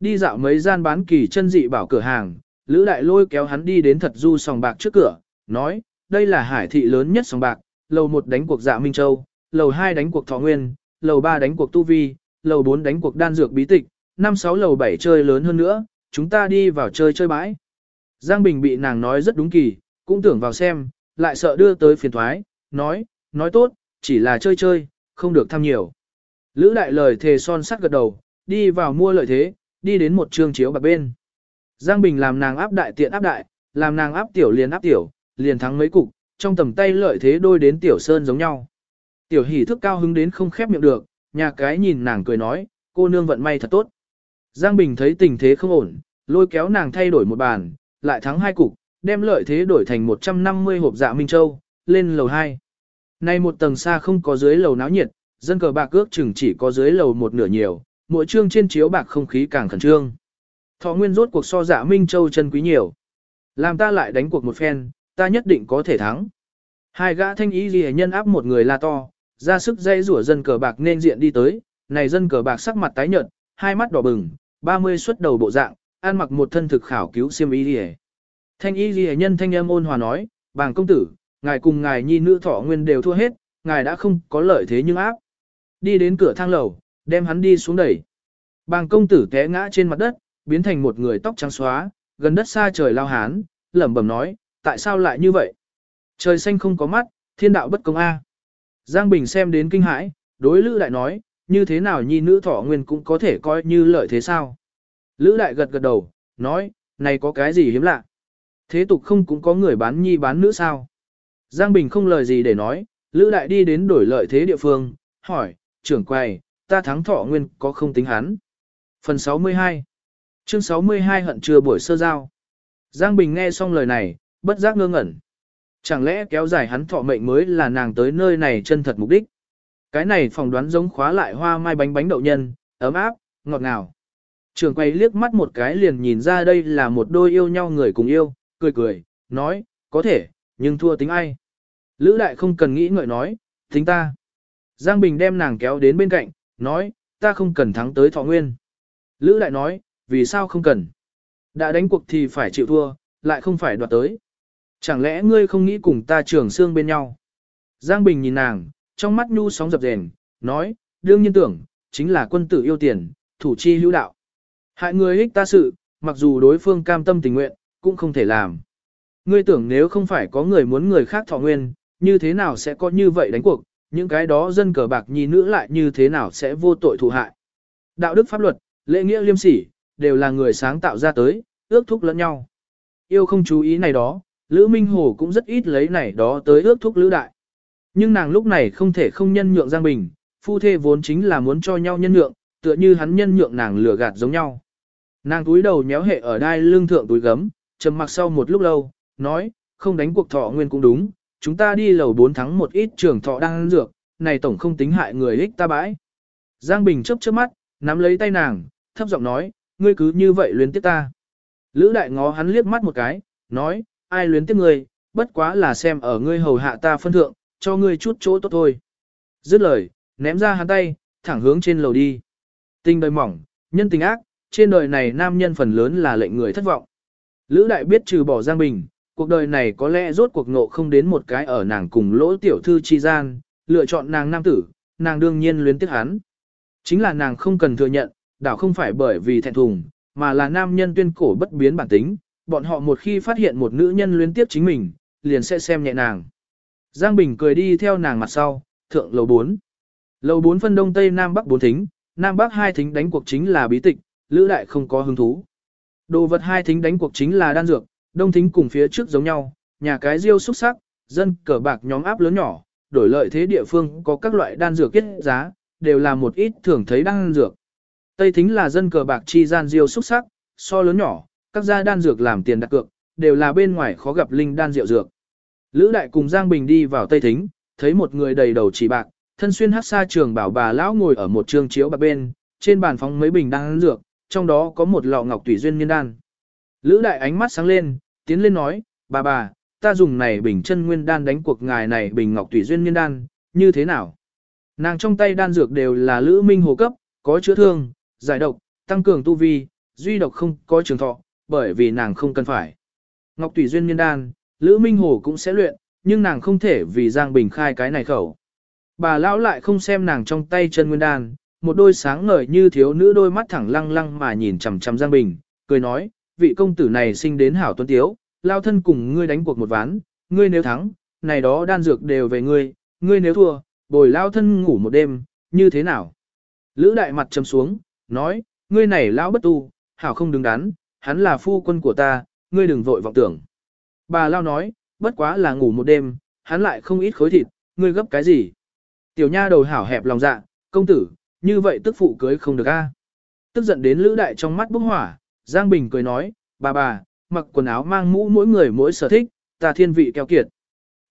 Đi dạo mấy gian bán kỳ chân dị bảo cửa hàng, Lữ Đại lôi kéo hắn đi đến thật du sòng bạc trước cửa, nói, đây là hải thị lớn nhất sòng bạc, lầu một đánh cuộc dạ Minh Châu, lầu hai đánh cuộc Thọ Nguyên, lầu 3 đánh cuộc tu vi, lầu 4 đánh cuộc đan dược bí tịch, năm sáu lầu 7 chơi lớn hơn nữa, chúng ta đi vào chơi chơi bãi. Giang Bình bị nàng nói rất đúng kỳ, cũng tưởng vào xem, lại sợ đưa tới phiền thoái, nói, nói tốt, chỉ là chơi chơi, không được tham nhiều. Lữ đại lời thề son sắt gật đầu, đi vào mua lợi thế, đi đến một trường chiếu bạc bên. Giang Bình làm nàng áp đại tiện áp đại, làm nàng áp tiểu liền áp tiểu, liền thắng mấy cục, trong tầm tay lợi thế đôi đến tiểu sơn giống nhau. Tiểu hỷ thức cao hứng đến không khép miệng được, nhà cái nhìn nàng cười nói, cô nương vận may thật tốt. Giang Bình thấy tình thế không ổn, lôi kéo nàng thay đổi một bàn, lại thắng hai cục, đem lợi thế đổi thành 150 hộp dạ Minh Châu, lên lầu 2. Nay một tầng xa không có dưới lầu náo nhiệt, dân cờ bạc ước chừng chỉ có dưới lầu một nửa nhiều, mỗi trương trên chiếu bạc không khí càng khẩn trương. Thọ nguyên rốt cuộc so dạ Minh Châu chân quý nhiều. Làm ta lại đánh cuộc một phen, ta nhất định có thể thắng. Hai gã thanh ý ghi nhân áp một người la to, ra sức dây rủa dân cờ bạc nên diện đi tới, này dân cờ bạc sắc mặt tái nhợt, hai mắt đỏ bừng, 30 xuất đầu bộ dạng, ăn mặc một thân thực khảo cứu xiêm y ghi Thanh y ghi nhân thanh âm ôn hòa nói, bàng công tử, ngài cùng ngài nhi nữ thọ nguyên đều thua hết, ngài đã không có lợi thế nhưng áp. Đi đến cửa thang lầu, đem hắn đi xuống đẩy. Bàng công tử té ngã trên mặt đất, biến thành một người tóc trắng xóa, gần đất xa trời lao hán, lẩm bẩm nói, tại sao lại như vậy? Trời xanh không có mắt, thiên đạo bất công a. Giang Bình xem đến kinh hãi, đối Lữ Đại nói, như thế nào nhi nữ thọ nguyên cũng có thể coi như lợi thế sao? Lữ Đại gật gật đầu, nói, này có cái gì hiếm lạ? Thế tục không cũng có người bán nhi bán nữ sao? Giang Bình không lời gì để nói, Lữ Đại đi đến đổi lợi thế địa phương, hỏi, trưởng quầy, ta thắng thọ nguyên có không tính hắn? Phần 62 Chương 62 hận chưa buổi sơ giao. Giang Bình nghe xong lời này, bất giác ngơ ngẩn. Chẳng lẽ kéo dài hắn thọ mệnh mới là nàng tới nơi này chân thật mục đích? Cái này phỏng đoán giống khóa lại hoa mai bánh bánh đậu nhân, ấm áp, ngọt ngào. Trường quay liếc mắt một cái liền nhìn ra đây là một đôi yêu nhau người cùng yêu, cười cười, nói, có thể, nhưng thua tính ai? Lữ đại không cần nghĩ ngợi nói, tính ta. Giang Bình đem nàng kéo đến bên cạnh, nói, ta không cần thắng tới thọ nguyên. Lữ đại nói, vì sao không cần? Đã đánh cuộc thì phải chịu thua, lại không phải đoạt tới. Chẳng lẽ ngươi không nghĩ cùng ta trường xương bên nhau? Giang Bình nhìn nàng, trong mắt nhu sóng dập rèn, nói, đương nhiên tưởng, chính là quân tử yêu tiền, thủ chi hữu đạo. Hại người ích ta sự, mặc dù đối phương cam tâm tình nguyện, cũng không thể làm. Ngươi tưởng nếu không phải có người muốn người khác thọ nguyên, như thế nào sẽ có như vậy đánh cuộc, những cái đó dân cờ bạc nhi nữ lại như thế nào sẽ vô tội thụ hại. Đạo đức pháp luật, lễ nghĩa liêm sỉ, đều là người sáng tạo ra tới, ước thúc lẫn nhau. Yêu không chú ý này đó, Lữ Minh Hồ cũng rất ít lấy này đó tới ước thúc Lữ Đại. Nhưng nàng lúc này không thể không nhân nhượng Giang Bình, phu thê vốn chính là muốn cho nhau nhân nhượng, tựa như hắn nhân nhượng nàng lừa gạt giống nhau. Nàng túi đầu nhéo hệ ở đai lưng thượng túi gấm, trầm mặc sau một lúc lâu, nói, không đánh cuộc thọ nguyên cũng đúng, chúng ta đi lầu 4 thắng một ít trường thọ đang ăn dược, này tổng không tính hại người ích ta bãi. Giang Bình chớp chớp mắt, nắm lấy tay nàng, thấp giọng nói, ngươi cứ như vậy luyến tiếp ta. Lữ đại ngó hắn liếc mắt một cái, nói, ai luyến tiếp ngươi, bất quá là xem ở ngươi hầu hạ ta phân thượng, cho ngươi chút chỗ tốt thôi. Dứt lời, ném ra hắn tay, thẳng hướng trên lầu đi. Tình đời mỏng, nhân tình ác, trên đời này nam nhân phần lớn là lệnh người thất vọng. Lữ đại biết trừ bỏ Giang Bình, cuộc đời này có lẽ rốt cuộc ngộ không đến một cái ở nàng cùng lỗ tiểu thư chi gian, lựa chọn nàng nam tử, nàng đương nhiên luyến tiếc hắn. Chính là nàng không cần thừa nhận, đảo không phải bởi vì thẹn thùng, mà là nam nhân tuyên cổ bất biến bản tính, bọn họ một khi phát hiện một nữ nhân luyến tiếp chính mình, liền sẽ xem nhẹ nàng. Giang Bình cười đi theo nàng mặt sau, thượng lầu 4. Lầu 4 phân đông tây nam bắc 4 thính, nam bắc hai thính đánh cuộc chính là bí tịch, lữ đại không có hứng thú. Đồ vật hai thính đánh cuộc chính là đan dược, đông thính cùng phía trước giống nhau, nhà cái riêu xúc sắc, dân cờ bạc nhóm áp lớn nhỏ, đổi lợi thế địa phương có các loại đan dược kết giá, đều là một ít thường thấy đan dược. Tây thính là dân cờ bạc chi gian diêu xúc sắc, so lớn nhỏ, các gia đan dược làm tiền đặt cược, đều là bên ngoài khó gặp linh đan rượu dược. Lữ đại cùng Giang Bình đi vào Tây thính, thấy một người đầy đầu chỉ bạc, thân xuyên hát xa trường bảo bà lão ngồi ở một trường chiếu bạc bên, trên bàn phóng mấy bình đan dược, trong đó có một lọ ngọc tùy duyên niên đan. Lữ đại ánh mắt sáng lên, tiến lên nói, bà bà, ta dùng này bình chân nguyên đan đánh cuộc ngài này bình ngọc tùy duyên Nguyên đan, như thế nào? Nàng trong tay đan dược đều là lữ minh hồ cấp, có chữa thương, giải độc, tăng cường tu vi, duy độc không có trường thọ, bởi vì nàng không cần phải. Ngọc Tùy Duyên Nguyên Đan, Lữ Minh Hồ cũng sẽ luyện, nhưng nàng không thể vì Giang Bình khai cái này khẩu. Bà lão lại không xem nàng trong tay chân nguyên đan, một đôi sáng ngời như thiếu nữ đôi mắt thẳng lăng lăng mà nhìn chằm chằm Giang Bình, cười nói, vị công tử này sinh đến hảo tuấn tiếu, lao thân cùng ngươi đánh cuộc một ván, ngươi nếu thắng, này đó đan dược đều về ngươi, ngươi nếu thua, bồi lao thân ngủ một đêm, như thế nào? Lữ đại mặt trầm xuống, nói, ngươi này lão bất tu, hảo không đứng đắn, hắn là phu quân của ta, ngươi đừng vội vọng tưởng. Bà lao nói, bất quá là ngủ một đêm, hắn lại không ít khối thịt, ngươi gấp cái gì? Tiểu nha đầu hảo hẹp lòng dạ, công tử, như vậy tức phụ cưới không được a. Tức giận đến lữ đại trong mắt bốc hỏa, Giang Bình cười nói, bà bà, mặc quần áo mang mũ mỗi người mỗi sở thích, ta thiên vị keo kiệt.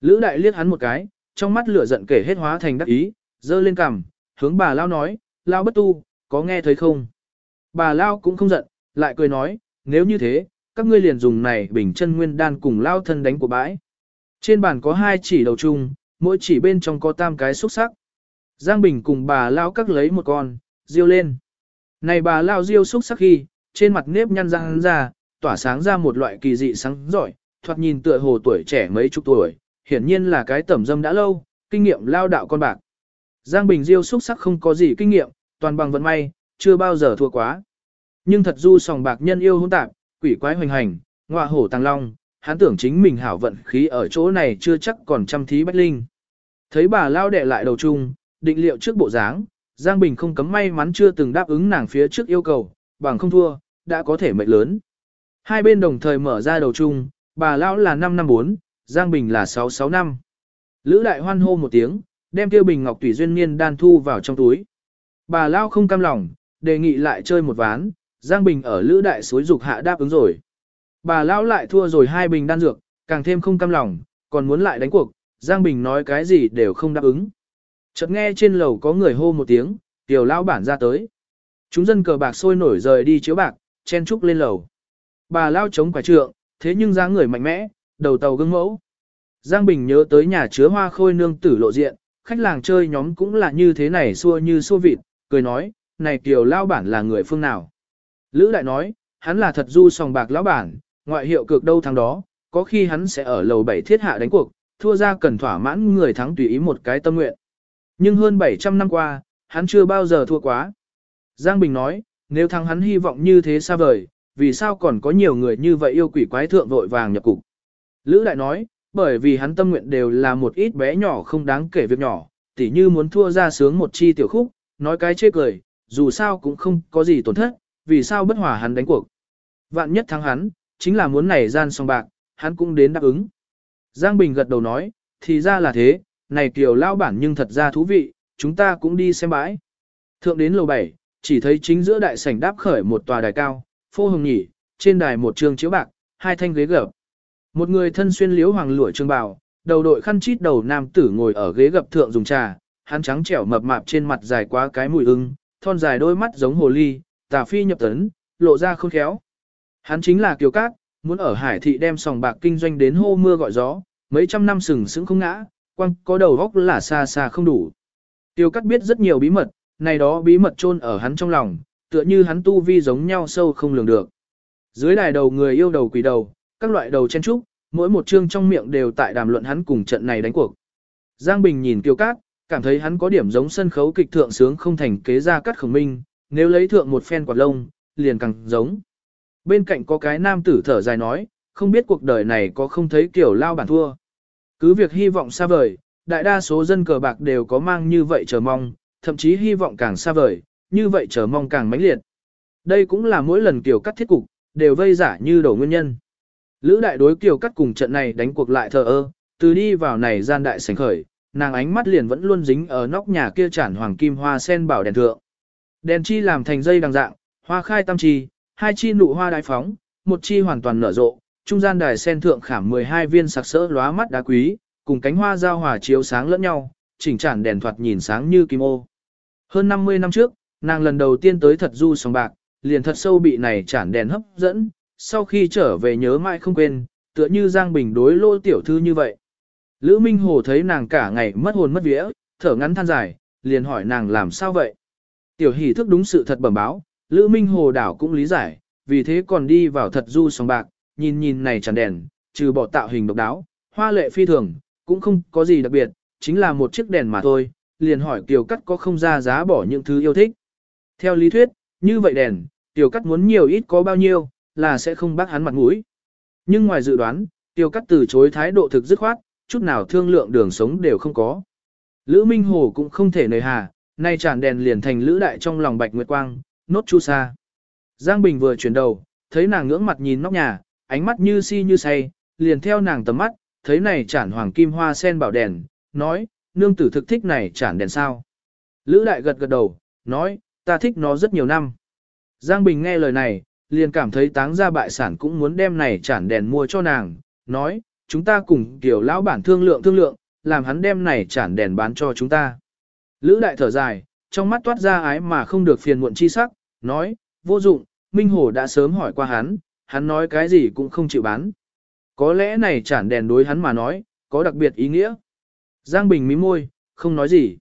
Lữ đại liếc hắn một cái, trong mắt lửa giận kể hết hóa thành đắc ý, dơ lên cằm, hướng bà lao nói, lao bất tu, có nghe thấy không? Bà lao cũng không giận, lại cười nói, nếu như thế, các ngươi liền dùng này bình chân nguyên đan cùng lao thân đánh của bãi. Trên bàn có hai chỉ đầu chung, mỗi chỉ bên trong có tam cái xúc sắc. Giang Bình cùng bà lao cắt lấy một con, riêu lên. Này bà lao riêu xúc sắc khi, trên mặt nếp nhăn răng ra, tỏa sáng ra một loại kỳ dị sáng giỏi, thoạt nhìn tựa hồ tuổi trẻ mấy chục tuổi, hiển nhiên là cái tẩm dâm đã lâu, kinh nghiệm lao đạo con bạc. Giang Bình Diêu xúc sắc không có gì kinh nghiệm, toàn bằng vận may, chưa bao giờ thua quá. Nhưng thật du sòng bạc nhân yêu hỗn tạp, quỷ quái hoành hành, ngọa hổ tàng long, hắn tưởng chính mình hảo vận khí ở chỗ này chưa chắc còn trăm thí bách linh. Thấy bà lao đệ lại đầu chung, định liệu trước bộ dáng, Giang Bình không cấm may mắn chưa từng đáp ứng nàng phía trước yêu cầu, bằng không thua, đã có thể mệnh lớn. Hai bên đồng thời mở ra đầu chung, bà lão là 5 năm 4, Giang Bình là 6 năm. Lữ đại hoan hô một tiếng, đem tiêu bình ngọc tùy duyên niên đan thu vào trong túi. Bà lão không cam lòng, đề nghị lại chơi một ván, Giang Bình ở lữ đại suối dục hạ đáp ứng rồi. Bà lão lại thua rồi hai bình đan dược, càng thêm không cam lòng, còn muốn lại đánh cuộc, Giang Bình nói cái gì đều không đáp ứng. Chợt nghe trên lầu có người hô một tiếng, tiểu lão bản ra tới. Chúng dân cờ bạc sôi nổi rời đi chiếu bạc, chen trúc lên lầu. Bà lao chống quả trượng, thế nhưng dáng người mạnh mẽ, đầu tàu gương mẫu. Giang Bình nhớ tới nhà chứa hoa khôi nương tử lộ diện, khách làng chơi nhóm cũng là như thế này xua như xua vịt, cười nói, này kiều lao bản là người phương nào. Lữ đại nói, hắn là thật du sòng bạc lão bản, ngoại hiệu cực đâu thắng đó, có khi hắn sẽ ở lầu bảy thiết hạ đánh cuộc, thua ra cần thỏa mãn người thắng tùy ý một cái tâm nguyện. Nhưng hơn 700 năm qua, hắn chưa bao giờ thua quá. Giang Bình nói, nếu thắng hắn hy vọng như thế xa vời, vì sao còn có nhiều người như vậy yêu quỷ quái thượng vội vàng nhập cục. Lữ Đại nói, bởi vì hắn tâm nguyện đều là một ít bé nhỏ không đáng kể việc nhỏ, tỉ như muốn thua ra sướng một chi tiểu khúc, nói cái chê cười, dù sao cũng không có gì tổn thất, vì sao bất hòa hắn đánh cuộc. Vạn nhất thắng hắn, chính là muốn nảy gian song bạc, hắn cũng đến đáp ứng. Giang Bình gật đầu nói, thì ra là thế, này kiểu lao bản nhưng thật ra thú vị, chúng ta cũng đi xem bãi. Thượng đến lầu 7, chỉ thấy chính giữa đại sảnh đáp khởi một tòa đài cao, phô hồng nhỉ, trên đài một trường chiếu bạc, hai thanh ghế gập. Một người thân xuyên liếu hoàng lụa trường bào, đầu đội khăn chít đầu nam tử ngồi ở ghế gập thượng dùng trà, hắn trắng trẻo mập mạp trên mặt dài quá cái mùi ưng, thon dài đôi mắt giống hồ ly, tà phi nhập tấn, lộ ra khôn khéo. Hắn chính là Kiều Cát, muốn ở hải thị đem sòng bạc kinh doanh đến hô mưa gọi gió, mấy trăm năm sừng sững không ngã, quăng có đầu góc là xa xa không đủ. Tiêu Cát biết rất nhiều bí mật, này đó bí mật chôn ở hắn trong lòng, tựa như hắn tu vi giống nhau sâu không lường được. Dưới đài đầu người yêu đầu quỷ đầu, các loại đầu chen trúc, mỗi một chương trong miệng đều tại đàm luận hắn cùng trận này đánh cuộc. Giang Bình nhìn Kiều Cát, cảm thấy hắn có điểm giống sân khấu kịch thượng sướng không thành kế ra cắt khổng minh, nếu lấy thượng một phen quạt lông, liền càng giống. Bên cạnh có cái nam tử thở dài nói, không biết cuộc đời này có không thấy kiểu lao bản thua. Cứ việc hy vọng xa vời, đại đa số dân cờ bạc đều có mang như vậy chờ mong, thậm chí hy vọng càng xa vời, như vậy chờ mong càng mãnh liệt. Đây cũng là mỗi lần kiểu cắt thiết cục, đều vây giả như đầu nguyên nhân. Lữ đại đối kiểu cắt cùng trận này đánh cuộc lại thờ ơ, từ đi vào này gian đại sảnh khởi, nàng ánh mắt liền vẫn luôn dính ở nóc nhà kia chản hoàng kim hoa sen bảo đèn thượng. Đèn chi làm thành dây đằng dạng, hoa khai tam chi, hai chi nụ hoa đại phóng, một chi hoàn toàn nở rộ, trung gian đài sen thượng khảm 12 viên sặc sỡ lóa mắt đá quý, cùng cánh hoa giao hòa chiếu sáng lẫn nhau, chỉnh chản đèn thoạt nhìn sáng như kim ô. Hơn 50 năm trước, nàng lần đầu tiên tới thật du sòng bạc, liền thật sâu bị này chản đèn hấp dẫn, sau khi trở về nhớ mãi không quên, tựa như Giang Bình đối lô tiểu thư như vậy. Lữ Minh Hồ thấy nàng cả ngày mất hồn mất vía, thở ngắn than dài, liền hỏi nàng làm sao vậy. Tiểu hỷ thức đúng sự thật bẩm báo, Lữ Minh Hồ đảo cũng lý giải, vì thế còn đi vào thật du sòng bạc, nhìn nhìn này chản đèn, trừ bỏ tạo hình độc đáo, hoa lệ phi thường, cũng không có gì đặc biệt, chính là một chiếc đèn mà thôi, liền hỏi Kiều Cắt có không ra giá bỏ những thứ yêu thích. Theo lý thuyết, như vậy đèn, Kiều Cắt muốn nhiều ít có bao nhiêu, là sẽ không bác hắn mặt mũi. Nhưng ngoài dự đoán, Kiều Cắt từ chối thái độ thực dứt khoát, chút nào thương lượng đường sống đều không có. Lữ Minh Hồ cũng không thể nời hà, nay tràn đèn liền thành lữ đại trong lòng bạch nguyệt quang, nốt chu sa. Giang Bình vừa chuyển đầu, thấy nàng ngưỡng mặt nhìn nóc nhà, ánh mắt như si như say, liền theo nàng tầm mắt, thấy này chản hoàng kim hoa sen bảo đèn, nói, nương tử thực thích này chản đèn sao. Lữ đại gật gật đầu, nói, ta thích nó rất nhiều năm. Giang Bình nghe lời này, liền cảm thấy táng ra bại sản cũng muốn đem này chản đèn mua cho nàng, nói, chúng ta cùng kiểu lão bản thương lượng thương lượng, làm hắn đem này chản đèn bán cho chúng ta. Lữ đại thở dài, trong mắt toát ra ái mà không được phiền muộn chi sắc, nói, vô dụng, Minh Hồ đã sớm hỏi qua hắn, hắn nói cái gì cũng không chịu bán. Có lẽ này chản đèn đối hắn mà nói, có đặc biệt ý nghĩa. Giang Bình mím môi, không nói gì.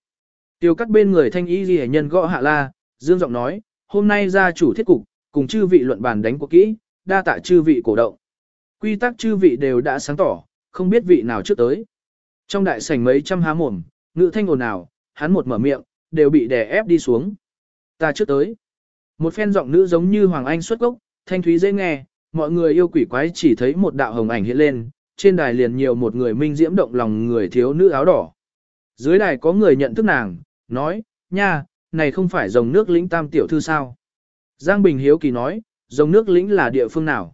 Tiêu cắt bên người thanh y ghi nhân gõ hạ la, dương giọng nói, hôm nay gia chủ thiết cục, cùng chư vị luận bàn đánh cuộc kỹ, đa tạ chư vị cổ động. Quy tắc chư vị đều đã sáng tỏ, không biết vị nào trước tới. Trong đại sảnh mấy trăm há mồm, ngữ thanh ồn nào, hắn một mở miệng, đều bị đè ép đi xuống. Ta trước tới. Một phen giọng nữ giống như Hoàng Anh xuất gốc, thanh thúy dễ nghe, mọi người yêu quỷ quái chỉ thấy một đạo hồng ảnh hiện lên, trên đài liền nhiều một người minh diễm động lòng người thiếu nữ áo đỏ. Dưới đài có người nhận thức nàng, nói, nha, này không phải dòng nước lĩnh tam tiểu thư sao? Giang Bình Hiếu Kỳ nói, dòng nước lĩnh là địa phương nào?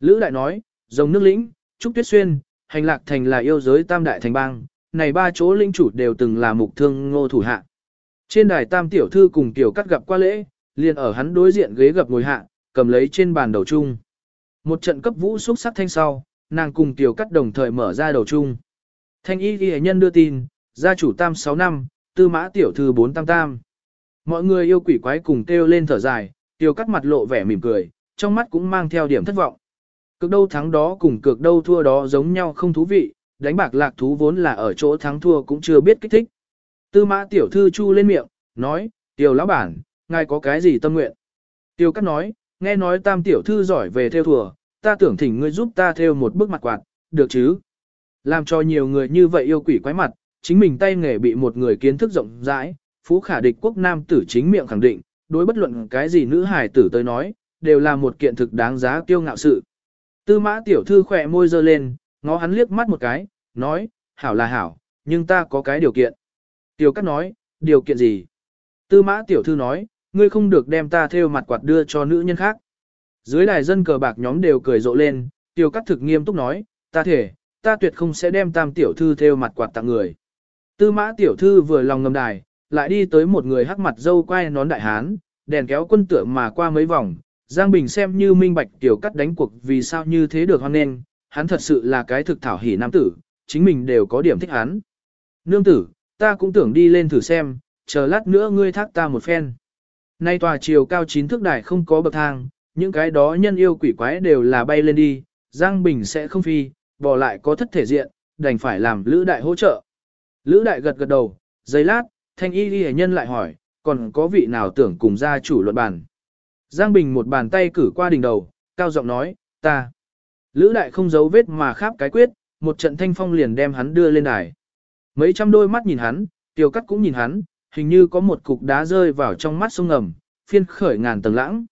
Lữ Đại nói, dòng nước lĩnh, Trúc Tuyết Xuyên, hành lạc thành là yêu giới tam đại thành bang, này ba chỗ linh chủ đều từng là mục thương ngô thủ hạ. Trên đài tam tiểu thư cùng tiểu cắt gặp qua lễ, liền ở hắn đối diện ghế gặp ngồi hạ, cầm lấy trên bàn đầu chung. Một trận cấp vũ xúc sắc thanh sau, nàng cùng tiểu cắt đồng thời mở ra đầu chung. Thanh y ghi nhân đưa tin, gia chủ tam 6 năm, tư mã tiểu thư 4 tam tam. Mọi người yêu quỷ quái cùng kêu lên thở dài, tiểu cắt mặt lộ vẻ mỉm cười, trong mắt cũng mang theo điểm thất vọng. Cực đâu thắng đó cùng cực đâu thua đó giống nhau không thú vị, đánh bạc lạc thú vốn là ở chỗ thắng thua cũng chưa biết kích thích. Tư mã tiểu thư chu lên miệng, nói, tiểu lão bản, ngài có cái gì tâm nguyện? Tiêu cắt nói, nghe nói tam tiểu thư giỏi về theo thùa, ta tưởng thỉnh ngươi giúp ta theo một bức mặt quạt, được chứ? Làm cho nhiều người như vậy yêu quỷ quái mặt, chính mình tay nghề bị một người kiến thức rộng rãi, phú khả địch quốc nam tử chính miệng khẳng định, đối bất luận cái gì nữ hài tử tới nói, đều là một kiện thực đáng giá kiêu ngạo sự. Tư mã tiểu thư khỏe môi dơ lên, ngó hắn liếc mắt một cái, nói, hảo là hảo, nhưng ta có cái điều kiện. Tiểu cắt nói, điều kiện gì? Tư mã tiểu thư nói, ngươi không được đem ta theo mặt quạt đưa cho nữ nhân khác. Dưới đài dân cờ bạc nhóm đều cười rộ lên, tiểu cắt thực nghiêm túc nói, ta thể, ta tuyệt không sẽ đem tam tiểu thư theo mặt quạt tặng người. Tư mã tiểu thư vừa lòng ngầm đài, lại đi tới một người hắc mặt dâu quay nón đại hán, đèn kéo quân tượng mà qua mấy vòng, Giang Bình xem như minh bạch tiểu cắt đánh cuộc vì sao như thế được hoan nên, hắn thật sự là cái thực thảo hỉ nam tử, chính mình đều có điểm thích hắn. Nương tử, ta cũng tưởng đi lên thử xem, chờ lát nữa ngươi thác ta một phen. Nay tòa chiều cao chín thước đài không có bậc thang, những cái đó nhân yêu quỷ quái đều là bay lên đi, Giang Bình sẽ không phi, bỏ lại có thất thể diện, đành phải làm Lữ Đại hỗ trợ. Lữ Đại gật gật đầu, giây lát, thanh y ghi nhân lại hỏi, còn có vị nào tưởng cùng gia chủ luận bàn. Giang Bình một bàn tay cử qua đỉnh đầu, cao giọng nói, ta. Lữ Đại không giấu vết mà kháp cái quyết, một trận thanh phong liền đem hắn đưa lên đài. Mấy trăm đôi mắt nhìn hắn, tiêu cắt cũng nhìn hắn, hình như có một cục đá rơi vào trong mắt sông ngầm, phiên khởi ngàn tầng lãng.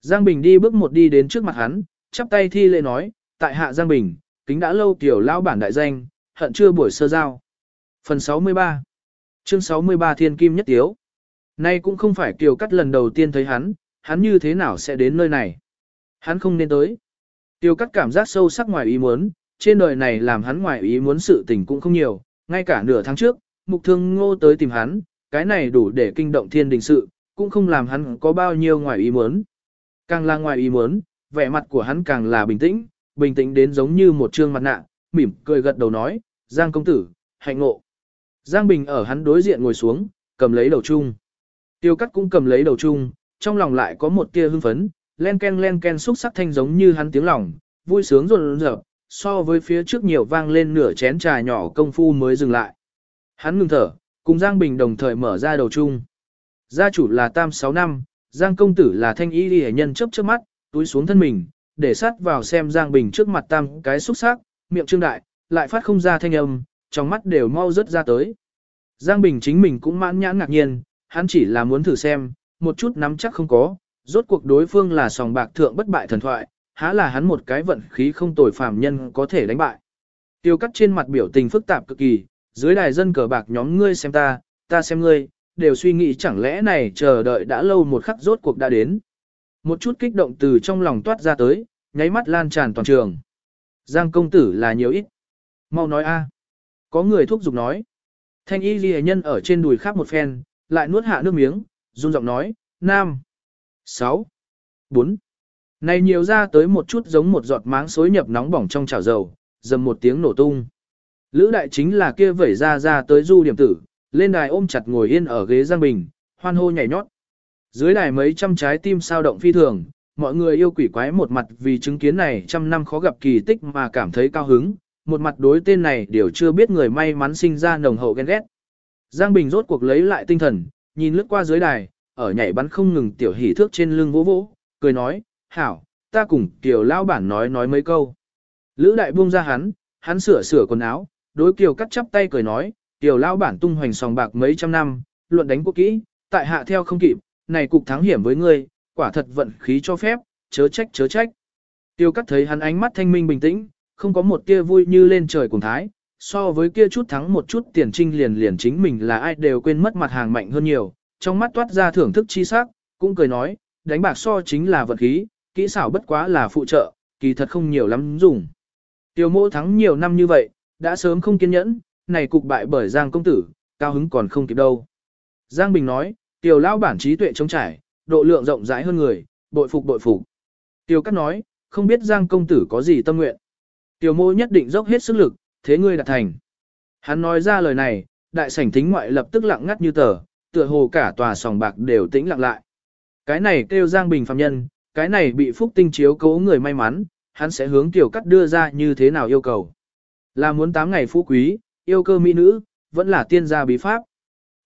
Giang Bình đi bước một đi đến trước mặt hắn, chắp tay thi lễ nói, tại hạ Giang Bình, kính đã lâu tiểu lão bản đại danh, hận chưa buổi sơ giao. Phần 63 Chương 63 Thiên Kim Nhất Tiếu Nay cũng không phải kiều cắt lần đầu tiên thấy hắn, hắn như thế nào sẽ đến nơi này. Hắn không nên tới. Tiêu cắt cảm giác sâu sắc ngoài ý muốn, trên đời này làm hắn ngoài ý muốn sự tình cũng không nhiều, ngay cả nửa tháng trước, mục thương ngô tới tìm hắn, cái này đủ để kinh động thiên đình sự, cũng không làm hắn có bao nhiêu ngoài ý muốn. Càng là ngoài ý muốn, vẻ mặt của hắn càng là bình tĩnh, bình tĩnh đến giống như một trương mặt nạ, mỉm cười gật đầu nói, Giang công tử, hạnh ngộ. Giang Bình ở hắn đối diện ngồi xuống, cầm lấy đầu chung. Tiêu cắt cũng cầm lấy đầu chung, trong lòng lại có một tia hưng phấn, len ken len ken xúc sắc thanh giống như hắn tiếng lòng, vui sướng rộn rợp, so với phía trước nhiều vang lên nửa chén trà nhỏ công phu mới dừng lại. Hắn ngừng thở, cùng Giang Bình đồng thời mở ra đầu chung. Gia chủ là tam sáu năm, Giang công tử là thanh y đi nhân chấp trước mắt, túi xuống thân mình, để sát vào xem Giang Bình trước mặt tam cái xúc sắc, miệng trương đại, lại phát không ra thanh âm, trong mắt đều mau rớt ra tới. Giang Bình chính mình cũng mãn nhãn ngạc nhiên, hắn chỉ là muốn thử xem, một chút nắm chắc không có, rốt cuộc đối phương là sòng bạc thượng bất bại thần thoại, há là hắn một cái vận khí không tồi phàm nhân có thể đánh bại. Tiêu cắt trên mặt biểu tình phức tạp cực kỳ, dưới đài dân cờ bạc nhóm ngươi xem ta, ta xem ngươi, đều suy nghĩ chẳng lẽ này chờ đợi đã lâu một khắc rốt cuộc đã đến. Một chút kích động từ trong lòng toát ra tới, nháy mắt lan tràn toàn trường. Giang công tử là nhiều ít. Mau nói a. Có người thúc giục nói. Thanh y ghi nhân ở trên đùi khác một phen, lại nuốt hạ nước miếng, run giọng nói, Nam. 6. 4. Này nhiều ra tới một chút giống một giọt máng xối nhập nóng bỏng trong chảo dầu, dầm một tiếng nổ tung. Lữ đại chính là kia vẩy ra ra tới du điểm tử, lên đài ôm chặt ngồi yên ở ghế giang bình, hoan hô nhảy nhót. Dưới đài mấy trăm trái tim sao động phi thường, mọi người yêu quỷ quái một mặt vì chứng kiến này trăm năm khó gặp kỳ tích mà cảm thấy cao hứng, một mặt đối tên này đều chưa biết người may mắn sinh ra nồng hậu ghen ghét. Giang Bình rốt cuộc lấy lại tinh thần, nhìn lướt qua dưới đài, ở nhảy bắn không ngừng tiểu hỉ thước trên lưng vỗ vỗ, cười nói, hảo, ta cùng tiểu lao bản nói nói mấy câu. Lữ đại buông ra hắn, hắn sửa sửa quần áo, đối kiều cắt chắp tay cười nói, tiểu Lão bản tung hoành sòng bạc mấy trăm năm, luận đánh quốc kỹ, tại hạ theo không kịp, này cục thắng hiểm với ngươi, quả thật vận khí cho phép, chớ trách chớ trách. Tiêu cắt thấy hắn ánh mắt thanh minh bình tĩnh, không có một kia vui như lên trời cùng thái, so với kia chút thắng một chút tiền trinh liền liền chính mình là ai đều quên mất mặt hàng mạnh hơn nhiều, trong mắt toát ra thưởng thức chi sắc, cũng cười nói, đánh bạc so chính là vật khí, kỹ xảo bất quá là phụ trợ, kỳ thật không nhiều lắm dùng. Tiêu mô thắng nhiều năm như vậy, đã sớm không kiên nhẫn, này cục bại bởi Giang công tử, cao hứng còn không kịp đâu. Giang Bình nói, tiểu lão bản trí tuệ trống trải, độ lượng rộng rãi hơn người, bội phục bội phục. tiểu Cát nói, không biết Giang công tử có gì tâm nguyện. tiểu mô nhất định dốc hết sức lực, thế ngươi đạt thành. Hắn nói ra lời này, đại sảnh thính ngoại lập tức lặng ngắt như tờ, tựa hồ cả tòa sòng bạc đều tĩnh lặng lại. Cái này kêu Giang Bình phạm nhân, cái này bị phúc tinh chiếu cố người may mắn, hắn sẽ hướng tiểu cắt đưa ra như thế nào yêu cầu. Là muốn 8 ngày phú quý, yêu cơ mỹ nữ, vẫn là tiên gia bí pháp.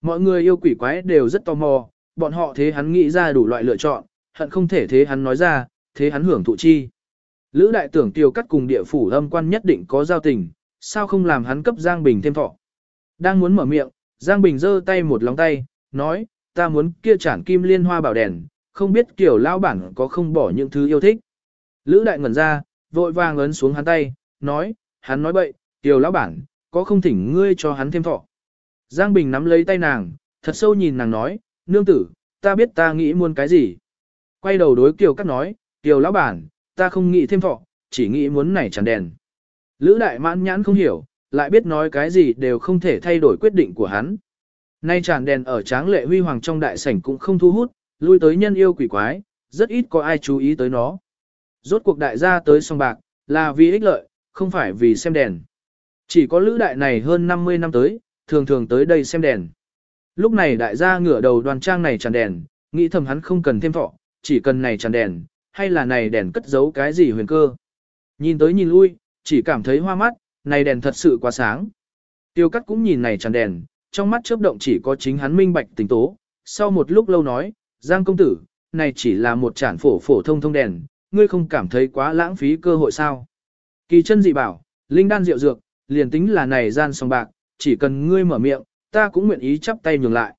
Mọi người yêu quỷ quái đều rất tò mò, bọn họ thế hắn nghĩ ra đủ loại lựa chọn, hận không thể thế hắn nói ra, thế hắn hưởng thụ chi. Lữ đại tưởng tiêu cắt cùng địa phủ âm quan nhất định có giao tình, sao không làm hắn cấp Giang Bình thêm thọ. Đang muốn mở miệng, Giang Bình giơ tay một lòng tay, nói, ta muốn kia chản kim liên hoa bảo đèn, không biết kiểu lao bản có không bỏ những thứ yêu thích. Lữ đại ngẩn ra, vội vàng ấn xuống hắn tay, nói, hắn nói bậy, tiểu lão bản, có không thỉnh ngươi cho hắn thêm thọ. Giang Bình nắm lấy tay nàng, thật sâu nhìn nàng nói, nương tử, ta biết ta nghĩ muốn cái gì. Quay đầu đối Kiều Cát nói, Kiều lão bản, ta không nghĩ thêm thọ, chỉ nghĩ muốn này chẳng đèn. Lữ đại mãn nhãn không hiểu, lại biết nói cái gì đều không thể thay đổi quyết định của hắn. Nay tràn đèn ở tráng lệ huy hoàng trong đại sảnh cũng không thu hút, lui tới nhân yêu quỷ quái, rất ít có ai chú ý tới nó. Rốt cuộc đại gia tới song bạc, là vì ích lợi, không phải vì xem đèn. Chỉ có lữ đại này hơn 50 năm tới, thường thường tới đây xem đèn. Lúc này đại gia ngửa đầu đoàn trang này tràn đèn, nghĩ thầm hắn không cần thêm thọ, chỉ cần này tràn đèn, hay là này đèn cất giấu cái gì huyền cơ. Nhìn tới nhìn lui, chỉ cảm thấy hoa mắt, này đèn thật sự quá sáng. Tiêu cắt cũng nhìn này tràn đèn, trong mắt chớp động chỉ có chính hắn minh bạch tình tố. Sau một lúc lâu nói, Giang công tử, này chỉ là một chản phổ phổ thông thông đèn, ngươi không cảm thấy quá lãng phí cơ hội sao. Kỳ chân dị bảo, linh đan diệu dược, liền tính là này gian song bạc, chỉ cần ngươi mở miệng, ta cũng nguyện ý chắp tay nhường lại.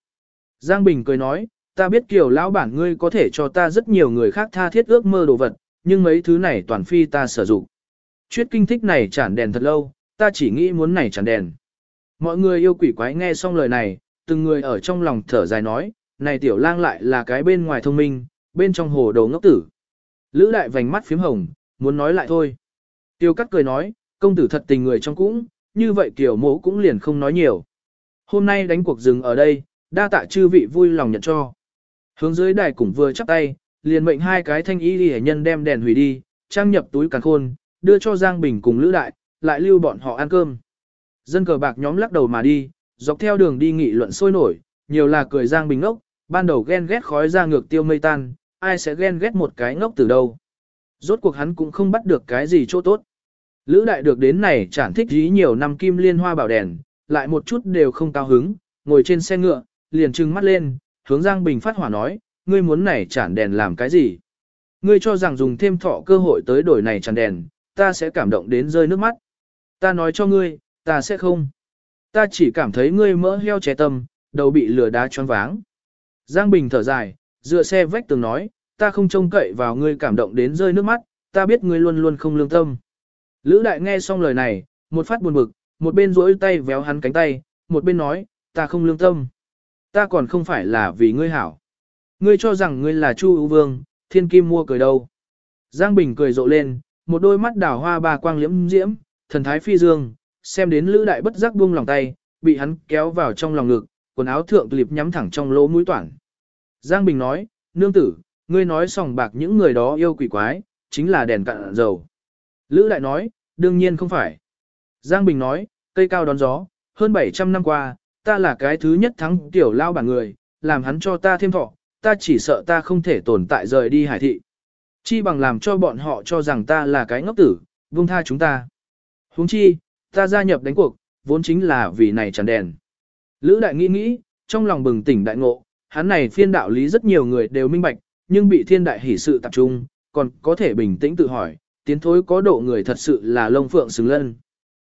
Giang Bình cười nói, ta biết kiểu lão bản ngươi có thể cho ta rất nhiều người khác tha thiết ước mơ đồ vật, nhưng mấy thứ này toàn phi ta sử dụng. Chuyết kinh thích này chản đèn thật lâu, ta chỉ nghĩ muốn này chản đèn. Mọi người yêu quỷ quái nghe xong lời này, từng người ở trong lòng thở dài nói, này tiểu lang lại là cái bên ngoài thông minh, bên trong hồ đồ ngốc tử. Lữ đại vành mắt phím hồng, muốn nói lại thôi. Tiêu cắt cười nói, công tử thật tình người trong cũng, như vậy kiểu mẫu cũng liền không nói nhiều. Hôm nay đánh cuộc dừng ở đây, đa tạ chư vị vui lòng nhận cho. Hướng dưới đài cũng vừa chắp tay, liền mệnh hai cái thanh y đi nhân đem đèn hủy đi, trang nhập túi càn khôn, đưa cho Giang Bình cùng Lữ Đại, lại lưu bọn họ ăn cơm. Dân cờ bạc nhóm lắc đầu mà đi, dọc theo đường đi nghị luận sôi nổi, nhiều là cười Giang Bình ngốc, ban đầu ghen ghét khói ra ngược tiêu mây tan, ai sẽ ghen ghét một cái ngốc từ đâu. Rốt cuộc hắn cũng không bắt được cái gì chỗ tốt. Lữ đại được đến này chẳng thích dí nhiều năm kim liên hoa bảo đèn, lại một chút đều không cao hứng, ngồi trên xe ngựa, liền trừng mắt lên, hướng Giang Bình phát hỏa nói, ngươi muốn này chản đèn làm cái gì? Ngươi cho rằng dùng thêm thọ cơ hội tới đổi này chản đèn, ta sẽ cảm động đến rơi nước mắt. Ta nói cho ngươi, ta sẽ không. Ta chỉ cảm thấy ngươi mỡ heo trẻ tâm, đầu bị lửa đá choáng váng. Giang Bình thở dài, dựa xe vách tường nói, ta không trông cậy vào ngươi cảm động đến rơi nước mắt, ta biết ngươi luôn luôn không lương tâm. Lữ đại nghe xong lời này, một phát buồn bực, một bên duỗi tay véo hắn cánh tay, một bên nói, ta không lương tâm. Ta còn không phải là vì ngươi hảo. Ngươi cho rằng ngươi là Chu ưu vương, thiên kim mua cười đâu. Giang Bình cười rộ lên, một đôi mắt đảo hoa ba quang liễm diễm, thần thái phi dương, xem đến Lữ Đại bất giác buông lòng tay, bị hắn kéo vào trong lòng ngực, quần áo thượng clip nhắm thẳng trong lỗ mũi toản. Giang Bình nói, nương tử, ngươi nói sòng bạc những người đó yêu quỷ quái, chính là đèn cạn dầu. Lữ Đại nói, đương nhiên không phải. Giang Bình nói, cây cao đón gió, hơn 700 năm qua, ta là cái thứ nhất thắng tiểu lao bản người, làm hắn cho ta thêm thọ, ta chỉ sợ ta không thể tồn tại rời đi hải thị. Chi bằng làm cho bọn họ cho rằng ta là cái ngốc tử, vung tha chúng ta. huống chi, ta gia nhập đánh cuộc, vốn chính là vì này chẳng đèn. Lữ đại nghĩ nghĩ, trong lòng bừng tỉnh đại ngộ, hắn này phiên đạo lý rất nhiều người đều minh bạch, nhưng bị thiên đại hỷ sự tập trung, còn có thể bình tĩnh tự hỏi, tiến thối có độ người thật sự là lông phượng xứng lân.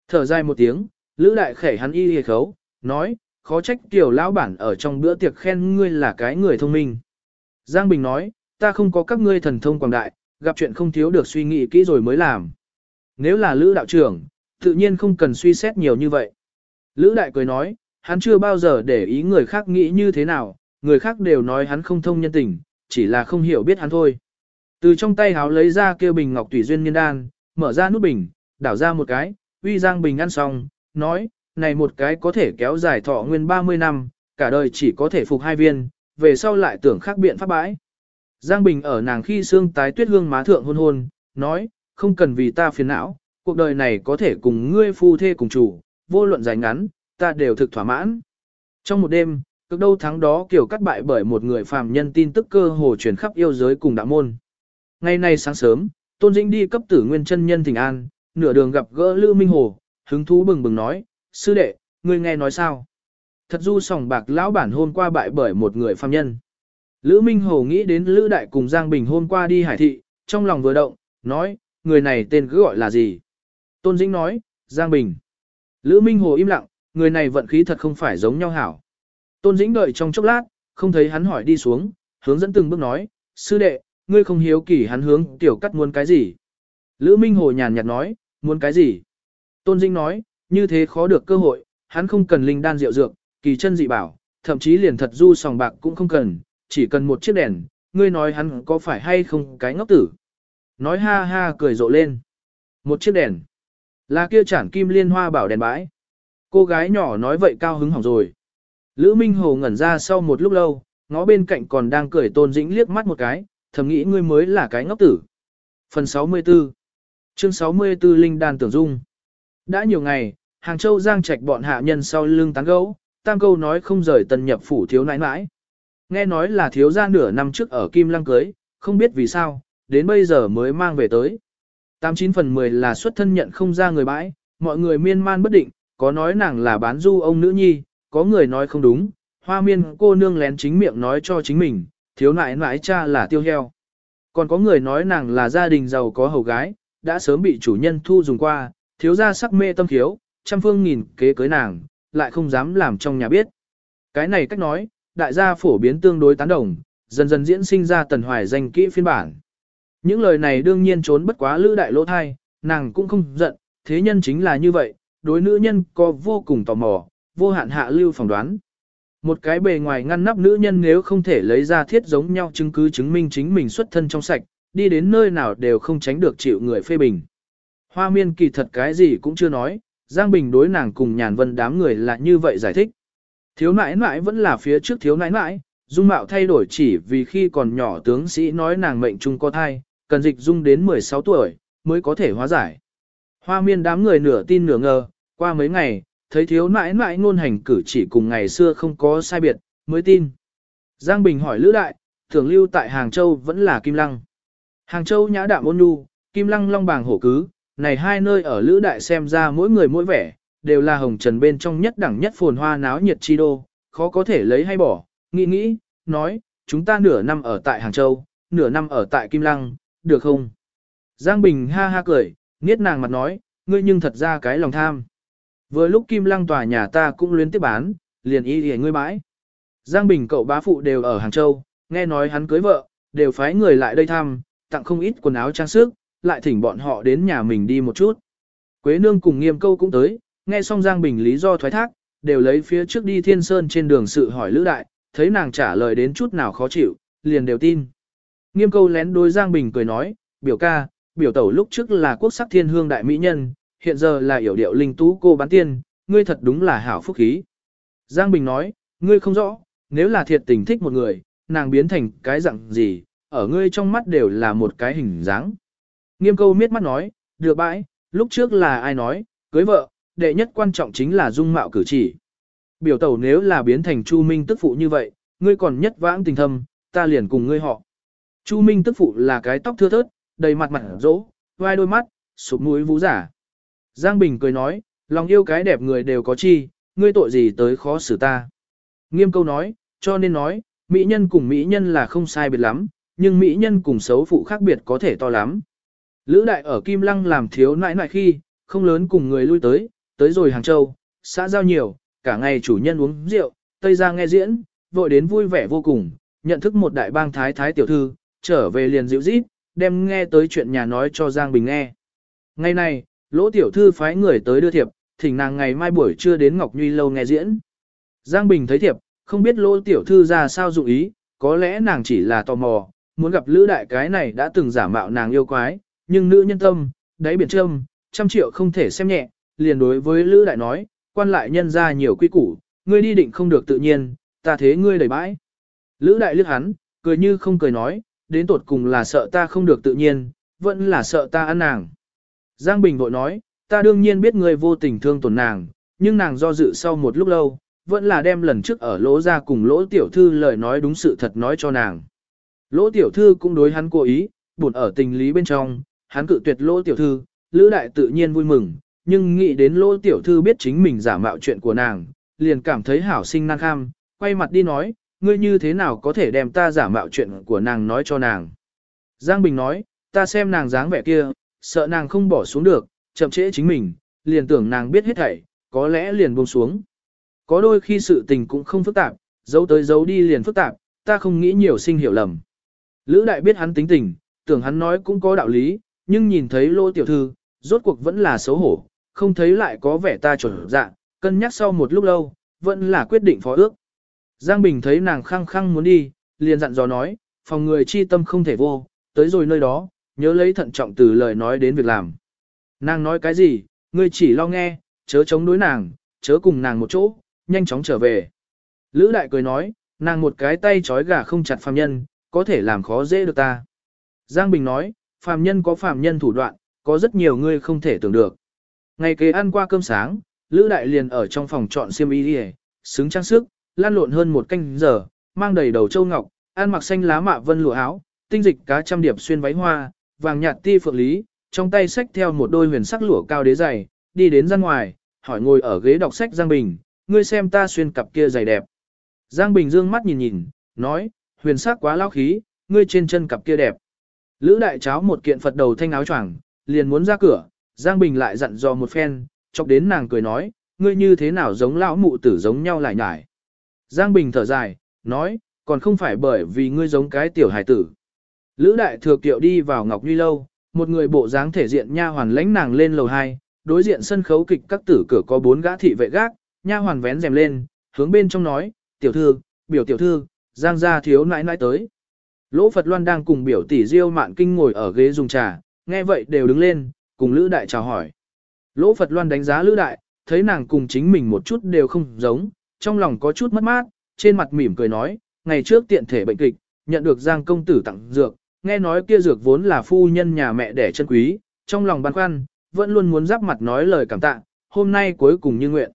Thở dài một tiếng, Lữ đại khẩy hắn y hề khấu, nói, khó trách tiểu lão bản ở trong bữa tiệc khen ngươi là cái người thông minh. Giang Bình nói, ta không có các ngươi thần thông quảng đại, gặp chuyện không thiếu được suy nghĩ kỹ rồi mới làm. Nếu là Lữ đạo trưởng, tự nhiên không cần suy xét nhiều như vậy. Lữ đại cười nói, hắn chưa bao giờ để ý người khác nghĩ như thế nào, người khác đều nói hắn không thông nhân tình, chỉ là không hiểu biết hắn thôi. Từ trong tay háo lấy ra kêu bình ngọc tùy duyên niên đan, mở ra nút bình, đảo ra một cái, uy giang bình ăn xong, nói, này một cái có thể kéo dài thọ nguyên 30 năm, cả đời chỉ có thể phục hai viên, về sau lại tưởng khác biện pháp bãi. Giang Bình ở nàng khi xương tái tuyết hương má thượng hôn hôn, nói, không cần vì ta phiền não, cuộc đời này có thể cùng ngươi phu thê cùng chủ, vô luận dài ngắn, ta đều thực thỏa mãn. Trong một đêm, cực đâu thắng đó kiểu cắt bại bởi một người phàm nhân tin tức cơ hồ truyền khắp yêu giới cùng đạo môn. Ngày nay sáng sớm, Tôn Dĩnh đi cấp tử nguyên chân nhân thỉnh an, nửa đường gặp gỡ Lữ Minh Hồ, hứng thú bừng bừng nói, sư đệ, ngươi nghe nói sao? Thật du sòng bạc lão bản hôm qua bại bởi một người phàm nhân. Lữ Minh Hồ nghĩ đến Lữ Đại cùng Giang Bình hôm qua đi hải thị, trong lòng vừa động, nói, người này tên cứ gọi là gì? Tôn Dĩnh nói, Giang Bình. Lữ Minh Hồ im lặng, người này vận khí thật không phải giống nhau hảo. Tôn Dĩnh đợi trong chốc lát, không thấy hắn hỏi đi xuống, hướng dẫn từng bước nói, sư đệ, ngươi không hiếu kỳ hắn hướng tiểu cắt muốn cái gì? Lữ Minh Hồ nhàn nhạt nói, muốn cái gì? Tôn Dĩnh nói, như thế khó được cơ hội, hắn không cần linh đan rượu dược, kỳ chân dị bảo, thậm chí liền thật du sòng bạc cũng không cần, chỉ cần một chiếc đèn, ngươi nói hắn có phải hay không cái ngốc tử. Nói ha ha cười rộ lên. Một chiếc đèn. Là kia chản kim liên hoa bảo đèn bãi. Cô gái nhỏ nói vậy cao hứng hỏng rồi. Lữ Minh Hồ ngẩn ra sau một lúc lâu, ngó bên cạnh còn đang cười tôn dĩnh liếc mắt một cái, thầm nghĩ ngươi mới là cái ngốc tử. Phần 64 Chương 64 Linh Đan Tưởng Dung Đã nhiều ngày, Hàng Châu Giang Trạch bọn hạ nhân sau lưng tán gấu, tam câu nói không rời tần nhập phủ thiếu nãi nãi. Nghe nói là thiếu gia nửa năm trước ở Kim Lăng cưới, không biết vì sao, đến bây giờ mới mang về tới. 89 phần 10 là xuất thân nhận không ra người bãi, mọi người miên man bất định, có nói nàng là bán du ông nữ nhi, có người nói không đúng, hoa miên cô nương lén chính miệng nói cho chính mình, thiếu nại nãi cha là tiêu heo. Còn có người nói nàng là gia đình giàu có hầu gái, đã sớm bị chủ nhân thu dùng qua, thiếu gia sắc mê tâm thiếu, trăm phương nghìn kế cưới nàng, lại không dám làm trong nhà biết. Cái này cách nói, đại gia phổ biến tương đối tán đồng, dần dần diễn sinh ra tần hoài danh kỹ phiên bản. Những lời này đương nhiên trốn bất quá lữ đại lỗ thai, nàng cũng không giận, thế nhân chính là như vậy, đối nữ nhân có vô cùng tò mò, vô hạn hạ lưu phỏng đoán. Một cái bề ngoài ngăn nắp nữ nhân nếu không thể lấy ra thiết giống nhau chứng cứ chứng minh chính mình xuất thân trong sạch, đi đến nơi nào đều không tránh được chịu người phê bình. Hoa miên kỳ thật cái gì cũng chưa nói, Giang Bình đối nàng cùng nhàn vân đám người là như vậy giải thích. Thiếu nãi nãi vẫn là phía trước thiếu nãi nãi, dung mạo thay đổi chỉ vì khi còn nhỏ tướng sĩ nói nàng mệnh trung có thai, cần dịch dung đến 16 tuổi, mới có thể hóa giải. Hoa miên đám người nửa tin nửa ngờ, qua mấy ngày, thấy thiếu nãi nãi ngôn hành cử chỉ cùng ngày xưa không có sai biệt, mới tin. Giang Bình hỏi Lữ Đại, thường lưu tại Hàng Châu vẫn là Kim Lăng. Hàng Châu nhã đạm ôn nhu, Kim Lăng long bàng hổ cứ, này hai nơi ở Lữ Đại xem ra mỗi người mỗi vẻ, đều là hồng trần bên trong nhất đẳng nhất phồn hoa náo nhiệt chi đô, khó có thể lấy hay bỏ, nghĩ nghĩ, nói, chúng ta nửa năm ở tại Hàng Châu, nửa năm ở tại Kim Lăng, được không? Giang Bình ha ha cười, nghiết nàng mặt nói, ngươi nhưng thật ra cái lòng tham. Vừa lúc Kim Lăng tòa nhà ta cũng luyến tiếp bán, liền y y ngươi bãi. Giang Bình cậu bá phụ đều ở Hàng Châu, nghe nói hắn cưới vợ, đều phái người lại đây thăm, tặng không ít quần áo trang sức, lại thỉnh bọn họ đến nhà mình đi một chút. Quế nương cùng nghiêm câu cũng tới, nghe xong Giang Bình lý do thoái thác, đều lấy phía trước đi thiên sơn trên đường sự hỏi lữ đại, thấy nàng trả lời đến chút nào khó chịu, liền đều tin. Nghiêm câu lén đối Giang Bình cười nói, biểu ca, biểu tẩu lúc trước là quốc sắc thiên hương đại mỹ nhân, hiện giờ là hiểu điệu linh tú cô bán tiên, ngươi thật đúng là hảo phúc khí. Giang Bình nói, ngươi không rõ, nếu là thiệt tình thích một người, nàng biến thành cái dạng gì, ở ngươi trong mắt đều là một cái hình dáng. Nghiêm câu miết mắt nói, được bãi, lúc trước là ai nói, cưới vợ, đệ nhất quan trọng chính là dung mạo cử chỉ. Biểu tẩu nếu là biến thành Chu Minh tức phụ như vậy, ngươi còn nhất vãng tình thâm, ta liền cùng ngươi họ. Chu Minh tức phụ là cái tóc thưa thớt, đầy mặt mặt rỗ, vai đôi mắt, sụp mũi vũ giả. Giang Bình cười nói, lòng yêu cái đẹp người đều có chi, ngươi tội gì tới khó xử ta. Nghiêm câu nói, cho nên nói, mỹ nhân cùng mỹ nhân là không sai biệt lắm, nhưng mỹ nhân cùng xấu phụ khác biệt có thể to lắm. Lữ đại ở Kim Lăng làm thiếu nãi nãi khi, không lớn cùng người lui tới, tới rồi Hàng Châu, xã giao nhiều, cả ngày chủ nhân uống rượu, Tây ra nghe diễn, vội đến vui vẻ vô cùng, nhận thức một đại bang thái thái tiểu thư, trở về liền dịu rít, đem nghe tới chuyện nhà nói cho Giang Bình nghe. Ngày này, lỗ tiểu thư phái người tới đưa thiệp, thỉnh nàng ngày mai buổi trưa đến Ngọc Nhuy lâu nghe diễn. Giang Bình thấy thiệp, không biết lỗ tiểu thư ra sao dụng ý, có lẽ nàng chỉ là tò mò, muốn gặp lữ đại cái này đã từng giả mạo nàng yêu quái, nhưng nữ nhân tâm, đáy biển trâm, trăm triệu không thể xem nhẹ, liền đối với lữ đại nói, quan lại nhân ra nhiều quy củ, ngươi đi định không được tự nhiên, ta thế ngươi đẩy bãi. Lữ đại liếc hắn, cười như không cười nói, đến tột cùng là sợ ta không được tự nhiên, vẫn là sợ ta ăn nàng. Giang Bình vội nói, ta đương nhiên biết ngươi vô tình thương tổn nàng, nhưng nàng do dự sau một lúc lâu, vẫn là đem lần trước ở lỗ ra cùng lỗ tiểu thư lời nói đúng sự thật nói cho nàng. Lỗ tiểu thư cũng đối hắn cố ý, buồn ở tình lý bên trong, hắn cự tuyệt lỗ tiểu thư, lữ đại tự nhiên vui mừng, nhưng nghĩ đến lỗ tiểu thư biết chính mình giả mạo chuyện của nàng, liền cảm thấy hảo sinh năng kham, quay mặt đi nói, ngươi như thế nào có thể đem ta giả mạo chuyện của nàng nói cho nàng. Giang Bình nói, ta xem nàng dáng vẻ kia, sợ nàng không bỏ xuống được, chậm trễ chính mình, liền tưởng nàng biết hết thảy, có lẽ liền buông xuống. Có đôi khi sự tình cũng không phức tạp, giấu tới giấu đi liền phức tạp, ta không nghĩ nhiều sinh hiểu lầm. Lữ đại biết hắn tính tình, tưởng hắn nói cũng có đạo lý, nhưng nhìn thấy lô tiểu thư, rốt cuộc vẫn là xấu hổ, không thấy lại có vẻ ta chuẩn dạ, cân nhắc sau một lúc lâu, vẫn là quyết định phó ước. Giang Bình thấy nàng khăng khăng muốn đi, liền dặn dò nói, phòng người chi tâm không thể vô, tới rồi nơi đó, nhớ lấy thận trọng từ lời nói đến việc làm. Nàng nói cái gì, ngươi chỉ lo nghe, chớ chống đối nàng, chớ cùng nàng một chỗ, nhanh chóng trở về. Lữ đại cười nói, nàng một cái tay trói gà không chặt phàm nhân, có thể làm khó dễ được ta. Giang Bình nói, phàm nhân có phàm nhân thủ đoạn, có rất nhiều ngươi không thể tưởng được. Ngày kế ăn qua cơm sáng, Lữ đại liền ở trong phòng chọn xiêm y đi xứng trang sức, lan lộn hơn một canh giờ, mang đầy đầu châu ngọc, ăn mặc xanh lá mạ vân lụa áo, tinh dịch cá trăm điệp xuyên váy hoa, vàng nhạt ti phượng lý, trong tay xách theo một đôi huyền sắc lụa cao đế giày, đi đến ra ngoài, hỏi ngồi ở ghế đọc sách Giang Bình, ngươi xem ta xuyên cặp kia giày đẹp. Giang Bình dương mắt nhìn nhìn, nói, huyền sắc quá lao khí, ngươi trên chân cặp kia đẹp. Lữ đại cháo một kiện Phật đầu thanh áo choàng, liền muốn ra cửa, Giang Bình lại dặn dò một phen, chọc đến nàng cười nói, ngươi như thế nào giống lão mụ tử giống nhau lại nhải. Giang Bình thở dài, nói, còn không phải bởi vì ngươi giống cái tiểu hài tử. Lữ đại thừa kiệu đi vào Ngọc Nhuy Lâu, một người bộ dáng thể diện nha hoàn lãnh nàng lên lầu 2, đối diện sân khấu kịch các tử cửa có bốn gã thị vệ gác, nha hoàn vén rèm lên, hướng bên trong nói, tiểu thư, biểu tiểu thư, giang gia thiếu nãi nãi tới. Lỗ Phật Loan đang cùng biểu tỷ Diêu Mạn Kinh ngồi ở ghế dùng trà, nghe vậy đều đứng lên, cùng Lữ Đại chào hỏi. Lỗ Phật Loan đánh giá Lữ Đại, thấy nàng cùng chính mình một chút đều không giống, trong lòng có chút mất mát, trên mặt mỉm cười nói, ngày trước tiện thể bệnh kịch, nhận được Giang công tử tặng dược, nghe nói kia dược vốn là phu nhân nhà mẹ đẻ chân quý, trong lòng băn khoăn, vẫn luôn muốn giáp mặt nói lời cảm tạ, hôm nay cuối cùng như nguyện.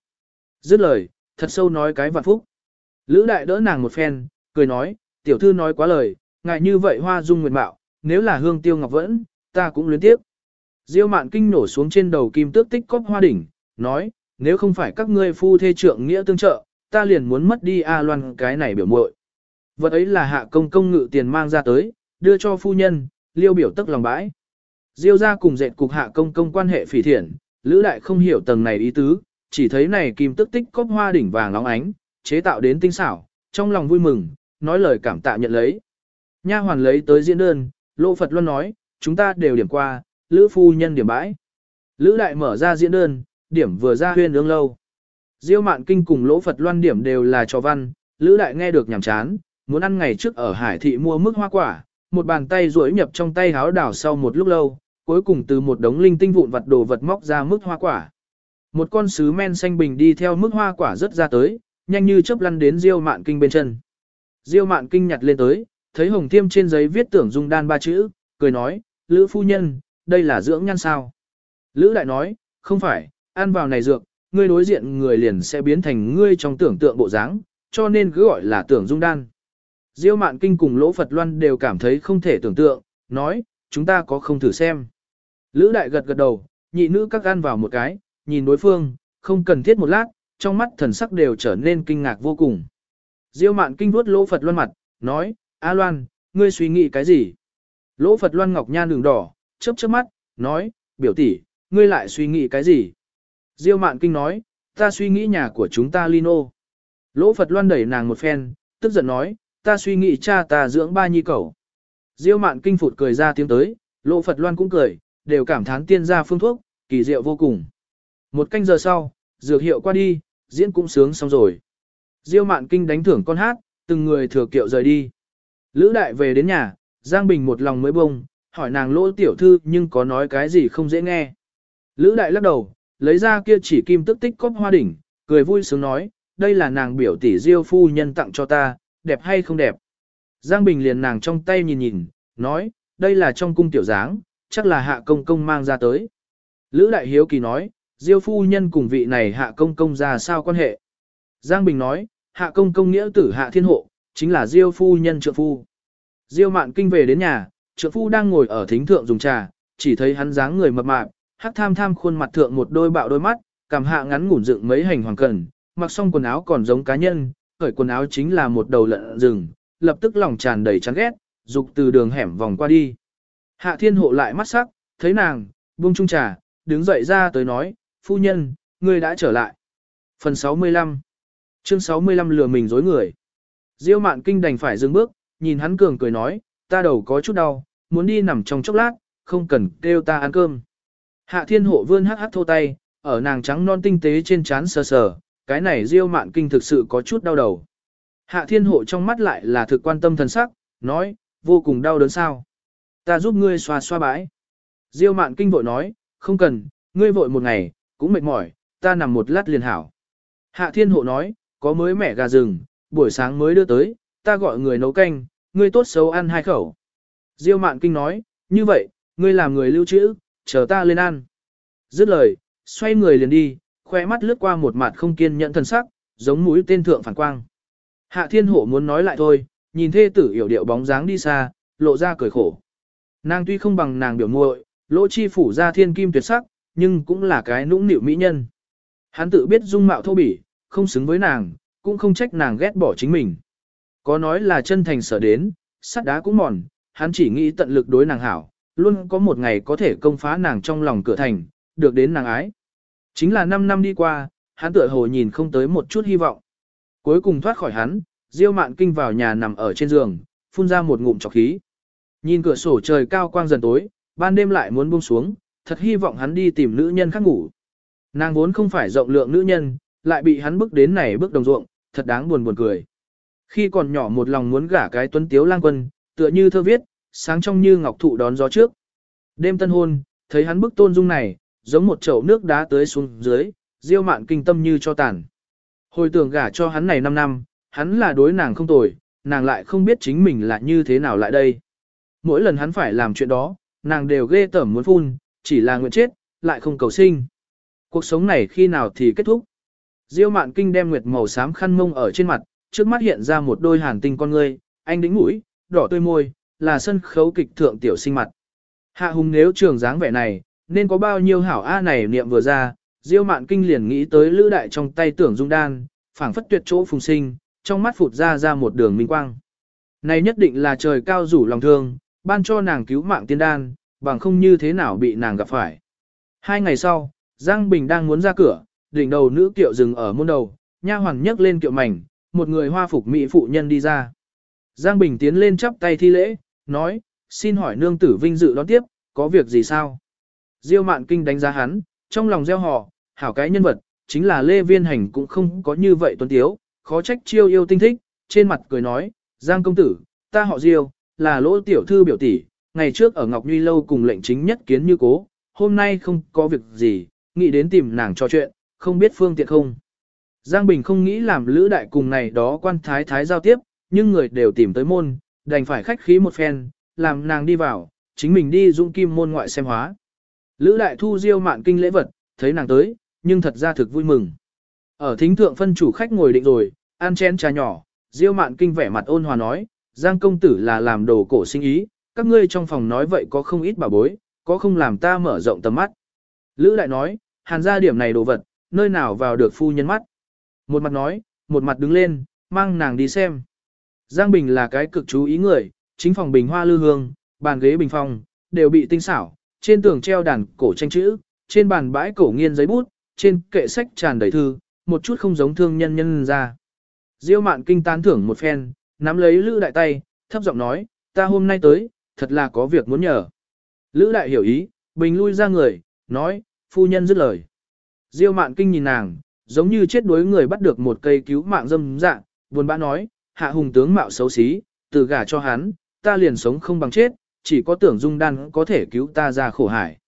Dứt lời, thật sâu nói cái vạn phúc. Lữ đại đỡ nàng một phen, cười nói, tiểu thư nói quá lời, ngại như vậy hoa dung nguyệt mạo, nếu là hương tiêu ngọc vẫn, ta cũng luyến tiếc Diêu mạn kinh nổ xuống trên đầu kim tước tích cóp hoa đỉnh, nói, nếu không phải các ngươi phu thê trượng nghĩa tương trợ, ta liền muốn mất đi A loan cái này biểu muội. Vật ấy là hạ công công ngự tiền mang ra tới, đưa cho phu nhân, liêu biểu tức lòng bãi. Diêu ra cùng dệt cục hạ công công quan hệ phỉ thiện, lữ đại không hiểu tầng này ý tứ, chỉ thấy này kim tức tích cốc hoa đỉnh vàng óng ánh, chế tạo đến tinh xảo, trong lòng vui mừng, nói lời cảm tạ nhận lấy. Nha hoàn lấy tới diễn đơn, Lô Phật luôn nói, chúng ta đều điểm qua, Lữ phu nhân điểm bãi. Lữ đại mở ra diễn đơn, điểm vừa ra huyên ương lâu. Diêu mạn kinh cùng lỗ Phật loan điểm đều là cho văn, Lữ đại nghe được nhảm chán, muốn ăn ngày trước ở hải thị mua mức hoa quả, một bàn tay duỗi nhập trong tay háo đảo sau một lúc lâu, cuối cùng từ một đống linh tinh vụn vật đồ vật móc ra mức hoa quả. Một con sứ men xanh bình đi theo mức hoa quả rất ra tới, nhanh như chớp lăn đến Diêu Mạn Kinh bên chân. Diêu Mạn Kinh nhặt lên tới, thấy hồng thiêm trên giấy viết tưởng dung đan ba chữ, cười nói, Lữ phu nhân, đây là dưỡng nhan sao. Lữ đại nói, không phải, ăn vào này dược, ngươi đối diện người liền sẽ biến thành ngươi trong tưởng tượng bộ dáng, cho nên cứ gọi là tưởng dung đan. Diêu Mạn Kinh cùng Lỗ Phật Loan đều cảm thấy không thể tưởng tượng, nói, chúng ta có không thử xem. Lữ đại gật gật đầu, nhị nữ các gan vào một cái, nhìn đối phương, không cần thiết một lát, trong mắt thần sắc đều trở nên kinh ngạc vô cùng. Diêu mạn kinh vuốt lỗ Phật loan mặt, nói, A Loan, ngươi suy nghĩ cái gì? Lỗ Phật loan ngọc nhan đường đỏ, chớp chớp mắt, nói, biểu tỷ, ngươi lại suy nghĩ cái gì? Diêu mạn kinh nói, ta suy nghĩ nhà của chúng ta Lino. Lỗ Phật loan đẩy nàng một phen, tức giận nói, ta suy nghĩ cha ta dưỡng ba nhi cẩu. Diêu mạn kinh phụt cười ra tiếng tới, Lỗ Phật loan cũng cười, đều cảm thán tiên gia phương thuốc, kỳ diệu vô cùng. Một canh giờ sau, dược hiệu qua đi, diễn cũng sướng xong rồi. Diêu mạn kinh đánh thưởng con hát, từng người thừa kiệu rời đi. Lữ đại về đến nhà, Giang Bình một lòng mới bông, hỏi nàng lỗ tiểu thư nhưng có nói cái gì không dễ nghe. Lữ đại lắc đầu, lấy ra kia chỉ kim tức tích cốc hoa đỉnh, cười vui sướng nói, đây là nàng biểu tỷ Diêu phu nhân tặng cho ta, đẹp hay không đẹp. Giang Bình liền nàng trong tay nhìn nhìn, nói, đây là trong cung tiểu dáng, chắc là hạ công công mang ra tới. Lữ đại hiếu kỳ nói, Diêu phu nhân cùng vị này hạ công công ra sao quan hệ. Giang Bình nói, hạ công công nghĩa tử hạ thiên hộ, chính là Diêu phu nhân trượng phu. Diêu mạn kinh về đến nhà, trượng phu đang ngồi ở thính thượng dùng trà, chỉ thấy hắn dáng người mập mạp, hắc tham tham khuôn mặt thượng một đôi bạo đôi mắt, cảm hạ ngắn ngủn dựng mấy hành hoàng cần, mặc xong quần áo còn giống cá nhân, khởi quần áo chính là một đầu lợn rừng, lập tức lòng tràn đầy chán ghét, dục từ đường hẻm vòng qua đi. Hạ thiên hộ lại mắt sắc, thấy nàng, buông chung trà, đứng dậy ra tới nói, phu nhân, ngươi đã trở lại. Phần 65 Chương 65 lừa mình dối người. Diêu mạn kinh đành phải dừng bước, nhìn hắn cường cười nói, ta đầu có chút đau, muốn đi nằm trong chốc lát, không cần kêu ta ăn cơm. Hạ thiên hộ vươn hắc hắc thô tay, ở nàng trắng non tinh tế trên trán sờ sờ, cái này diêu mạn kinh thực sự có chút đau đầu. Hạ thiên hộ trong mắt lại là thực quan tâm thần sắc, nói, vô cùng đau đớn sao. Ta giúp ngươi xoa xoa bãi. Diêu mạn kinh vội nói, không cần, ngươi vội một ngày, cũng mệt mỏi, ta nằm một lát liền hảo. Hạ thiên hộ nói, có mới mẻ gà rừng, buổi sáng mới đưa tới, ta gọi người nấu canh, ngươi tốt xấu ăn hai khẩu. Diêu mạn kinh nói, như vậy, ngươi làm người lưu trữ, chờ ta lên ăn. Dứt lời, xoay người liền đi, khoe mắt lướt qua một mặt không kiên nhẫn thần sắc, giống mũi tên thượng phản quang. Hạ thiên Hổ muốn nói lại thôi, nhìn thê tử hiểu điệu bóng dáng đi xa, lộ ra cười khổ. Nàng tuy không bằng nàng biểu muội, lỗ chi phủ ra thiên kim tuyệt sắc, nhưng cũng là cái nũng nịu mỹ nhân. Hắn tự biết dung mạo thô bỉ, không xứng với nàng, cũng không trách nàng ghét bỏ chính mình. Có nói là chân thành sở đến, sắt đá cũng mòn, hắn chỉ nghĩ tận lực đối nàng hảo, luôn có một ngày có thể công phá nàng trong lòng cửa thành, được đến nàng ái. Chính là 5 năm đi qua, hắn tựa hồ nhìn không tới một chút hy vọng. Cuối cùng thoát khỏi hắn, Diêu Mạn Kinh vào nhà nằm ở trên giường, phun ra một ngụm trọc khí. Nhìn cửa sổ trời cao quang dần tối, ban đêm lại muốn buông xuống, thật hy vọng hắn đi tìm nữ nhân khác ngủ. Nàng vốn không phải rộng lượng nữ nhân, lại bị hắn bước đến này bước đồng ruộng, thật đáng buồn buồn cười. Khi còn nhỏ một lòng muốn gả cái tuấn tiếu lang quân, tựa như thơ viết, sáng trong như ngọc thụ đón gió trước. Đêm tân hôn, thấy hắn bức tôn dung này, giống một chậu nước đá tới xuống dưới, diêu mạn kinh tâm như cho tàn. Hồi tưởng gả cho hắn này 5 năm, hắn là đối nàng không tồi, nàng lại không biết chính mình là như thế nào lại đây. Mỗi lần hắn phải làm chuyện đó, nàng đều ghê tởm muốn phun, chỉ là nguyện chết, lại không cầu sinh. Cuộc sống này khi nào thì kết thúc. Diêu mạn kinh đem nguyệt màu xám khăn mông ở trên mặt, trước mắt hiện ra một đôi hàn tinh con ngươi, anh đính mũi, đỏ tươi môi, là sân khấu kịch thượng tiểu sinh mặt. Hạ hùng nếu trường dáng vẻ này, nên có bao nhiêu hảo A này niệm vừa ra, Diêu mạn kinh liền nghĩ tới lữ đại trong tay tưởng dung đan, phảng phất tuyệt chỗ phùng sinh, trong mắt phụt ra ra một đường minh quang. Này nhất định là trời cao rủ lòng thương, ban cho nàng cứu mạng tiên đan, bằng không như thế nào bị nàng gặp phải. Hai ngày sau, Giang Bình đang muốn ra cửa, đỉnh đầu nữ kiệu dừng ở môn đầu, nha hoàn nhấc lên kiệu mảnh, một người hoa phục mỹ phụ nhân đi ra. Giang Bình tiến lên chắp tay thi lễ, nói, xin hỏi nương tử vinh dự đón tiếp, có việc gì sao? Diêu mạn kinh đánh giá hắn, trong lòng gieo họ, hảo cái nhân vật, chính là Lê Viên Hành cũng không có như vậy tuấn tiếu, khó trách chiêu yêu tinh thích, trên mặt cười nói, Giang công tử, ta họ Diêu, là lỗ tiểu thư biểu tỷ, ngày trước ở Ngọc Nhuy Lâu cùng lệnh chính nhất kiến như cố, hôm nay không có việc gì, nghĩ đến tìm nàng trò chuyện, không biết phương tiện không. Giang Bình không nghĩ làm lữ đại cùng này đó quan thái thái giao tiếp, nhưng người đều tìm tới môn, đành phải khách khí một phen, làm nàng đi vào, chính mình đi dung kim môn ngoại xem hóa. Lữ đại thu diêu mạn kinh lễ vật, thấy nàng tới, nhưng thật ra thực vui mừng. Ở thính thượng phân chủ khách ngồi định rồi, ăn chén trà nhỏ, diêu mạn kinh vẻ mặt ôn hòa nói, Giang công tử là làm đồ cổ sinh ý, các ngươi trong phòng nói vậy có không ít bà bối, có không làm ta mở rộng tầm mắt. Lữ đại nói, hàn ra điểm này đồ vật, nơi nào vào được phu nhân mắt. Một mặt nói, một mặt đứng lên, mang nàng đi xem. Giang Bình là cái cực chú ý người, chính phòng bình hoa lư hương, bàn ghế bình phong, đều bị tinh xảo, trên tường treo đàn cổ tranh chữ, trên bàn bãi cổ nghiên giấy bút, trên kệ sách tràn đầy thư, một chút không giống thương nhân nhân ra. Diêu mạn kinh tán thưởng một phen, nắm lấy Lữ đại tay, thấp giọng nói, ta hôm nay tới, thật là có việc muốn nhờ. Lữ đại hiểu ý, bình lui ra người, nói, phu nhân dứt lời. Diêu mạn kinh nhìn nàng, giống như chết đuối người bắt được một cây cứu mạng dâm dạng, buồn bã nói, hạ hùng tướng mạo xấu xí, từ gả cho hắn, ta liền sống không bằng chết, chỉ có tưởng dung đan có thể cứu ta ra khổ hải.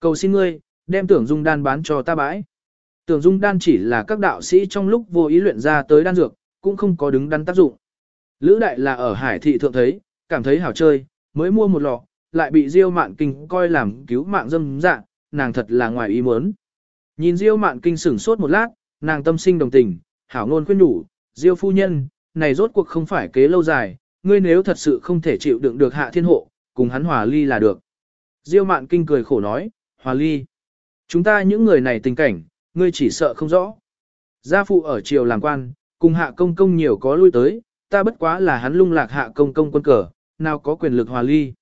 Cầu xin ngươi, đem tưởng dung đan bán cho ta bãi. Tưởng dung đan chỉ là các đạo sĩ trong lúc vô ý luyện ra tới đan dược, cũng không có đứng đắn tác dụng. Lữ đại là ở hải thị thượng thấy, cảm thấy hảo chơi, mới mua một lọ, lại bị Diêu Mạn Kinh coi làm cứu mạng dâm dạ, nàng thật là ngoài ý muốn. Nhìn Diêu Mạn Kinh sửng sốt một lát, nàng tâm sinh đồng tình, hảo ngôn khuyên nhủ, Diêu phu nhân, này rốt cuộc không phải kế lâu dài, ngươi nếu thật sự không thể chịu đựng được hạ thiên hộ, cùng hắn hòa ly là được. Diêu Mạn Kinh cười khổ nói, hòa ly. Chúng ta những người này tình cảnh, ngươi chỉ sợ không rõ. Gia phụ ở triều làm quan, cùng hạ công công nhiều có lui tới, ta bất quá là hắn lung lạc hạ công công quân cờ, nào có quyền lực hòa ly.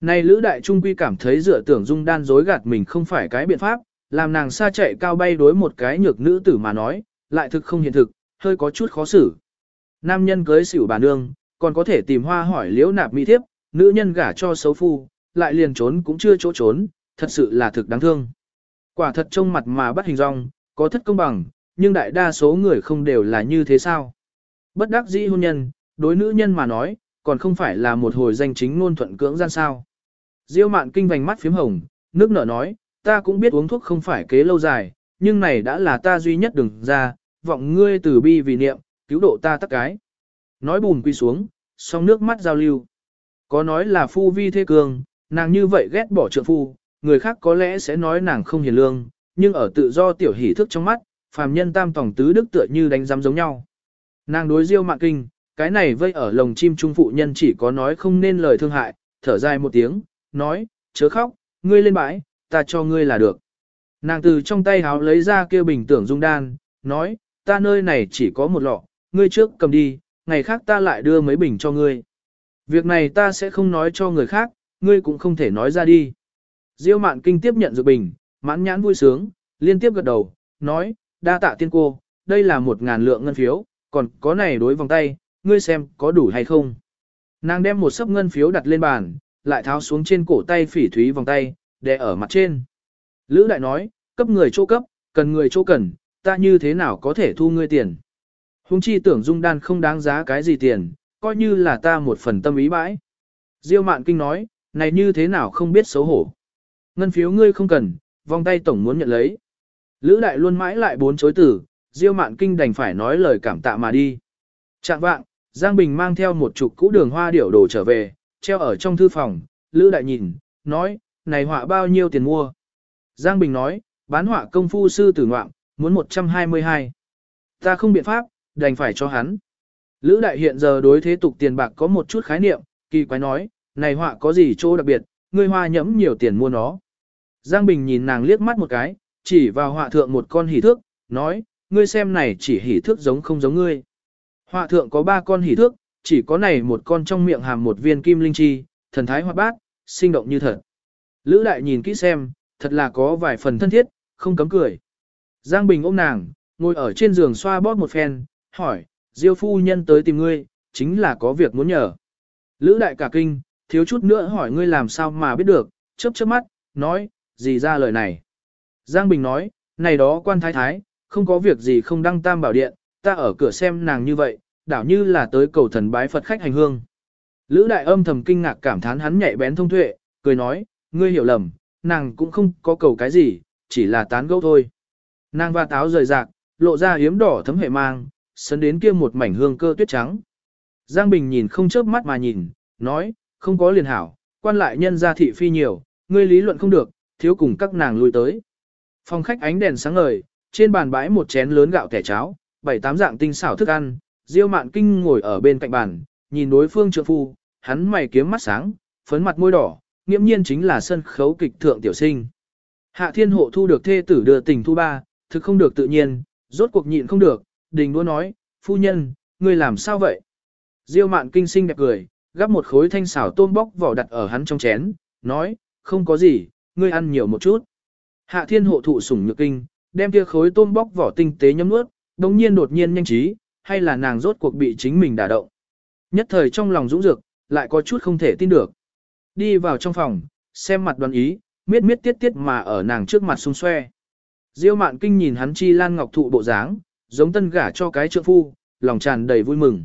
Này Lữ Đại Trung Quy cảm thấy dựa tưởng dung đan dối gạt mình không phải cái biện pháp, làm nàng xa chạy cao bay đối một cái nhược nữ tử mà nói, lại thực không hiện thực, hơi có chút khó xử. Nam nhân cưới xỉu bà nương, còn có thể tìm hoa hỏi liễu nạp mỹ thiếp, nữ nhân gả cho xấu phu, lại liền trốn cũng chưa chỗ trốn, thật sự là thực đáng thương. Quả thật trông mặt mà bắt hình rong, có thất công bằng, nhưng đại đa số người không đều là như thế sao. Bất đắc dĩ hôn nhân, đối nữ nhân mà nói, còn không phải là một hồi danh chính ngôn thuận cưỡng gian sao. Diêu mạn kinh vành mắt phím hồng, nước nở nói, ta cũng biết uống thuốc không phải kế lâu dài, nhưng này đã là ta duy nhất đừng ra, vọng ngươi từ bi vì niệm, cứu độ ta tất cái. Nói bùn quy xuống, song nước mắt giao lưu. Có nói là phu vi thế cường, nàng như vậy ghét bỏ trượng phu, người khác có lẽ sẽ nói nàng không hiền lương, nhưng ở tự do tiểu hỷ thức trong mắt, phàm nhân tam tổng tứ đức tựa như đánh giám giống nhau. Nàng đối diêu mạng kinh, cái này vây ở lồng chim trung phụ nhân chỉ có nói không nên lời thương hại, thở dài một tiếng, nói, chớ khóc, ngươi lên bãi, ta cho ngươi là được. Nàng từ trong tay háo lấy ra kêu bình tưởng dung đan, nói, ta nơi này chỉ có một lọ, ngươi trước cầm đi, ngày khác ta lại đưa mấy bình cho ngươi. Việc này ta sẽ không nói cho người khác, ngươi cũng không thể nói ra đi. Diêu mạn kinh tiếp nhận dược bình, mãn nhãn vui sướng, liên tiếp gật đầu, nói, đa tạ tiên cô, đây là một ngàn lượng ngân phiếu, còn có này đối vòng tay, ngươi xem có đủ hay không. Nàng đem một sấp ngân phiếu đặt lên bàn, lại tháo xuống trên cổ tay phỉ thúy vòng tay, để ở mặt trên. Lữ đại nói, cấp người chỗ cấp, cần người chỗ cần, ta như thế nào có thể thu ngươi tiền. Hùng chi tưởng dung đan không đáng giá cái gì tiền, coi như là ta một phần tâm ý bãi. Diêu mạn kinh nói, này như thế nào không biết xấu hổ. Ngân phiếu ngươi không cần, vòng tay tổng muốn nhận lấy. Lữ đại luôn mãi lại bốn chối tử, Diêu mạn kinh đành phải nói lời cảm tạ mà đi. Trạng vạng, Giang Bình mang theo một chục cũ đường hoa điểu đồ trở về, treo ở trong thư phòng, Lữ đại nhìn, nói, này họa bao nhiêu tiền mua. Giang Bình nói, bán họa công phu sư tử ngoạm, muốn 122. Ta không biện pháp, đành phải cho hắn. Lữ đại hiện giờ đối thế tục tiền bạc có một chút khái niệm, kỳ quái nói, này họa có gì chỗ đặc biệt, ngươi hoa nhẫm nhiều tiền mua nó. Giang Bình nhìn nàng liếc mắt một cái, chỉ vào họa thượng một con hỉ thước, nói, ngươi xem này chỉ hỉ thước giống không giống ngươi. Họa thượng có ba con hỉ thước, chỉ có này một con trong miệng hàm một viên kim linh chi, thần thái hoa bát, sinh động như thật. Lữ đại nhìn kỹ xem, thật là có vài phần thân thiết, không cấm cười. Giang Bình ôm nàng, ngồi ở trên giường xoa bóp một phen, hỏi, Diêu phu nhân tới tìm ngươi, chính là có việc muốn nhờ. Lữ đại cả kinh, thiếu chút nữa hỏi ngươi làm sao mà biết được, chớp chớp mắt, nói, gì ra lời này. Giang Bình nói, này đó quan thái thái, không có việc gì không đăng tam bảo điện, ta ở cửa xem nàng như vậy, đảo như là tới cầu thần bái Phật khách hành hương. Lữ đại âm thầm kinh ngạc cảm thán hắn nhạy bén thông tuệ, cười nói, ngươi hiểu lầm, nàng cũng không có cầu cái gì, chỉ là tán gẫu thôi. Nàng va táo rời rạc, lộ ra hiếm đỏ thấm hệ mang, sấn đến kia một mảnh hương cơ tuyết trắng. Giang Bình nhìn không chớp mắt mà nhìn, nói, không có liền hảo, quan lại nhân gia thị phi nhiều, ngươi lý luận không được, thiếu cùng các nàng lui tới. Phòng khách ánh đèn sáng ngời, trên bàn bãi một chén lớn gạo kẻ cháo, bảy tám dạng tinh xảo thức ăn, Diêu Mạn Kinh ngồi ở bên cạnh bàn, nhìn đối phương trượng phu, hắn mày kiếm mắt sáng, phấn mặt môi đỏ, nghiễm nhiên chính là sân khấu kịch thượng tiểu sinh. Hạ Thiên Hộ thu được thê tử đưa tình thu ba, thực không được tự nhiên, rốt cuộc nhịn không được, đình đua nói, phu nhân, ngươi làm sao vậy? Diêu Mạn Kinh sinh đẹp cười, gắp một khối thanh xảo tôm bóc vỏ đặt ở hắn trong chén, nói, không có gì, ngươi ăn nhiều một chút. Hạ Thiên Hộ thụ sủng nhược kinh, đem kia khối tôm bóc vỏ tinh tế nhấm nuốt, đồng nhiên đột nhiên nhanh trí, hay là nàng rốt cuộc bị chính mình đả động. Nhất thời trong lòng dũng dược, lại có chút không thể tin được. Đi vào trong phòng, xem mặt đoàn ý, miết miết tiết tiết mà ở nàng trước mặt xung xoe. Diêu mạn kinh nhìn hắn chi lan ngọc thụ bộ dáng, giống tân gả cho cái trượng phu, lòng tràn đầy vui mừng.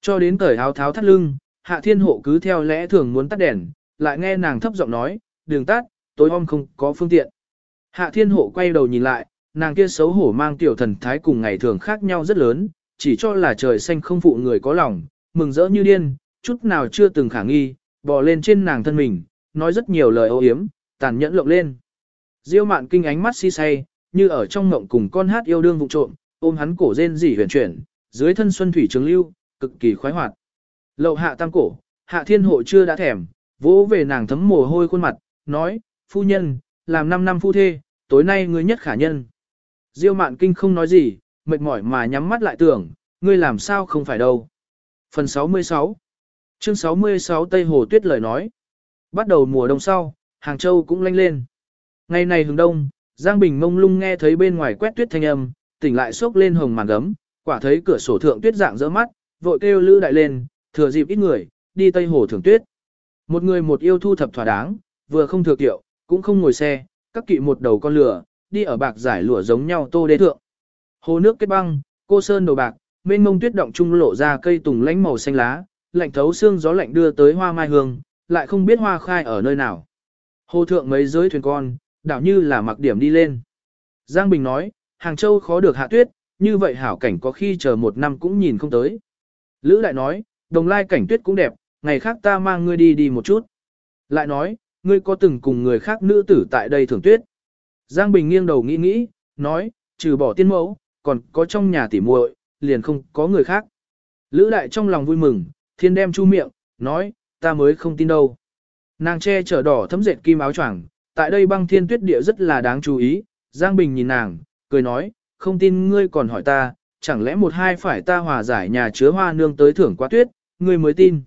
Cho đến cởi áo tháo thắt lưng, hạ thiên hộ cứ theo lẽ thường muốn tắt đèn, lại nghe nàng thấp giọng nói, đường tắt, tối hôm không có phương tiện. Hạ thiên hộ quay đầu nhìn lại, nàng kia xấu hổ mang tiểu thần thái cùng ngày thường khác nhau rất lớn, chỉ cho là trời xanh không phụ người có lòng, mừng rỡ như điên, chút nào chưa từng khả nghi, bò lên trên nàng thân mình, nói rất nhiều lời ô hiếm, tàn nhẫn lộng lên. Diêu mạn kinh ánh mắt si say, như ở trong ngộng cùng con hát yêu đương vụ trộm, ôm hắn cổ rên rỉ huyền chuyển, dưới thân xuân thủy trường lưu, cực kỳ khoái hoạt. Lậu hạ tam cổ, hạ thiên hộ chưa đã thèm, vỗ về nàng thấm mồ hôi khuôn mặt, nói, phu nhân, làm 5 năm phu thê, tối nay ngươi nhất khả nhân. Diêu mạn kinh không nói gì, mệt mỏi mà nhắm mắt lại tưởng, ngươi làm sao không phải đâu. Phần 66 Chương 66 Tây Hồ Tuyết lời nói Bắt đầu mùa đông sau, Hàng Châu cũng lanh lên. Ngày này hướng đông, Giang Bình mông lung nghe thấy bên ngoài quét tuyết thanh âm, tỉnh lại sốc lên hồng màn gấm, quả thấy cửa sổ thượng tuyết dạng dỡ mắt, vội kêu lữ đại lên, thừa dịp ít người, đi Tây Hồ thưởng tuyết. Một người một yêu thu thập thỏa đáng, vừa không thừa kiệu, cũng không ngồi xe, các kỵ một đầu con lửa, đi ở bạc giải lụa giống nhau tô đế thượng. Hồ nước kết băng, cô sơn đồ bạc, mênh mông tuyết động trung lộ ra cây tùng lánh màu xanh lá, lạnh thấu xương gió lạnh đưa tới hoa mai hương, lại không biết hoa khai ở nơi nào. Hồ thượng mấy giới thuyền con, đảo như là mặc điểm đi lên. Giang Bình nói, Hàng Châu khó được hạ tuyết, như vậy hảo cảnh có khi chờ một năm cũng nhìn không tới. Lữ lại nói, đồng lai cảnh tuyết cũng đẹp, ngày khác ta mang ngươi đi đi một chút. Lại nói, ngươi có từng cùng người khác nữ tử tại đây thưởng tuyết. Giang Bình nghiêng đầu nghĩ nghĩ, nói, trừ bỏ tiên mẫu, còn có trong nhà tỉ muội, liền không có người khác. Lữ đại trong lòng vui mừng, thiên đem chu miệng, nói, ta mới không tin đâu. Nàng che chở đỏ thấm dệt kim áo choàng, tại đây băng thiên tuyết địa rất là đáng chú ý, Giang Bình nhìn nàng, cười nói, không tin ngươi còn hỏi ta, chẳng lẽ một hai phải ta hòa giải nhà chứa hoa nương tới thưởng quá tuyết, ngươi mới tin.